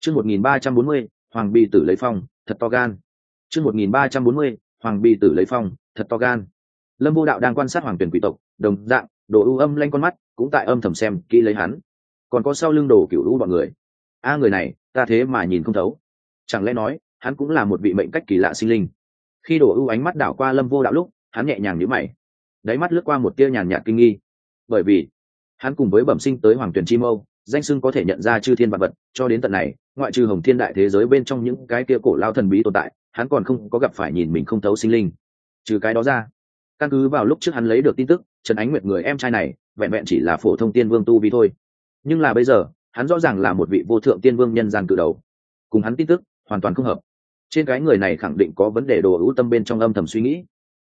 Chương một nghìn ba trăm bốn mươi, hoàng bì tử lấy phong, thật to gan. Chương một nghìn ba trăm bốn mươi, hoàng bì tử lấy phong, thật to gan. Lâm vô đạo đang quan sát hoàng tuyển quỷ tộc, đồng dạng, đồ ưu âm lanh con mắt, cũng tại âm thầm xem kỹ lấy hắn. Còn có sau lưng đồ cựu lũ bọn người. A, người này, ta thế mà nhìn không thấu. Chẳng lẽ nói, hắn cũng là một vị mệnh cách kỳ lạ sinh linh? Khi đổ ưu ánh mắt đảo qua lâm vô đạo lúc, hắn nhẹ nhàng nhữ mày. Đáy mắt lướt qua một tia nhàn nhạt kinh nghi. Bởi vì, hắn cùng với bẩm sinh tới hoàng tuyển chi mâu danh sưng có thể nhận ra chư thiên vạn vật, cho đến tận này, ngoại trừ hồng thiên đại thế giới bên trong những cái kia cổ lao thần bí tồn tại, hắn còn không có gặp phải nhìn mình không thấu sinh linh. Trừ cái đó ra, căn cứ vào lúc trước hắn lấy được tin tức, trần ánh nguyệt người em trai này, vẹn vẹn chỉ là phổ thông tiên vương tu vi thôi. Nhưng là bây giờ, hắn rõ ràng là một vị vô thượng tiên vương nhân gian cự đầu. Cùng hắn tin tức, hoàn toàn không hợp. Trên cái người này khẳng định có vấn đề đồ ưu tâm bên trong âm thầm suy nghĩ.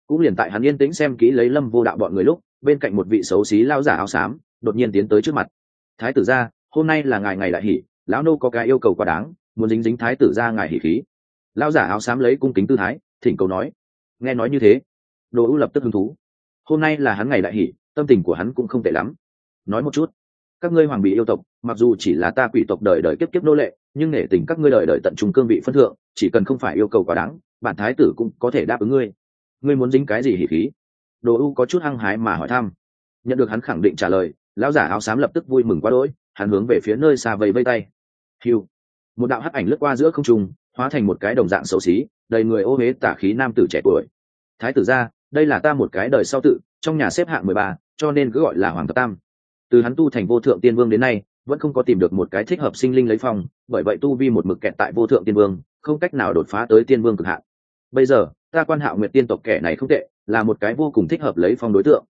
Cũng liền tại hắn yên tĩnh xem kỹ lấy lâm vô đạo bọn người lúc, bên cạnh một vị xấu xí lao giả áo xám, đột nhiên tiến tới trước mặt thái tử gia hôm nay là ngài ngày đại hỷ, lão nô có cái yêu cầu quá đáng, muốn dính dính thái tử gia ngài hỷ khí. Lão giả áo xám lấy cung kính tư thái, thỉnh cầu nói. Nghe nói như thế, đồ ưu lập tức hứng thú. Hôm nay là hắn ngày đại hỷ, tâm tình của hắn cũng không tệ lắm. Nói một chút, các ngươi hoàng bị yêu tộc, mặc dù chỉ là ta quỷ tộc đời đời kiếp kiếp nô lệ, nhưng nể tình các ngươi đời đời tận trung cương vị phân thượng, chỉ cần không phải yêu cầu quá đáng, bản thái tử cũng có thể đáp ứng ngươi. Ngươi muốn dính cái gì hỉ khí? Đồ u có chút hăng hái mà hỏi thăm. Nhận được hắn khẳng định trả lời lão giả áo xám lập tức vui mừng quá đỗi, hắn hướng về phía nơi xa vầy vây tay. Hiu một đạo hắc ảnh lướt qua giữa không trung, hóa thành một cái đồng dạng xấu xí, đầy người ô huế tả khí nam tử trẻ tuổi. Thái tử ra đây là ta một cái đời sau tự, trong nhà xếp hạng mười ba, cho nên cứ gọi là hoàng thập tam. Từ hắn tu thành vô thượng tiên vương đến nay, vẫn không có tìm được một cái thích hợp sinh linh lấy phong, bởi vậy tu vi một mực kẹt tại vô thượng tiên vương, không cách nào đột phá tới tiên vương cực hạn. Bây giờ, ta quan hạo nguyệt tiên tộc kẻ này không tệ, là một cái vô cùng thích hợp lấy phong đối tượng.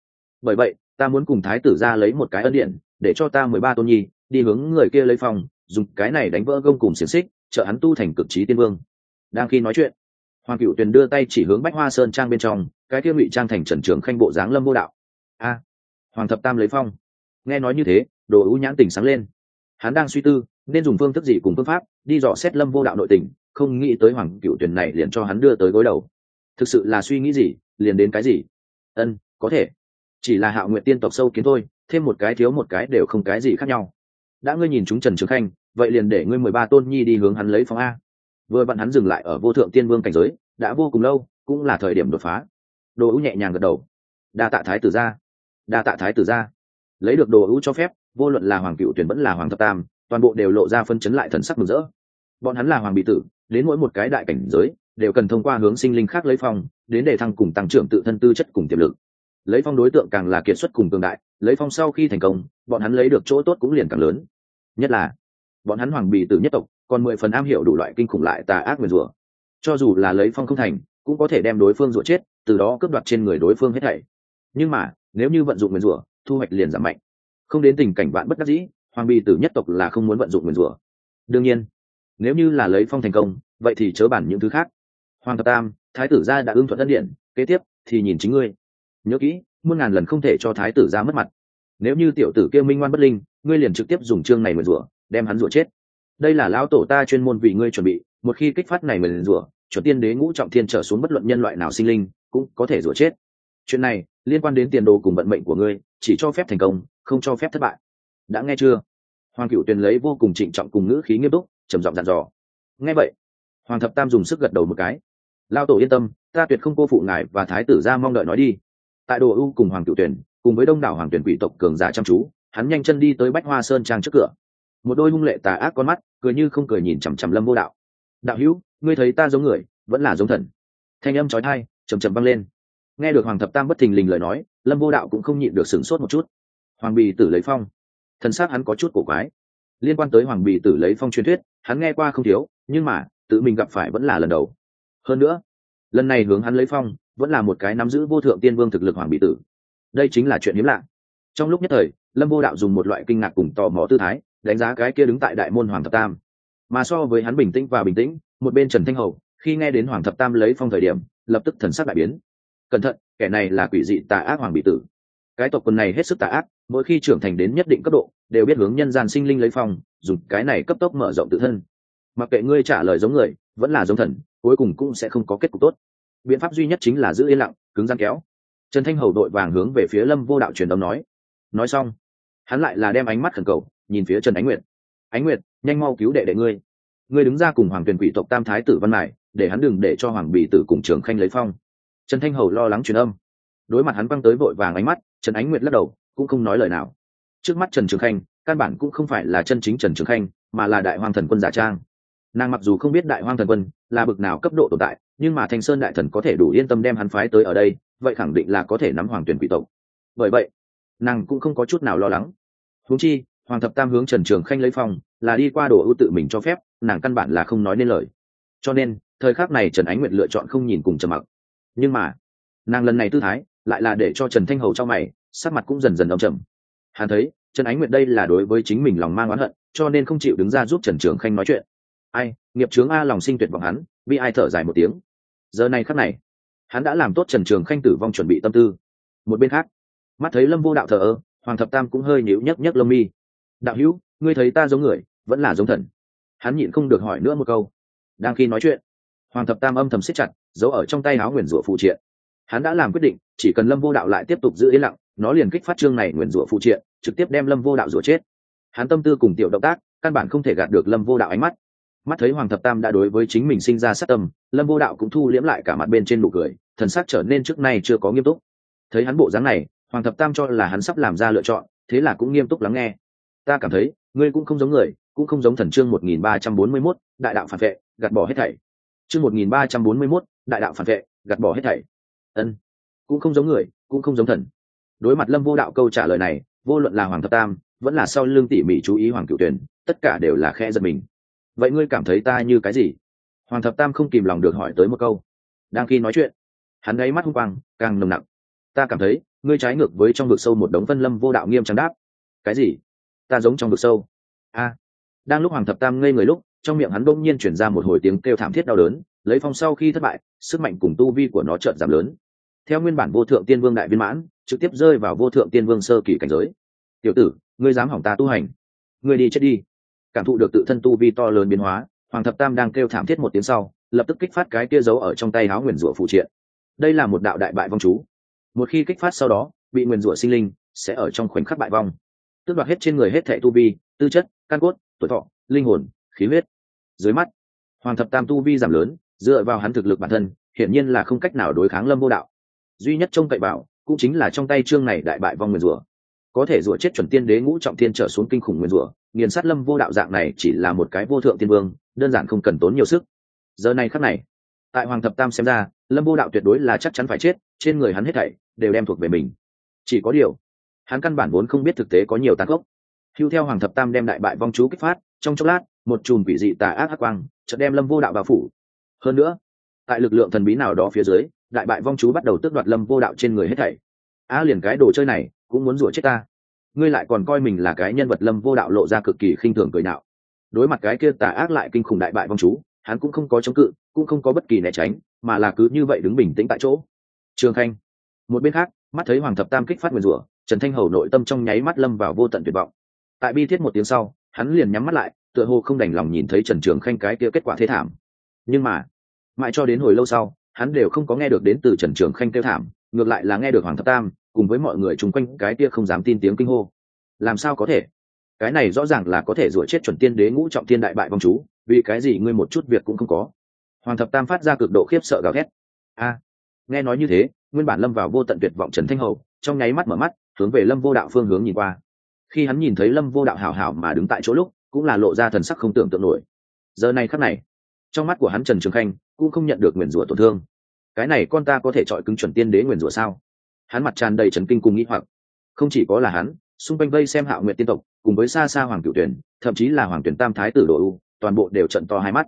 Bởi vậy ta muốn cùng thái tử ra lấy một cái ân điện, để cho ta mười ba tôn nhi đi hướng người kia lấy phong dùng cái này đánh vỡ gông cùng xiềng xích, trợ hắn tu thành cực trí tiên vương. Đang khi nói chuyện, hoàng cựu tuyền đưa tay chỉ hướng bách hoa sơn trang bên trong, cái kia ngụy trang thành trần trường khanh bộ dáng lâm vô đạo. A, hoàng thập tam lấy phong. Nghe nói như thế, đồ ưu nhãn tình sáng lên. Hắn đang suy tư, nên dùng phương thức gì cùng phương pháp đi dò xét lâm vô đạo nội tình, không nghĩ tới hoàng cựu tuyển này liền cho hắn đưa tới gối đầu. Thực sự là suy nghĩ gì, liền đến cái gì? Ân, có thể chỉ là hạo nguyện tiên tộc sâu kiến thôi, thêm một cái thiếu một cái đều không cái gì khác nhau. Đã ngươi nhìn chúng trần trường khanh, vậy liền để ngươi mười ba tôn nhi đi hướng hắn lấy phong a. Vừa vặn hắn dừng lại ở vô thượng tiên vương cảnh giới, đã vô cùng lâu, cũng là thời điểm đột phá. Đồ ưu nhẹ nhàng gật đầu. Đa tạ thái tử gia. Đa tạ thái tử gia. Lấy được đồ ưu cho phép, vô luận là hoàng cựu tuyển vẫn là hoàng thập tam, toàn bộ đều lộ ra phân chấn lại thần sắc mừng rỡ. Bọn hắn là hoàng bị tử, đến mỗi một cái đại cảnh giới, đều cần thông qua hướng sinh linh khác lấy phong đến để thăng cùng tăng trưởng tự thân tư chất cùng tiềm lực lấy phong đối tượng càng là kiệt xuất cùng cường đại, lấy phong sau khi thành công, bọn hắn lấy được chỗ tốt cũng liền càng lớn. Nhất là, bọn hắn hoàng bì tử nhất tộc, còn mười phần am hiểu đủ loại kinh khủng lại tà ác nguyền rủa. Cho dù là lấy phong không thành, cũng có thể đem đối phương rủa chết, từ đó cướp đoạt trên người đối phương hết thảy. Nhưng mà, nếu như vận dụng nguyền rủa, thu hoạch liền giảm mạnh. Không đến tình cảnh bạn bất đắc dĩ, hoàng bì tử nhất tộc là không muốn vận dụng nguyền rủa. Đương nhiên, nếu như là lấy phong thành công, vậy thì chớ bản những thứ khác. Hoàng thập tam, thái tử gia đã ưng thuận đất điện, kế tiếp thì nhìn chính ngươi nhớ kỹ, muôn ngàn lần không thể cho thái tử gia mất mặt. Nếu như tiểu tử kia minh ngoan bất linh, ngươi liền trực tiếp dùng chương này mượn rủa, đem hắn rủa chết. Đây là lão tổ ta chuyên môn vì ngươi chuẩn bị, một khi kích phát này mượn rủa, chuẩn tiên đế ngũ trọng thiên trở xuống bất luận nhân loại nào sinh linh, cũng có thể rủa chết. Chuyện này, liên quan đến tiền đồ cùng vận mệnh của ngươi, chỉ cho phép thành công, không cho phép thất bại. Đã nghe chưa? Hoàng cựu tuyền lấy vô cùng trịnh trọng cùng ngữ khí nghiêm túc, trầm giọng dặn dò. Nghe vậy, hoàng thập tam dùng sức gật đầu một cái. Lao tổ yên tâm, ta tuyệt không cô phụ ngài và thái tử ra mong đợi nói đi tại đồ ưu cùng hoàng cựu tuyển, cùng với đông đảo hoàng tuyển quỷ tộc cường giả chăm chú, hắn nhanh chân đi tới bách hoa sơn trang trước cửa. Một đôi hung lệ tà ác con mắt, cười như không cười nhìn chằm chằm lâm vô đạo. Đạo hữu, ngươi thấy ta giống người, vẫn là giống thần. Thanh âm trói thai chầm chầm băng lên. Nghe được hoàng thập tam bất thình lình lời nói, lâm vô đạo cũng không nhịn được sửng sốt một chút. Hoàng bì tử lấy phong. Thần s á c hắn có chút cổ quái. Liên quan tới hoàng bì tử lấy phong truyền thuyết, hắn nghe qua không thiếu, nhưng mà, tự mình gặp phải vẫn là lần đầu. Hơn nữa, lần này hướng hắn lấy phong vẫn là một cái nắm giữ vô thượng tiên vương thực lực hoàng bị tử. Đây chính là chuyện hiếm lạ. Trong lúc nhất thời, lâm vô đạo dùng một loại kinh ngạc cùng tò mò tư thái, đánh giá cái kia đứng tại đại môn hoàng thập tam. Mà so với hắn bình tĩnh và bình tĩnh, một bên trần thanh hầu, khi nghe đến hoàng thập tam lấy phong thời điểm, lập tức thần sắc đại biến. Cẩn thận, kẻ này là quỷ dị tà ác hoàng bị tử. Cái tộc quân này hết sức tà ác, mỗi khi trưởng thành đến nhất định cấp độ, đều biết hướng nhân gian sinh linh lấy phong, dùng cái này cấp tốc mở rộng tự thân. Mặc kệ ngươi trả lời giống người, vẫn là giống thần, cuối cùng cũng sẽ không có kết cục tốt biện pháp duy nhất chính là giữ yên lặng cứng rắn kéo. Trần thanh hầu đội vàng hướng về phía lâm vô đạo truyền âm nói. Nói xong hắn lại là đem ánh mắt khẩn cầu nhìn phía trần ánh nguyệt. Ánh nguyệt nhanh mau cứu đệ đệ ngươi. Ngươi đứng ra cùng hoàng tuyền quỷ tộc tam thái tử văn lại, để hắn đừng để cho hoàng bị tử cùng trường khanh lấy phong. Trần thanh hầu lo lắng truyền âm. Đối mặt hắn văng tới vội vàng ánh mắt trần ánh nguyệt lắc đầu cũng không nói lời nào. Trước mắt trần trường khanh căn bản cũng không phải là chân chính trần trường khanh mà là đại hoàng thần quân giả trang. Nàng mặc dù không biết đại hoang thần quân là bực nào cấp độ tồn tại nhưng mà thanh sơn đại thần có thể đủ yên tâm đem hắn phái tới ở đây, vậy khẳng định là có thể nắm hoàng tuyển quỷ tộc. Bởi vậy, nàng cũng không có chút nào lo lắng. Huống chi, hoàng thập tam hướng trần trường khanh lấy phong, là đi qua đồ ưu tự mình cho phép, nàng căn bản là không nói nên lời. Cho nên, thời khắc này trần ánh nguyệt lựa chọn không nhìn cùng trầm mặc. Nhưng mà, nàng lần này tư thái, lại là để cho trần thanh hầu cho mày, sắc mặt cũng dần dần âm trầm. Hắn thấy, trần ánh nguyệt đây là đối với chính mình lòng mang oán hận, cho nên không chịu đứng ra giúp trần trường khanh nói chuyện. Ai, nghiệp trướng a lòng sinh tuyệt vọng hắn bị ai thở dài một tiếng. Giờ này khắc này, hắn đã làm tốt trần trường khanh tử vong chuẩn bị tâm tư. Một bên khác, mắt thấy lâm vô đạo thờ ơ, hoàng thập tam cũng hơi nhíu nhấc nhấc lông mi. Đạo hữu, ngươi thấy ta giống người, vẫn là giống thần. Hắn nhịn không được hỏi nữa một câu. Đang khi nói chuyện, hoàng thập tam âm thầm siết chặt, giấu ở trong tay áo nguyền rủa phụ triện. Hắn đã làm quyết định, chỉ cần lâm vô đạo lại tiếp tục giữ yên lặng, nó liền kích phát trương này nguyền rủa phụ triện, trực tiếp đem lâm vô đạo rủa chết. Hắn tâm tư cùng tiểu động tác, căn bản không thể gạt được lâm vô đạo ánh mắt mắt thấy hoàng thập tam đã đối với chính mình sinh ra sát tâm, lâm vô đạo cũng thu liễm lại cả mặt bên trên nụ cười, thần sắc trở nên trước nay chưa có nghiêm túc. Thấy hắn bộ dáng này, hoàng thập tam cho là hắn sắp làm ra lựa chọn, thế là cũng nghiêm túc lắng nghe. Ta cảm thấy, ngươi cũng không giống người, cũng không giống thần chương một nghìn ba trăm bốn mươi mốt, đại đạo phản vệ, gạt bỏ hết thảy. Chương một nghìn ba trăm bốn mươi mốt, đại đạo phản vệ, gạt bỏ hết thảy. Ân, cũng không giống người, cũng không giống thần. Đối mặt lâm vô đạo câu trả lời này, vô luận là hoàng thập tam, vẫn là sau lưng tỉ mỉ chú ý hoàng cựu tuyển tất cả đều là khe giật mình vậy ngươi cảm thấy ta như cái gì? Hoàng thập tam không kìm lòng được hỏi tới một câu. Đang khi nói chuyện, hắn ấy mắt hung quang càng nồng nặng. Ta cảm thấy, ngươi trái ngược với trong vực sâu một đống phân lâm vô đạo nghiêm trắng đáp. Cái gì? Ta giống trong vực sâu. A. Đang lúc hoàng thập tam ngây người lúc, trong miệng hắn bỗng nhiên chuyển ra một hồi tiếng kêu thảm thiết đau đớn, lấy phong sau khi thất bại, sức mạnh cùng tu vi của nó trợn giảm lớn. Theo nguyên bản vô thượng tiên vương đại viên mãn, trực tiếp rơi vào vô thượng tiên vương sơ kỳ cảnh giới. Tiểu tử, ngươi dám hỏng ta tu hành. Ngươi đi chết đi cảm thụ được tự thân tu vi to lớn biến hóa, hoàng thập tam đang kêu thảm thiết một tiếng sau, lập tức kích phát cái kia giấu ở trong tay áo nguyền rủa phụ triện. Đây là một đạo đại bại vong chú. Một khi kích phát sau đó, bị nguyền rủa sinh linh sẽ ở trong khoảnh khắc bại vong. Tước đoạt hết trên người hết thệ tu vi, tư chất, căn cốt, tuổi thọ, linh hồn, khí huyết. Dưới mắt, hoàng thập tam tu vi giảm lớn, dựa vào hắn thực lực bản thân, hiển nhiên là không cách nào đối kháng lâm vô đạo. Duy nhất trông cậy bảo cũng chính là trong tay trương này đại bại vong nguyền rủa. Có thể rủa chết chuẩn tiên đế ngũ trọng tiên trở xuống kinh khủng nguyền rủa nghiền sát lâm vô đạo dạng này chỉ là một cái vô thượng tiên vương, đơn giản không cần tốn nhiều sức. Giờ này khắc này, tại hoàng thập tam xem ra, lâm vô đạo tuyệt đối là chắc chắn phải chết, trên người hắn hết thảy đều đem thuộc về mình. Chỉ có điều, hắn căn bản vốn không biết thực tế có nhiều tàn khốc. Hưu theo hoàng thập tam đem đại bại vong chú kích phát, trong chốc lát, một chùm quỷ dị tà ác hắc quang chợt đem lâm vô đạo vào phủ. Hơn nữa, tại lực lượng thần bí nào đó phía dưới, đại bại vong chú bắt đầu tước đoạt lâm vô đạo trên người hết thảy. Á liền cái đồ chơi này cũng muốn rủa chết ta ngươi lại còn coi mình là cái nhân vật lâm vô đạo lộ ra cực kỳ khinh thường cười nạo. Đối mặt cái kia tà ác lại kinh khủng đại bại vong chú, hắn cũng không có chống cự, cũng không có bất kỳ né tránh, mà là cứ như vậy đứng bình tĩnh tại chỗ. Trường khanh. Một bên khác, mắt thấy hoàng thập tam kích phát nguyền rủa, trần thanh hầu nội tâm trong nháy mắt lâm vào vô tận tuyệt vọng. Tại bi thiết một tiếng sau, hắn liền nhắm mắt lại, tựa hồ không đành lòng nhìn thấy trần trường khanh cái kia kết quả thế thảm. Nhưng mà, mãi cho đến hồi lâu sau, hắn đều không có nghe được đến từ trần trường khanh kêu thảm ngược lại là nghe được hoàng thập tam cùng với mọi người chung quanh cái kia không dám tin tiếng kinh hô. Làm sao có thể? Cái này rõ ràng là có thể rủa chết chuẩn tiên đế ngũ trọng tiên đại bại vong chú, vì cái gì ngươi một chút việc cũng không có? Hoàng thập tam phát ra cực độ khiếp sợ gào ghét a, nghe nói như thế, nguyên bản lâm vào vô tận tuyệt vọng trần thanh hầu, trong nháy mắt mở mắt, hướng về lâm vô đạo phương hướng nhìn qua. Khi hắn nhìn thấy lâm vô đạo hảo hảo mà đứng tại chỗ lúc, cũng là lộ ra thần sắc không tưởng tượng nổi. Giờ này khắc này, trong mắt của hắn trần trường khanh cũng không nhận được nguyền rủa tổn thương cái này con ta có thể chọi cứng chuẩn tiên đế nguyền rủa sao? Hắn mặt tràn đầy trần kinh cùng nghĩ hoặc. Không chỉ có là hắn, xung quanh vây xem hạo nguyện tiên tộc, cùng với xa xa hoàng cựu tuyển, thậm chí là hoàng tuyển tam thái tử đồ u, toàn bộ đều trận to hai mắt.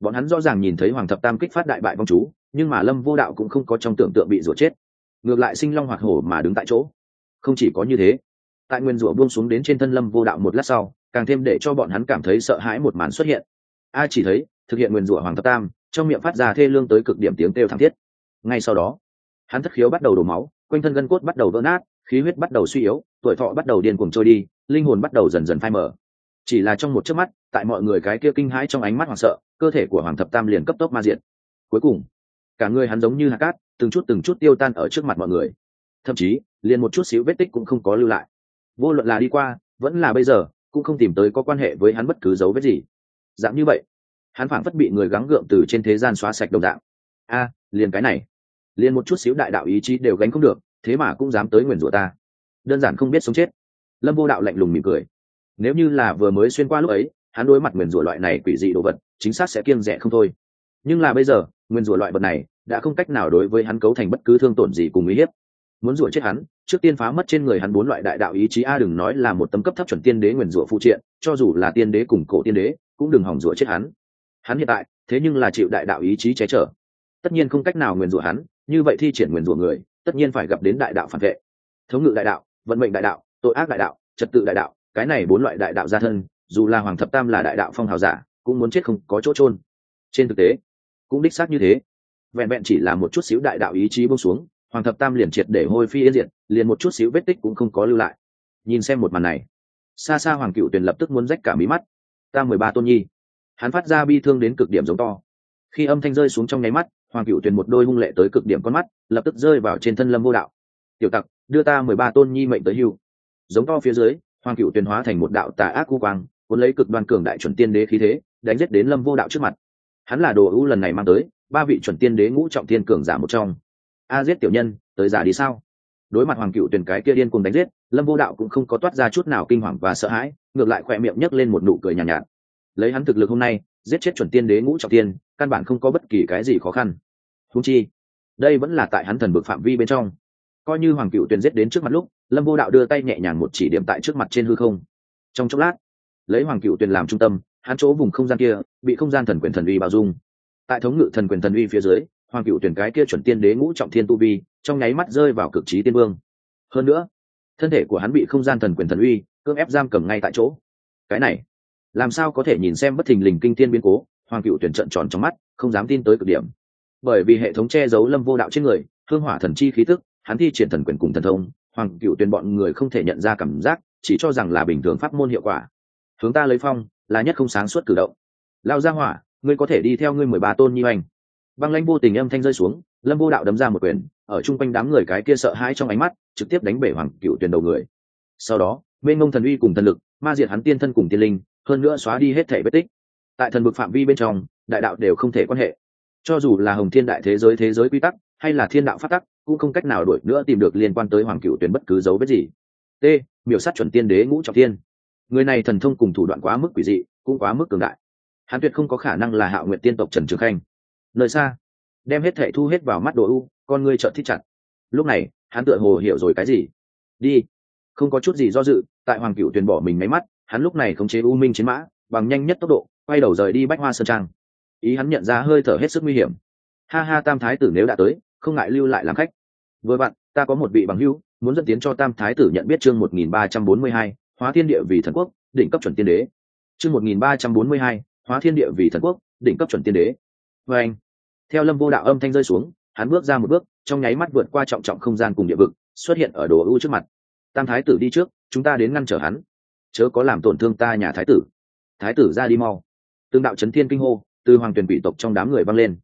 Bọn hắn rõ ràng nhìn thấy hoàng thập tam kích phát đại bại vong chú, nhưng mà lâm vô đạo cũng không có trong tưởng tượng bị rủa chết. Ngược lại sinh long hoạt hổ mà đứng tại chỗ. Không chỉ có như thế, tại nguyên rủa buông xuống đến trên thân lâm vô đạo một lát sau, càng thêm để cho bọn hắn cảm thấy sợ hãi một màn xuất hiện. A chỉ thấy, thực hiện nguyên rủa hoàng thập tam, trong miệng phát ra thê lương tới cực điểm tiếng kêu thảm thiết ngay sau đó, hắn thất khiếu bắt đầu đổ máu, quanh thân gân cốt bắt đầu vỡ nát, khí huyết bắt đầu suy yếu, tuổi thọ bắt đầu điên cuồng trôi đi, linh hồn bắt đầu dần dần phai mở chỉ là trong một chớp mắt, tại mọi người cái kia kinh hãi trong ánh mắt hoảng sợ, cơ thể của hoàng thập tam liền cấp tốc ma diện cuối cùng, cả người hắn giống như hạt cát, từng chút từng chút tiêu tan ở trước mặt mọi người. Thậm chí, liền một chút xíu vết tích cũng không có lưu lại. Vô luận là đi qua, vẫn là bây giờ, cũng không tìm tới có quan hệ với hắn bất cứ dấu vết gì. Dạng như vậy, hắn phảng phất bị người gắng gượng từ trên thế gian xóa sạch đồng dạng. A, liền cái này liền một chút xíu đại đạo ý chí đều gánh không được, thế mà cũng dám tới nguyền rủa ta. Đơn giản không biết sống chết. Lâm vô đạo lạnh lùng mỉm cười. Nếu như là vừa mới xuyên qua lúc ấy, hắn đối mặt nguyền rủa loại này quỷ dị đồ vật, chính xác sẽ kiêng rẻ không thôi. Nhưng là bây giờ, nguyền rủa loại vật này, đã không cách nào đối với hắn cấu thành bất cứ thương tổn gì cùng uy hiếp. Muốn rủa chết hắn, trước tiên phá mất trên người hắn bốn loại đại đạo ý chí a đừng nói là một tấm cấp thấp chuẩn tiên đế nguyền rủa phụ triện, cho dù là tiên đế cùng cổ tiên đế, cũng đừng hỏng rủa chết hắn. Hắn hiện tại, thế nhưng là chịu đại đạo ý chí che chở. Tất nhiên không cách nào nguyền rủa hắn như vậy thi triển nguyền rủa người, tất nhiên phải gặp đến đại đạo phản vệ. Thống ngự đại đạo, vận mệnh đại đạo, tội ác đại đạo, trật tự đại đạo, cái này bốn loại đại đạo gia thân, dù là hoàng thập tam là đại đạo phong hào giả, cũng muốn chết không có chỗ trôn trên thực tế, cũng đích xác như thế. Vẹn vẹn chỉ là một chút xíu đại đạo ý chí bông xuống, hoàng thập tam liền triệt để hôi phi yên diệt, liền một chút xíu vết tích cũng không có lưu lại. Nhìn xem một màn này, xa xa hoàng cựu tuyền lập tức muốn rách cả mí mắt. Ta mười ba tôn nhi. Hắn phát ra bi thương đến cực điểm giống to. Khi âm thanh rơi xuống trong nháy mắt hoàng cựu tuyền một đôi hung lệ tới cực điểm con mắt lập tức rơi vào trên thân lâm vô đạo. Tiểu tặc đưa ta mười ba tôn nhi mệnh tới hưu. Giống to phía dưới hoàng cựu tuyền hóa thành một đạo tà ác cu quang cuốn lấy cực đoan cường đại chuẩn tiên đế khí thế đánh giết đến lâm vô đạo trước mặt. Hắn là đồ ưu lần này mang tới ba vị chuẩn tiên đế ngũ trọng tiên cường giả một trong. A giết tiểu nhân tới giả đi sao? Đối mặt hoàng cựu tuyển cái kia điên cùng đánh giết lâm vô đạo cũng không có toát ra chút nào kinh hoàng và sợ hãi ngược lại khỏe miệng nhấc lên một nụ cười nhàn nhạt, nhạt. Lấy hắn thực lực hôm nay giết chết chuẩn tiên đế ngũ trọng tiên, căn bản không có bất kỳ cái gì khó khăn. Húng chi, đây vẫn là tại hắn thần vực phạm vi bên trong. Coi như hoàng cựu tuyền giết đến trước mặt lúc, lâm vô đạo đưa tay nhẹ nhàng một chỉ điểm tại trước mặt trên hư không. Trong chốc lát, lấy hoàng cựu tuyền làm trung tâm, hắn chỗ vùng không gian kia, bị không gian thần quyền thần uy bao dung. Tại thống ngự thần quyền thần uy phía dưới, hoàng cựu tuyển cái kia chuẩn tiên đế ngũ trọng thiên tu vi, trong nháy mắt rơi vào cực trí tiên vương. Hơn nữa, thân thể của hắn bị không gian thần quyền thần uy, cưỡng ép giam cầm ngay tại chỗ. Cái này làm sao có thể nhìn xem bất thình lình kinh thiên biến cố, hoàng cựu tuyển trận tròn trong mắt, không dám tin tới cực điểm. Bởi vì hệ thống che giấu lâm vô đạo trên người hương hỏa thần chi khí tức, hắn thi triển thần quyền cùng thần thông, hoàng cựu tuyển bọn người không thể nhận ra cảm giác, chỉ cho rằng là bình thường pháp môn hiệu quả. Hướng ta lấy phong, là nhất không sáng suốt cử động. Lao ra hỏa, ngươi có thể đi theo ngươi mười ba tôn nhi oanh băng lanh vô tình âm thanh rơi xuống, lâm vô đạo đấm ra một quyền, ở chung quanh đám người cái kia sợ hãi trong ánh mắt, trực tiếp đánh bể hoàng cựu tuyển đầu người. Sau đó bên ngông thần uy cùng thần lực, ma diệt hắn tiên thân cùng tiên linh hơn nữa xóa đi hết thể vết tích. Tại thần vực phạm vi bên trong, đại đạo đều không thể quan hệ. Cho dù là hồng thiên đại thế giới thế giới quy tắc, hay là thiên đạo phát tắc, cũng không cách nào đuổi nữa tìm được liên quan tới hoàng cựu tuyển bất cứ dấu vết gì. T, miểu sát chuẩn tiên đế ngũ trọng tiên người này thần thông cùng thủ đoạn quá mức quỷ dị, cũng quá mức cường đại. Hắn tuyệt không có khả năng là hạo nguyện tiên tộc trần trường khanh. Nơi xa, đem hết thệ thu hết vào mắt đồ u, con ngươi trợn thích chặt. Lúc này, hắn tựa hồ hiểu rồi cái gì. Đi. Không có chút gì do dự, tại hoàng cựu tuyền bỏ mình máy mắt hắn lúc này khống chế u minh chiến mã, bằng nhanh nhất tốc độ, quay đầu rời đi bách hoa sơn trang. Ý hắn nhận ra hơi thở hết sức nguy hiểm. Ha ha, tam thái tử nếu đã tới, không ngại lưu lại làm khách. Vừa bạn, ta có một vị bằng hưu muốn dẫn tiến cho tam thái tử nhận biết chương một nghìn ba trăm bốn mươi hai, hóa thiên địa vì thần quốc, đỉnh cấp chuẩn tiên đế. Chương một nghìn ba trăm bốn mươi hai, hóa thiên địa vì thần quốc, đỉnh cấp chuẩn tiên đế. Và anh, theo lâm vô đạo âm thanh rơi xuống, hắn bước ra một bước, trong nháy mắt vượt qua trọng trọng không gian cùng địa vực, xuất hiện ở đồ ưu trước mặt. Tam thái tử đi trước, chúng ta đến ngăn trở hắn chớ có làm tổn thương ta nhà thái tử. Thái tử ra đi mau. Tương đạo chấn thiên kinh hô, từ hoàng tuyển bị tộc trong đám người văng lên.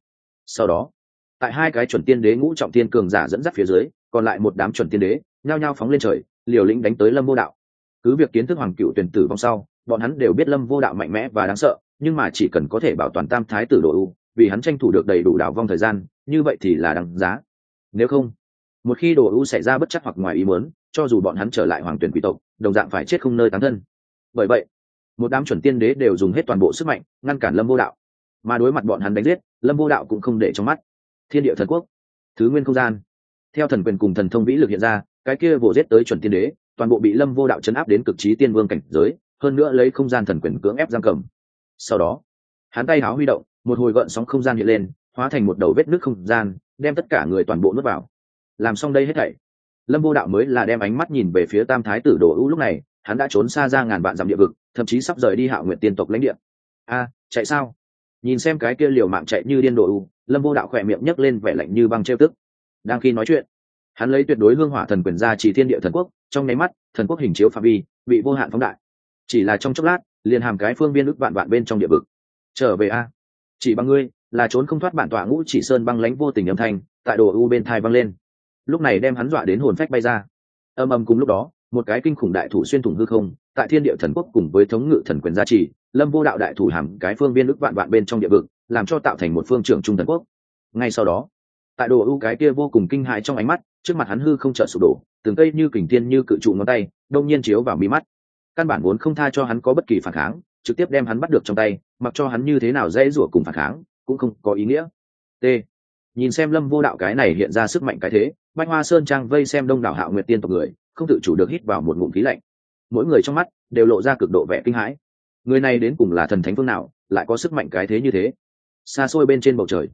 Sau đó, tại hai cái chuẩn tiên đế ngũ trọng tiên cường giả dẫn dắt phía dưới, còn lại một đám chuẩn tiên đế, nhao nhao phóng lên trời, liều lĩnh đánh tới lâm vô đạo. Cứ việc kiến thức hoàng cựu tuyển tử vong sau, bọn hắn đều biết lâm vô đạo mạnh mẽ và đáng sợ, nhưng mà chỉ cần có thể bảo toàn tam thái tử đồ u, vì hắn tranh thủ được đầy đủ đảo vong thời gian, như vậy thì là đáng giá. Nếu không, một khi đồ u xảy ra bất chắc hoặc ngoài ý muốn cho dù bọn hắn trở lại hoàng tuyển quý tộc, đồng dạng phải chết không nơi tán thân. Bởi vậy, một đám chuẩn tiên đế đều dùng hết toàn bộ sức mạnh, ngăn cản lâm vô đạo. Mà đối mặt bọn hắn đánh giết, lâm vô đạo cũng không để trong mắt. Thiên địa thần quốc, thứ nguyên không gian. Theo thần quyền cùng thần thông vĩ lực hiện ra, cái kia vồ giết tới chuẩn tiên đế, toàn bộ bị lâm vô đạo chấn áp đến cực trí tiên vương cảnh giới, hơn nữa lấy không gian thần quyền cưỡng ép giam cầm. Sau đó, hắn tay háo huy động, một hồi gợn sóng không gian hiện lên, hóa thành một đầu vết nước không gian, đem tất cả người toàn bộ nuốt vào. Làm xong đây hết thảy lâm vô đạo mới là đem ánh mắt nhìn về phía tam thái tử đồ ưu lúc này, hắn đã trốn xa ra ngàn vạn dặm địa vực, thậm chí sắp rời đi hạo nguyện tiên tộc lãnh địa. A, chạy sao? Nhìn xem cái kia liều mạng chạy như điên đồ ưu, lâm vô đạo khỏe miệng nhấc lên vẻ lạnh như băng trêu tức. Đang khi nói chuyện, hắn lấy tuyệt đối hương hỏa thần quyền ra chỉ thiên địa thần quốc, trong nháy mắt, thần quốc hình chiếu phạm vi, bị vô hạn phóng đại. Chỉ là trong chốc lát, liền hàm cái phương biên ức vạn vạn bên trong địa vực. Trở về a. Chỉ bằng ngươi, là trốn không thoát bản tọa ngũ chỉ sơn băng lánh vô tình âm thanh, tại đồ u bên thai văng lên lúc này đem hắn dọa đến hồn phách bay ra. Âm âm cùng lúc đó, một cái kinh khủng đại thủ xuyên thủng hư không, tại thiên địa thần quốc cùng với thống ngự thần quyền gia trì, lâm vô đạo đại thủ hàm cái phương biên ức vạn vạn bên trong địa vực, làm cho tạo thành một phương trưởng trung thần quốc. Ngay sau đó, tại đồ ưu cái kia vô cùng kinh hại trong ánh mắt, trước mặt hắn hư không trợ sụp đổ, từng cây như kình thiên như cự trụ ngón tay, đông nhiên chiếu vào mi mắt. Căn bản vốn không tha cho hắn có bất kỳ phản kháng, trực tiếp đem hắn bắt được trong tay, mặc cho hắn như thế nào dễ rủa cùng phản kháng, cũng không có ý nghĩa. T. Nhìn xem lâm vô đạo cái này hiện ra sức mạnh cái thế bách hoa sơn trang vây xem đông đảo hạo nguyệt tiên tộc người, không tự chủ được hít vào một ngụm khí lạnh. Mỗi người trong mắt đều lộ ra cực độ vẻ kinh hãi. Người này đến cùng là thần thánh phương nào, lại có sức mạnh cái thế như thế? Xa xôi bên trên bầu trời,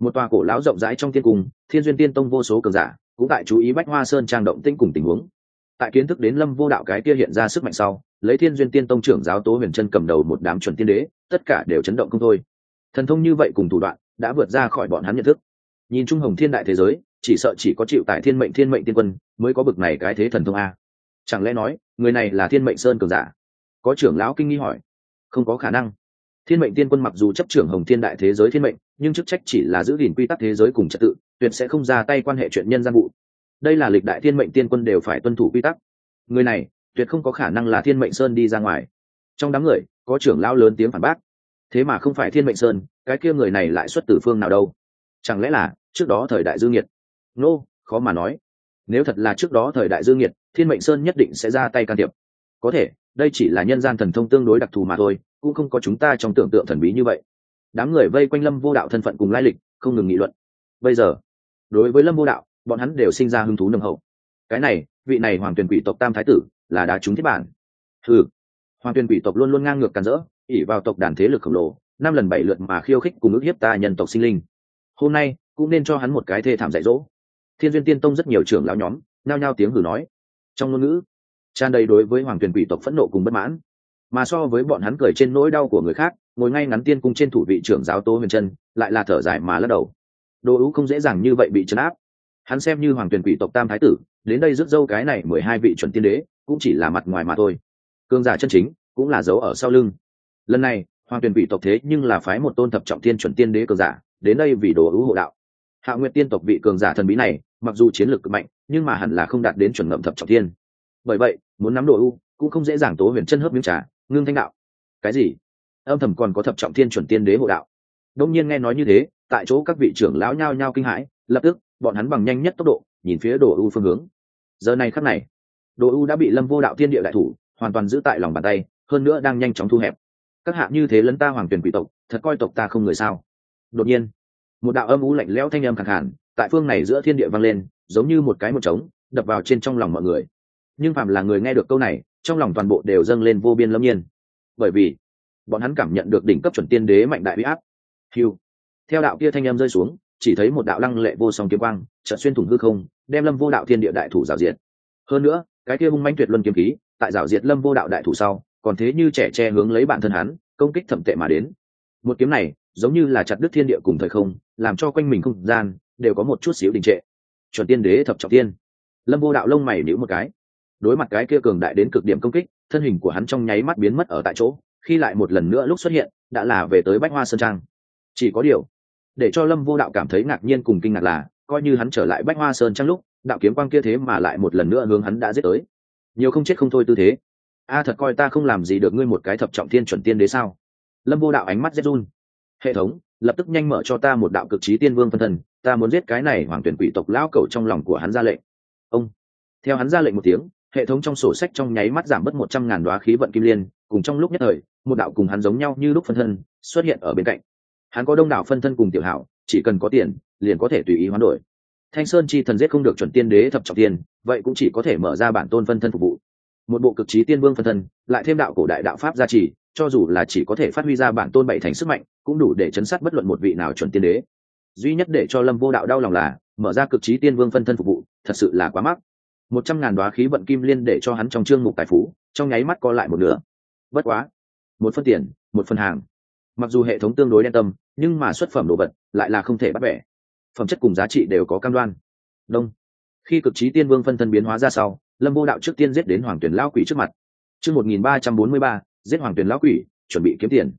một tòa cổ lão rộng rãi trong tiên cung, thiên duyên tiên tông vô số cường giả cũng tại chú ý bách hoa sơn trang động tĩnh cùng tình huống. Tại kiến thức đến lâm vô đạo cái kia hiện ra sức mạnh sau, lấy thiên duyên tiên tông trưởng giáo tố huyền chân cầm đầu một đám chuẩn tiên đế, tất cả đều chấn động không thôi. Thần thông như vậy cùng thủ đoạn đã vượt ra khỏi bọn hắn nhận thức. Nhìn trung hồng thiên đại thế giới chỉ sợ chỉ có chịu tại thiên mệnh thiên mệnh tiên quân mới có bực này cái thế thần thông a. Chẳng lẽ nói, người này là thiên mệnh sơn cường giả? Có trưởng lão kinh nghi hỏi. Không có khả năng. Thiên mệnh tiên quân mặc dù chấp trưởng hồng thiên đại thế giới thiên mệnh, nhưng chức trách chỉ là giữ gìn quy tắc thế giới cùng trật tự, tuyệt sẽ không ra tay quan hệ chuyện nhân gian vụ. Đây là lịch đại thiên mệnh tiên quân đều phải tuân thủ quy tắc. Người này, tuyệt không có khả năng là thiên mệnh sơn đi ra ngoài. Trong đám người, có trưởng lão lớn tiếng phản bác. Thế mà không phải thiên mệnh sơn, cái kia người này lại xuất từ phương nào đâu? Chẳng lẽ là, trước đó thời đại dương nhiệt nô、no, khó mà nói. Nếu thật là trước đó thời đại dương nhiệt thiên mệnh sơn nhất định sẽ ra tay can thiệp. Có thể đây chỉ là nhân gian thần thông tương đối đặc thù mà thôi cũng không có chúng ta trong tưởng tượng thần bí như vậy. Đám người vây quanh lâm vô đạo thân phận cùng lai lịch không ngừng nghị luận. Bây giờ đối với lâm vô đạo bọn hắn đều sinh ra hứng thú nâng hậu. Cái này vị này hoàng tuyển quỷ tộc tam thái tử là đá trúng thiết bản. Ừ hoàng tuyển quỷ tộc luôn luôn ngang ngược càn rỡ ỉ vào tộc đàn thế lực khổng lồ năm lần bảy lượt mà khiêu khích cùng ước hiếp ta nhân tộc sinh linh. Hôm nay cũng nên cho hắn một cái thê thảm dạy dỗ thiên duyên tiên tông rất nhiều trưởng lão nhóm nao nhao tiếng hử nói. Trong ngôn ngữ, tràn đầy đối với hoàng tuyền quỷ tộc phẫn nộ cùng bất mãn. Mà so với bọn hắn cười trên nỗi đau của người khác, ngồi ngay ngắn tiên cung trên thủ vị trưởng giáo tô huyền trân, lại là thở dài mà lắc đầu. Đồ ú không dễ dàng như vậy bị chấn áp. Hắn xem như hoàng tuyển quỷ tộc tam thái tử, đến đây rước dâu cái này mười hai vị chuẩn tiên đế, cũng chỉ là mặt ngoài mà thôi. Cương giả chân chính, cũng là dấu ở sau lưng. Lần này, hoàng tuyển quỷ tộc thế nhưng là phái một tôn thập trọng tiên chuẩn tiên đế cường giả, đến đây vì đồ ú hộ đạo hạ nguyệt tiên tộc vị cường giả thần bí này mặc dù chiến lược mạnh nhưng mà hẳn là không đạt đến chuẩn ngậm thập trọng thiên. bởi vậy muốn nắm đồ U, cũng không dễ dàng tố huyền chân hớp miếng trà ngưng thanh đạo. Cái gì? Âm thầm còn có thập trọng thiên chuẩn tiên đế hộ đạo. Đông nhiên nghe nói như thế tại chỗ các vị trưởng lão nhao nhao kinh hãi lập tức bọn hắn bằng nhanh nhất tốc độ nhìn phía đồ u phương hướng. Giờ này khắc này đồ u đã bị lâm vô đạo thiên địa đại thủ hoàn toàn giữ tại lòng bàn tay hơn nữa đang nhanh chóng thu hẹp. Các hạ như thế lấn ta hoàng tuyển quỷ tộc thật coi tộc ta không người sao? Đột nhiên một đạo âm u lạnh lẽo thanh âm khẳng hẳn tại phương này giữa thiên địa vang lên, giống như một cái một trống, đập vào trên trong lòng mọi người. Nhưng phạm là người nghe được câu này, trong lòng toàn bộ đều dâng lên vô biên lâm nhiên. Bởi vì, bọn hắn cảm nhận được đỉnh cấp chuẩn tiên đế mạnh đại huy áp. Hiu theo đạo kia thanh âm rơi xuống, chỉ thấy một đạo lăng lệ vô song kiếm quang trận xuyên thủng hư không, đem lâm vô đạo thiên địa đại thủ rào diệt. Hơn nữa, cái kia hung manh tuyệt luân kiếm khí, tại rào diệt lâm vô đạo đại thủ sau, còn thế như trẻ che hướng lấy bản thân hắn, công kích thẩm tệ mà đến. Một kiếm này giống như là chặt đứt thiên địa cùng thời không, làm cho quanh mình không gian đều có một chút xíu đình trệ. Chuẩn tiên đế thập trọng tiên lâm vô đạo lông mày níu một cái. Đối mặt cái kia cường đại đến cực điểm công kích, thân hình của hắn trong nháy mắt biến mất ở tại chỗ, khi lại một lần nữa lúc xuất hiện, đã là về tới bách hoa sơn trang. Chỉ có điều, để cho lâm vô đạo cảm thấy ngạc nhiên cùng kinh ngạc là, coi như hắn trở lại bách hoa sơn trang lúc, đạo kiếm quang kia thế mà lại một lần nữa hướng hắn đã giết tới. Nhiều không chết không thôi tư thế. A, thật coi ta không làm gì được ngươi một cái thập trọng tiên chuẩn tiên đế sao? Lâm vô đạo ánh mắt rét run hệ thống, lập tức nhanh mở cho ta một đạo cực trí tiên vương phân thân, ta muốn giết cái này hoàng tuyển quỷ tộc lão cầu trong lòng của hắn ra lệnh. Ông, theo hắn ra lệnh một tiếng, hệ thống trong sổ sách trong nháy mắt giảm bớt một trăm ngàn đoá khí vận kim liên, cùng trong lúc nhất thời, một đạo cùng hắn giống nhau như lúc phân thân xuất hiện ở bên cạnh. Hắn có đông đảo phân thân cùng tiểu hảo, chỉ cần có tiền, liền có thể tùy ý hoán đổi. Thanh sơn chi thần giết không được chuẩn tiên đế thập trọng tiên, vậy cũng chỉ có thể mở ra bản tôn phân thân phục vụ. Một bộ cực trí tiên vương phân thân, lại thêm đạo cổ đại đạo pháp gia trì cho dù là chỉ có thể phát huy ra bản tôn bảy thành sức mạnh, cũng đủ để chấn sát bất luận một vị nào chuẩn tiên đế. Duy nhất để cho lâm vô đạo đau lòng là, mở ra cực trí tiên vương phân thân phục vụ, thật sự là quá mắc. Một trăm ngàn đoá khí vận kim liên để cho hắn trong chương mục tài phú, trong nháy mắt co lại một nửa. Bất quá, một phân tiền, một phân hàng. Mặc dù hệ thống tương đối đen tâm, nhưng mà xuất phẩm đồ vật lại là không thể bắt bẻ. Phẩm chất cùng giá trị đều có cam đoan. Đông. Khi cực trí tiên vương phân thân biến hóa ra sau, lâm vô đạo trước tiên giết đến hoàng tuyển lão quỷ trước mặt. Chương một nghìn ba trăm bốn mươi ba giết hoàng tuyển lão quỷ, chuẩn bị kiếm tiền.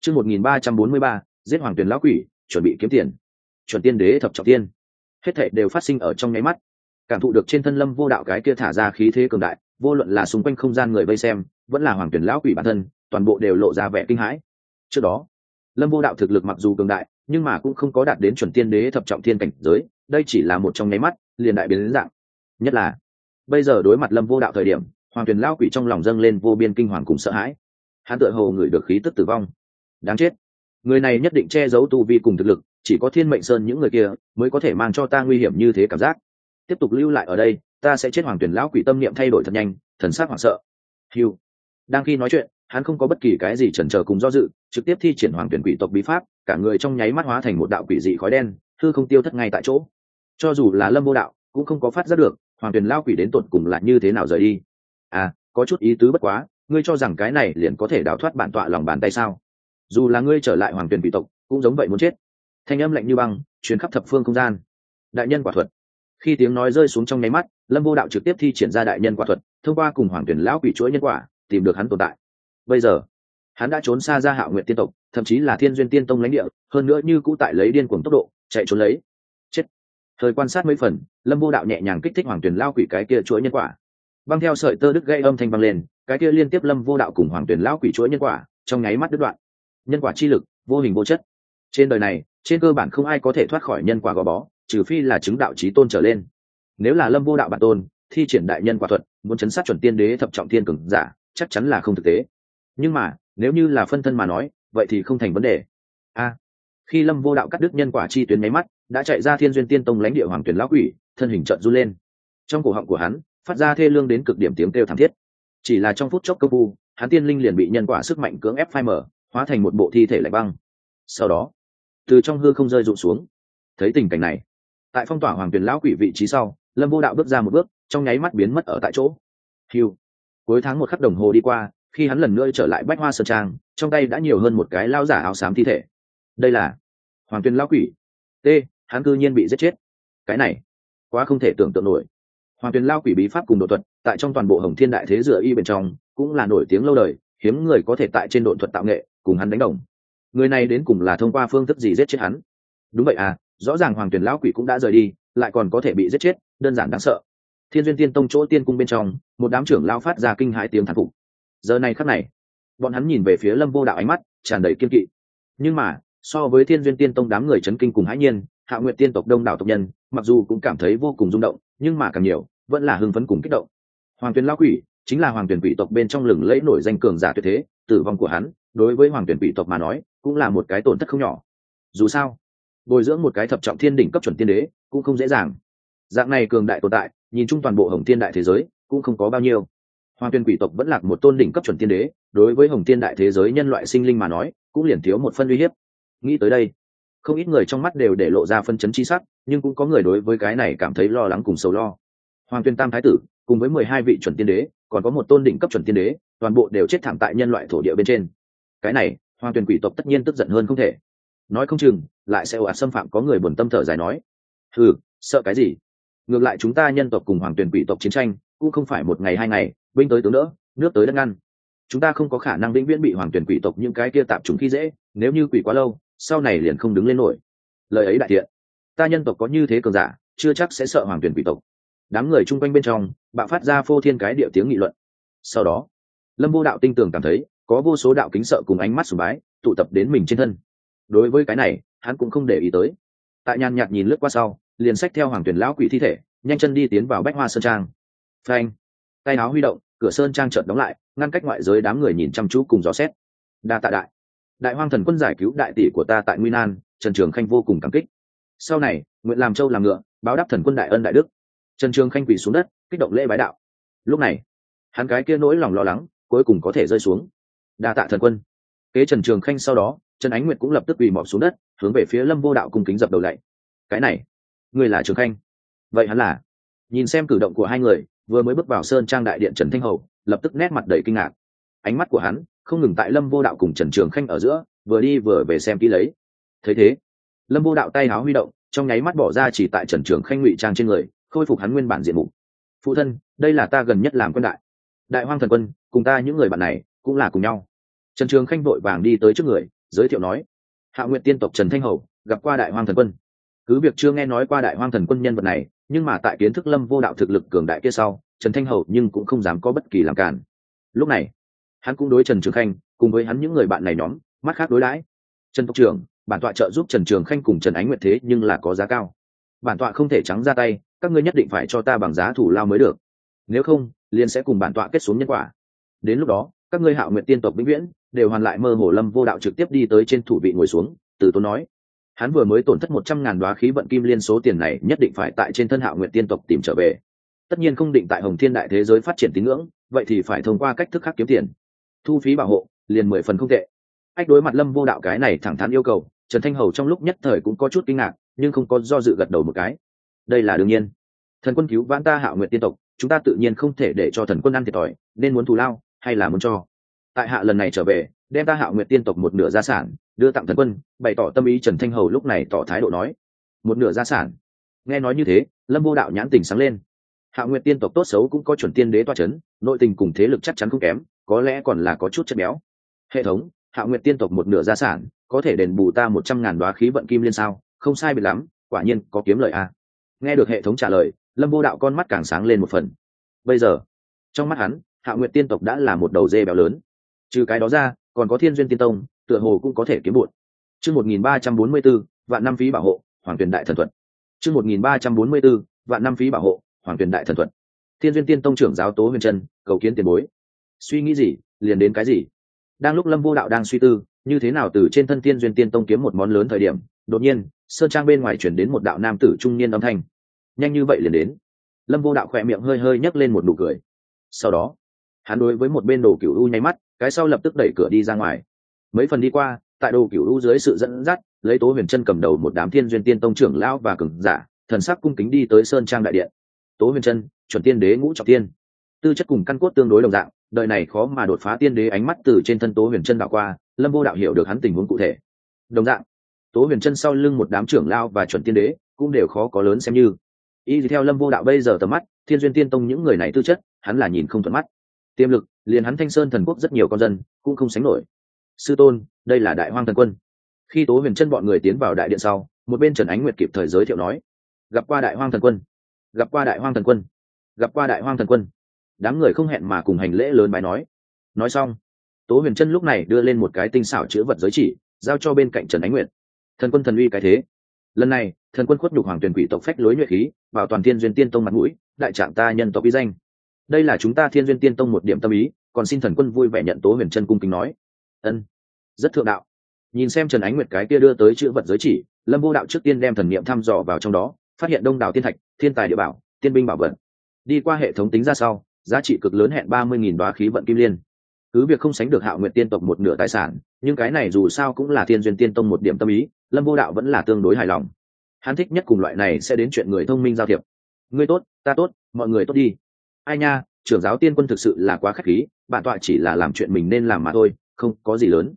Chương một nghìn ba trăm bốn mươi ba, giết hoàng tuyển lão quỷ, chuẩn bị kiếm tiền. Chuẩn tiên đế thập trọng tiên. Hết thệ đều phát sinh ở trong nháy mắt. Cảm thụ được trên thân lâm vô đạo cái kia thả ra khí thế cường đại, vô luận là xung quanh không gian người vây xem, vẫn là hoàng tuyển lão quỷ bản thân, toàn bộ đều lộ ra vẻ kinh hãi. Trước đó, lâm vô đạo thực lực mặc dù cường đại, nhưng mà cũng không có đạt đến chuẩn tiên đế thập trọng thiên cảnh giới, đây chỉ là một trong nháy mắt, liền đại biến đến dạng. Nhất là, bây giờ đối mặt lâm vô đạo thời điểm, hoàng tuyền lao quỷ trong lòng dâng lên vô biên kinh hoàng cùng sợ hãi hắn tự hồ ngửi được khí tức tử vong. Đáng chết. Người này nhất định che giấu tu vi cùng thực lực, chỉ có thiên mệnh sơn những người kia mới có thể mang cho ta nguy hiểm như thế cảm giác. Tiếp tục lưu lại ở đây, ta sẽ chết hoàng tuyển lão quỷ tâm niệm thay đổi thật nhanh, thần sắc hoảng sợ. Hiu đang khi nói chuyện, hắn không có bất kỳ cái gì chần chờ cùng do dự, trực tiếp thi triển hoàng tuyển quỷ tộc bí pháp, cả người trong nháy mắt hóa thành một đạo quỷ dị khói đen thư không tiêu thất ngay tại chỗ. Cho dù là lâm vô đạo, cũng không có phát giác được, hoàng tuyển lao quỷ đến tột cùng là như thế nào rời đi. À có chút ý tứ bất quá ngươi cho rằng cái này liền có thể đào thoát bản tọa lòng bàn tay sao? Dù là ngươi trở lại hoàng tuyển quỷ tộc, cũng giống vậy muốn chết. Thanh âm lạnh như băng chuyến khắp thập phương không gian. Đại nhân quả thuật. Khi tiếng nói rơi xuống trong nháy mắt, lâm vô đạo trực tiếp thi triển ra đại nhân quả thuật, thông qua cùng hoàng tuyển lão quỷ chuỗi nhân quả, tìm được hắn tồn tại. Bây giờ, hắn đã trốn xa ra hạ nguyện tiên tộc, thậm chí là thiên duyên tiên tông lãnh địa, hơn nữa như cũ tại lấy điên cuồng tốc độ, chạy trốn lấy. Chết. Thời quan sát mấy phần, lâm vô đạo nhẹ nhàng kích thích hoàng tuyển lao quỷ cái kia chuỗi nhân quả. Băng theo sợi tơ đứt gây âm thanh băng lên cái kia liên tiếp lâm vô đạo cùng hoàng tuyển lão quỷ chuỗi nhân quả, trong nháy mắt đứt đoạn. Nhân quả chi lực, vô hình vô chất. Trên đời này, trên cơ bản không ai có thể thoát khỏi nhân quả gò bó, trừ phi là chứng đạo trí tôn trở lên. Nếu là lâm vô đạo bản tôn, thi triển đại nhân quả thuật, muốn chấn sát chuẩn tiên đế thập trọng thiên cường giả, chắc chắn là không thực tế. Nhưng mà, nếu như là phân thân mà nói, vậy thì không thành vấn đề. A, khi lâm vô đạo cắt đứt nhân quả chi tuyến máy mắt, đã chạy ra thiên duyên tiên tông lãnh địa hoàng tuyển lão quỷ, thân hình trận run lên. Trong cổ họng của hắn, phát ra thê lương đến cực điểm tiếng kêu thảm thiết chỉ là trong phút chốc cơ vu, hắn tiên linh liền bị nhân quả sức mạnh cưỡng ép phai mở hóa thành một bộ thi thể lạnh băng. Sau đó, từ trong hư không rơi rụng xuống. Thấy tình cảnh này, tại phong tỏa hoàng tuyền lão quỷ vị trí sau, lâm vô đạo bước ra một bước, trong nháy mắt biến mất ở tại chỗ. Hiu cuối tháng một khắc đồng hồ đi qua, khi hắn lần nữa trở lại bách hoa sơn trang, trong tay đã nhiều hơn một cái lao giả áo xám thi thể. Đây là hoàng tuyền lao quỷ. T, hắn cư nhiên bị giết chết. Cái này, quá không thể tưởng tượng nổi. Hoàng tuyền lao quỷ bí pháp cùng độ thuật tại trong toàn bộ hồng thiên đại thế dựa y bên trong, cũng là nổi tiếng lâu đời, hiếm người có thể tại trên đội thuật tạo nghệ, cùng hắn đánh đồng. Người này đến cùng là thông qua phương thức gì giết chết hắn? Đúng vậy à rõ ràng hoàng tuyển lão quỷ cũng đã rời đi, lại còn có thể bị giết chết, đơn giản đáng sợ. Thiên duyên tiên tông chỗ tiên cung bên trong, một đám trưởng lao phát ra kinh hãi tiếng thán phục. Giờ này khắc này, bọn hắn nhìn về phía lâm vô đạo ánh mắt tràn đầy kiên kỵ. Nhưng mà, so với thiên duyên tiên tông đám người chấn kinh cùng hãi nhiên, hạ nguyệt tiên tộc đông đảo tộc nhân, mặc dù cũng cảm thấy vô cùng rung động, nhưng mà càng nhiều, vẫn là hưng phấn cùng kích động hoàng tuyền lao quỷ chính là hoàng tuyển quỷ tộc bên trong lừng lẫy nổi danh cường giả tuyệt thế, tử vong của hắn, đối với hoàng tuyển quỷ tộc mà nói, cũng là một cái tổn thất không nhỏ. Dù sao, bồi dưỡng một cái thập trọng thiên đỉnh cấp chuẩn tiên đế cũng không dễ dàng. Dạng này cường đại tồn tại, nhìn chung toàn bộ hồng thiên đại thế giới cũng không có bao nhiêu. Hoàng tuyên quỷ tộc vẫn là một tôn đỉnh cấp chuẩn tiên đế, đối với hồng thiên đại thế giới nhân loại sinh linh mà nói, cũng liền thiếu một phân uy hiếp. Nghĩ tới đây, không ít người trong mắt đều để lộ ra phân chấn chi sắc, nhưng cũng có người đối với cái này cảm thấy lo lắng cùng sầu lo. Hoàng tuyên tam thái tử cùng với mười hai vị chuẩn tiên đế, còn có một tôn đỉnh cấp chuẩn tiên đế, toàn bộ đều chết thảm tại nhân loại thổ địa bên trên. Cái này, hoàng tuyên quỷ tộc tất nhiên tức giận hơn không thể. Nói không chừng, lại sẽ ồ ạt xâm phạm có người buồn tâm thở dài nói ừ sợ cái gì? Ngược lại chúng ta nhân tộc cùng hoàng tuyển quỷ tộc chiến tranh, cũng không phải một ngày hai ngày, binh tới tướng đỡ, nước tới đất ngăn. Chúng ta không có khả năng vĩnh viễn bị hoàng tuyển quỷ tộc những cái kia tạp chúng khi dễ, nếu như quỷ quá lâu, sau này liền không đứng lên nổi. Lời ấy đại thiện. Ta nhân tộc có như thế cường giả, chưa chắc sẽ sợ hoàng tuyển quỷ tộc đám người chung quanh bên trong, bạo phát ra phô thiên cái địa tiếng nghị luận. Sau đó, lâm vô đạo tinh tường cảm thấy, có vô số đạo kính sợ cùng ánh mắt sùng bái, tụ tập đến mình trên thân. Đối với cái này, hắn cũng không để ý tới. Tại nhàn nhạt nhìn lướt qua sau, liền xách theo hoàng tuyển lão quỷ thi thể, nhanh chân đi tiến vào bách hoa sơn trang. Phanh! Tay áo huy động, cửa sơn trang chợt đóng lại, ngăn cách ngoại giới đám người nhìn chăm chú cùng gió xét. Đa tạ đại. Đại hoang thần quân giải cứu đại tỷ của ta tại nguyên an, trần trường khanh vô cùng cảm kích. Sau này, nguyện làm châu làm ngựa, báo đáp thần quân đại ân đại đức trần trường khanh quỳ xuống đất, kích động lễ bái đạo. Lúc này, hắn cái kia nỗi lòng lo lắng cuối cùng có thể rơi xuống. Đa tạ thần quân. Kế trần trường khanh sau đó, trần ánh nguyệt cũng lập tức quỳ mọp xuống đất, hướng về phía lâm vô đạo cung kính dập đầu lạy cái này người là trường khanh. Vậy hắn là? Nhìn xem cử động của hai người, vừa mới bước vào sơn trang đại điện trần thanh hầu, lập tức nét mặt đầy kinh ngạc. Ánh mắt của hắn không ngừng tại lâm vô đạo cùng trần trường khanh ở giữa, vừa đi vừa về xem kỹ lấy. Thấy thế, lâm vô đạo tay áo huy động, trong nháy mắt bỏ ra chỉ tại trần trường khanh ngụy trang trên người khôi phục hắn nguyên bản diện mục. Phụ thân, đây là ta gần nhất làm quân đại. Đại hoang thần quân, cùng ta những người bạn này cũng là cùng nhau. Trần trường khanh vội vàng đi tới trước người, giới thiệu nói, hạ nguyện tiên tộc trần thanh hầu, gặp qua đại hoang thần quân. Cứ việc chưa nghe nói qua đại hoang thần quân nhân vật này, nhưng mà tại kiến thức lâm vô đạo thực lực cường đại kia sau, trần thanh hầu nhưng cũng không dám có bất kỳ làm cản lúc này, hắn cũng đối trần trường khanh, cùng với hắn những người bạn này nhóm, mắt khác đối đãi. Trần tộc trưởng, bản tọa trợ giúp trần trường khanh cùng trần ánh nguyệt thế nhưng là có giá cao. Bản tọa không thể trắng ra tay các ngươi nhất định phải cho ta bằng giá thủ lao mới được. Nếu không, liền sẽ cùng bản tọa kết xuống nhân quả. Đến lúc đó, các ngươi hạo nguyện tiên tộc vĩnh viễn đều hoàn lại mơ hồ lâm vô đạo trực tiếp đi tới trên thủ vị ngồi xuống, từ tốn nói. Hắn vừa mới tổn thất một trăm ngàn đoá khí vận kim liên số tiền này nhất định phải tại trên thân hạo nguyện tiên tộc tìm trở về. Tất nhiên không định tại hồng thiên đại thế giới phát triển tín ngưỡng, vậy thì phải thông qua cách thức khác kiếm tiền. Thu phí bảo hộ, liền mười phần không tệ. Ách đối mặt lâm vô đạo cái này thẳng thắn yêu cầu, trần thanh hầu trong lúc nhất thời cũng có chút kinh ngạc, nhưng không có do dự gật đầu một cái đây là đương nhiên. Thần quân cứu vãn ta hạ nguyện tiên tộc, chúng ta tự nhiên không thể để cho thần quân ăn thiệt thòi, nên muốn thù lao, hay là muốn cho? Tại hạ lần này trở về, đem ta hạ nguyện tiên tộc một nửa gia sản, đưa tặng thần quân, bày tỏ tâm ý trần thanh hầu lúc này tỏ thái độ nói. Một nửa gia sản. Nghe nói như thế, lâm vô đạo nhãn tình sáng lên. Hạ nguyện tiên tộc tốt xấu cũng có chuẩn tiên đế toa c h ấ n nội tình cùng thế lực chắc chắn không kém, có lẽ còn là có chút chất béo. Hệ thống hạ nguyện tiên tộc một nửa gia sản, có thể đền bù ta một trăm ngàn đoá khí vận kim liên sao? Không sai biệt lắm, quả nhiên có kiếm lời a nghe được hệ thống trả lời, lâm vô đạo con mắt càng sáng lên một phần. Bây giờ, trong mắt hắn, hạ nguyện tiên tộc đã là một đầu dê béo lớn. Trừ cái đó ra, còn có thiên duyên tiên tông, tựa hồ cũng có thể kiếm bụt. Chương một nghìn ba trăm bốn mươi b vạn năm phí bảo hộ, hoàng Tuyền đại thần thuật. Chương một nghìn ba trăm bốn mươi b vạn năm phí bảo hộ, hoàng Tuyền đại thần thuật. Thiên duyên tiên tông trưởng giáo tố huyền trân, cầu kiến tiền bối. Suy nghĩ gì, liền đến cái gì? Đang lúc lâm vô đạo đang suy tư, như thế nào từ trên thân thiên duyên tiên tông kiếm một món lớn thời điểm, đột nhiên sơn trang bên ngoài chuyển đến một đạo nam tử trung niên âm thanh. Nhanh như vậy liền đến. Lâm vô đạo khỏe miệng hơi hơi nhấc lên một nụ cười. Sau đó, hắn đối với một bên đồ cựu u nháy mắt, cái sau lập tức đẩy cửa đi ra ngoài. Mấy phần đi qua, tại đồ cựu u dưới sự dẫn dắt, lấy tố huyền chân cầm đầu một đám thiên duyên tiên tông trưởng lão và cường giả, thần sắc cung kính đi tới sơn trang đại điện. Tố huyền chân chuẩn tiên đế ngũ trọng tiên. Tư chất cùng căn cốt tương đối đồng dạng, đời này khó mà đột phá tiên đế ánh mắt từ trên thân tố huyền chân đạo qua, lâm vô đạo hiểu được hắn tình huống cụ thể. Đồng dạng tố huyền chân sau lưng một đám trưởng lao và chuẩn tiên đế cũng đều khó có lớn xem như. Y theo lâm vô đạo bây giờ tầm mắt, thiên duyên tiên tông những người này tư chất, hắn là nhìn không thuận mắt. Tiềm lực, liền hắn thanh sơn thần quốc rất nhiều con dân, cũng không sánh nổi. Sư tôn, đây là đại hoang thần quân. Khi tố huyền chân bọn người tiến vào đại điện sau, một bên trần ánh nguyệt kịp thời giới thiệu nói, gặp qua đại hoang thần quân, gặp qua đại hoang thần quân, gặp qua đại hoang thần quân. Đám người không hẹn mà cùng hành lễ lớn bài nói. Nói xong, tố huyền chân lúc này đưa lên một cái tinh xảo chữ vật giới chỉ, giao cho bên cạnh trần ánh nguyệt thần quân thần uy cái thế. Lần này, thần quân khuất nhục hoàng tuyển quỷ tộc phách lối nhuệ khí bảo toàn thiên duyên tiên tông mặt mũi, đại trạng ta nhân tộc ý danh. Đây là chúng ta thiên duyên tiên tông một điểm tâm ý, còn xin thần quân vui vẻ nhận tố huyền chân cung kính nói. Ân, rất thượng đạo. Nhìn xem trần ánh nguyệt cái kia đưa tới chữ vật giới chỉ, lâm vô đạo trước tiên đem thần niệm thăm dò vào trong đó, phát hiện đông đảo tiên thạch, thiên tài địa bảo, tiên binh bảo vật đi qua hệ thống tính ra sau, giá trị cực lớn hẹn ba mươi nghìn đoá khí vận kim liên. Cứ việc không sánh được hạo nguyện tiên tộc một nửa tài sản, nhưng cái này dù sao cũng là thiên duyên tiên tông một điểm tâm ý lâm vô đạo vẫn là tương đối hài lòng. Hắn thích nhất cùng loại này sẽ đến chuyện người thông minh giao thiệp. Ngươi tốt, ta tốt, mọi người tốt đi. Ai nha, trưởng giáo tiên quân thực sự là quá k h á c h khí, bản tọa chỉ là làm chuyện mình nên làm mà thôi, không có gì lớn.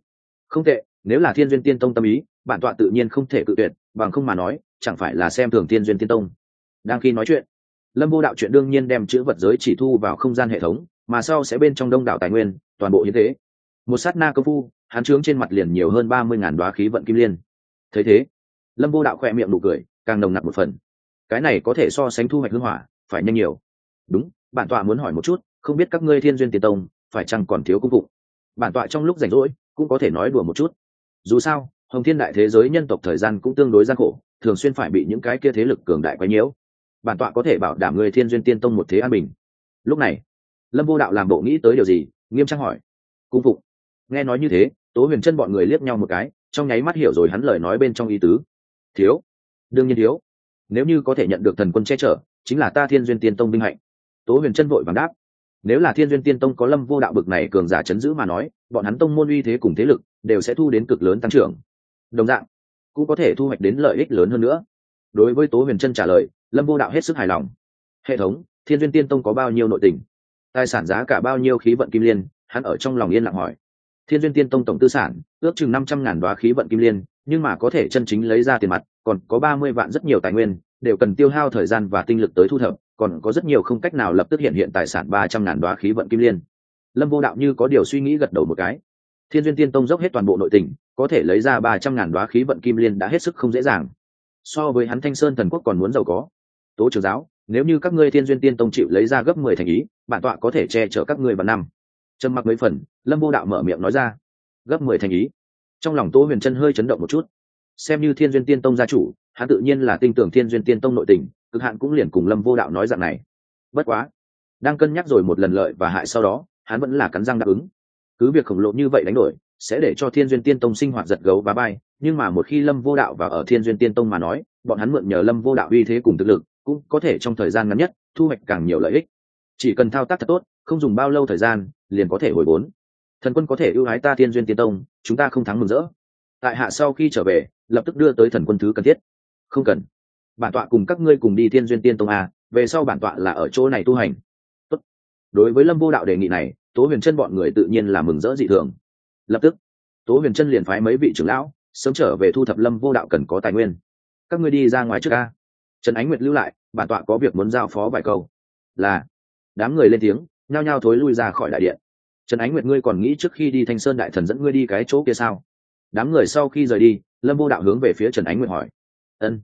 Không tệ, nếu là thiên duyên tiên tông tâm ý, bản tọa tự nhiên không thể cự tuyệt, bằng không mà nói, chẳng phải là xem thường thiên duyên tiên tông. Đang khi nói chuyện, lâm vô đạo chuyện đương nhiên đem chữ vật giới chỉ thu vào không gian hệ thống, mà sau sẽ bên trong đông đảo tài nguyên, toàn bộ như thế. Một sát na công phu, hắn trướng trên mặt liền nhiều hơn ba mươi ngàn đoá khí vận kim liên thấy thế, lâm vô đạo khoe miệng nụ cười, càng nồng nặc một phần. Cái này có thể so sánh thu hoạch hương hỏa, phải nhanh nhiều. Đúng, bản tọa muốn hỏi một chút, không biết các ngươi thiên duyên tiền tông, phải chăng còn thiếu công vụ bản tọa trong lúc rảnh rỗi, cũng có thể nói đùa một chút. Dù sao, hồng thiên đại thế giới nhân tộc thời gian cũng tương đối gian khổ, thường xuyên phải bị những cái kia thế lực cường đại quấy nhiễu. Bản tọa có thể bảo đảm người thiên duyên tiên tông một thế an bình. Lúc này, lâm vô đạo làm bộ nghĩ tới điều gì, nghiêm trang hỏi. Cung phụng nghe nói như thế, tố huyền chân bọn người liếc nhau một cái trong nháy mắt hiểu rồi hắn lời nói bên trong ý tứ. Thiếu. Đương nhiên thiếu. Nếu như có thể nhận được thần quân che chở, chính là ta thiên duyên tiên tông binh hạnh. Tố huyền chân vội vàng đáp. Nếu là thiên duyên tiên tông có lâm vô đạo bực này cường giả chấn giữ mà nói, bọn hắn tông môn uy thế cùng thế lực đều sẽ thu đến cực lớn tăng trưởng. Đồng dạng, cũng có thể thu hoạch đến lợi ích lớn hơn nữa. Đối với tố huyền chân trả lời, lâm vô đạo hết sức hài lòng. Hệ thống, thiên duyên tiên tông có bao nhiêu nội tình? Tài sản giá cả bao nhiêu khí vận kim liên? Hắn ở trong lòng yên lặng hỏi thiên duyên tiên tông tổng tư sản, ước chừng năm trăm ngàn đoá khí vận kim liên, nhưng mà có thể chân chính lấy ra tiền mặt, còn có ba mươi vạn rất nhiều tài nguyên, đều cần tiêu hao thời gian và tinh lực tới thu thập, còn có rất nhiều không cách nào lập tức hiện hiện tài sản ba trăm ngàn đoá khí vận kim liên. Lâm vô đạo như có điều suy nghĩ gật đầu một cái. Thiên duyên tiên tông dốc hết toàn bộ nội tình, có thể lấy ra ba trăm ngàn đoá khí vận kim liên đã hết sức không dễ dàng. So với hắn thanh sơn thần quốc còn muốn giàu có. Tố trưởng giáo, nếu như các ngươi thiên duyên tiên tông chịu lấy ra gấp mười thành ý, bản tọa có thể che chở các ngươi vào năm trầm mặc mấy phần, lâm vô đạo mở miệng nói ra. Gấp mười thành ý. Trong lòng tô huyền chân hơi chấn động một chút. Xem như thiên duyên tiên tông gia chủ, hắn tự nhiên là tin tưởng thiên duyên tiên tông nội tình, cực hạn cũng liền cùng lâm vô đạo nói dạng này. Bất quá, đang cân nhắc rồi một lần lợi và hại sau đó, hắn vẫn là cắn răng đáp ứng. Cứ việc khổng lộ như vậy đánh đổi, sẽ để cho thiên duyên tiên tông sinh hoạt giật gấu và bay, nhưng mà một khi lâm vô đạo và ở thiên duyên tiên tông mà nói, bọn hắn mượn nhờ lâm vô đạo uy thế cùng thực lực, cũng có thể trong thời gian ngắn nhất, thu hoạch càng nhiều lợi ích. Chỉ cần thao tác thật tốt, không dùng bao lâu thời gian liền có thể hồi vốn thần quân có thể ưu ái ta thiên duyên tiên tông, chúng ta không thắng mừng rỡ. Tại hạ sau khi trở về, lập tức đưa tới thần quân thứ cần thiết. Không cần. Bản tọa cùng các ngươi cùng đi thiên duyên tiên tông a về sau bản tọa là ở chỗ này tu hành. Tốt. đối với lâm vô đạo đề nghị này, tố huyền chân bọn người tự nhiên là mừng rỡ dị thường. Lập tức, tố huyền chân liền phái mấy vị trưởng lão, sớm trở về thu thập lâm vô đạo cần có tài nguyên. Các ngươi đi ra ngoài trước ca trần ánh nguyệt lưu lại, bản tọa có việc muốn giao phó vài câu. Là, đám người lên tiếng nhao nhao thối lui ra khỏi đại điện. Trần ánh nguyệt, ngươi còn nghĩ trước khi đi thanh sơn đại thần dẫn ngươi đi cái chỗ kia sao? Đám người sau khi rời đi, lâm vô đạo hướng về phía trần ánh nguyệt hỏi. Ân.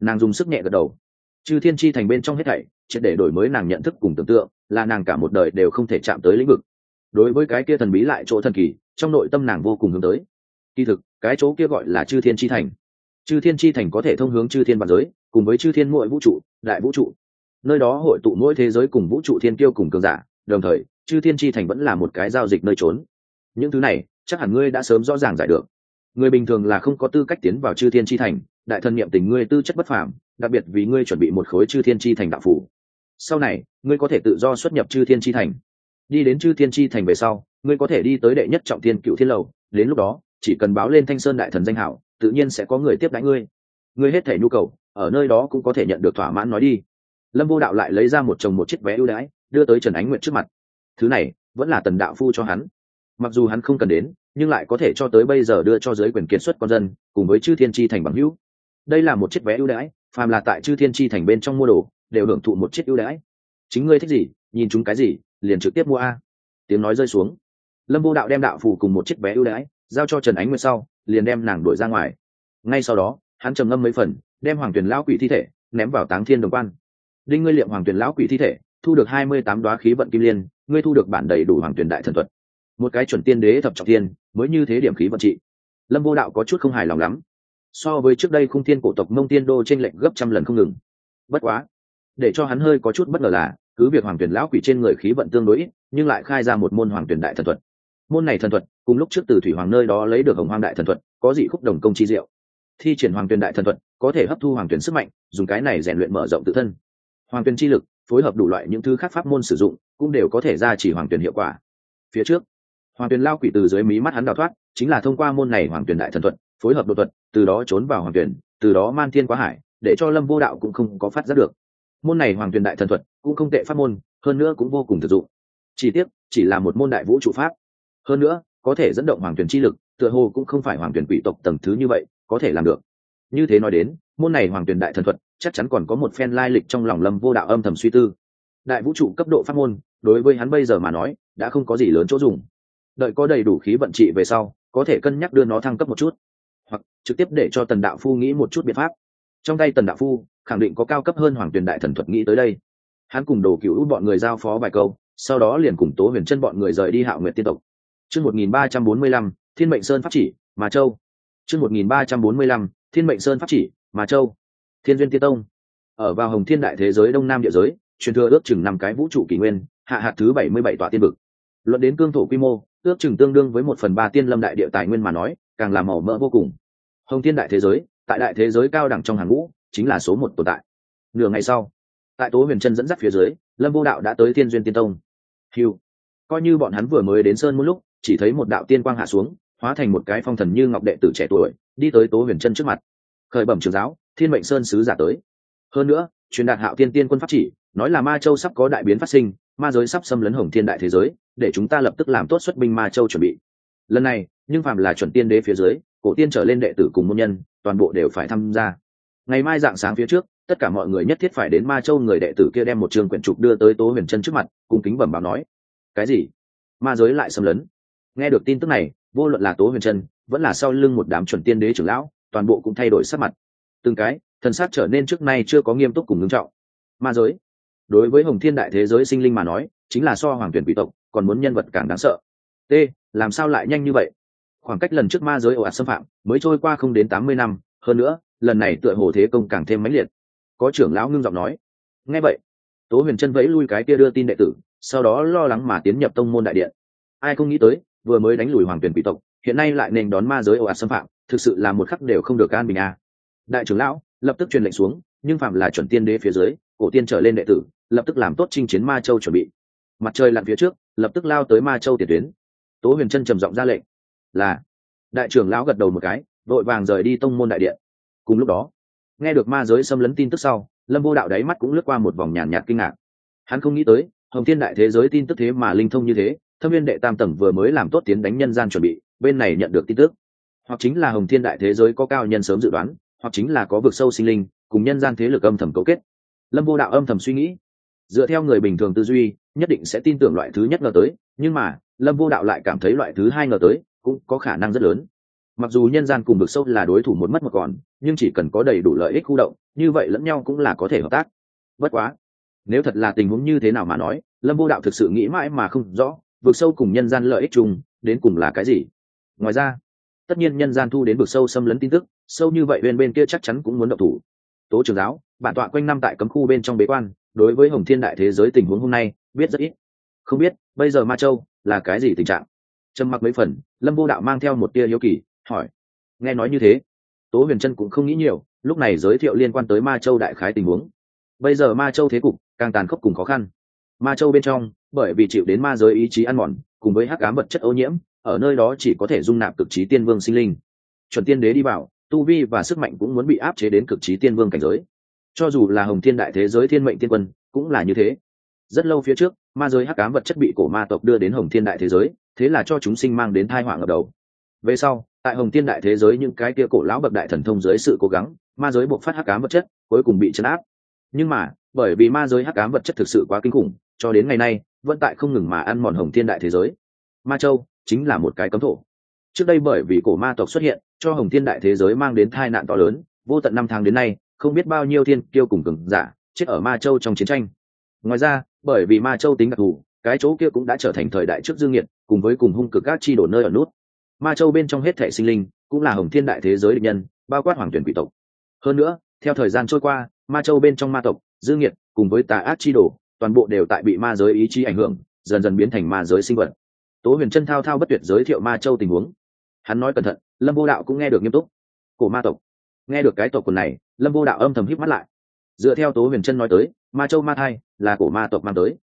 Nàng dùng sức nhẹ gật đầu. Chư thiên tri thành bên trong hết thảy, triệt để đổi mới nàng nhận thức cùng tưởng tượng, là nàng cả một đời đều không thể chạm tới lĩnh vực. Đối với cái kia thần bí lại chỗ thần kỳ, trong nội tâm nàng vô cùng hướng tới. Kỳ thực, cái chỗ kia gọi là chư thiên tri thành. Chư thiên tri thành có thể thông hướng chư thiên văn giới, cùng với chư thiên mỗi vũ trụ, đại vũ trụ. Nơi đó hội tụ mỗi thế giới cùng vũ trụ thiên kiêu cùng cường giả đồng thời, chư thiên tri thành vẫn là một cái giao dịch nơi trốn. Những thứ này, chắc hẳn ngươi đã sớm rõ ràng giải được. Người bình thường là không có tư cách tiến vào chư thiên tri thành, đại thần niệm tình ngươi tư chất bất phàm, đặc biệt vì ngươi chuẩn bị một khối chư thiên tri thành đạo phủ. Sau này, ngươi có thể tự do xuất nhập chư thiên tri thành. Đi đến chư thiên tri thành về sau, ngươi có thể đi tới đệ nhất trọng thiên cựu thiên lầu. Đến lúc đó, chỉ cần báo lên thanh sơn đại thần danh hảo, tự nhiên sẽ có người tiếp đãi ngươi. Ngươi hết thể nhu cầu, ở nơi đó cũng có thể nhận được thỏa mãn nói đi. Lâm vô đạo lại lấy ra một chồng một chiếc vé ưu đãi đưa tới trần ánh nguyện trước mặt. Thứ này, vẫn là tần đạo phu cho hắn. Mặc dù hắn không cần đến, nhưng lại có thể cho tới bây giờ đưa cho giới quyền kiệt xuất con dân, cùng với chư thiên tri thành bằng hữu. Đây là một chiếc vé ưu đãi, phàm là tại chư thiên tri thành bên trong mua đồ, đều hưởng thụ một chiếc ưu đãi. Chính ngươi thích gì, nhìn chúng cái gì, liền trực tiếp mua a. Tiếng nói rơi xuống. Lâm vô đạo đem đạo phù cùng một chiếc vé ưu đãi, giao cho trần ánh nguyệt sau, liền đem nàng đuổi ra ngoài. Ngay sau đó, hắn trầm ngâm mấy phần, đem hoàng tuyền lão quỷ thi thể ném vào táng thiên đồng quan. Đinh ngươi liệm hoàng tuyền lão quỷ thi thể thu được hai mươi tám đoá khí vận kim liên, ngươi thu được bản đầy đủ hoàng tuyển đại thần thuật. Một cái chuẩn tiên đế thập trọng tiên mới như thế điểm khí vận trị. Lâm vô đạo có chút không hài lòng lắm. So với trước đây khung thiên cổ tộc mông tiên đô trên lệnh gấp trăm lần không ngừng. Bất quá, để cho hắn hơi có chút bất ngờ là, cứ việc hoàng tuyển lão quỷ trên người khí vận tương đối nhưng lại khai ra một môn hoàng tuyển đại thần thuật. Môn này thần thuật, cùng lúc trước từ thủy hoàng nơi đó lấy được hồng hoang đại thần thuật, có dị khúc đồng công chi diệu. Thi triển hoàng tuyển đại thần thuật, có thể hấp thu hoàng tuyển sức mạnh, dùng cái này rèn luyện mở rộng tự thân. Hoàng tuyển chi lực phối hợp đủ loại những thứ khác pháp môn sử dụng, cũng đều có thể ra chỉ hoàng tuyển hiệu quả. Phía trước, hoàng tuyển lao quỷ từ dưới mí mắt hắn đào thoát, chính là thông qua môn này hoàng tuyển đại thần thuật, phối hợp đột thuật, từ đó trốn vào hoàng tuyển từ đó man thiên quá hải, để cho lâm vô đạo cũng không có phát giác được. Môn này hoàng tuyển đại thần thuật cũng không tệ pháp môn, hơn nữa cũng vô cùng thực dụng. Chỉ tiếc, chỉ là một môn đại vũ trụ pháp. Hơn nữa, có thể dẫn động hoàng tuyển chi lực, tựa hồ cũng không phải hoàng tuyển quỷ tộc tầng thứ như vậy, có thể làm được. Như thế nói đến môn này hoàng tuyển đại thần thuật, chắc chắn còn có một phen lai lịch trong lòng lâm vô đạo âm thầm suy tư. Đại vũ trụ cấp độ pháp môn, đối với hắn bây giờ mà nói, đã không có gì lớn chỗ dùng. Đợi có đầy đủ khí vận trị về sau, có thể cân nhắc đưa nó thăng cấp một chút. Hoặc trực tiếp để cho tần đạo phu nghĩ một chút biện pháp. Trong tay tần đạo phu, khẳng định có cao cấp hơn hoàng tuyền đại thần thuật nghĩ tới đây. Hắn cùng đồ cựu bọn người giao phó vài câu, sau đó liền cùng tố huyền chân bọn người rời đi hạo nguyện tiên tộc. Chương một nghìn ba trăm bốn mươi lăm, thiên mệnh sơn pháp chỉ, mà châu. Chương một nghìn ba trăm bốn mươi lăm, thiên mệnh sơn pháp chỉ mà châu, thiên duyên tiên tông. Ở vào hồng thiên đại thế giới đông nam địa giới, truyền thừa ước chừng năm cái vũ trụ kỷ nguyên, hạ hạt thứ bảy mươi bảy tọa tiên vực. Luận đến cương thổ quy mô, ước chừng tương đương với một phần ba tiên lâm đại địa tài nguyên mà nói, càng làm màu mỡ vô cùng. Hồng thiên đại thế giới, tại đại thế giới cao đẳng trong hàng ngũ, chính là số một tồn tại. Nửa ngày sau, tại tố huyền Trân dẫn dắt phía dưới, lâm vô đạo đã tới Thiên duyên tiên tông. Hiu coi như bọn hắn vừa mới đến sơn một lúc, chỉ thấy một đạo tiên quang hạ xuống, hóa thành một cái phong thần như ngọc đệ tử trẻ tuổi, đi tới tố huyền Trân trước mặt khởi bẩm trường giáo, thiên mệnh sơn sứ giả tới. Hơn nữa, truyền đạt hạo tiên tiên quân pháp chỉ, nói là ma châu sắp có đại biến phát sinh, ma giới sắp xâm lấn hồng thiên đại thế giới, để chúng ta lập tức làm tốt xuất binh ma châu chuẩn bị. Lần này, nhưng phạm là chuẩn tiên đế phía dưới, cổ tiên trở lên đệ tử cùng môn nhân, toàn bộ đều phải tham gia. Ngày mai dạng sáng phía trước, tất cả mọi người nhất thiết phải đến ma châu người đệ tử kia đem một trường quyển trục đưa tới tố huyền chân trước mặt cùng kính bẩm báo nói. Cái gì? Ma giới lại xâm lấn? Nghe được tin tức này, vô luận là tố huyền chân, vẫn là sau lưng một đám chuẩn tiên đế trưởng lão toàn bộ cũng thay đổi sắc mặt. Từng cái, thần sát trở nên trước nay chưa có nghiêm túc cùng ngưng trọng. Ma giới. Đối với hồng thiên đại thế giới sinh linh mà nói, chính là so hoàng tuyển quỷ tộc, còn muốn nhân vật càng đáng sợ. T, làm sao lại nhanh như vậy? Khoảng cách lần trước ma giới ồ ạt xâm phạm, mới trôi qua không đến tám mươi năm, hơn nữa, lần này tựa hồ thế công càng thêm mãnh liệt. Có trưởng lão ngưng giọng nói. Nghe vậy, tố huyền chân vẫy lui cái kia đưa tin đệ tử, sau đó lo lắng mà tiến nhập tông môn đại điện. Ai không nghĩ tới, vừa mới đánh lùi hoàng tuyển quỷ tộc hiện nay lại nền đón ma giới ồ ạt xâm phạm, thực sự là một khắc đều không được an bình a đại trưởng lão, lập tức truyền lệnh xuống, nhưng phạm là chuẩn tiên đế phía dưới, cổ tiên trở lên đệ tử, lập tức làm tốt chinh chiến ma châu chuẩn bị. Mặt trời lặn phía trước, lập tức lao tới ma châu tiền tuyến. Tố huyền chân trầm giọng ra lệnh, là. Đại trưởng lão gật đầu một cái, vội vàng rời đi tông môn đại điện. Cùng lúc đó, nghe được ma giới xâm lấn tin tức sau, lâm vô đạo đáy mắt cũng lướt qua một vòng nhàn nhạt kinh ngạc. Hắn không nghĩ tới, hồng thiên đại thế giới tin tức thế mà linh thông như thế, thâm viên đệ tam tầng vừa mới làm tốt tiến đánh nhân gian chuẩn bị bên này nhận được tin tức. Hoặc chính là hồng thiên đại thế giới có cao nhân sớm dự đoán, hoặc chính là có vực sâu sinh linh, cùng nhân gian thế lực âm thầm cấu kết. Lâm vô đạo âm thầm suy nghĩ. Dựa theo người bình thường tư duy, nhất định sẽ tin tưởng loại thứ nhất ngờ tới, nhưng mà, lâm vô đạo lại cảm thấy loại thứ hai ngờ tới cũng có khả năng rất lớn. Mặc dù nhân gian cùng vực sâu là đối thủ một mất một còn, nhưng chỉ cần có đầy đủ lợi ích khu động, như vậy lẫn nhau cũng là có thể hợp tác. Bất quá, nếu thật là tình huống như thế nào mà nói, lâm vô đạo thực sự nghĩ mãi mà không rõ, vực sâu cùng nhân gian lợi ích chung, đến cùng là cái gì ngoài ra, tất nhiên nhân gian thu đến vực sâu xâm lấn tin tức, sâu như vậy bên bên kia chắc chắn cũng muốn động thủ. Tố trường giáo, bản tọa quanh năm tại cấm khu bên trong bế quan, đối với hồng thiên đại thế giới tình huống hôm nay, biết rất ít. Không biết, bây giờ ma châu là cái gì tình trạng? Trầm mặc mấy phần, lâm vô đạo mang theo một tia hiếu kỳ, hỏi. Nghe nói như thế, tố huyền trân cũng không nghĩ nhiều, lúc này giới thiệu liên quan tới ma châu đại khái tình huống. Bây giờ ma châu thế cục càng tàn khốc cùng khó khăn. Ma châu bên trong, bởi vì chịu đến ma giới ý chí ăn mòn, cùng với hắc ám vật chất ô nhiễm ở nơi đó chỉ có thể dung nạp cực trí tiên vương sinh linh. Chuẩn tiên đế đi vào, tu vi và sức mạnh cũng muốn bị áp chế đến cực trí tiên vương cảnh giới. Cho dù là hồng thiên đại thế giới thiên mệnh tiên quân, cũng là như thế. Rất lâu phía trước, ma giới hắc cám vật chất bị cổ ma tộc đưa đến hồng thiên đại thế giới, thế là cho chúng sinh mang đến thai họa ngập đầu. Về sau, tại hồng thiên đại thế giới những cái kia cổ lão bậc đại thần thông dưới sự cố gắng, ma giới buộc phát hắc cám vật chất, cuối cùng bị chấn áp. Nhưng mà, bởi vì ma giới hắc cám vật chất thực sự quá kinh khủng, cho đến ngày nay, vẫn tại không ngừng mà ăn mòn hồng thiên đại thế giới. Ma châu chính là một cái cấm thổ. Trước đây bởi vì cổ ma tộc xuất hiện cho hồng thiên đại thế giới mang đến tai nạn to lớn vô tận năm tháng đến nay không biết bao nhiêu thiên kiêu cùng cường giả chết ở ma châu trong chiến tranh. Ngoài ra bởi vì ma châu tính đặc thù cái chỗ kia cũng đã trở thành thời đại trước dương nhiệt cùng với cùng hung cực các chi đổ nơi ở nút. Ma châu bên trong hết thể sinh linh cũng là hồng thiên đại thế giới địch nhân bao quát hoàng tuyển quỷ tộc. Hơn nữa theo thời gian trôi qua ma châu bên trong ma tộc dương nhiệt cùng với tà ác chi đổ, toàn bộ đều tại bị ma giới ý chí ảnh hưởng dần dần biến thành ma giới sinh vật tố huyền chân thao thao bất tuyệt giới thiệu ma châu tình huống. Hắn nói cẩn thận, lâm vô đạo cũng nghe được nghiêm túc. Cổ ma tộc. Nghe được cái tộc quần này, lâm vô đạo âm thầm híp mắt lại. Dựa theo tố huyền chân nói tới, ma châu ma thai là cổ ma tộc mang tới.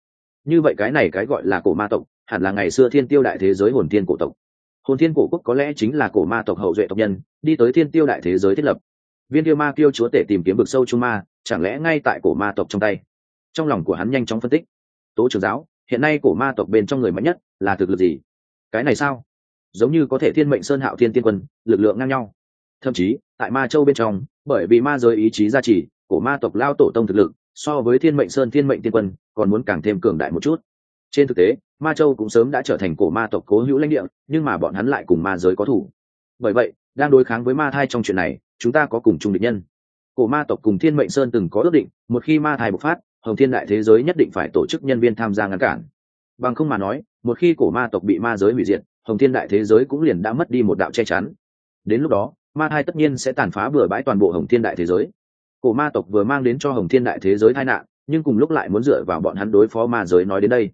Như vậy cái này cái gọi là cổ ma tộc, hẳn là ngày xưa thiên tiêu đại thế giới hồn thiên cổ tộc. Hồn thiên cổ quốc có lẽ chính là cổ ma tộc hậu duệ tộc nhân, đi tới thiên tiêu đại thế giới thiết lập. Viên tiêu ma tiêu chúa tể tìm kiếm vực sâu trung ma, chẳng lẽ ngay tại cổ ma tộc trong tay? Trong lòng của hắn nhanh chóng phân tích. Tố trưởng giáo, hiện nay cổ ma tộc bên trong người mạnh nhất là thực lực gì? Cái này sao? Giống như có thể thiên mệnh sơn hạo thiên tiên quân, lực lượng ngang nhau. Thậm chí, tại ma châu bên trong, bởi vì ma giới ý chí gia trì của ma tộc lao tổ tông thực lực, so với thiên mệnh sơn thiên mệnh tiên quân, còn muốn càng thêm cường đại một chút. Trên thực tế, ma châu cũng sớm đã trở thành cổ ma tộc cố hữu lãnh địa, nhưng mà bọn hắn lại cùng ma giới có thủ. Bởi vậy, đang đối kháng với ma thai trong chuyện này, chúng ta có cùng chung địch nhân. Cổ ma tộc cùng thiên mệnh sơn từng có ước định, một khi ma thai bộc phát, hồng thiên đại thế giới nhất định phải tổ chức nhân viên tham gia ngăn cản. Bằng không mà nói một khi cổ ma tộc bị ma giới hủy diệt, hồng thiên đại thế giới cũng liền đã mất đi một đạo che chắn. Đến lúc đó, ma thai tất nhiên sẽ tàn phá bừa bãi toàn bộ hồng thiên đại thế giới. Cổ ma tộc vừa mang đến cho hồng thiên đại thế giới tai nạn, nhưng cùng lúc lại muốn dựa vào bọn hắn đối phó ma giới nói đến đây.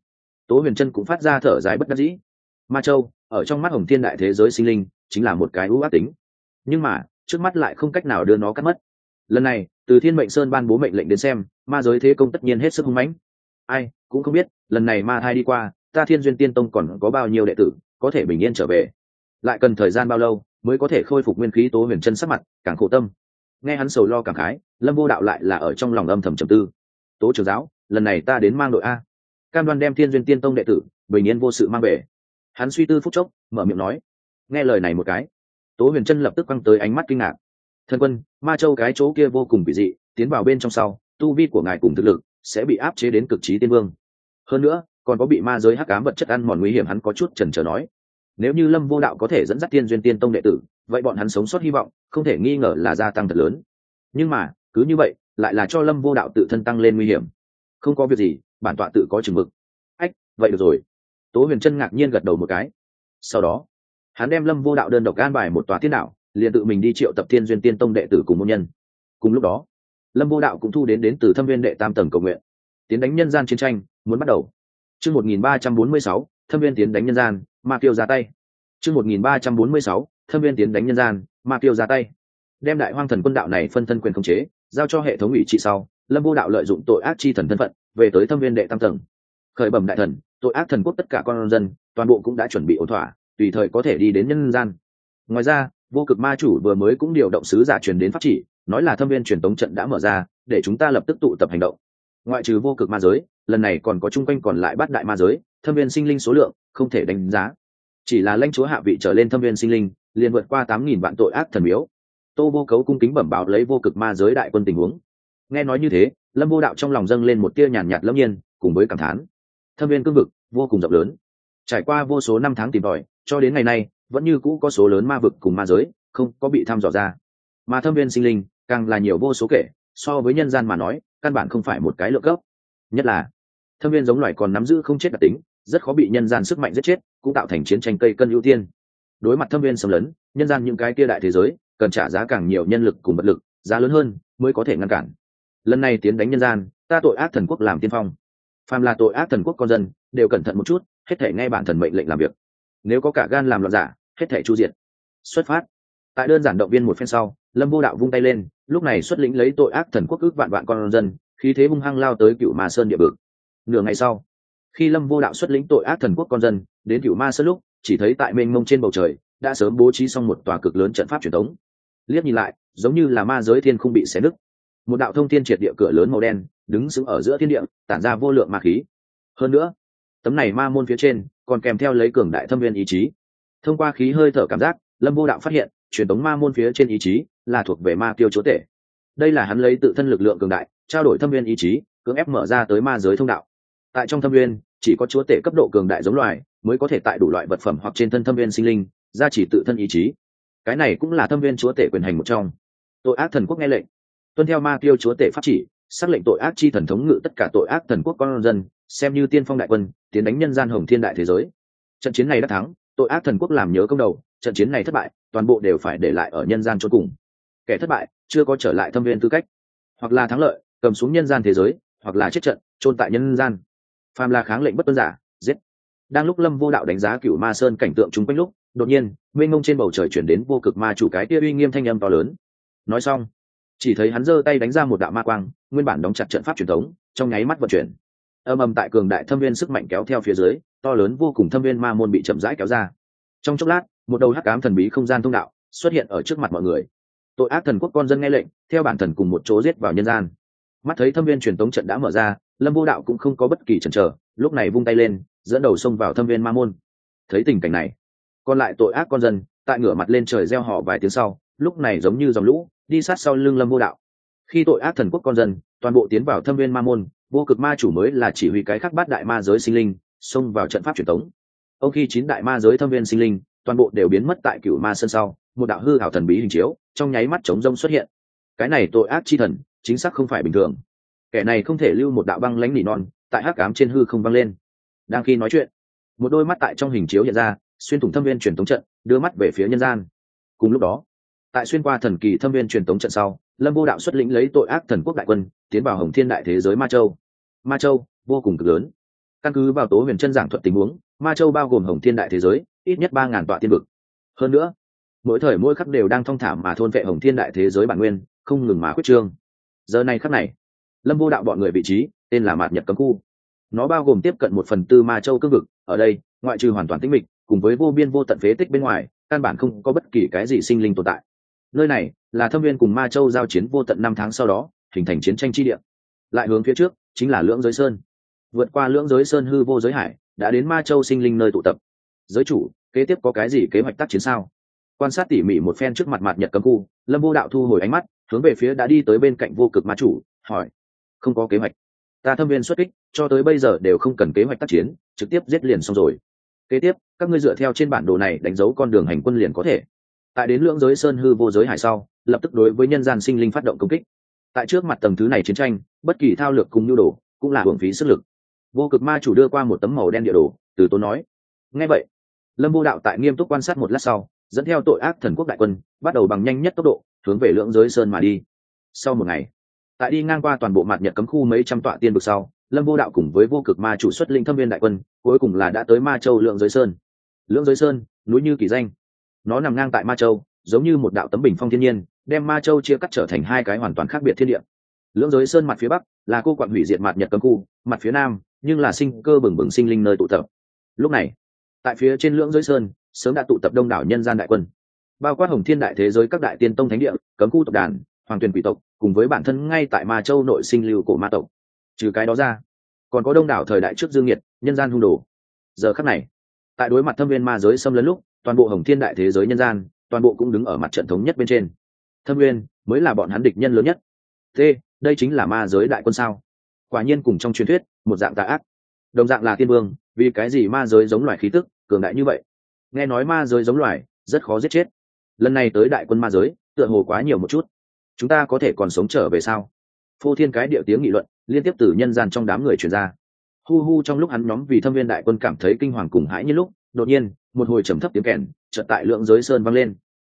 Tố huyền chân cũng phát ra thở dài bất đắc dĩ. Ma châu, ở trong mắt hồng thiên đại thế giới sinh linh, chính là một cái ưu ác tính. Nhưng mà, trước mắt lại không cách nào đưa nó cắt mất. Lần này, từ thiên mệnh sơn ban bố mệnh lệnh đến xem, ma giới thế công tất nhiên hết sức hung mãnh. Ai, cũng không biết, lần này ma thai đi qua ta thiên duyên tiên tông còn có bao nhiêu đệ tử, có thể bình yên trở về? Lại cần thời gian bao lâu mới có thể khôi phục nguyên khí tố huyền chân sắc mặt, càng khổ tâm? Nghe hắn sầu lo cảm khái, lâm vô đạo lại là ở trong lòng âm thầm trầm tư. Tố trưởng giáo, lần này ta đến mang đội a. Cam đoan đem thiên duyên tiên tông đệ tử, bình yên vô sự mang về. Hắn suy tư phút chốc, mở miệng nói. Nghe lời này một cái, tố huyền chân lập tức quăng tới ánh mắt kinh ngạc. Thân quân, ma châu cái chỗ kia vô cùng bị dị, tiến vào bên trong sau, tu vi của ngài cùng thực lực sẽ bị áp chế đến cực trí tiên vương. Hơn nữa còn có bị ma giới hắc ám vật chất ăn mòn nguy hiểm hắn có chút chần chờ nói. Nếu như lâm vô đạo có thể dẫn dắt tiên duyên tiên tông đệ tử, vậy bọn hắn sống sót hy vọng, không thể nghi ngờ là gia tăng thật lớn. Nhưng mà, cứ như vậy, lại là cho lâm vô đạo tự thân tăng lên nguy hiểm. Không có việc gì, bản tọa tự có chừng mực. Ách, vậy được rồi. Tố huyền chân ngạc nhiên gật đầu một cái. Sau đó, hắn đem lâm vô đạo đơn độc gan bài một tòa thiên đạo, liền tự mình đi triệu tập tiên duyên tiên tông đệ tử cùng môn nhân. Cùng lúc đó, lâm vô đạo cũng thu đến đến từ thâm viên đệ tam tầng cầu nguyện. Tiến đánh nhân gian chiến tranh, muốn bắt đầu chương một nghìn ba trăm bốn mươi sáu, thâm viên tiến đánh nhân gian, ma kiêu ra tay. Chương một nghìn ba trăm bốn mươi sáu, thâm viên tiến đánh nhân gian, ma kiêu ra tay. Đem đại hoang thần quân đạo này phân thân quyền khống chế, giao cho hệ thống ủy trị sau, lâm vô đạo lợi dụng tội ác chi thần thân phận, về tới thâm viên đệ tam tầng. Khởi bẩm đại thần, tội ác thần quốc tất cả con dân, toàn bộ cũng đã chuẩn bị ổn thỏa, tùy thời có thể đi đến nhân gian. Ngoài ra, vô cực ma chủ vừa mới cũng điều động sứ giả truyền đến pháp chỉ, nói là thâm viên truyền tống trận đã mở ra, để chúng ta lập tức tụ tập hành động ngoại trừ vô cực ma giới, lần này còn có chung quanh còn lại bát đại ma giới, thâm viên sinh linh số lượng không thể đánh giá. Chỉ là lãnh chúa hạ vị trở lên thâm viên sinh linh, liền vượt qua tám nghìn vạn tội ác thần miếu. Tô vô cấu cung kính bẩm báo lấy vô cực ma giới đại quân tình huống. Nghe nói như thế, lâm vô đạo trong lòng dâng lên một tia nhàn nhạt lâm nhiên, cùng với cảm thán. Thâm viên cương vực, vô cùng rộng lớn. Trải qua vô số năm tháng tìm tòi, cho đến ngày nay, vẫn như cũ có số lớn ma vực cùng ma giới, không có bị thăm dò ra. Mà thâm viên sinh linh, càng là nhiều vô số kể, so với nhân gian mà nói căn bản không phải một cái lượng gốc. Nhất là, thâm viên giống loài còn nắm giữ không chết đặc tính, rất khó bị nhân gian sức mạnh giết chết, cũng tạo thành chiến tranh cây cân ưu tiên. Đối mặt thâm viên xâm lấn, nhân gian những cái kia đại thế giới, cần trả giá càng nhiều nhân lực cùng vật lực, giá lớn hơn, mới có thể ngăn cản. Lần này tiến đánh nhân gian, ta tội ác thần quốc làm tiên phong. Phàm là tội ác thần quốc con dân, đều cẩn thận một chút, hết thể nghe bản thần mệnh lệnh làm việc. Nếu có cả gan làm loạn giả, hết thể chu diệt. Xuất phát. Tại đơn giản động viên một phen sau, lâm vô đạo vung tay lên lúc này xuất lĩnh lấy tội ác thần quốc ước vạn vạn con dân, khí thế hung hăng lao tới cựu ma sơn địa vực. Nửa ngày sau, khi lâm vô đạo xuất lĩnh tội ác thần quốc con dân, đến cựu ma sơn lúc, chỉ thấy tại mênh mông trên bầu trời, đã sớm bố trí xong một tòa cực lớn trận pháp truyền thống liếc nhìn lại, giống như là ma giới thiên không bị xé nứt. Một đạo thông thiên triệt địa cửa lớn màu đen, đứng sững ở giữa thiên địa, tản ra vô lượng ma khí. Hơn nữa, tấm này ma môn phía trên, còn kèm theo lấy cường đại thâm viên ý chí. Thông qua khí hơi thở cảm giác, lâm vô đạo phát hiện, truyền thống ma môn phía trên ý chí là thuộc về ma tiêu chúa tể. Đây là hắn lấy tự thân lực lượng cường đại, trao đổi thâm viên ý chí, cưỡng ép mở ra tới ma giới thông đạo. Tại trong thâm viên, chỉ có chúa tể cấp độ cường đại giống loài mới có thể tại đủ loại vật phẩm hoặc trên thân thâm viên sinh linh ra chỉ tự thân ý chí. Cái này cũng là thâm viên chúa tể quyền hành một trong. Tội ác thần quốc nghe lệnh. Tuân theo ma tiêu chúa tể pháp chỉ, xác lệnh tội ác chi thần thống ngự tất cả tội ác thần quốc con dân, xem như tiên phong đại quân, tiến đánh nhân gian hồng thiên đại thế giới. Trận chiến này đã thắng, tội ác thần quốc làm nhớ công đầu, trận chiến này thất bại, toàn bộ đều phải để lại ở nhân gian cho cùng kẻ thất bại, chưa có trở lại thâm viên tư cách. Hoặc là thắng lợi, cầm xuống nhân gian thế giới, hoặc là chết trận trôn tại nhân gian. Phàm là kháng lệnh bất tuân giả, giết. Đang lúc lâm vô đạo đánh giá cựu ma sơn cảnh tượng chung quanh lúc, đột nhiên, mênh mông trên bầu trời chuyển đến vô cực ma chủ cái tia uy nghiêm thanh âm to lớn. Nói xong, chỉ thấy hắn giơ tay đánh ra một đạo ma quang, nguyên bản đóng chặt trận pháp truyền thống, trong nháy mắt vận chuyển. Âm âm tại cường đại thâm viên sức mạnh kéo theo phía dưới, to lớn vô cùng thâm viên ma môn bị chậm rãi kéo ra. Trong chốc lát, một đầu hắc ám thần bí không gian thông đạo xuất hiện ở trước mặt mọi người tội ác thần quốc con dân nghe lệnh, theo bản thần cùng một chỗ giết vào nhân gian. Mắt thấy thâm viên truyền tống trận đã mở ra, lâm vô đạo cũng không có bất kỳ chần chờ, lúc này vung tay lên, dẫn đầu xông vào thâm viên ma môn. Thấy tình cảnh này, còn lại tội ác con dân, tại ngửa mặt lên trời gieo họ vài tiếng sau, lúc này giống như dòng lũ, đi sát sau lưng lâm vô đạo. Khi tội ác thần quốc con dân, toàn bộ tiến vào thâm viên ma môn, vô cực ma chủ mới là chỉ huy cái khắc bát đại ma giới sinh linh, xông vào trận pháp truyền tống. Ông khi chín đại ma giới thâm viên sinh linh, toàn bộ đều biến mất tại cựu ma sân sau, một đạo hư hảo thần bí hình chiếu trong nháy mắt chống rông xuất hiện. Cái này tội ác chi thần, chính xác không phải bình thường. Kẻ này không thể lưu một đạo băng lãnh nỉ non, tại hắc ám trên hư không băng lên. Đang khi nói chuyện, một đôi mắt tại trong hình chiếu hiện ra, xuyên thủng thâm viên truyền tống trận, đưa mắt về phía nhân gian. Cùng lúc đó, tại xuyên qua thần kỳ thâm viên truyền tống trận sau, lâm vô đạo xuất lĩnh lấy tội ác thần quốc đại quân, tiến vào hồng thiên đại thế giới ma châu. Ma châu, vô cùng cực lớn. Căn cứ vào tố huyền chân giảng thuật tình huống, ma châu bao gồm hồng thiên đại thế giới, ít nhất ba ngàn tọa tiên vực. Hơn nữa mỗi thời mỗi khắc đều đang thong thả mà thôn vệ hồng thiên đại thế giới bản nguyên, không ngừng mà quyết trương. Giờ này khắc này, lâm vô đạo bọn người vị trí, tên là mạt nhật cấm khu. Nó bao gồm tiếp cận một phần tư ma châu cương vực, ở đây, ngoại trừ hoàn toàn tĩnh mịch, cùng với vô biên vô tận phế tích bên ngoài, căn bản không có bất kỳ cái gì sinh linh tồn tại. Nơi này là thâm viên cùng ma châu giao chiến vô tận năm tháng sau đó, hình thành chiến tranh chi địa. Lại hướng phía trước, chính là lưỡng giới sơn. Vượt qua lưỡng giới sơn hư vô giới hải, đã đến ma châu sinh linh nơi tụ tập. Giới chủ, kế tiếp có cái gì kế hoạch tác chiến sao? Quan sát tỉ mỉ một phen trước mặt mặt nhật cấm khu, lâm vô đạo thu hồi ánh mắt, hướng về phía đã đi tới bên cạnh vô cực ma chủ, hỏi, không có kế hoạch. Ta thâm viên xuất kích, cho tới bây giờ đều không cần kế hoạch tác chiến, trực tiếp giết liền xong rồi. Kế tiếp, các ngươi dựa theo trên bản đồ này đánh dấu con đường hành quân liền có thể. Tại đến lưỡng giới sơn hư vô giới hải sau, lập tức đối với nhân gian sinh linh phát động công kích. Tại trước mặt tầng thứ này chiến tranh, bất kỳ thao lược cùng nhu đồ cũng là hưởng phí sức lực. Vô cực ma chủ đưa qua một tấm màu đen địa đồ, từ tốn nói ngay vậy. Lâm vô đạo tại nghiêm túc quan sát một lát sau dẫn theo tội ác thần quốc đại quân, bắt đầu bằng nhanh nhất tốc độ, hướng về lưỡng giới sơn mà đi. Sau một ngày, tại đi ngang qua toàn bộ mặt nhật cấm khu mấy trăm tọa tiên vực sau, lâm vô đạo cùng với vô cực ma chủ xuất linh thâm viên đại quân, cuối cùng là đã tới ma châu lượng giới sơn. Lưỡng giới sơn, núi như kỳ danh. Nó nằm ngang tại ma châu, giống như một đạo tấm bình phong thiên nhiên, đem ma châu chia cắt trở thành hai cái hoàn toàn khác biệt thiên địa. Lưỡng giới sơn mặt phía bắc là cô quặn hủy diệt mặt nhật cấm khu, mặt phía nam nhưng là sinh cơ bừng bừng sinh linh nơi tụ tập. Lúc này, tại phía trên lưỡng giới sơn sớm đã tụ tập đông đảo nhân gian đại quân. Bao quát hồng thiên đại thế giới các đại tiên tông thánh địa, cấm khu tộc đàn, hoàng tuyền quỷ tộc, cùng với bản thân ngay tại ma châu nội sinh lưu cổ ma tộc. Trừ cái đó ra, còn có đông đảo thời đại trước dương nhiệt, nhân gian hung đồ. Giờ khắc này, tại đối mặt thâm viên ma giới xâm lấn lúc, toàn bộ hồng thiên đại thế giới nhân gian, toàn bộ cũng đứng ở mặt trận thống nhất bên trên. Thâm viên mới là bọn hắn địch nhân lớn nhất. T, đây chính là ma giới đại quân sao? Quả nhiên cùng trong truyền thuyết, một dạng tà ác. Đồng dạng là tiên vương, vì cái gì ma giới giống loài khí tức, cường đại như vậy? Nghe nói ma giới giống loài, rất khó giết chết. Lần này tới đại quân ma giới, tựa hồ quá nhiều một chút. Chúng ta có thể còn sống trở về sao? Phô thiên cái địa tiếng nghị luận, liên tiếp từ nhân gian trong đám người truyền ra. Hu hu, trong lúc hắn nhóm vì thâm viên đại quân cảm thấy kinh hoàng cùng hãi như lúc, đột nhiên, một hồi trầm thấp tiếng kèn, chợt tại lượng giới sơn vang lên.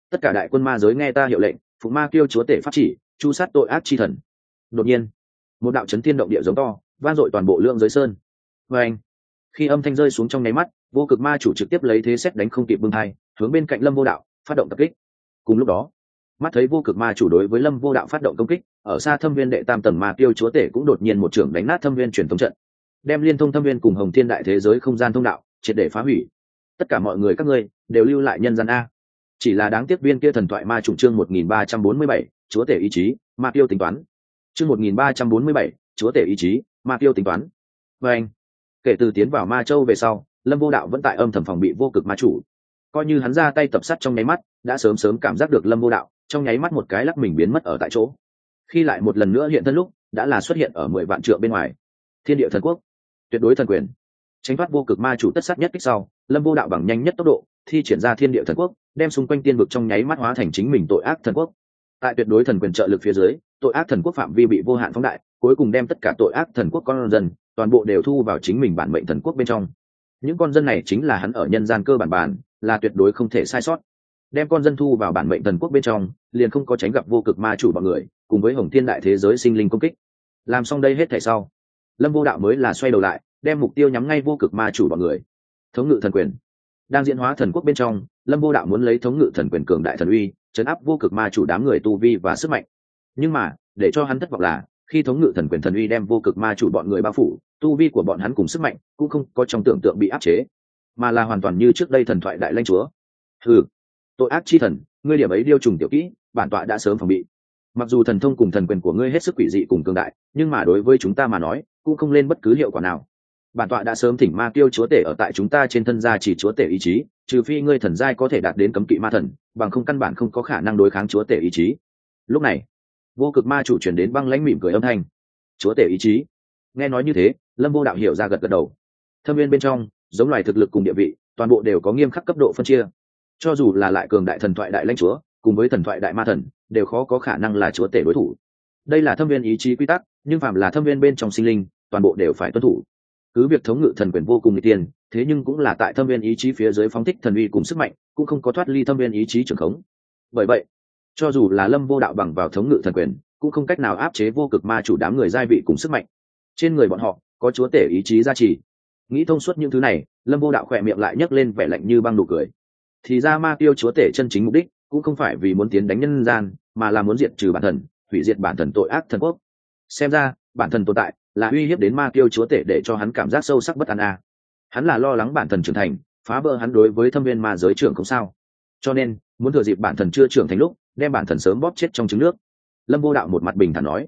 Tất cả đại quân ma giới nghe ta hiệu lệnh, phụ ma kêu chúa tể pháp chỉ, chu sát tội ác chi thần. Đột nhiên, một đạo chấn thiên động địa giống to, vang dội toàn bộ lượng giới sơn. Và anh khi âm thanh rơi xuống trong nháy mắt vô cực ma chủ trực tiếp lấy thế xét đánh không kịp bưng thai, hướng bên cạnh lâm vô đạo, phát động tập kích. Cùng lúc đó, mắt thấy vô cực ma chủ đối với lâm vô đạo phát động công kích, ở xa thâm viên đệ tam tầng ma tiêu chúa tể cũng đột nhiên một trưởng đánh nát thâm viên truyền thống trận, đem liên thông thâm viên cùng hồng thiên đại thế giới không gian thông đạo, triệt để phá hủy. Tất cả mọi người các ngươi đều lưu lại nhân gian a. Chỉ là đáng tiếc viên kia thần thoại ma chủ trương một nghìn ba trăm bốn mươi bảy, chúa tể ý chí, ma tiêu tính toán. Chương một nghìn ba trăm bốn mươi bảy, chúa tể ý chí, ma tiêu tính toán. Và anh, kể từ tiến vào ma châu về sau lâm vô đạo vẫn tại âm thầm phòng bị vô cực ma chủ. Coi như hắn ra tay tập sát trong nháy mắt, đã sớm sớm cảm giác được lâm vô đạo trong nháy mắt một cái lắc mình biến mất ở tại chỗ. Khi lại một lần nữa hiện thân lúc, đã là xuất hiện ở mười vạn trượng bên ngoài. Thiên địa thần quốc, tuyệt đối thần quyền. Tránh thoát vô cực ma chủ tất sát nhất kích sau, lâm vô đạo bằng nhanh nhất tốc độ, thi triển ra thiên địa thần quốc, đem xung quanh tiên vực trong nháy mắt hóa thành chính mình tội ác thần quốc. Tại tuyệt đối thần quyền trợ lực phía dưới, tội ác thần quốc phạm vi bị vô hạn phóng đại, cuối cùng đem tất cả tội ác thần quốc con dân, toàn bộ đều thu vào chính mình bản mệnh thần quốc bên trong những con dân này chính là hắn ở nhân gian cơ bản bản, là tuyệt đối không thể sai sót. Đem con dân thu vào bản mệnh thần quốc bên trong, liền không có tránh gặp vô cực ma chủ bọn người, cùng với hồng thiên đại thế giới sinh linh công kích. Làm xong đây hết thể sau, lâm vô đạo mới là xoay đầu lại, đem mục tiêu nhắm ngay vô cực ma chủ bọn người. Thống ngự thần quyền. Đang diễn hóa thần quốc bên trong, lâm vô đạo muốn lấy thống ngự thần quyền cường đại thần uy, chấn áp vô cực ma chủ đám người tu vi và sức mạnh. Nhưng mà, để cho hắn thất vọng là khi thống ngự thần quyền thần uy đem vô cực ma chủ bọn người bao phủ, tu vi của bọn hắn cùng sức mạnh cũng không có trong tưởng tượng bị áp chế, mà là hoàn toàn như trước đây thần thoại đại lanh chúa. Ừ tội ác chi thần, ngươi điểm ấy điêu trùng tiểu kỹ, bản tọa đã sớm phòng bị. Mặc dù thần thông cùng thần quyền của ngươi hết sức quỷ dị cùng cường đại, nhưng mà đối với chúng ta mà nói, cũng không lên bất cứ hiệu quả nào. Bản tọa đã sớm thỉnh ma tiêu chúa tể ở tại chúng ta trên thân gia chỉ chúa tể ý chí, trừ phi ngươi thần giai có thể đạt đến cấm kỵ ma thần, bằng không căn bản không có khả năng đối kháng chúa tể ý chí. Lúc này vô cực ma chủ chuyển đến băng lãnh mỉm cười âm thanh. Chúa tể ý chí. Nghe nói như thế, lâm vô đạo hiểu ra gật gật đầu. Thâm viên bên trong, giống loài thực lực cùng địa vị, toàn bộ đều có nghiêm khắc cấp độ phân chia. Cho dù là lại cường đại thần thoại đại lãnh chúa, cùng với thần thoại đại ma thần, đều khó có khả năng là chúa tể đối thủ. Đây là thâm viên ý chí quy tắc, nhưng phạm là thâm viên bên trong sinh linh, toàn bộ đều phải tuân thủ. Cứ việc thống ngự thần quyền vô cùng n tiền, thế nhưng cũng là tại thâm viên ý chí phía dưới phóng thích thần uy cùng sức mạnh, cũng không có thoát ly thâm viên ý chí trưởng khống. Bởi vậy cho dù là lâm vô đạo bằng vào thống ngự thần quyền, cũng không cách nào áp chế vô cực ma chủ đám người giai vị cùng sức mạnh. Trên người bọn họ, có chúa tể ý chí gia trì. Nghĩ thông suốt những thứ này, lâm vô đạo khỏe miệng lại nhấc lên vẻ lạnh như băng nụ cười. Thì ra ma tiêu chúa tể chân chính mục đích, cũng không phải vì muốn tiến đánh nhân gian, mà là muốn diệt trừ bản thần, hủy diệt bản thần tội ác thần quốc. Xem ra, bản thần tồn tại, là uy hiếp đến ma tiêu chúa tể để cho hắn cảm giác sâu sắc bất an a. À. hắn là lo lắng bản thần trưởng thành, phá vỡ hắn đối với thâm viên ma giới trưởng không sao. Cho nên, muốn thừa dịp bản thần chưa trưởng thành lúc đem bản thần sớm bóp chết trong trứng nước. Lâm vô đạo một mặt bình thản nói,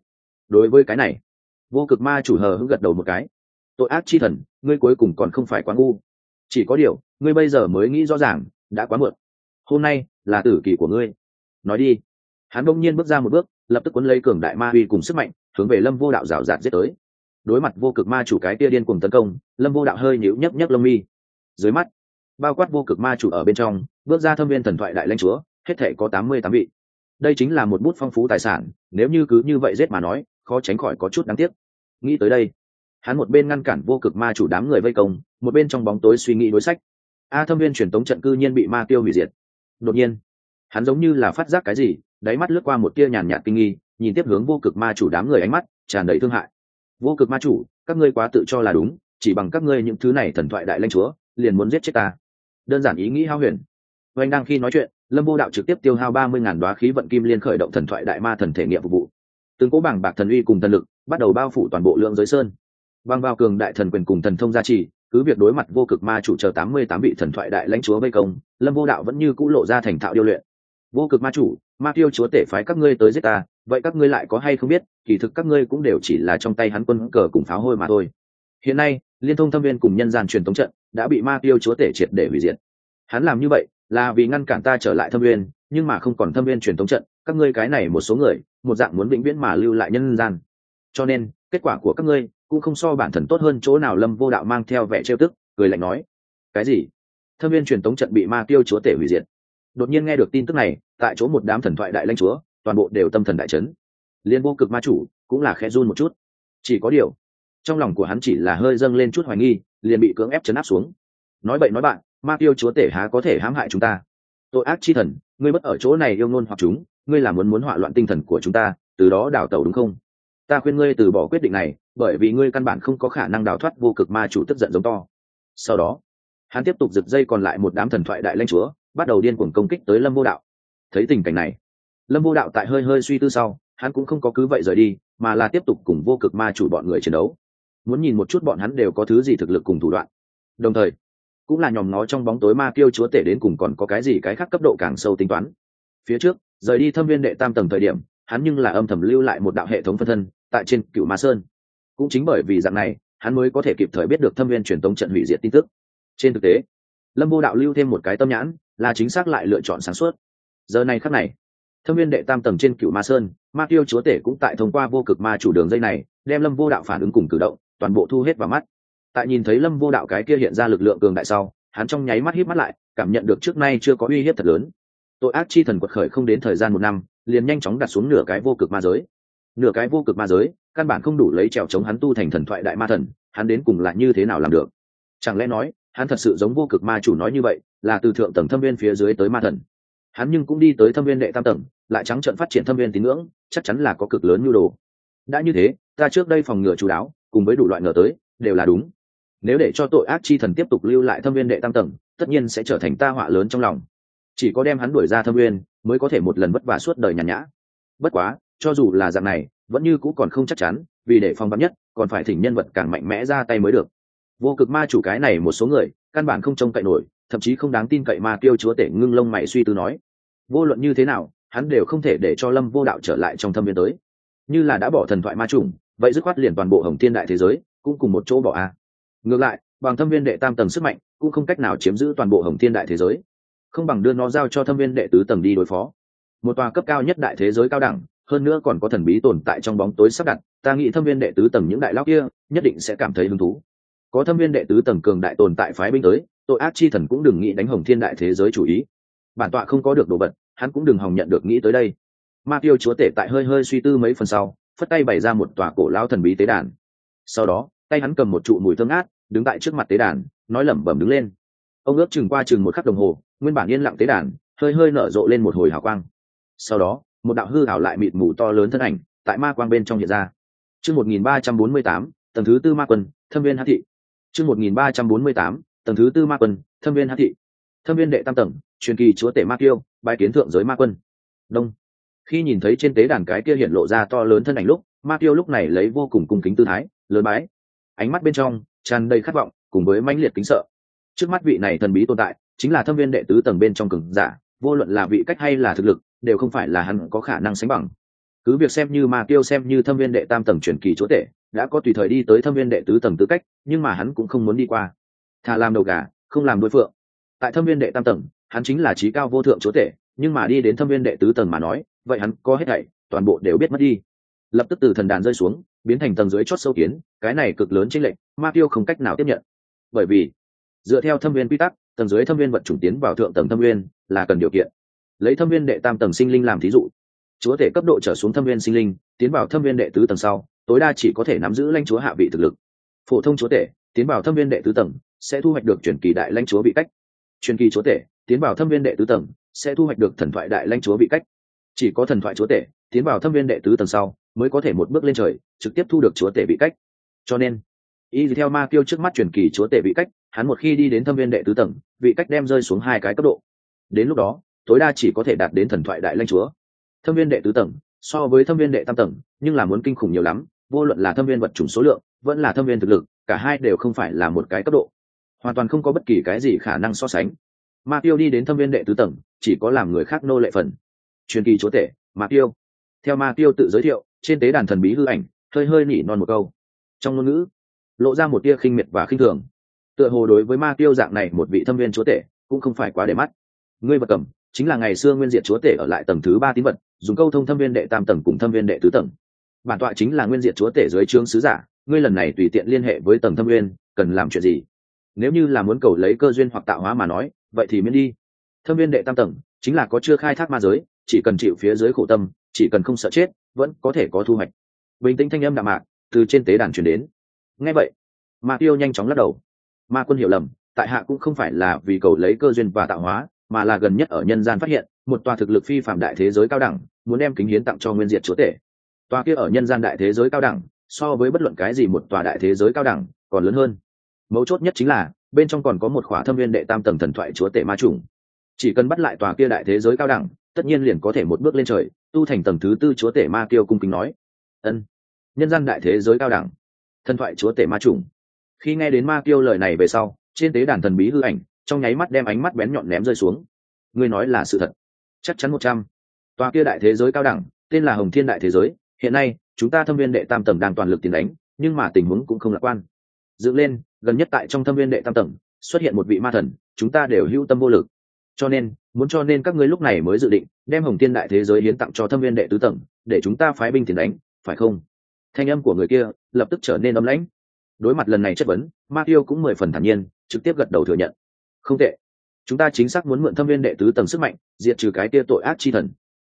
đối với cái này, vô cực ma chủ hờ hững gật đầu một cái. Tội ác chi thần, ngươi cuối cùng còn không phải quá ngu. Chỉ có điều, ngươi bây giờ mới nghĩ rõ ràng, đã quá muộn. Hôm nay là tử kỳ của ngươi. Nói đi. Hắn bỗng nhiên bước ra một bước, lập tức quấn lấy cường đại ma uy cùng sức mạnh, hướng về lâm vô đạo rào rạt giết tới. Đối mặt vô cực ma chủ cái tia điên cùng tấn công, lâm vô đạo hơi nhíu nhấc nhấc lông mi. Dưới mắt, bao quát vô cực ma chủ ở bên trong, bước ra thâm viên thần thoại đại lãnh chúa, hết thể có tám mươi tám vị đây chính là một bút phong phú tài sản, nếu như cứ như vậy giết mà nói, khó tránh khỏi có chút đáng tiếc. Nghĩ tới đây, hắn một bên ngăn cản vô cực ma chủ đám người vây công, một bên trong bóng tối suy nghĩ đối sách. A thâm viên truyền tống trận cư nhiên bị ma tiêu hủy diệt. Đột nhiên, hắn giống như là phát giác cái gì, đáy mắt lướt qua một tia nhàn nhạt kinh nghi, nhìn tiếp hướng vô cực ma chủ đám người ánh mắt tràn đầy thương hại. Vô cực ma chủ, các ngươi quá tự cho là đúng, chỉ bằng các ngươi những thứ này thần thoại đại lanh chúa, liền muốn giết chết ta. Đơn giản ý nghĩ hao huyền. Oanh đang khi nói chuyện lâm vô đạo trực tiếp tiêu hao ba mươi ngàn đoá khí vận kim liên khởi động thần thoại đại ma thần thể nghiệm phục vụ. Từng cố bảng bạc thần uy cùng thần lực, bắt đầu bao phủ toàn bộ lượng giới sơn. Băng vào cường đại thần quyền cùng thần thông gia trì, cứ việc đối mặt vô cực ma chủ chờ tám mươi tám vị thần thoại đại lãnh chúa vây công, lâm vô đạo vẫn như cũ lộ ra thành thạo điêu luyện. Vô cực ma chủ, ma tiêu chúa tể phái các ngươi tới giết ta, vậy các ngươi lại có hay không biết, kỳ thực các ngươi cũng đều chỉ là trong tay hắn quân cờ cùng pháo hôi mà thôi. Hiện nay, liên thông thâm viên cùng nhân gian truyền thống trận đã bị ma tiêu chúa tể triệt để hủy diệt. Hắn làm như vậy là vì ngăn cản ta trở lại thâm viên, nhưng mà không còn thâm viên truyền thống trận, các ngươi cái này một số người, một dạng muốn vĩnh viễn mà lưu lại nhân gian. Cho nên, kết quả của các ngươi cũng không so bản thần tốt hơn chỗ nào lâm vô đạo mang theo vẻ trêu tức, cười lạnh nói, cái gì? Thâm viên truyền thống trận bị ma tiêu chúa tể hủy diệt. Đột nhiên nghe được tin tức này, tại chỗ một đám thần thoại đại lanh chúa, toàn bộ đều tâm thần đại chấn. Liên vô cực ma chủ cũng là khẽ run một chút. Chỉ có điều, trong lòng của hắn chỉ là hơi dâng lên chút hoài nghi, liền bị cưỡng ép chấn áp xuống. Nói bậy nói bạn ma tiêu chúa tể há có thể hãm hại chúng ta? Tội ác chi thần, ngươi mất ở chỗ này yêu ngôn hoặc chúng, ngươi là muốn muốn hỏa loạn tinh thần của chúng ta, từ đó đào tẩu đúng không? Ta khuyên ngươi từ bỏ quyết định này, bởi vì ngươi căn bản không có khả năng đào thoát vô cực ma chủ tức giận giống to. Sau đó, hắn tiếp tục giật dây còn lại một đám thần thoại đại lanh chúa, bắt đầu điên cuồng công kích tới lâm vô đạo. Thấy tình cảnh này, lâm vô đạo tại hơi hơi suy tư sau, hắn cũng không có cứ vậy rời đi, mà là tiếp tục cùng vô cực ma chủ bọn người chiến đấu. Muốn nhìn một chút bọn hắn đều có thứ gì thực lực cùng thủ đoạn. Đồng thời cũng là nhòm ngó trong bóng tối ma kiêu chúa tể đến cùng còn có cái gì cái khác cấp độ càng sâu tính toán. Phía trước, rời đi thâm viên đệ tam tầng thời điểm, hắn nhưng là âm thầm lưu lại một đạo hệ thống phân thân, tại trên cựu ma sơn. Cũng chính bởi vì dạng này, hắn mới có thể kịp thời biết được thâm viên truyền tống trận hủy diệt tin tức. Trên thực tế, lâm vô đạo lưu thêm một cái tâm nhãn, là chính xác lại lựa chọn sáng suốt. Giờ này khắc này, thâm viên đệ tam tầng trên cựu ma sơn, ma tiêu chúa tể cũng tại thông qua vô cực ma chủ đường dây này, đem lâm vô đạo phản ứng cùng cử động, toàn bộ thu hết vào mắt tại nhìn thấy lâm vô đạo cái kia hiện ra lực lượng cường đại sau, hắn trong nháy mắt hít mắt lại, cảm nhận được trước nay chưa có uy hiếp thật lớn. Tội ác chi thần quật khởi không đến thời gian một năm, liền nhanh chóng đặt xuống nửa cái vô cực ma giới. Nửa cái vô cực ma giới, căn bản không đủ lấy trèo chống hắn tu thành thần thoại đại ma thần, hắn đến cùng là như thế nào làm được? Chẳng lẽ nói, hắn thật sự giống vô cực ma chủ nói như vậy, là từ thượng tầng thâm viên phía dưới tới ma thần? Hắn nhưng cũng đi tới thâm viên đệ tam tầng, lại trắng trợn phát triển thâm viên tín ngưỡng, chắc chắn là có cực lớn nhu đồ. Đã như thế, ta trước đây phòng ngừa chú đáo, cùng với đủ loại ngờ tới, đều là đúng nếu để cho tội ác chi thần tiếp tục lưu lại thâm viên đệ tam tầng, tất nhiên sẽ trở thành ta họa lớn trong lòng. Chỉ có đem hắn đuổi ra thâm viên, mới có thể một lần vất vả suốt đời nhàn nhã. Bất quá, cho dù là dạng này, vẫn như cũ còn không chắc chắn, vì để phòng bắn nhất, còn phải thỉnh nhân vật càng mạnh mẽ ra tay mới được. Vô cực ma chủ cái này một số người, căn bản không trông cậy nổi, thậm chí không đáng tin cậy ma tiêu chúa tể ngưng lông mày suy tư nói. Vô luận như thế nào, hắn đều không thể để cho lâm vô đạo trở lại trong thâm viên tới. Như là đã bỏ thần thoại ma trùng vậy dứt khoát liền toàn bộ hồng thiên đại thế giới, cũng cùng một chỗ bỏ a ngược lại, bằng thâm viên đệ tam tầng sức mạnh, cũng không cách nào chiếm giữ toàn bộ hồng thiên đại thế giới. Không bằng đưa nó giao cho thâm viên đệ tứ tầng đi đối phó. Một tòa cấp cao nhất đại thế giới cao đẳng, hơn nữa còn có thần bí tồn tại trong bóng tối sắp đặt, ta nghĩ thâm viên đệ tứ tầng những đại lão kia, nhất định sẽ cảm thấy hứng thú. Có thâm viên đệ tứ tầng cường đại tồn tại phái binh tới, tội ác chi thần cũng đừng nghĩ đánh hồng thiên đại thế giới chủ ý. Bản tọa không có được đồ vật, hắn cũng đừng hòng nhận được nghĩ tới đây. Ma tiêu chúa tể tại hơi hơi suy tư mấy phần sau, phất tay bày ra một tòa cổ lao thần bí tế đàn. Sau đó tay hắn cầm một trụ mùi thơm ngát, đứng tại trước mặt tế đàn, nói lẩm bẩm đứng lên. Ông ước chừng qua chừng một khắc đồng hồ, nguyên bản yên lặng tế đàn, hơi hơi nở rộ lên một hồi hào quang. Sau đó, một đạo hư hảo lại mịt mù to lớn thân ảnh, tại ma quang bên trong hiện ra. Chương một nghìn ba trăm bốn mươi tám, tầng thứ tư ma quân, thâm viên hát thị. Chương một nghìn ba trăm bốn mươi tám, tầng thứ tư ma quân, thâm viên hát thị. Thâm viên đệ tam tầng, truyền kỳ chúa tể ma kiêu bãi kiến thượng giới ma quân. Đông. Khi nhìn thấy trên tế đàn cái kia hiện lộ ra to lớn thân ảnh lúc, ma kiêu lúc này lấy vô cùng cung kính tư thái, lớn bái ánh mắt bên trong tràn đầy khát vọng, cùng với mãnh liệt kính sợ. Trước mắt vị này thần bí tồn tại, chính là thâm viên đệ tứ tầng bên trong cường giả, vô luận là vị cách hay là thực lực, đều không phải là hắn có khả năng sánh bằng. Cứ việc xem như ma tiêu xem như thâm viên đệ tam tầng truyền kỳ chúa tệ đã có tùy thời đi tới thâm viên đệ tứ tầng tư cách, nhưng mà hắn cũng không muốn đi qua. Thà làm đầu gà, không làm đối phượng. Tại thâm viên đệ tam tầng, hắn chính là trí cao vô thượng chúa tệ nhưng mà đi đến thâm viên đệ tứ tầng mà nói, vậy hắn có hết thảy, toàn bộ đều biết mất đi. Lập tức từ thần đàn rơi xuống biến thành tầng dưới chót sâu kiến, cái này cực lớn chênh lệnh ma tiêu không cách nào tiếp nhận. Bởi vì, dựa theo thâm viên quy tắc, tầng dưới thâm viên vật chủng tiến vào thượng tầng thâm viên là cần điều kiện. Lấy thâm viên đệ tam tầng sinh linh làm thí dụ, chúa tể cấp độ trở xuống thâm viên sinh linh, tiến vào thâm viên đệ tứ tầng sau, tối đa chỉ có thể nắm giữ lãnh chúa hạ vị thực lực. Phổ thông chúa tể, tiến vào thâm viên đệ tứ tầng, sẽ thu hoạch được truyền kỳ đại lãnh chúa vị cách. Truyền kỳ chúa tể, tiến vào thâm viên đệ tứ tầng, sẽ thu hoạch được thần thoại đại lãnh chúa vị cách. Chỉ có thần thoại chúa tể, tiến vào thâm viên đệ tứ tầng sau mới có thể một bước lên trời, trực tiếp thu được chúa tể vị cách. Cho nên, y theo ma kiêu trước mắt truyền kỳ chúa tể vị cách, hắn một khi đi đến thâm viên đệ tứ tầng, vị cách đem rơi xuống hai cái cấp độ. Đến lúc đó, tối đa chỉ có thể đạt đến thần thoại đại lanh chúa. Thâm viên đệ tứ tầng, so với thâm viên đệ tam tầng, nhưng là muốn kinh khủng nhiều lắm, vô luận là thâm viên vật chủng số lượng, vẫn là thâm viên thực lực, cả hai đều không phải là một cái cấp độ. Hoàn toàn không có bất kỳ cái gì khả năng so sánh. Ma tiêu đi đến thâm viên đệ tứ tầng, chỉ có làm người khác nô lệ phần. Truyền kỳ chúa tể, ma tiêu theo ma tiêu tự giới thiệu trên tế đàn thần bí hư ảnh, hơi hơi nỉ non một câu. Trong ngôn ngữ, lộ ra một tia khinh miệt và khinh thường. Tựa hồ đối với ma tiêu dạng này một vị thâm viên chúa tể, cũng không phải quá để mắt. Ngươi vật cầm, chính là ngày xưa nguyên diệt chúa tể ở lại tầng thứ ba tín vật, dùng câu thông thâm viên đệ tam tầng cùng thâm viên đệ tứ tầng. Bản tọa chính là nguyên diệt chúa tể dưới trướng sứ giả, ngươi lần này tùy tiện liên hệ với tầng thâm viên, cần làm chuyện gì? Nếu như là muốn cầu lấy cơ duyên hoặc tạo hóa mà nói, vậy thì miễn đi. Thâm viên đệ tam tầng, chính là có chưa khai thác ma giới, chỉ cần chịu phía dưới khổ tâm, chỉ cần không sợ chết vẫn có thể có thu hoạch. Bình tĩnh thanh âm đạm mạc từ trên tế đàn truyền đến. Ngay vậy, ma tiêu nhanh chóng lắc đầu. Ma quân hiểu lầm, tại hạ cũng không phải là vì cầu lấy cơ duyên và tạo hóa, mà là gần nhất ở nhân gian phát hiện, một tòa thực lực phi phạm đại thế giới cao đẳng, muốn đem kính hiến tặng cho nguyên diệt chúa tể. Tòa kia ở nhân gian đại thế giới cao đẳng, so với bất luận cái gì một tòa đại thế giới cao đẳng, còn lớn hơn. Mấu chốt nhất chính là, bên trong còn có một khỏa thâm viên đệ tam tầng thần thoại chúa tể ma chủng. chỉ cần bắt lại tòa kia đại thế giới cao đẳng tất nhiên liền có thể một bước lên trời, tu thành tầng thứ tư chúa tể ma kiêu cung kính nói. Ân, nhân gian đại thế giới cao đẳng, thần thoại chúa tể ma trùng khi nghe đến ma kiêu lời này về sau, trên tế đàn thần bí hư ảnh, trong nháy mắt đem ánh mắt bén nhọn ném rơi xuống. Ngươi nói là sự thật. Chắc chắn một trăm. Tòa kia đại thế giới cao đẳng, tên là hồng thiên đại thế giới, hiện nay, chúng ta thâm viên đệ tam tầng đang toàn lực tiến đánh, nhưng mà tình huống cũng không lạc quan. Dựng lên, gần nhất tại trong thâm viên đệ tam tầng, xuất hiện một vị ma thần, chúng ta đều hữu tâm vô lực cho nên, muốn cho nên các ngươi lúc này mới dự định, đem hồng thiên đại thế giới hiến tặng cho thâm viên đệ tứ tầng, để chúng ta phái binh tiền đánh, phải không? Thanh âm của người kia lập tức trở nên ấm lãnh. Đối mặt lần này chất vấn, ma tiêu cũng mười phần thản nhiên, trực tiếp gật đầu thừa nhận. Không tệ. Chúng ta chính xác muốn mượn thâm viên đệ tứ tầng sức mạnh, diệt trừ cái tia tội ác chi thần.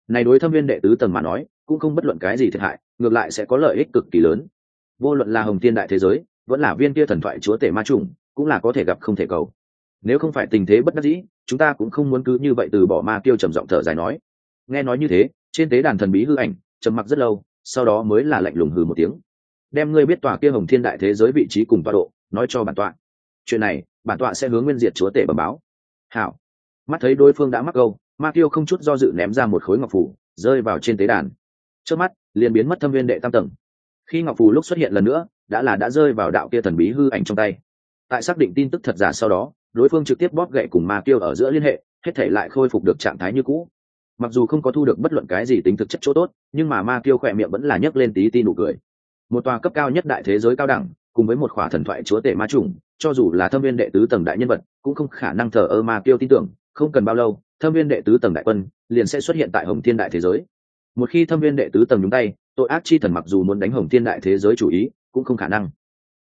Này đối thâm viên đệ tứ tầng mà nói, cũng không bất luận cái gì thiệt hại, ngược lại sẽ có lợi ích cực kỳ lớn. Vô luận là hồng thiên đại thế giới, vẫn là viên kia thần thoại chúa tể ma trùng cũng là có thể gặp không thể cầu nếu không phải tình thế bất đắc dĩ, chúng ta cũng không muốn cứ như vậy từ bỏ ma tiêu trầm giọng thở dài nói. Nghe nói như thế, trên tế đàn thần bí hư ảnh, trầm mặc rất lâu, sau đó mới là lạnh lùng hừ một tiếng. Đem ngươi biết tòa kia hồng thiên đại thế giới vị trí cùng tọa độ, nói cho bản tọa. Chuyện này, bản tọa sẽ hướng nguyên diệt chúa tể bẩm báo. Hảo. Mắt thấy đối phương đã mắc câu, ma tiêu không chút do dự ném ra một khối ngọc phủ rơi vào trên tế đàn. Trước mắt, liền biến mất thâm viên đệ tam tầng. Khi ngọc phù lúc xuất hiện lần nữa, đã là đã rơi vào đạo kia thần bí hư ảnh trong tay. Tại xác định tin tức thật giả sau đó đối phương trực tiếp bóp gậy cùng ma tiêu ở giữa liên hệ, hết thể lại khôi phục được trạng thái như cũ. Mặc dù không có thu được bất luận cái gì tính thực chất chỗ tốt, nhưng mà ma tiêu khỏe miệng vẫn là nhấc lên tí ti nụ cười. Một tòa cấp cao nhất đại thế giới cao đẳng, cùng với một khỏa thần thoại chúa tể ma trùng cho dù là thâm viên đệ tứ tầng đại nhân vật, cũng không khả năng thờ ơ ma tiêu tin tưởng, không cần bao lâu, thâm viên đệ tứ tầng đại quân liền sẽ xuất hiện tại hồng thiên đại thế giới. Một khi thâm viên đệ tứ tầng nhúng tay, tội ác chi thần mặc dù muốn đánh hồng thiên đại thế giới chủ ý, cũng không khả năng.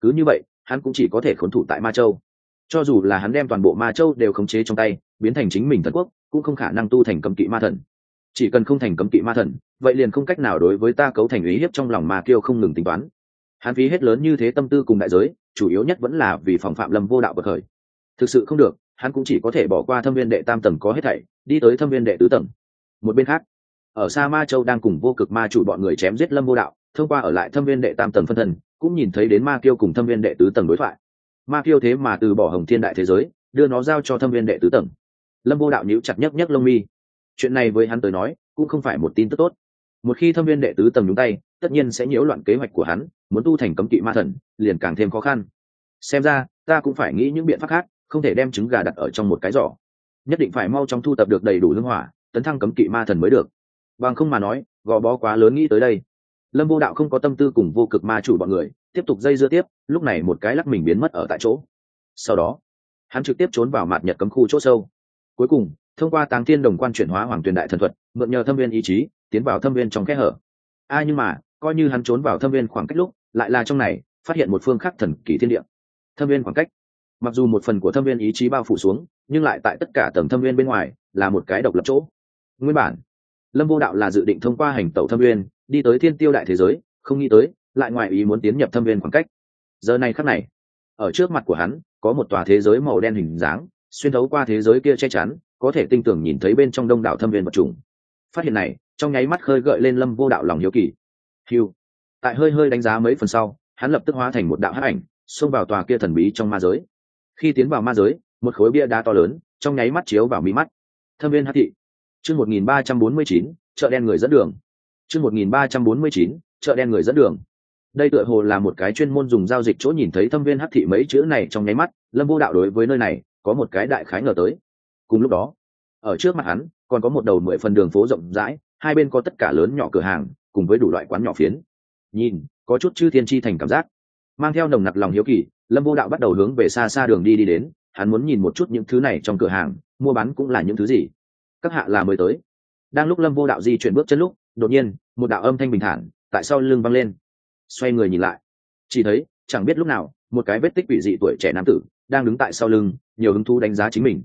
Cứ như vậy, hắn cũng chỉ có thể khốn thủ tại ma châu cho dù là hắn đem toàn bộ ma châu đều khống chế trong tay, biến thành chính mình thần quốc, cũng không khả năng tu thành cấm kỵ ma thần. Chỉ cần không thành cấm kỵ ma thần, vậy liền không cách nào đối với ta cấu thành ý hiếp trong lòng ma kiêu không ngừng tính toán. Hắn phí hết lớn như thế tâm tư cùng đại giới, chủ yếu nhất vẫn là vì phòng phạm lâm vô đạo bậc khởi. Thực sự không được, hắn cũng chỉ có thể bỏ qua thâm viên đệ tam tầng có hết thảy, đi tới thâm viên đệ tứ tầng. Một bên khác, ở xa ma châu đang cùng vô cực ma chủ bọn người chém giết lâm vô đạo, thông qua ở lại thâm viên đệ tam tầng phân thần, cũng nhìn thấy đến ma kiêu cùng thâm viên đệ tứ tầng đối thoại ma kiêu thế mà từ bỏ hồng thiên đại thế giới, đưa nó giao cho thâm viên đệ tứ tầng. Lâm vô đạo nhíu chặt nhấc nhấc lông mi. Chuyện này với hắn tới nói, cũng không phải một tin tức tốt. Một khi thâm viên đệ tứ tầng nhúng tay, tất nhiên sẽ nhiễu loạn kế hoạch của hắn, muốn tu thành cấm kỵ ma thần, liền càng thêm khó khăn. Xem ra, ta cũng phải nghĩ những biện pháp khác, không thể đem trứng gà đặt ở trong một cái giỏ. Nhất định phải mau chóng thu tập được đầy đủ lương hỏa, tấn thăng cấm kỵ ma thần mới được. Bằng không mà nói, gò bó quá lớn nghĩ tới đây lâm vô đạo không có tâm tư cùng vô cực ma chủ bọn người, tiếp tục dây dưa tiếp, lúc này một cái lắc mình biến mất ở tại chỗ. Sau đó, hắn trực tiếp trốn vào mạt nhật cấm khu chỗ sâu. Cuối cùng, thông qua táng thiên đồng quan chuyển hóa hoàng tuyền đại thần thuật, mượn nhờ thâm viên ý chí, tiến vào thâm viên trong kẽ hở. A, nhưng mà, coi như hắn trốn vào thâm viên khoảng cách lúc, lại là trong này, phát hiện một phương khác thần kỳ thiên địa. Thâm viên khoảng cách. Mặc dù một phần của thâm viên ý chí bao phủ xuống, nhưng lại tại tất cả tầng thâm viên bên ngoài, là một cái độc lập chỗ. Nguyên bản, lâm vô đạo là dự định thông qua hành tẩu thâm viên đi tới thiên tiêu đại thế giới, không nghĩ tới, lại ngoài ý muốn tiến nhập thâm viên khoảng cách. Giờ này khắc này, ở trước mặt của hắn, có một tòa thế giới màu đen hình dáng, xuyên thấu qua thế giới kia che chắn, có thể tinh tưởng nhìn thấy bên trong đông đảo thâm viên vật chủng. phát hiện này, trong nháy mắt khơi gợi lên lâm vô đạo lòng hiếu kỳ. Hiu tại hơi hơi đánh giá mấy phần sau, hắn lập tức hóa thành một đạo hắc ảnh, xông vào tòa kia thần bí trong ma giới. Khi tiến vào ma giới, một khối bia đá to lớn, trong nháy mắt chiếu vào mí mắt. Thâm viên hắc thị. Chương một nghìn ba trăm bốn mươi chín, chợ đen người dẫn đường chương một nghìn ba trăm bốn mươi chín, chợ đen người dẫn đường. Đây tựa hồ là một cái chuyên môn dùng giao dịch chỗ nhìn thấy thâm viên hắc thị mấy chữ này trong nháy mắt, lâm vô đạo đối với nơi này có một cái đại khái ngờ tới. Cùng lúc đó, ở trước mặt hắn còn có một đầu mười phần đường phố rộng rãi, hai bên có tất cả lớn nhỏ cửa hàng, cùng với đủ loại quán nhỏ phiến. Nhìn, có chút chư thiên chi thành cảm giác. Mang theo nồng nặc lòng hiếu kỳ, lâm vô đạo bắt đầu hướng về xa xa đường đi đi đến, hắn muốn nhìn một chút những thứ này trong cửa hàng, mua bán cũng là những thứ gì. Các hạ là mới tới. Đang lúc lâm vô đạo di chuyển bước chân lúc đột nhiên, một đạo âm thanh bình thản tại sau lưng văng lên. Xoay người nhìn lại. Chỉ thấy, chẳng biết lúc nào, một cái vết tích quỷ dị tuổi trẻ nam tử đang đứng tại sau lưng, nhiều hứng thú đánh giá chính mình.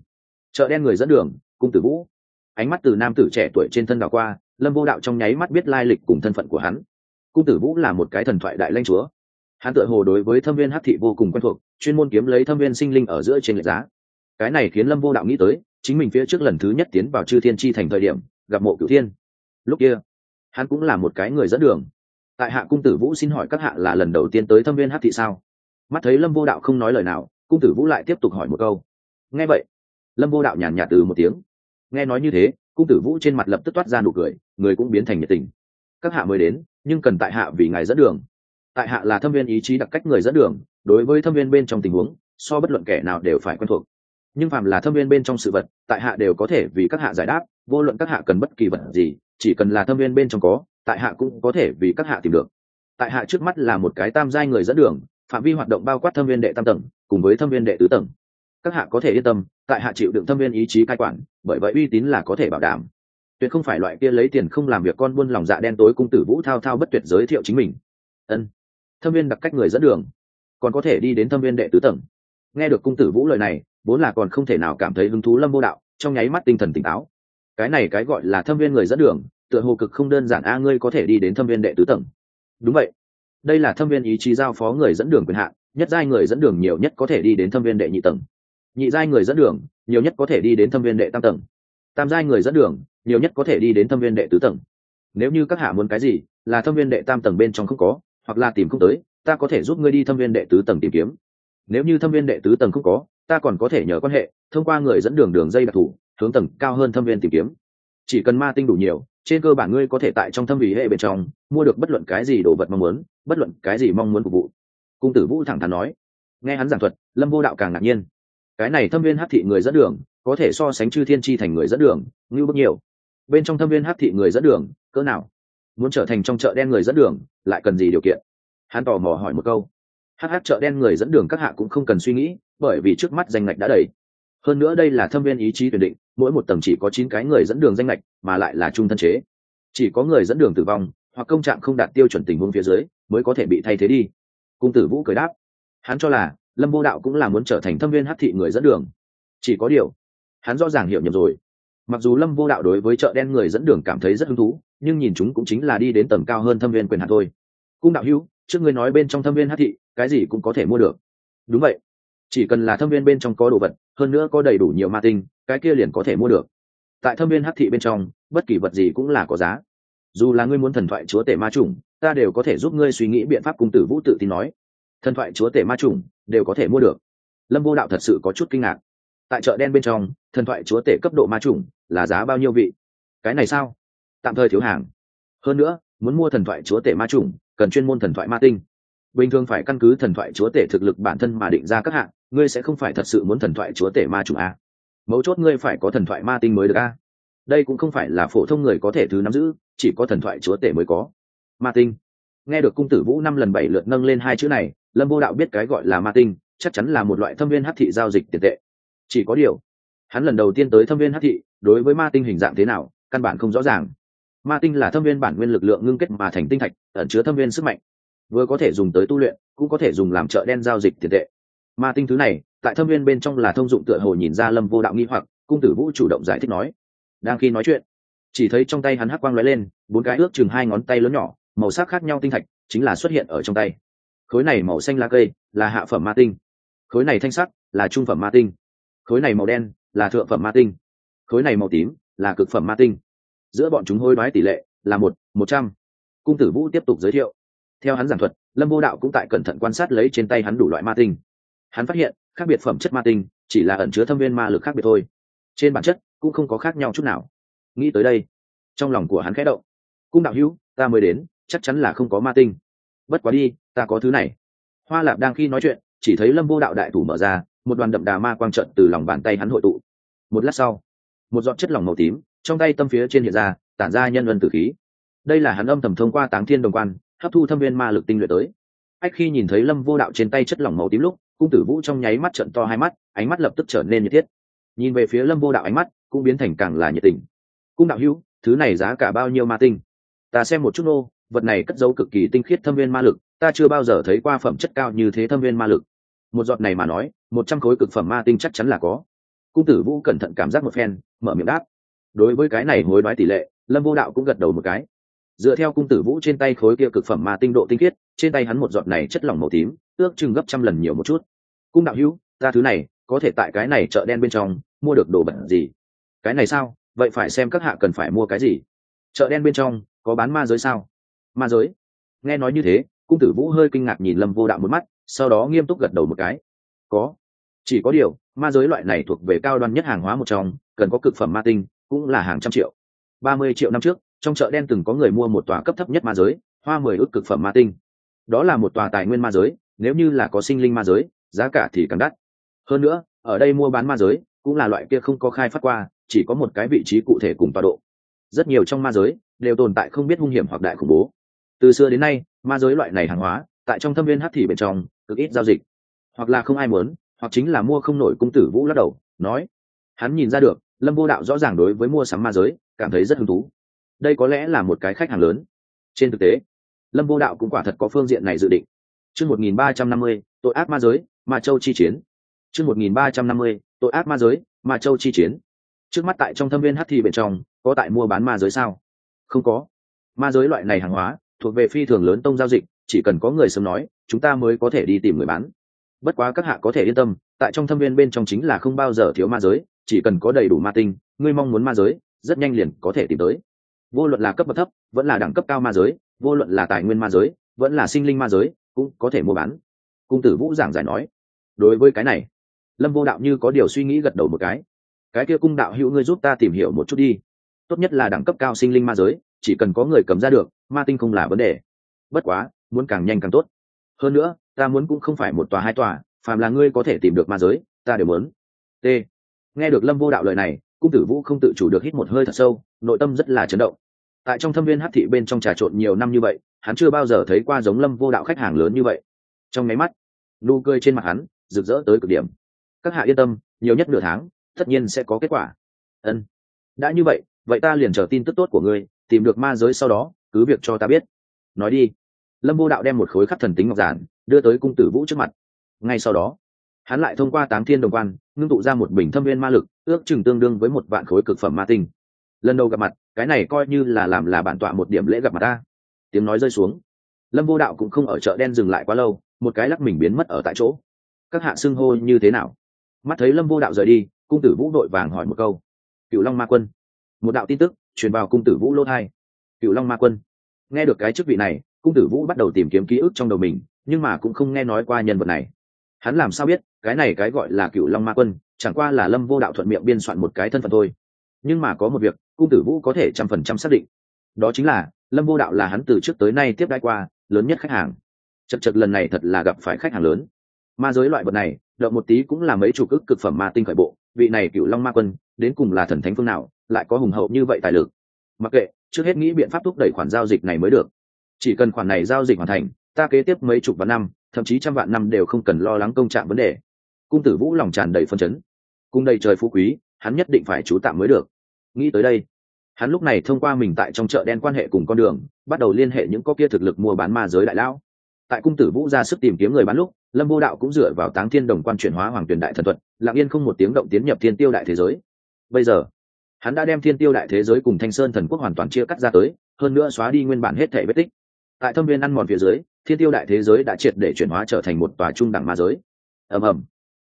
Chợ đen người dẫn đường, cung tử vũ. Ánh mắt từ nam tử trẻ tuổi trên thân đảo qua, lâm vô đạo trong nháy mắt biết lai lịch cùng thân phận của hắn. Cung tử vũ là một cái thần thoại đại lanh chúa. Hắn tự hồ đối với thâm viên hắc thị vô cùng quen thuộc, chuyên môn kiếm lấy thâm viên sinh linh ở giữa trên lệ giá. Cái này khiến lâm vô đạo nghĩ tới, chính mình phía trước lần thứ nhất tiến vào chư thiên tri thành thời điểm, gặp mộ cửu thiên. Lúc kia hắn cũng là một cái người dẫn đường. Tại hạ cung tử vũ xin hỏi các hạ là lần đầu tiên tới thâm viên hát thị sao? Mắt thấy lâm vô đạo không nói lời nào, cung tử vũ lại tiếp tục hỏi một câu. Nghe vậy, lâm vô đạo nhàn nhạt từ một tiếng. Nghe nói như thế, cung tử vũ trên mặt lập tức toát ra nụ cười, người cũng biến thành nhiệt tình. Các hạ mới đến, nhưng cần tại hạ vì ngài dẫn đường. Tại hạ là thâm viên ý chí đặc cách người dẫn đường, đối với thâm viên bên trong tình huống, so bất luận kẻ nào đều phải quen thuộc. Nhưng phàm là thâm viên bên trong sự vật, tại hạ đều có thể vì các hạ giải đáp, vô luận các hạ cần bất kỳ vật gì chỉ cần là thâm viên bên trong có, tại hạ cũng có thể vì các hạ tìm được. Tại hạ trước mắt là một cái tam giai người dẫn đường, phạm vi hoạt động bao quát thâm viên đệ tam tầng, cùng với thâm viên đệ tứ tầng. Các hạ có thể yên tâm, tại hạ chịu đựng thâm viên ý chí cai quản, bởi vậy uy tín là có thể bảo đảm. Tuyệt không phải loại kia lấy tiền không làm việc con buôn lòng dạ đen tối cung tử vũ thao thao bất tuyệt giới thiệu chính mình. Ân, thâm viên đặc cách người dẫn đường, còn có thể đi đến thâm viên đệ tứ tầng. Nghe được cung tử vũ lời này, vốn là còn không thể nào cảm thấy hứng thú lâm vô đạo, trong nháy mắt tinh thần tỉnh táo cái này cái gọi là thâm viên người dẫn đường, tựa hồ cực không đơn giản. A, ngươi có thể đi đến thâm viên đệ tứ tầng. Đúng vậy. Đây là thâm viên ý chí giao phó người dẫn đường quyền hạn, nhất giai người dẫn đường nhiều nhất có thể đi đến thâm viên đệ nhị tầng. Nhị giai người dẫn đường nhiều nhất có thể đi đến thâm viên đệ tam tầng. Tam giai người dẫn đường nhiều nhất có thể đi đến thâm viên đệ tứ tầng. Nếu như các hạ muốn cái gì, là thâm viên đệ tam tầng bên trong không có, hoặc là tìm không tới, ta có thể giúp ngươi đi thâm viên đệ tứ tầng tìm kiếm. Nếu như thâm viên đệ tứ tầng không có, ta còn có thể nhờ quan hệ, thông qua người dẫn đường đường dây đặc thù hướng tầng cao hơn thâm viên tìm kiếm. Chỉ cần ma tinh đủ nhiều, trên cơ bản ngươi có thể tại trong thâm vị hệ bên trong mua được bất luận cái gì đồ vật mong muốn, bất luận cái gì mong muốn phục vụ. Cung tử vũ thẳng thắn nói. Nghe hắn giảng thuật, lâm vô đạo càng ngạc nhiên. Cái này thâm viên hát thị người dẫn đường, có thể so sánh chư thiên tri thành người dẫn đường ngưu bức nhiều. Bên trong thâm viên hát thị người dẫn đường, cỡ nào? Muốn trở thành trong chợ đen người dẫn đường, lại cần gì điều kiện? Hắn tò mò hỏi một câu. Hh chợ đen người dẫn đường các hạ cũng không cần suy nghĩ, bởi vì trước mắt danh ngạch đã đầy hơn nữa đây là thâm viên ý chí tuyển định, mỗi một tầng chỉ có chín cái người dẫn đường danh lệch mà lại là trung thân chế. Chỉ có người dẫn đường tử vong, hoặc công trạng không đạt tiêu chuẩn tình huống phía dưới, mới có thể bị thay thế đi. Cung tử vũ cười đáp. Hắn cho là, lâm vô đạo cũng là muốn trở thành thâm viên hát thị người dẫn đường. Chỉ có điều, hắn rõ ràng hiểu nhầm rồi. Mặc dù lâm vô đạo đối với chợ đen người dẫn đường cảm thấy rất hứng thú, nhưng nhìn chúng cũng chính là đi đến tầm cao hơn thâm viên quyền hạt thôi. Cung đạo hữu, trước ngươi nói bên trong thâm viên hát thị, cái gì cũng có thể mua được. Đúng vậy chỉ cần là thâm viên bên trong có đồ vật, hơn nữa có đầy đủ nhiều ma tinh, cái kia liền có thể mua được. Tại thâm viên hắc thị bên trong, bất kỳ vật gì cũng là có giá. Dù là ngươi muốn thần thoại chúa tể ma chủng, ta đều có thể giúp ngươi suy nghĩ biện pháp cung tử vũ tự tin nói. Thần thoại chúa tể ma chủng, đều có thể mua được. Lâm vô đạo thật sự có chút kinh ngạc. Tại chợ đen bên trong, thần thoại chúa tể cấp độ ma chủng là giá bao nhiêu vị? Cái này sao? Tạm thời thiếu hàng. Hơn nữa, muốn mua thần thoại chúa tể ma chủng, cần chuyên môn thần thoại ma tinh. Bình thường phải căn cứ thần thoại chúa tể thực lực bản thân mà định ra các hạng ngươi sẽ không phải thật sự muốn thần thoại chúa tể ma chủng a. Mấu chốt ngươi phải có thần thoại ma tinh mới được a. Đây cũng không phải là phổ thông người có thể thứ nắm giữ, chỉ có thần thoại chúa tể mới có. Ma tinh. Nghe được cung tử vũ năm lần bảy lượt nâng lên hai chữ này, lâm vô đạo biết cái gọi là ma tinh, chắc chắn là một loại thâm viên hát thị giao dịch tiền tệ. Chỉ có điều, hắn lần đầu tiên tới thâm viên hát thị, đối với ma tinh hình dạng thế nào, căn bản không rõ ràng. Ma tinh là thâm viên bản nguyên lực lượng ngưng kết mà thành tinh thạch, ẩn chứa thâm viên sức mạnh. Vừa có thể dùng tới tu luyện, cũng có thể dùng làm chợ đen giao dịch tiền tệ ma tinh thứ này, tại thâm viên bên trong là thông dụng tựa hồ nhìn ra lâm vô đạo nghi hoặc, cung tử vũ chủ động giải thích nói. Đang khi nói chuyện, chỉ thấy trong tay hắn hắc quang lóe lên, bốn cái ước chừng hai ngón tay lớn nhỏ, màu sắc khác nhau tinh thạch, chính là xuất hiện ở trong tay. Khối này màu xanh lá cây là hạ phẩm ma tinh. Khối này thanh sắc là trung phẩm ma tinh. Khối này màu đen là thượng phẩm ma tinh. Khối này màu tím là cực phẩm ma tinh. Giữa bọn chúng hôi đoái tỷ lệ là một một trăm. Cung tử vũ tiếp tục giới thiệu. Theo hắn giảng thuật, lâm vô đạo cũng tại cẩn thận quan sát lấy trên tay hắn đủ loại ma tinh hắn phát hiện, khác biệt phẩm chất ma tinh, chỉ là ẩn chứa thâm viên ma lực khác biệt thôi. Trên bản chất, cũng không có khác nhau chút nào. Nghĩ tới đây, trong lòng của hắn khẽ động. Cung đạo hữu, ta mới đến, chắc chắn là không có ma tinh. Bất quá đi, ta có thứ này. Hoa lạp đang khi nói chuyện, chỉ thấy lâm vô đạo đại thủ mở ra, một đoàn đậm đà ma quang trận từ lòng bàn tay hắn hội tụ. Một lát sau, một giọt chất lỏng màu tím, trong tay tâm phía trên hiện ra, tản ra nhân luân tử khí. Đây là hắn âm thầm thông qua táng thiên đồng quan, hấp thu thâm viên ma lực tinh luyện tới. Ách, khi nhìn thấy lâm vô đạo trên tay chất lỏng màu tím lúc cung tử vũ trong nháy mắt trận to hai mắt, ánh mắt lập tức trở nên nhiệt thiết. Nhìn về phía lâm vô đạo ánh mắt cũng biến thành càng là nhiệt tình. Cung đạo hữu, thứ này giá cả bao nhiêu ma tinh? Ta xem một chút nô, vật này cất dấu cực kỳ tinh khiết thâm viên ma lực, ta chưa bao giờ thấy qua phẩm chất cao như thế thâm viên ma lực. Một giọt này mà nói, một trăm khối cực phẩm ma tinh chắc chắn là có. Cung tử vũ cẩn thận cảm giác một phen, mở miệng đáp. Đối với cái này hối đoái tỷ lệ, lâm vô đạo cũng gật đầu một cái. Dựa theo cung tử vũ trên tay khối kia cực phẩm ma tinh độ tinh khiết, trên tay hắn một giọt này chất lỏng màu tím ước chừng gấp trăm lần nhiều một chút. Cung đạo hữu ra thứ này, có thể tại cái này chợ đen bên trong, mua được đồ bẩn gì? Cái này sao? Vậy phải xem các hạ cần phải mua cái gì? Chợ đen bên trong, có bán ma giới sao? Ma giới? Nghe nói như thế, cung tử vũ hơi kinh ngạc nhìn lâm vô đạo một mắt, sau đó nghiêm túc gật đầu một cái. Có. Chỉ có điều, ma giới loại này thuộc về cao đoan nhất hàng hóa một trong, cần có cực phẩm ma tinh, cũng là hàng trăm triệu. Ba mươi triệu năm trước, trong chợ đen từng có người mua một tòa cấp thấp nhất ma giới, hoa mười ước cực phẩm ma tinh đó là một tòa tài nguyên ma giới, nếu như là có sinh linh ma giới, giá cả thì càng đắt. Hơn nữa, ở đây mua bán ma giới cũng là loại kia không có khai phát qua, chỉ có một cái vị trí cụ thể cùng tọa độ. Rất nhiều trong ma giới đều tồn tại không biết hung hiểm hoặc đại khủng bố. Từ xưa đến nay, ma giới loại này hàng hóa tại trong thâm viên hát thị bên trong cực ít giao dịch. Hoặc là không ai muốn, hoặc chính là mua không nổi cung tử vũ lắc đầu, nói. Hắn nhìn ra được, lâm vô đạo rõ ràng đối với mua sắm ma giới cảm thấy rất hứng thú. Đây có lẽ là một cái khách hàng lớn. Trên thực tế lâm vô đạo cũng quả thật có phương diện này dự định. Chương một nghìn ba trăm năm mươi, tội ác ma giới, ma châu chi chiến. Chương một nghìn ba trăm năm mươi, tội ác ma giới, ma châu chi chiến. Trước mắt tại trong thâm viên hắc thì bên trong, có tại mua bán ma giới sao? Không có. Ma giới loại này hàng hóa, thuộc về phi thường lớn tông giao dịch, chỉ cần có người sớm nói, chúng ta mới có thể đi tìm người bán. Bất quá các hạ có thể yên tâm, tại trong thâm viên bên trong chính là không bao giờ thiếu ma giới, chỉ cần có đầy đủ ma tinh, ngươi mong muốn ma giới, rất nhanh liền có thể tìm tới. Vô luận là cấp bậc thấp, vẫn là đẳng cấp cao ma giới vô luận là tài nguyên ma giới, vẫn là sinh linh ma giới, cũng có thể mua bán. Cung tử vũ giảng giải nói, đối với cái này, lâm vô đạo như có điều suy nghĩ gật đầu một cái. Cái kia cung đạo hữu ngươi giúp ta tìm hiểu một chút đi. Tốt nhất là đẳng cấp cao sinh linh ma giới, chỉ cần có người cầm ra được, ma tinh không là vấn đề. Bất quá, muốn càng nhanh càng tốt. Hơn nữa, ta muốn cũng không phải một tòa hai tòa, phàm là ngươi có thể tìm được ma giới, ta đều muốn. T. Nghe được lâm vô đạo lời này, cung tử vũ không tự chủ được hít một hơi thật sâu, nội tâm rất là chấn động tại trong thâm viên hát thị bên trong trà trộn nhiều năm như vậy, hắn chưa bao giờ thấy qua giống lâm vô đạo khách hàng lớn như vậy. Trong máy mắt, nụ cười trên mặt hắn rực rỡ tới cực điểm. Các hạ yên tâm, nhiều nhất nửa tháng, tất nhiên sẽ có kết quả. Ân. Đã như vậy vậy ta liền chờ tin tức tốt của ngươi, tìm được ma giới sau đó, cứ việc cho ta biết. Nói đi. Lâm vô đạo đem một khối khắc thần tính ngọc giản, đưa tới cung tử vũ trước mặt. Ngay sau đó, hắn lại thông qua tám thiên đồng quan, ngưng tụ ra một bình thâm viên ma lực, ước chừng tương đương với một vạn khối cực phẩm ma tinh lần đầu gặp mặt, cái này coi như là làm là bản tọa một điểm lễ gặp mặt ta. Tiếng nói rơi xuống. Lâm vô đạo cũng không ở chợ đen dừng lại quá lâu, một cái lắc mình biến mất ở tại chỗ. Các hạ xưng hô như thế nào? Mắt thấy lâm vô đạo rời đi, cung tử vũ đội vàng hỏi một câu. Cựu long ma quân. Một đạo tin tức truyền vào cung tử vũ lô thai. Cựu long ma quân. Nghe được cái chức vị này, cung tử vũ bắt đầu tìm kiếm ký ức trong đầu mình, nhưng mà cũng không nghe nói qua nhân vật này. Hắn làm sao biết, cái này cái gọi là cựu long ma quân, chẳng qua là lâm vô đạo thuận miệng biên soạn một cái thân phận thôi nhưng mà có một việc, cung tử vũ có thể trăm phần trăm xác định. Đó chính là, lâm vô đạo là hắn từ trước tới nay tiếp đai qua, lớn nhất khách hàng. Chật chật lần này thật là gặp phải khách hàng lớn. Ma giới loại vật này đợi một tí cũng là mấy chục ức cực phẩm ma tinh khởi bộ, vị này cựu long ma quân, đến cùng là thần thánh phương nào, lại có hùng hậu như vậy tài lực. Mặc kệ, trước hết nghĩ biện pháp thúc đẩy khoản giao dịch này mới được. Chỉ cần khoản này giao dịch hoàn thành, ta kế tiếp mấy chục vạn năm, thậm chí trăm vạn năm đều không cần lo lắng công trạng vấn đề. Cung tử vũ lòng tràn đầy phân chấn. Cung đầy trời phú quý hắn nhất định phải trú tạm mới được. Nghĩ tới đây, hắn lúc này thông qua mình tại trong chợ đen quan hệ cùng con đường, bắt đầu liên hệ những có kia thực lực mua bán ma giới đại lão. Tại cung tử vũ ra sức tìm kiếm người bán lúc, lâm vô đạo cũng dựa vào táng thiên đồng quan chuyển hóa hoàng tuyền đại thần thuật, lặng yên không một tiếng động tiến nhập thiên tiêu đại thế giới. Bây giờ, hắn đã đem thiên tiêu đại thế giới cùng thanh sơn thần quốc hoàn toàn chia cắt ra tới, hơn nữa xóa đi nguyên bản hết thể vết tích. Tại thâm viên ăn mòn phía dưới, thiên tiêu đại thế giới đã triệt để chuyển hóa trở thành một tòa trung đẳng ma giới. Ầm ầm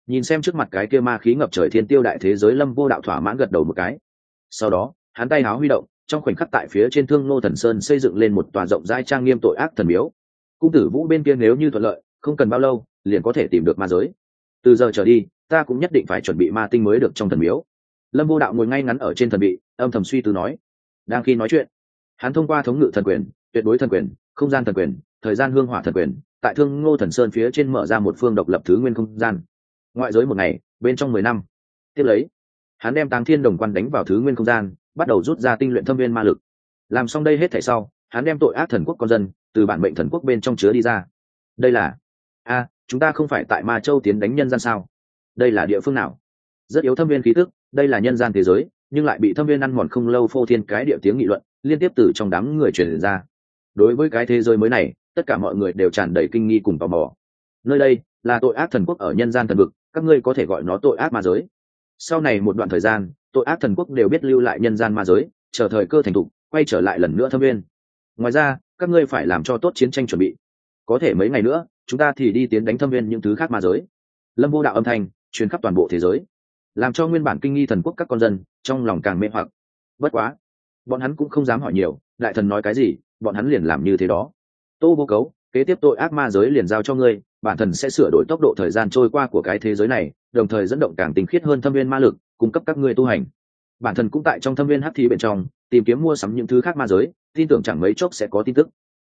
nhìn xem trước mặt cái kia ma khí ngập trời thiên tiêu đại thế giới lâm vô đạo thỏa mãn gật đầu một cái. Sau đó, hắn tay háo huy động, trong khoảnh khắc tại phía trên thương nô thần sơn xây dựng lên một tòa rộng giai trang nghiêm tội ác thần miếu. Cung tử vũ bên kia nếu như thuận lợi, không cần bao lâu, liền có thể tìm được ma giới. Từ giờ trở đi, ta cũng nhất định phải chuẩn bị ma tinh mới được trong thần miếu. Lâm vô đạo ngồi ngay ngắn ở trên thần bị, âm thầm suy tư nói. Đang khi nói chuyện, hắn thông qua thống ngự thần quyền, tuyệt đối thần quyền, không gian thần quyền, thời gian hương hỏa thần quyền, tại thương ngô thần sơn phía trên mở ra một phương độc lập thứ nguyên không gian ngoại giới một ngày, bên trong mười năm. Tiếp lấy, hắn đem táng thiên đồng quan đánh vào thứ nguyên không gian, bắt đầu rút ra tinh luyện thâm viên ma lực. Làm xong đây hết thể sau, hắn đem tội ác thần quốc con dân, từ bản mệnh thần quốc bên trong chứa đi ra. Đây là, a, chúng ta không phải tại ma châu tiến đánh nhân gian sao? Đây là địa phương nào? Rất yếu thâm viên khí tức, đây là nhân gian thế giới, nhưng lại bị thâm viên ăn mòn không lâu phô thiên cái địa tiếng nghị luận, liên tiếp từ trong đám người truyền ra. Đối với cái thế giới mới này, tất cả mọi người đều tràn đầy kinh nghi cùng tò mò. Nơi đây là tội ác thần quốc ở nhân gian thần vực, các ngươi có thể gọi nó tội ác ma giới. Sau này một đoạn thời gian, tội ác thần quốc đều biết lưu lại nhân gian ma giới, chờ thời cơ thành thục quay trở lại lần nữa thâm viên. Ngoài ra, các ngươi phải làm cho tốt chiến tranh chuẩn bị. Có thể mấy ngày nữa, chúng ta thì đi tiến đánh thâm viên những thứ khác ma giới. Lâm vô đạo âm thanh, truyền khắp toàn bộ thế giới. Làm cho nguyên bản kinh nghi thần quốc các con dân, trong lòng càng mê hoặc. Bất quá, bọn hắn cũng không dám hỏi nhiều, đại thần nói cái gì, bọn hắn liền làm như thế đó. Tô vô cấu, kế tiếp tội ác ma giới liền giao cho ngươi bản thần sẽ sửa đổi tốc độ thời gian trôi qua của cái thế giới này, đồng thời dẫn động càng tinh khiết hơn thâm viên ma lực, cung cấp các ngươi tu hành. Bản thân cũng tại trong thâm viên hắc thi bên trong, tìm kiếm mua sắm những thứ khác ma giới, tin tưởng chẳng mấy chốc sẽ có tin tức.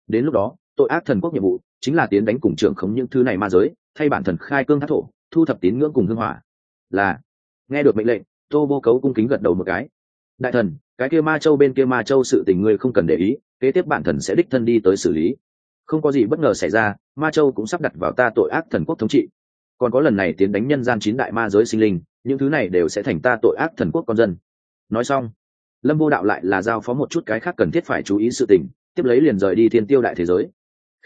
Đến lúc đó, tội ác thần quốc nhiệm vụ chính là tiến đánh cùng trưởng khống những thứ này ma giới, thay bản thần khai cương thác thổ, thu thập tín ngưỡng cùng hương hỏa. Là, nghe được mệnh lệnh, tô vô cấu cung kính gật đầu một cái. Đại thần, cái kia ma châu bên kia ma châu sự tình ngươi không cần để ý, kế tiếp bản thần sẽ đích thân đi tới xử lý không có gì bất ngờ xảy ra, ma châu cũng sắp đặt vào ta tội ác thần quốc thống trị. Còn có lần này tiến đánh nhân gian chín đại ma giới sinh linh, những thứ này đều sẽ thành ta tội ác thần quốc con dân. Nói xong, lâm vô đạo lại là giao phó một chút cái khác cần thiết phải chú ý sự tình, tiếp lấy liền rời đi thiên tiêu đại thế giới.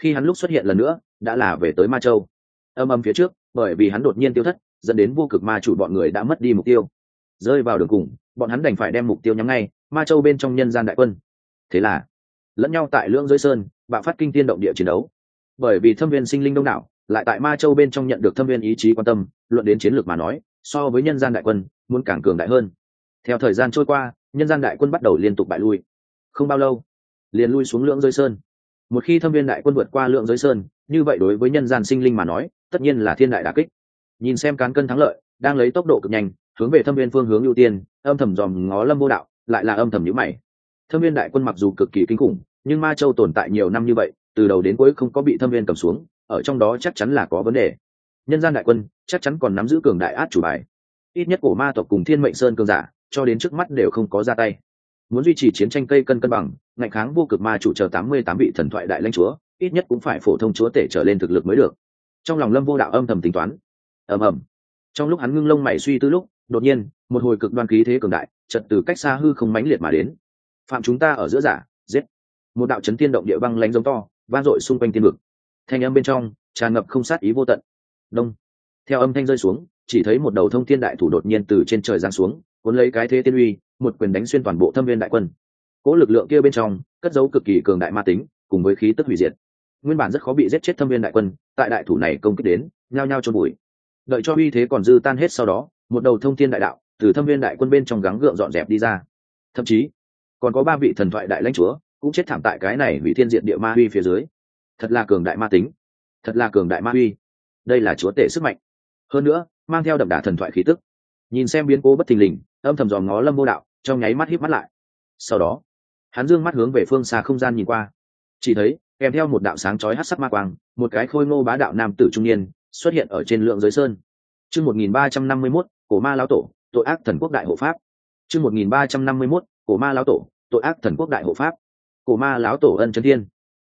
Khi hắn lúc xuất hiện lần nữa, đã là về tới ma châu. Âm âm phía trước, bởi vì hắn đột nhiên tiêu thất, dẫn đến vô cực ma chủ bọn người đã mất đi mục tiêu. Rơi vào đường cùng, bọn hắn đành phải đem mục tiêu nhắm ngay, ma châu bên trong nhân gian đại quân. Thế là, lẫn nhau tại lưỡng dưới sơn bạo phát kinh tiên động địa chiến đấu. Bởi vì thâm viên sinh linh đông đảo, lại tại ma châu bên trong nhận được thâm viên ý chí quan tâm, luận đến chiến lược mà nói, so với nhân gian đại quân, muốn càng cường đại hơn. Theo thời gian trôi qua, nhân gian đại quân bắt đầu liên tục bại lui. Không bao lâu, liền lui xuống lưỡng giới sơn. Một khi thâm viên đại quân vượt qua lượng giới sơn, như vậy đối với nhân gian sinh linh mà nói, tất nhiên là thiên đại đà kích. Nhìn xem cán cân thắng lợi, đang lấy tốc độ cực nhanh, hướng về thâm viên phương hướng ưu tiên, âm thầm dòm ngó lâm vô đạo, lại là âm thầm nhữ mày. Thâm viên đại quân mặc dù cực kỳ kinh khủng nhưng ma châu tồn tại nhiều năm như vậy, từ đầu đến cuối không có bị thâm viên cầm xuống, ở trong đó chắc chắn là có vấn đề. Nhân gian đại quân, chắc chắn còn nắm giữ cường đại át chủ bài. Ít nhất cổ ma tộc cùng thiên mệnh sơn cường giả, cho đến trước mắt đều không có ra tay. Muốn duy trì chiến tranh cây cân cân bằng, ngạnh kháng vô cực ma chủ chờ tám mươi tám vị thần thoại đại lãnh chúa, ít nhất cũng phải phổ thông chúa tể trở lên thực lực mới được. Trong lòng lâm vô đạo âm thầm tính toán. Ầm ầm. Trong lúc hắn ngưng lông mày suy tư lúc, đột nhiên, một hồi cực đoan khí thế cường đại chật từ cách xa hư không mãnh liệt mà đến. Phạm chúng ta ở giữa giả, giết một đạo chấn thiên động địa băng lánh giống to, vang dội xung quanh thiên vực. Thanh âm bên trong tràn ngập không sát ý vô tận. Đông. Theo âm thanh rơi xuống, chỉ thấy một đầu thông thiên đại thủ đột nhiên từ trên trời giáng xuống, cuốn lấy cái thế tiên uy, một quyền đánh xuyên toàn bộ thâm viên đại quân. Cỗ lực lượng kia bên trong, cất dấu cực kỳ cường đại ma tính, cùng với khí tức hủy diệt. Nguyên bản rất khó bị giết chết thâm viên đại quân, tại đại thủ này công kích đến, nhao nhao trôn bụi đợi cho uy thế còn dư tan hết sau đó, một đầu thông thiên đại đạo từ thâm viên đại quân bên trong gắng gượng dọn dẹp đi ra. Thậm chí, còn có ba vị thần thoại đại lãnh chúa cũng chết thảm tại cái này hủy thiên diện địa ma uy phía dưới. Thật là cường đại ma tính. Thật là cường đại ma uy đây là chúa tể sức mạnh. Hơn nữa, mang theo đậm đà thần thoại khí tức. Nhìn xem biến cố bất thình lình, âm thầm dòm ngó lâm vô đạo, trong nháy mắt híp mắt lại. Sau đó, hắn dương mắt hướng về phương xa không gian nhìn qua. Chỉ thấy, kèm theo một đạo sáng chói hát sắc ma quang, một cái khôi ngô bá đạo nam tử trung niên xuất hiện ở trên lượng giới sơn. Chương một nghìn ba trăm năm mươi mốt, cổ ma lão tổ, tội ác thần quốc đại hộ pháp. Chương một nghìn ba trăm năm mươi mốt, cổ ma lão tổ, tội ác thần quốc đại hộ pháp cổ ma lão tổ ân chân thiên.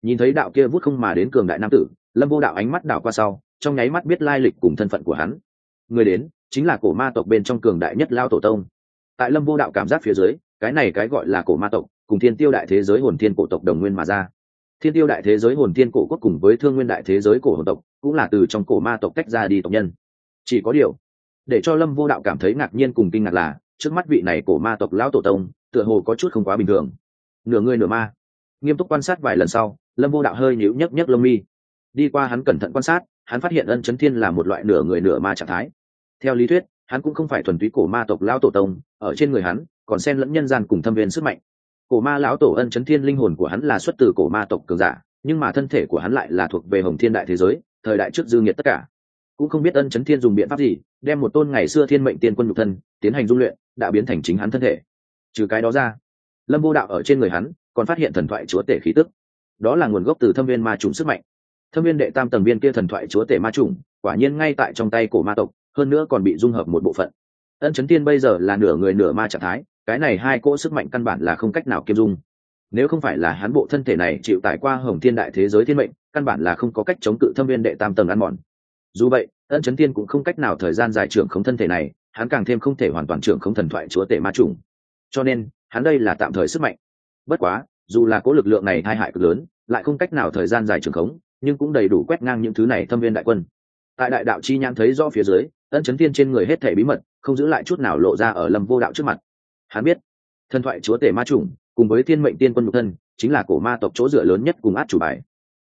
Nhìn thấy đạo kia vút không mà đến cường đại nam tử, lâm vô đạo ánh mắt đảo qua sau, trong nháy mắt biết lai lịch cùng thân phận của hắn. Người đến chính là cổ ma tộc bên trong cường đại nhất lao tổ tông. Tại lâm vô đạo cảm giác phía dưới, cái này cái gọi là cổ ma tộc, cùng thiên tiêu đại thế giới hồn thiên cổ tộc đồng nguyên mà ra. Thiên tiêu đại thế giới hồn thiên cổ quốc cùng với thương nguyên đại thế giới cổ hồn tộc, cũng là từ trong cổ ma tộc tách ra đi tộc nhân. Chỉ có điều, để cho lâm vô đạo cảm thấy ngạc nhiên cùng kinh ngạc là, trước mắt vị này cổ ma tộc lão tổ tông, tựa hồ có chút không quá bình thường. Nửa người nửa ma nghiêm túc quan sát vài lần sau, lâm vô đạo hơi nhíu nhấc nhấc lông mi. Đi qua hắn cẩn thận quan sát, hắn phát hiện ân chấn thiên là một loại nửa người nửa ma trạng thái. Theo lý thuyết, hắn cũng không phải thuần túy cổ ma tộc lão tổ tông, ở trên người hắn, còn xen lẫn nhân gian cùng thâm viên sức mạnh. Cổ ma lão tổ ân chấn thiên linh hồn của hắn là xuất từ cổ ma tộc cường giả, nhưng mà thân thể của hắn lại là thuộc về hồng thiên đại thế giới, thời đại trước dư nghiệt tất cả. Cũng không biết ân chấn thiên dùng biện pháp gì, đem một tôn ngày xưa thiên mệnh tiên quân nhục thân, tiến hành dung luyện, đã biến thành chính hắn thân thể. Trừ cái đó ra, lâm vô đạo ở trên người hắn còn phát hiện thần thoại chúa tể khí tức. Đó là nguồn gốc từ thâm viên ma trùng sức mạnh. Thâm viên đệ tam tầng viên kia thần thoại chúa tể ma trùng, quả nhiên ngay tại trong tay cổ ma tộc, hơn nữa còn bị dung hợp một bộ phận. Ân chấn tiên bây giờ là nửa người nửa ma trạng thái, cái này hai cỗ sức mạnh căn bản là không cách nào kiêm dung. Nếu không phải là hắn bộ thân thể này chịu tải qua hồng thiên đại thế giới thiên mệnh, căn bản là không có cách chống cự thâm viên đệ tam tầng ăn mòn. Dù vậy, ân chấn tiên cũng không cách nào thời gian dài trưởng không thân thể này, hắn càng thêm không thể hoàn toàn trưởng không thần thoại chúa tể ma trùng. Cho nên, hắn đây là tạm thời sức mạnh bất quá, dù là cố lực lượng này hai hại cực lớn, lại không cách nào thời gian dài trưởng khống, nhưng cũng đầy đủ quét ngang những thứ này thâm viên đại quân. Tại đại đạo chi nhãn thấy do phía dưới, ân chấn tiên trên người hết thể bí mật, không giữ lại chút nào lộ ra ở lâm vô đạo trước mặt. Hắn biết, thần thoại chúa tể ma chủng, cùng với thiên mệnh tiên quân nhục thân, chính là cổ ma tộc chỗ dựa lớn nhất cùng át chủ bài.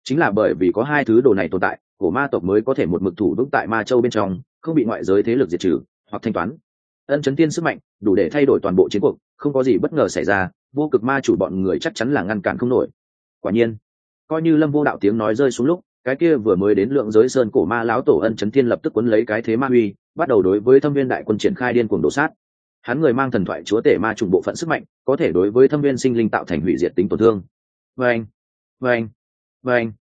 Chính là bởi vì có hai thứ đồ này tồn tại, cổ ma tộc mới có thể một mực thủ vững tại ma châu bên trong, không bị ngoại giới thế lực diệt trừ hoặc thanh toán. Ân chấn tiên sức mạnh, đủ để thay đổi toàn bộ chiến cuộc không có gì bất ngờ xảy ra, vô cực ma chủ bọn người chắc chắn là ngăn cản không nổi. Quả nhiên, coi như lâm vô đạo tiếng nói rơi xuống lúc, cái kia vừa mới đến lượng giới sơn cổ ma lão tổ ân chấn thiên lập tức quấn lấy cái thế ma uy, bắt đầu đối với thâm viên đại quân triển khai điên cuồng đổ sát. Hắn người mang thần thoại chúa tể ma trùng bộ phận sức mạnh, có thể đối với thâm viên sinh linh tạo thành hủy diệt tính tổn thương. Vâng vâng vâng.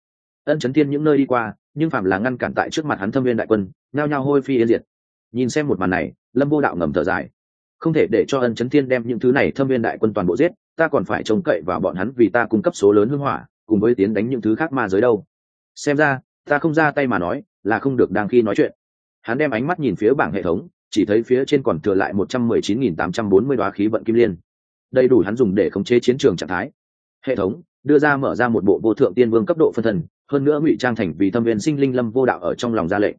Ân chấn thiên những nơi đi qua, nhưng phạm là ngăn cản tại trước mặt hắn thâm viên đại quân, nhao nhao hôi phi yên diệt. Nhìn xem một màn này, lâm vô đạo ngầm thở dài không thể để cho ân chấn thiên đem những thứ này thâm viên đại quân toàn bộ giết, ta còn phải trông cậy vào bọn hắn vì ta cung cấp số lớn hưng hỏa, cùng với tiến đánh những thứ khác ma giới đâu. Xem ra, ta không ra tay mà nói, là không được đang khi nói chuyện. Hắn đem ánh mắt nhìn phía bảng hệ thống, chỉ thấy phía trên còn thừa lại một trăm mười chín nghìn tám trăm bốn mươi đoá khí vận kim liên. Đầy đủ hắn dùng để khống chế chiến trường trạng thái. Hệ thống đưa ra mở ra một bộ vô thượng tiên vương cấp độ phân thần, hơn nữa ngụy trang thành vì thâm viên sinh linh lâm vô đạo ở trong lòng ra lệnh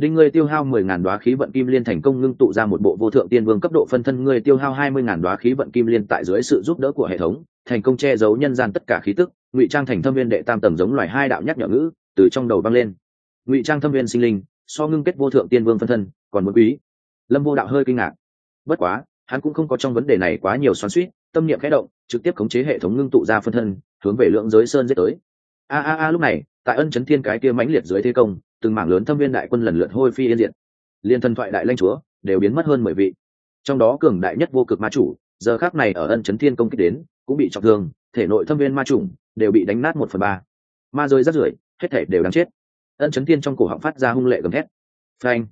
đinh ngươi tiêu hao mười ngàn đoá khí vận kim liên thành công ngưng tụ ra một bộ vô thượng tiên vương cấp độ phân thân, ngươi tiêu hao hai mươi ngàn đoá khí vận kim liên tại dưới sự giúp đỡ của hệ thống, thành công che giấu nhân gian tất cả khí tức, ngụy trang thành thâm viên đệ tam tầng giống loài hai đạo nhắc nhở ngữ, từ trong đầu vang lên. Ngụy trang thâm viên sinh linh, so ngưng kết vô thượng tiên vương phân thân, còn muốn quý. Lâm vô đạo hơi kinh ngạc. Bất quá, hắn cũng không có trong vấn đề này quá nhiều xoắn suýt tâm niệm khẽ động, trực tiếp khống chế hệ thống ngưng tụ ra phân thân, hướng về lượng giới sơn giết tới. A a a, lúc này, tại ân chấn thiên cái kia mãnh liệt dưới thế công từng mảng lớn thâm viên đại quân lần lượt hôi phi yên diện, liên thần thoại đại lanh chúa đều biến mất hơn mười vị. Trong đó cường đại nhất vô cực ma chủ giờ khác này ở ân chấn thiên công kích đến cũng bị trọng thương thể nội thâm viên ma chủng đều bị đánh nát một phần ba. Ma rơi rất rưởi hết thể đều đáng chết. Ân chấn thiên trong cổ họng phát ra hung lệ gầm thét. Phanh.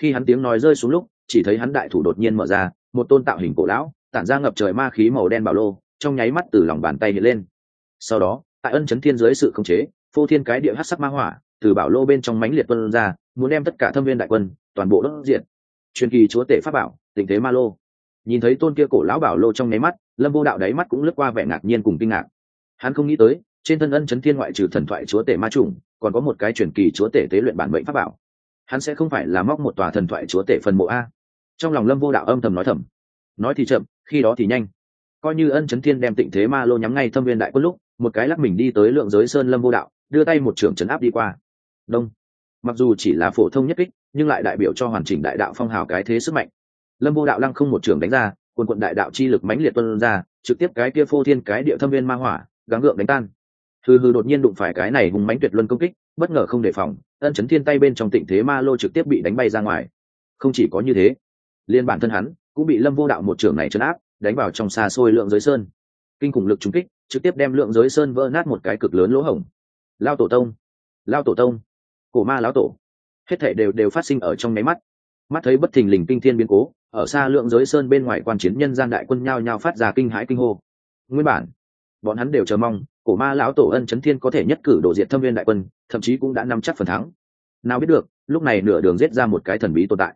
Khi hắn tiếng nói rơi xuống lúc chỉ thấy hắn đại thủ đột nhiên mở ra một tôn tạo hình cổ lão tản ra ngập trời ma khí màu đen bảo lô trong nháy mắt từ lòng bàn tay hiện lên. Sau đó tại ân chấn thiên dưới sự khống chế phô thiên cái địa hát sắc ma hỏa từ bảo lô bên trong mánh liệt tuân ra, muốn đem tất cả thâm viên đại quân, toàn bộ đốt diện truyền kỳ chúa tể pháp bảo, tình thế ma lô. Nhìn thấy tôn kia cổ lão bảo lô trong nháy mắt, lâm vô đạo đáy mắt cũng lướt qua vẻ ngạc nhiên cùng kinh ngạc. Hắn không nghĩ tới, trên thân ân chấn thiên ngoại trừ thần thoại chúa tể ma trùng còn có một cái truyền kỳ chúa tể tế luyện bản mệnh pháp bảo. Hắn sẽ không phải là móc một tòa thần thoại chúa tể phần mộ a. Trong lòng lâm vô đạo âm thầm nói thầm. Nói thì chậm, khi đó thì nhanh. Coi như ân chấn thiên đem tịnh thế ma lô nhắm ngay thâm viên đại quân lúc, một cái lắc mình đi tới lượng giới sơn lâm vô đạo, đưa tay một trưởng trấn áp đi qua đông. Mặc dù chỉ là phổ thông nhất kích, nhưng lại đại biểu cho hoàn chỉnh đại đạo phong hào cái thế sức mạnh. Lâm vô đạo lăng không một trường đánh ra, quần quận đại đạo chi lực mãnh liệt tuân ra, trực tiếp cái kia phô thiên cái địa thâm viên ma hỏa, gắng gượng đánh tan. Hư hư đột nhiên đụng phải cái này hùng mãnh tuyệt luân công kích, bất ngờ không đề phòng, ân chấn thiên tay bên trong tịnh thế ma lô trực tiếp bị đánh bay ra ngoài. Không chỉ có như thế, liên bản thân hắn cũng bị lâm vô đạo một trường này chấn áp, đánh vào trong xa xôi lượng giới sơn. Kinh khủng lực trúng kích, trực tiếp đem lượng giới sơn vỡ nát một cái cực lớn lỗ hổng. Lao tổ tông! Lao tổ tông! Cổ ma lão tổ. Hết thể đều đều phát sinh ở trong nháy mắt. Mắt thấy bất thình lình kinh thiên biến cố, ở xa lượng giới sơn bên ngoài quan chiến nhân gian đại quân nhao nhao phát ra kinh hãi kinh hô. Nguyên bản, bọn hắn đều chờ mong, cổ ma lão tổ ân chấn thiên có thể nhất cử đổ diệt thâm viên đại quân, thậm chí cũng đã nắm chắc phần thắng. Nào biết được, lúc này nửa đường giết ra một cái thần bí tồn tại.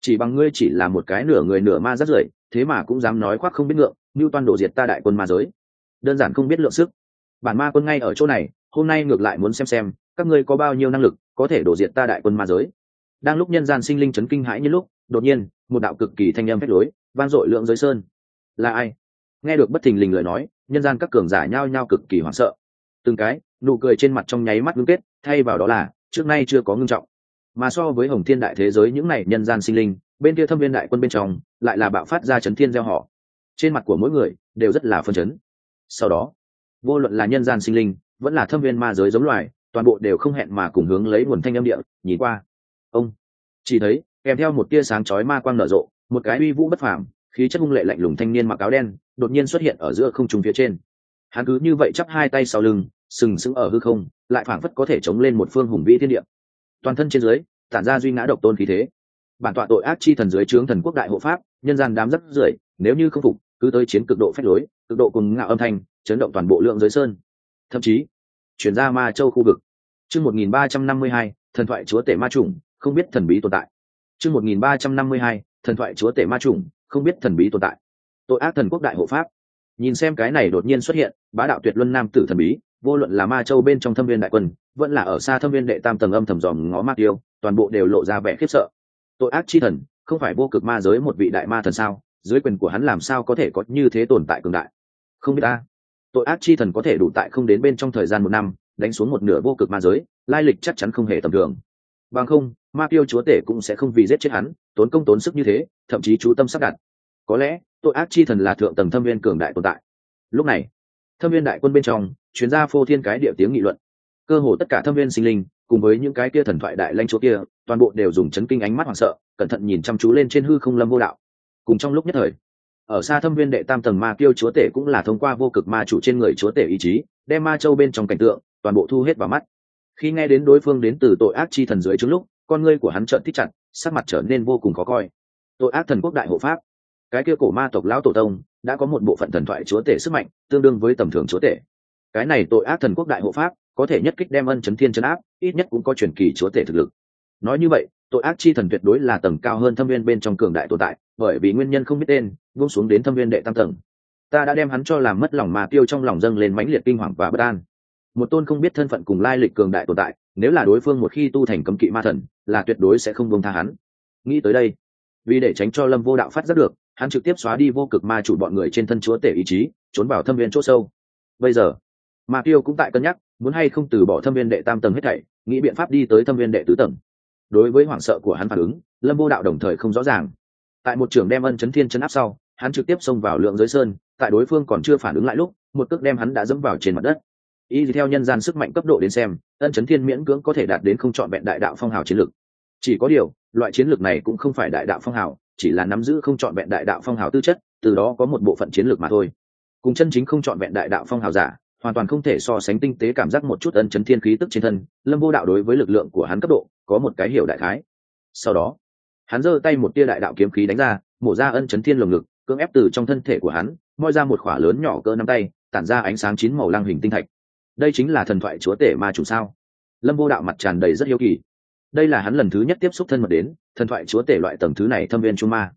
Chỉ bằng ngươi chỉ là một cái nửa người nửa ma rất rưởi, thế mà cũng dám nói khoác không biết ngượng, như toàn đổ diệt ta đại quân ma giới. Đơn giản không biết lượng sức. Bản ma quân ngay ở chỗ này, hôm nay ngược lại muốn xem xem, các ngươi có bao nhiêu năng lực có thể đổ diệt ta đại quân ma giới. Đang lúc nhân gian sinh linh chấn kinh hãi như lúc, đột nhiên, một đạo cực kỳ thanh âm phách lối, vang dội lượng giới sơn. Là ai? Nghe được bất thình lình lời nói, nhân gian các cường giả nhao nhao cực kỳ hoảng sợ. Từng cái, nụ cười trên mặt trong nháy mắt ngưng kết, thay vào đó là, trước nay chưa có ngưng trọng. Mà so với hồng thiên đại thế giới những này nhân gian sinh linh, bên kia thâm viên đại quân bên trong, lại là bạo phát ra chấn thiên gieo họ. Trên mặt của mỗi người, đều rất là phân chấn. Sau đó, vô luận là nhân gian sinh linh, vẫn là thâm viên ma giới giống loài toàn bộ đều không hẹn mà cùng hướng lấy nguồn thanh âm địa, nhìn qua. Ông, chỉ thấy, kèm theo một tia sáng chói ma quang nở rộ, một cái uy vũ bất phàm, khí chất hung lệ lạnh lùng thanh niên mặc áo đen, đột nhiên xuất hiện ở giữa không trung phía trên. Hắn cứ như vậy chắp hai tay sau lưng, sừng sững ở hư không, lại phảng phất có thể chống lên một phương hùng vĩ thiên địa. Toàn thân trên dưới, tản ra duy ngã độc tôn khí thế. Bản tọa tội ác chi thần dưới trướng thần quốc đại hộ pháp, nhân gian đám rất rưởi, nếu như không phục, cứ tới chiến cực độ phách lối, cực độ cùng ngạo âm thanh, chấn động toàn bộ lượng giới sơn. Thậm chí chuyển ra ma châu khu vực. Chương một nghìn ba trăm năm mươi hai, thần thoại chúa tể ma trùng không biết thần bí tồn tại. Chương một nghìn ba trăm năm mươi hai, thần thoại chúa tể ma trùng không biết thần bí tồn tại. Tội ác thần quốc đại hộ pháp. Nhìn xem cái này đột nhiên xuất hiện, bá đạo tuyệt luân nam tử thần bí, vô luận là ma châu bên trong thâm viên đại quân, vẫn là ở xa thâm viên đệ tam tầng âm thầm dòm ngó ma tiêu toàn bộ đều lộ ra vẻ khiếp sợ. Tội ác chi thần, không phải vô cực ma giới một vị đại ma thần sao? Dưới quyền của hắn làm sao có thể có như thế tồn tại cường đại? Không biết ta tội ác chi thần có thể đủ tại không đến bên trong thời gian một năm, đánh xuống một nửa vô cực ma giới, lai lịch chắc chắn không hề tầm thường. Bằng không, ma tiêu chúa tể cũng sẽ không vì giết chết hắn, tốn công tốn sức như thế, thậm chí chú tâm sắp đặt. Có lẽ, tội ác chi thần là thượng tầng thâm viên cường đại tồn tại. Lúc này, thâm viên đại quân bên trong, chuyên gia phô thiên cái địa tiếng nghị luận. Cơ hồ tất cả thâm viên sinh linh, cùng với những cái kia thần thoại đại lanh chúa kia, toàn bộ đều dùng chấn kinh ánh mắt hoảng sợ, cẩn thận nhìn chăm chú lên trên hư không lâm vô đạo. Cùng trong lúc nhất thời ở xa thâm viên đệ tam tầng ma tiêu chúa tể cũng là thông qua vô cực ma chủ trên người chúa tể ý chí, đem ma châu bên trong cảnh tượng, toàn bộ thu hết vào mắt. Khi nghe đến đối phương đến từ tội ác chi thần dưới trước lúc, con ngươi của hắn trợn thích chặt, sắc mặt trở nên vô cùng khó coi. Tội ác thần quốc đại hộ pháp. Cái kia cổ ma tộc lão tổ tông, đã có một bộ phận thần thoại chúa tể sức mạnh, tương đương với tầm thường chúa tể. Cái này tội ác thần quốc đại hộ pháp, có thể nhất kích đem ân chấn thiên chấn áp, ít nhất cũng có truyền kỳ chúa tể thực lực. Nói như vậy tội ác chi thần tuyệt đối là tầng cao hơn thâm viên bên trong cường đại tồn tại, bởi vì nguyên nhân không biết tên vung xuống đến thâm viên đệ tam tầng. Ta đã đem hắn cho làm mất lòng mà tiêu trong lòng dâng lên mãnh liệt kinh hoàng và bất an. Một tôn không biết thân phận cùng lai lịch cường đại tồn tại, nếu là đối phương một khi tu thành cấm kỵ ma thần, là tuyệt đối sẽ không buông tha hắn. Nghĩ tới đây, vì để tránh cho lâm vô đạo phát giác được, hắn trực tiếp xóa đi vô cực ma chủ bọn người trên thân chúa tể ý chí, trốn vào thâm viên chỗ sâu. Bây giờ, ma tiêu cũng tại cân nhắc, muốn hay không từ bỏ thâm viên đệ tam tầng hết thảy, nghĩ biện pháp đi tới thâm viên đệ tứ tầng đối với hoảng sợ của hắn phản ứng, lâm vô đạo đồng thời không rõ ràng. Tại một trường đem ân chấn thiên chấn áp sau, hắn trực tiếp xông vào lượng giới sơn, tại đối phương còn chưa phản ứng lại lúc, một cước đem hắn đã dẫm vào trên mặt đất. Y theo nhân gian sức mạnh cấp độ đến xem, ân chấn thiên miễn cưỡng có thể đạt đến không chọn vẹn đại đạo phong hào chiến lược. Chỉ có điều, loại chiến lược này cũng không phải đại đạo phong hào, chỉ là nắm giữ không chọn vẹn đại đạo phong hào tư chất, từ đó có một bộ phận chiến lược mà thôi. Cùng chân chính không chọn vẹn đại đạo phong hào giả, hoàn toàn không thể so sánh tinh tế cảm giác một chút ân chấn thiên khí tức trên thân, lâm vô đạo đối với lực lượng của hắn cấp độ có một cái hiểu đại khái. Sau đó, hắn giơ tay một tia đại đạo kiếm khí đánh ra, mổ ra ân chấn thiên lồng ngực, cưỡng ép từ trong thân thể của hắn, moi ra một khỏa lớn nhỏ cỡ năm tay, tản ra ánh sáng chín màu lang hình tinh thạch. Đây chính là thần thoại chúa tể ma chủ sao? Lâm vô đạo mặt tràn đầy rất hiếu kỳ. Đây là hắn lần thứ nhất tiếp xúc thân mật đến, thần thoại chúa tể loại tầng thứ này thâm viên trung ma.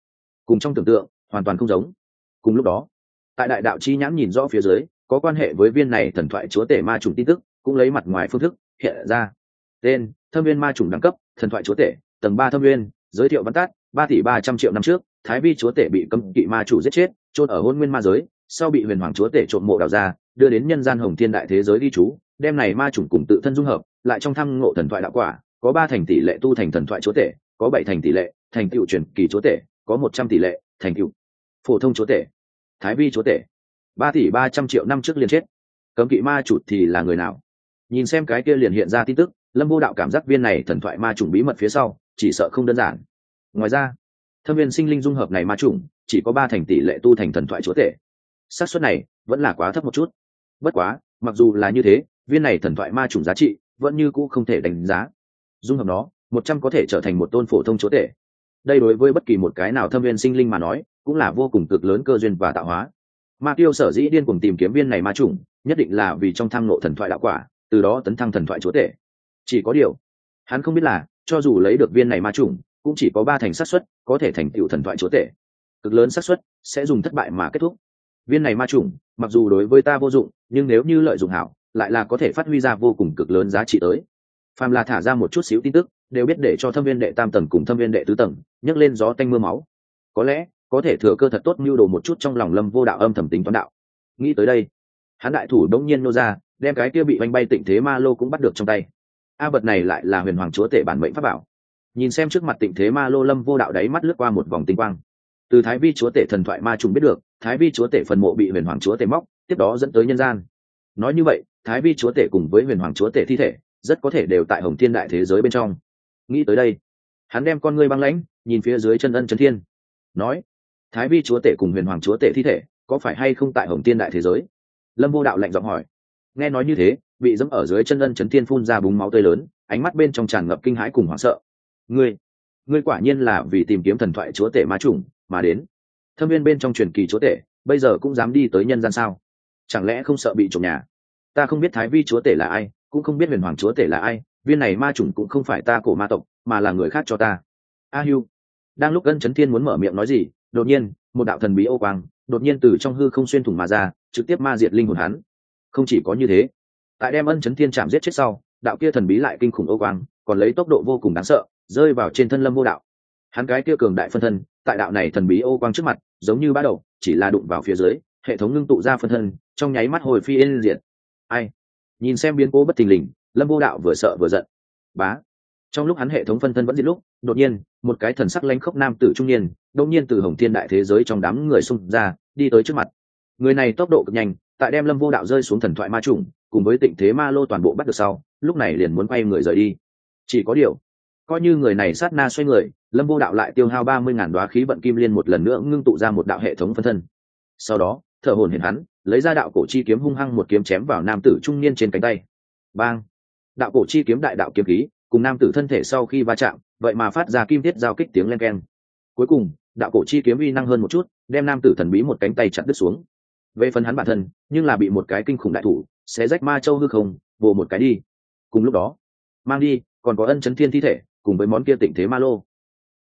Cùng trong tưởng tượng, hoàn toàn không giống. Cùng lúc đó, tại đại đạo chi nhãn nhìn rõ phía dưới, có quan hệ với viên này thần thoại chúa tể ma trùng tin tức, cũng lấy mặt ngoài phương thức hiện ra. Tên thâm viên ma chủng đẳng cấp, thần thoại chúa tể, tầng ba thâm viên, giới thiệu văn tát, ba tỷ ba trăm triệu năm trước, thái vi chúa tể bị cấm kỵ ma chủ giết chết trôn ở hôn nguyên ma giới, sau bị huyền hoàng chúa tể trộm mộ đào ra, đưa đến nhân gian hồng thiên đại thế giới đi chú, đem này ma chủng cùng tự thân dung hợp, lại trong thăm ngộ thần thoại đạo quả, có ba thành tỷ lệ tu thành thần thoại chúa tể, có bảy thành tỷ lệ thành tựu truyền kỳ chúa tể, có một trăm tỷ lệ thành tựu phổ thông chúa tể, thái vi chúa tể. Ba tỷ ba trăm triệu năm trước liền chết. Cấm kỵ ma chủ thì là người nào? Nhìn xem cái kia liền hiện ra tin tức lâm vô đạo cảm giác viên này thần thoại ma chủng bí mật phía sau, chỉ sợ không đơn giản. Ngoài ra, thâm viên sinh linh dung hợp này ma chủng, chỉ có ba thành tỷ lệ tu thành thần thoại chúa tể. Xác suất này vẫn là quá thấp một chút. Bất quá, mặc dù là như thế, viên này thần thoại ma chủng giá trị vẫn như cũ không thể đánh giá. Dung hợp nó, một trăm có thể trở thành một tôn phổ thông chúa tể. Đây đối với bất kỳ một cái nào thâm viên sinh linh mà nói, cũng là vô cùng cực lớn cơ duyên và tạo hóa. Ma tiêu sở dĩ điên cùng tìm kiếm viên này ma chủng, nhất định là vì trong thăng nộ thần thoại đạo quả, từ đó tấn thăng thần thoại chúa tể chỉ có điều. Hắn không biết là, cho dù lấy được viên này ma trùng, cũng chỉ có ba thành xác suất, có thể thành tựu thần thoại chúa tể. Cực lớn xác suất sẽ dùng thất bại mà kết thúc. Viên này ma trùng, mặc dù đối với ta vô dụng, nhưng nếu như lợi dụng hảo, lại là có thể phát huy ra vô cùng cực lớn giá trị tới. Phàm là thả ra một chút xíu tin tức, đều biết để cho thâm viên đệ tam tầng cùng thâm viên đệ tứ tầng nhấc lên gió tanh mưa máu. Có lẽ, có thể thừa cơ thật tốt mưu đồ một chút trong lòng lâm vô đạo âm thầm tính toán đạo. Nghĩ tới đây, hắn đại thủ đông nhiên nô ra, đem cái kia bị oanh bay tịnh thế ma lô cũng bắt được trong tay a vật này lại là huyền hoàng chúa tể bản mệnh pháp bảo. Nhìn xem trước mặt tịnh thế ma lô lâm vô đạo đáy mắt lướt qua một vòng tinh quang. Từ thái vi chúa tể thần thoại ma trùng biết được, thái vi chúa tể phần mộ bị huyền hoàng chúa tể móc, tiếp đó dẫn tới nhân gian. Nói như vậy, thái vi chúa tể cùng với huyền hoàng chúa tể thi thể, rất có thể đều tại hồng thiên đại thế giới bên trong. Nghĩ tới đây, hắn đem con ngươi băng lãnh, nhìn phía dưới chân ân chân thiên. Nói, thái vi chúa tể cùng huyền hoàng chúa tể thi thể, có phải hay không tại hồng thiên đại thế giới? Lâm vô đạo lạnh giọng hỏi. Nghe nói như thế bị dẫm ở dưới chân ân chấn thiên phun ra búng máu tươi lớn, ánh mắt bên trong tràn ngập kinh hãi cùng hoảng sợ. Ngươi ngươi quả nhiên là vì tìm kiếm thần thoại chúa tể ma chủng mà đến. Thâm viên bên trong truyền kỳ chúa tể, bây giờ cũng dám đi tới nhân gian sao? Chẳng lẽ không sợ bị trộm nhà? Ta không biết thái vi chúa tể là ai, cũng không biết huyền hoàng chúa tể là ai, viên này ma chủng cũng không phải ta cổ ma tộc, mà là người khác cho ta. A hưu, đang lúc ân chấn thiên muốn mở miệng nói gì, đột nhiên, một đạo thần bí ô quang, đột nhiên từ trong hư không xuyên thủng mà ra, trực tiếp ma diệt linh hồn hắn. Không chỉ có như thế tại đem ân chấn thiên chạm giết chết sau, đạo kia thần bí lại kinh khủng ô quang, còn lấy tốc độ vô cùng đáng sợ, rơi vào trên thân lâm vô đạo. Hắn cái kia cường đại phân thân, tại đạo này thần bí ô quang trước mặt, giống như bá đầu, chỉ là đụng vào phía dưới, hệ thống ngưng tụ ra phân thân, trong nháy mắt hồi phi yên diệt. Ai? Nhìn xem biến cố bất thình lình, lâm vô đạo vừa sợ vừa giận. Bá! Trong lúc hắn hệ thống phân thân vẫn diệt lúc, đột nhiên, một cái thần sắc lanh khốc nam tử trung niên, đột nhiên từ hồng thiên đại thế giới trong đám người xung ra, đi tới trước mặt. Người này tốc độ cực nhanh, tại đem lâm vô đạo rơi xuống thần thoại ma trùng cùng với tịnh thế ma lô toàn bộ bắt được sau, lúc này liền muốn quay người rời đi. Chỉ có điều, coi như người này sát na xoay người, lâm vô đạo lại tiêu hao ba mươi ngàn đoá khí vận kim liên một lần nữa ngưng tụ ra một đạo hệ thống phân thân. Sau đó, thở hồn hiện hắn, lấy ra đạo cổ chi kiếm hung hăng một kiếm chém vào nam tử trung niên trên cánh tay. Bang! Đạo cổ chi kiếm đại đạo kiếm khí, cùng nam tử thân thể sau khi va chạm, vậy mà phát ra kim tiết giao kích tiếng len keng. Cuối cùng, đạo cổ chi kiếm uy năng hơn một chút, đem nam tử thần bí một cánh tay chặt đứt xuống. Về phần hắn bản thân, nhưng là bị một cái kinh khủng đại thủ sẽ rách ma châu hư không vồ một cái đi. Cùng lúc đó, mang đi, còn có ân chấn thiên thi thể, cùng với món kia tịnh thế ma lô.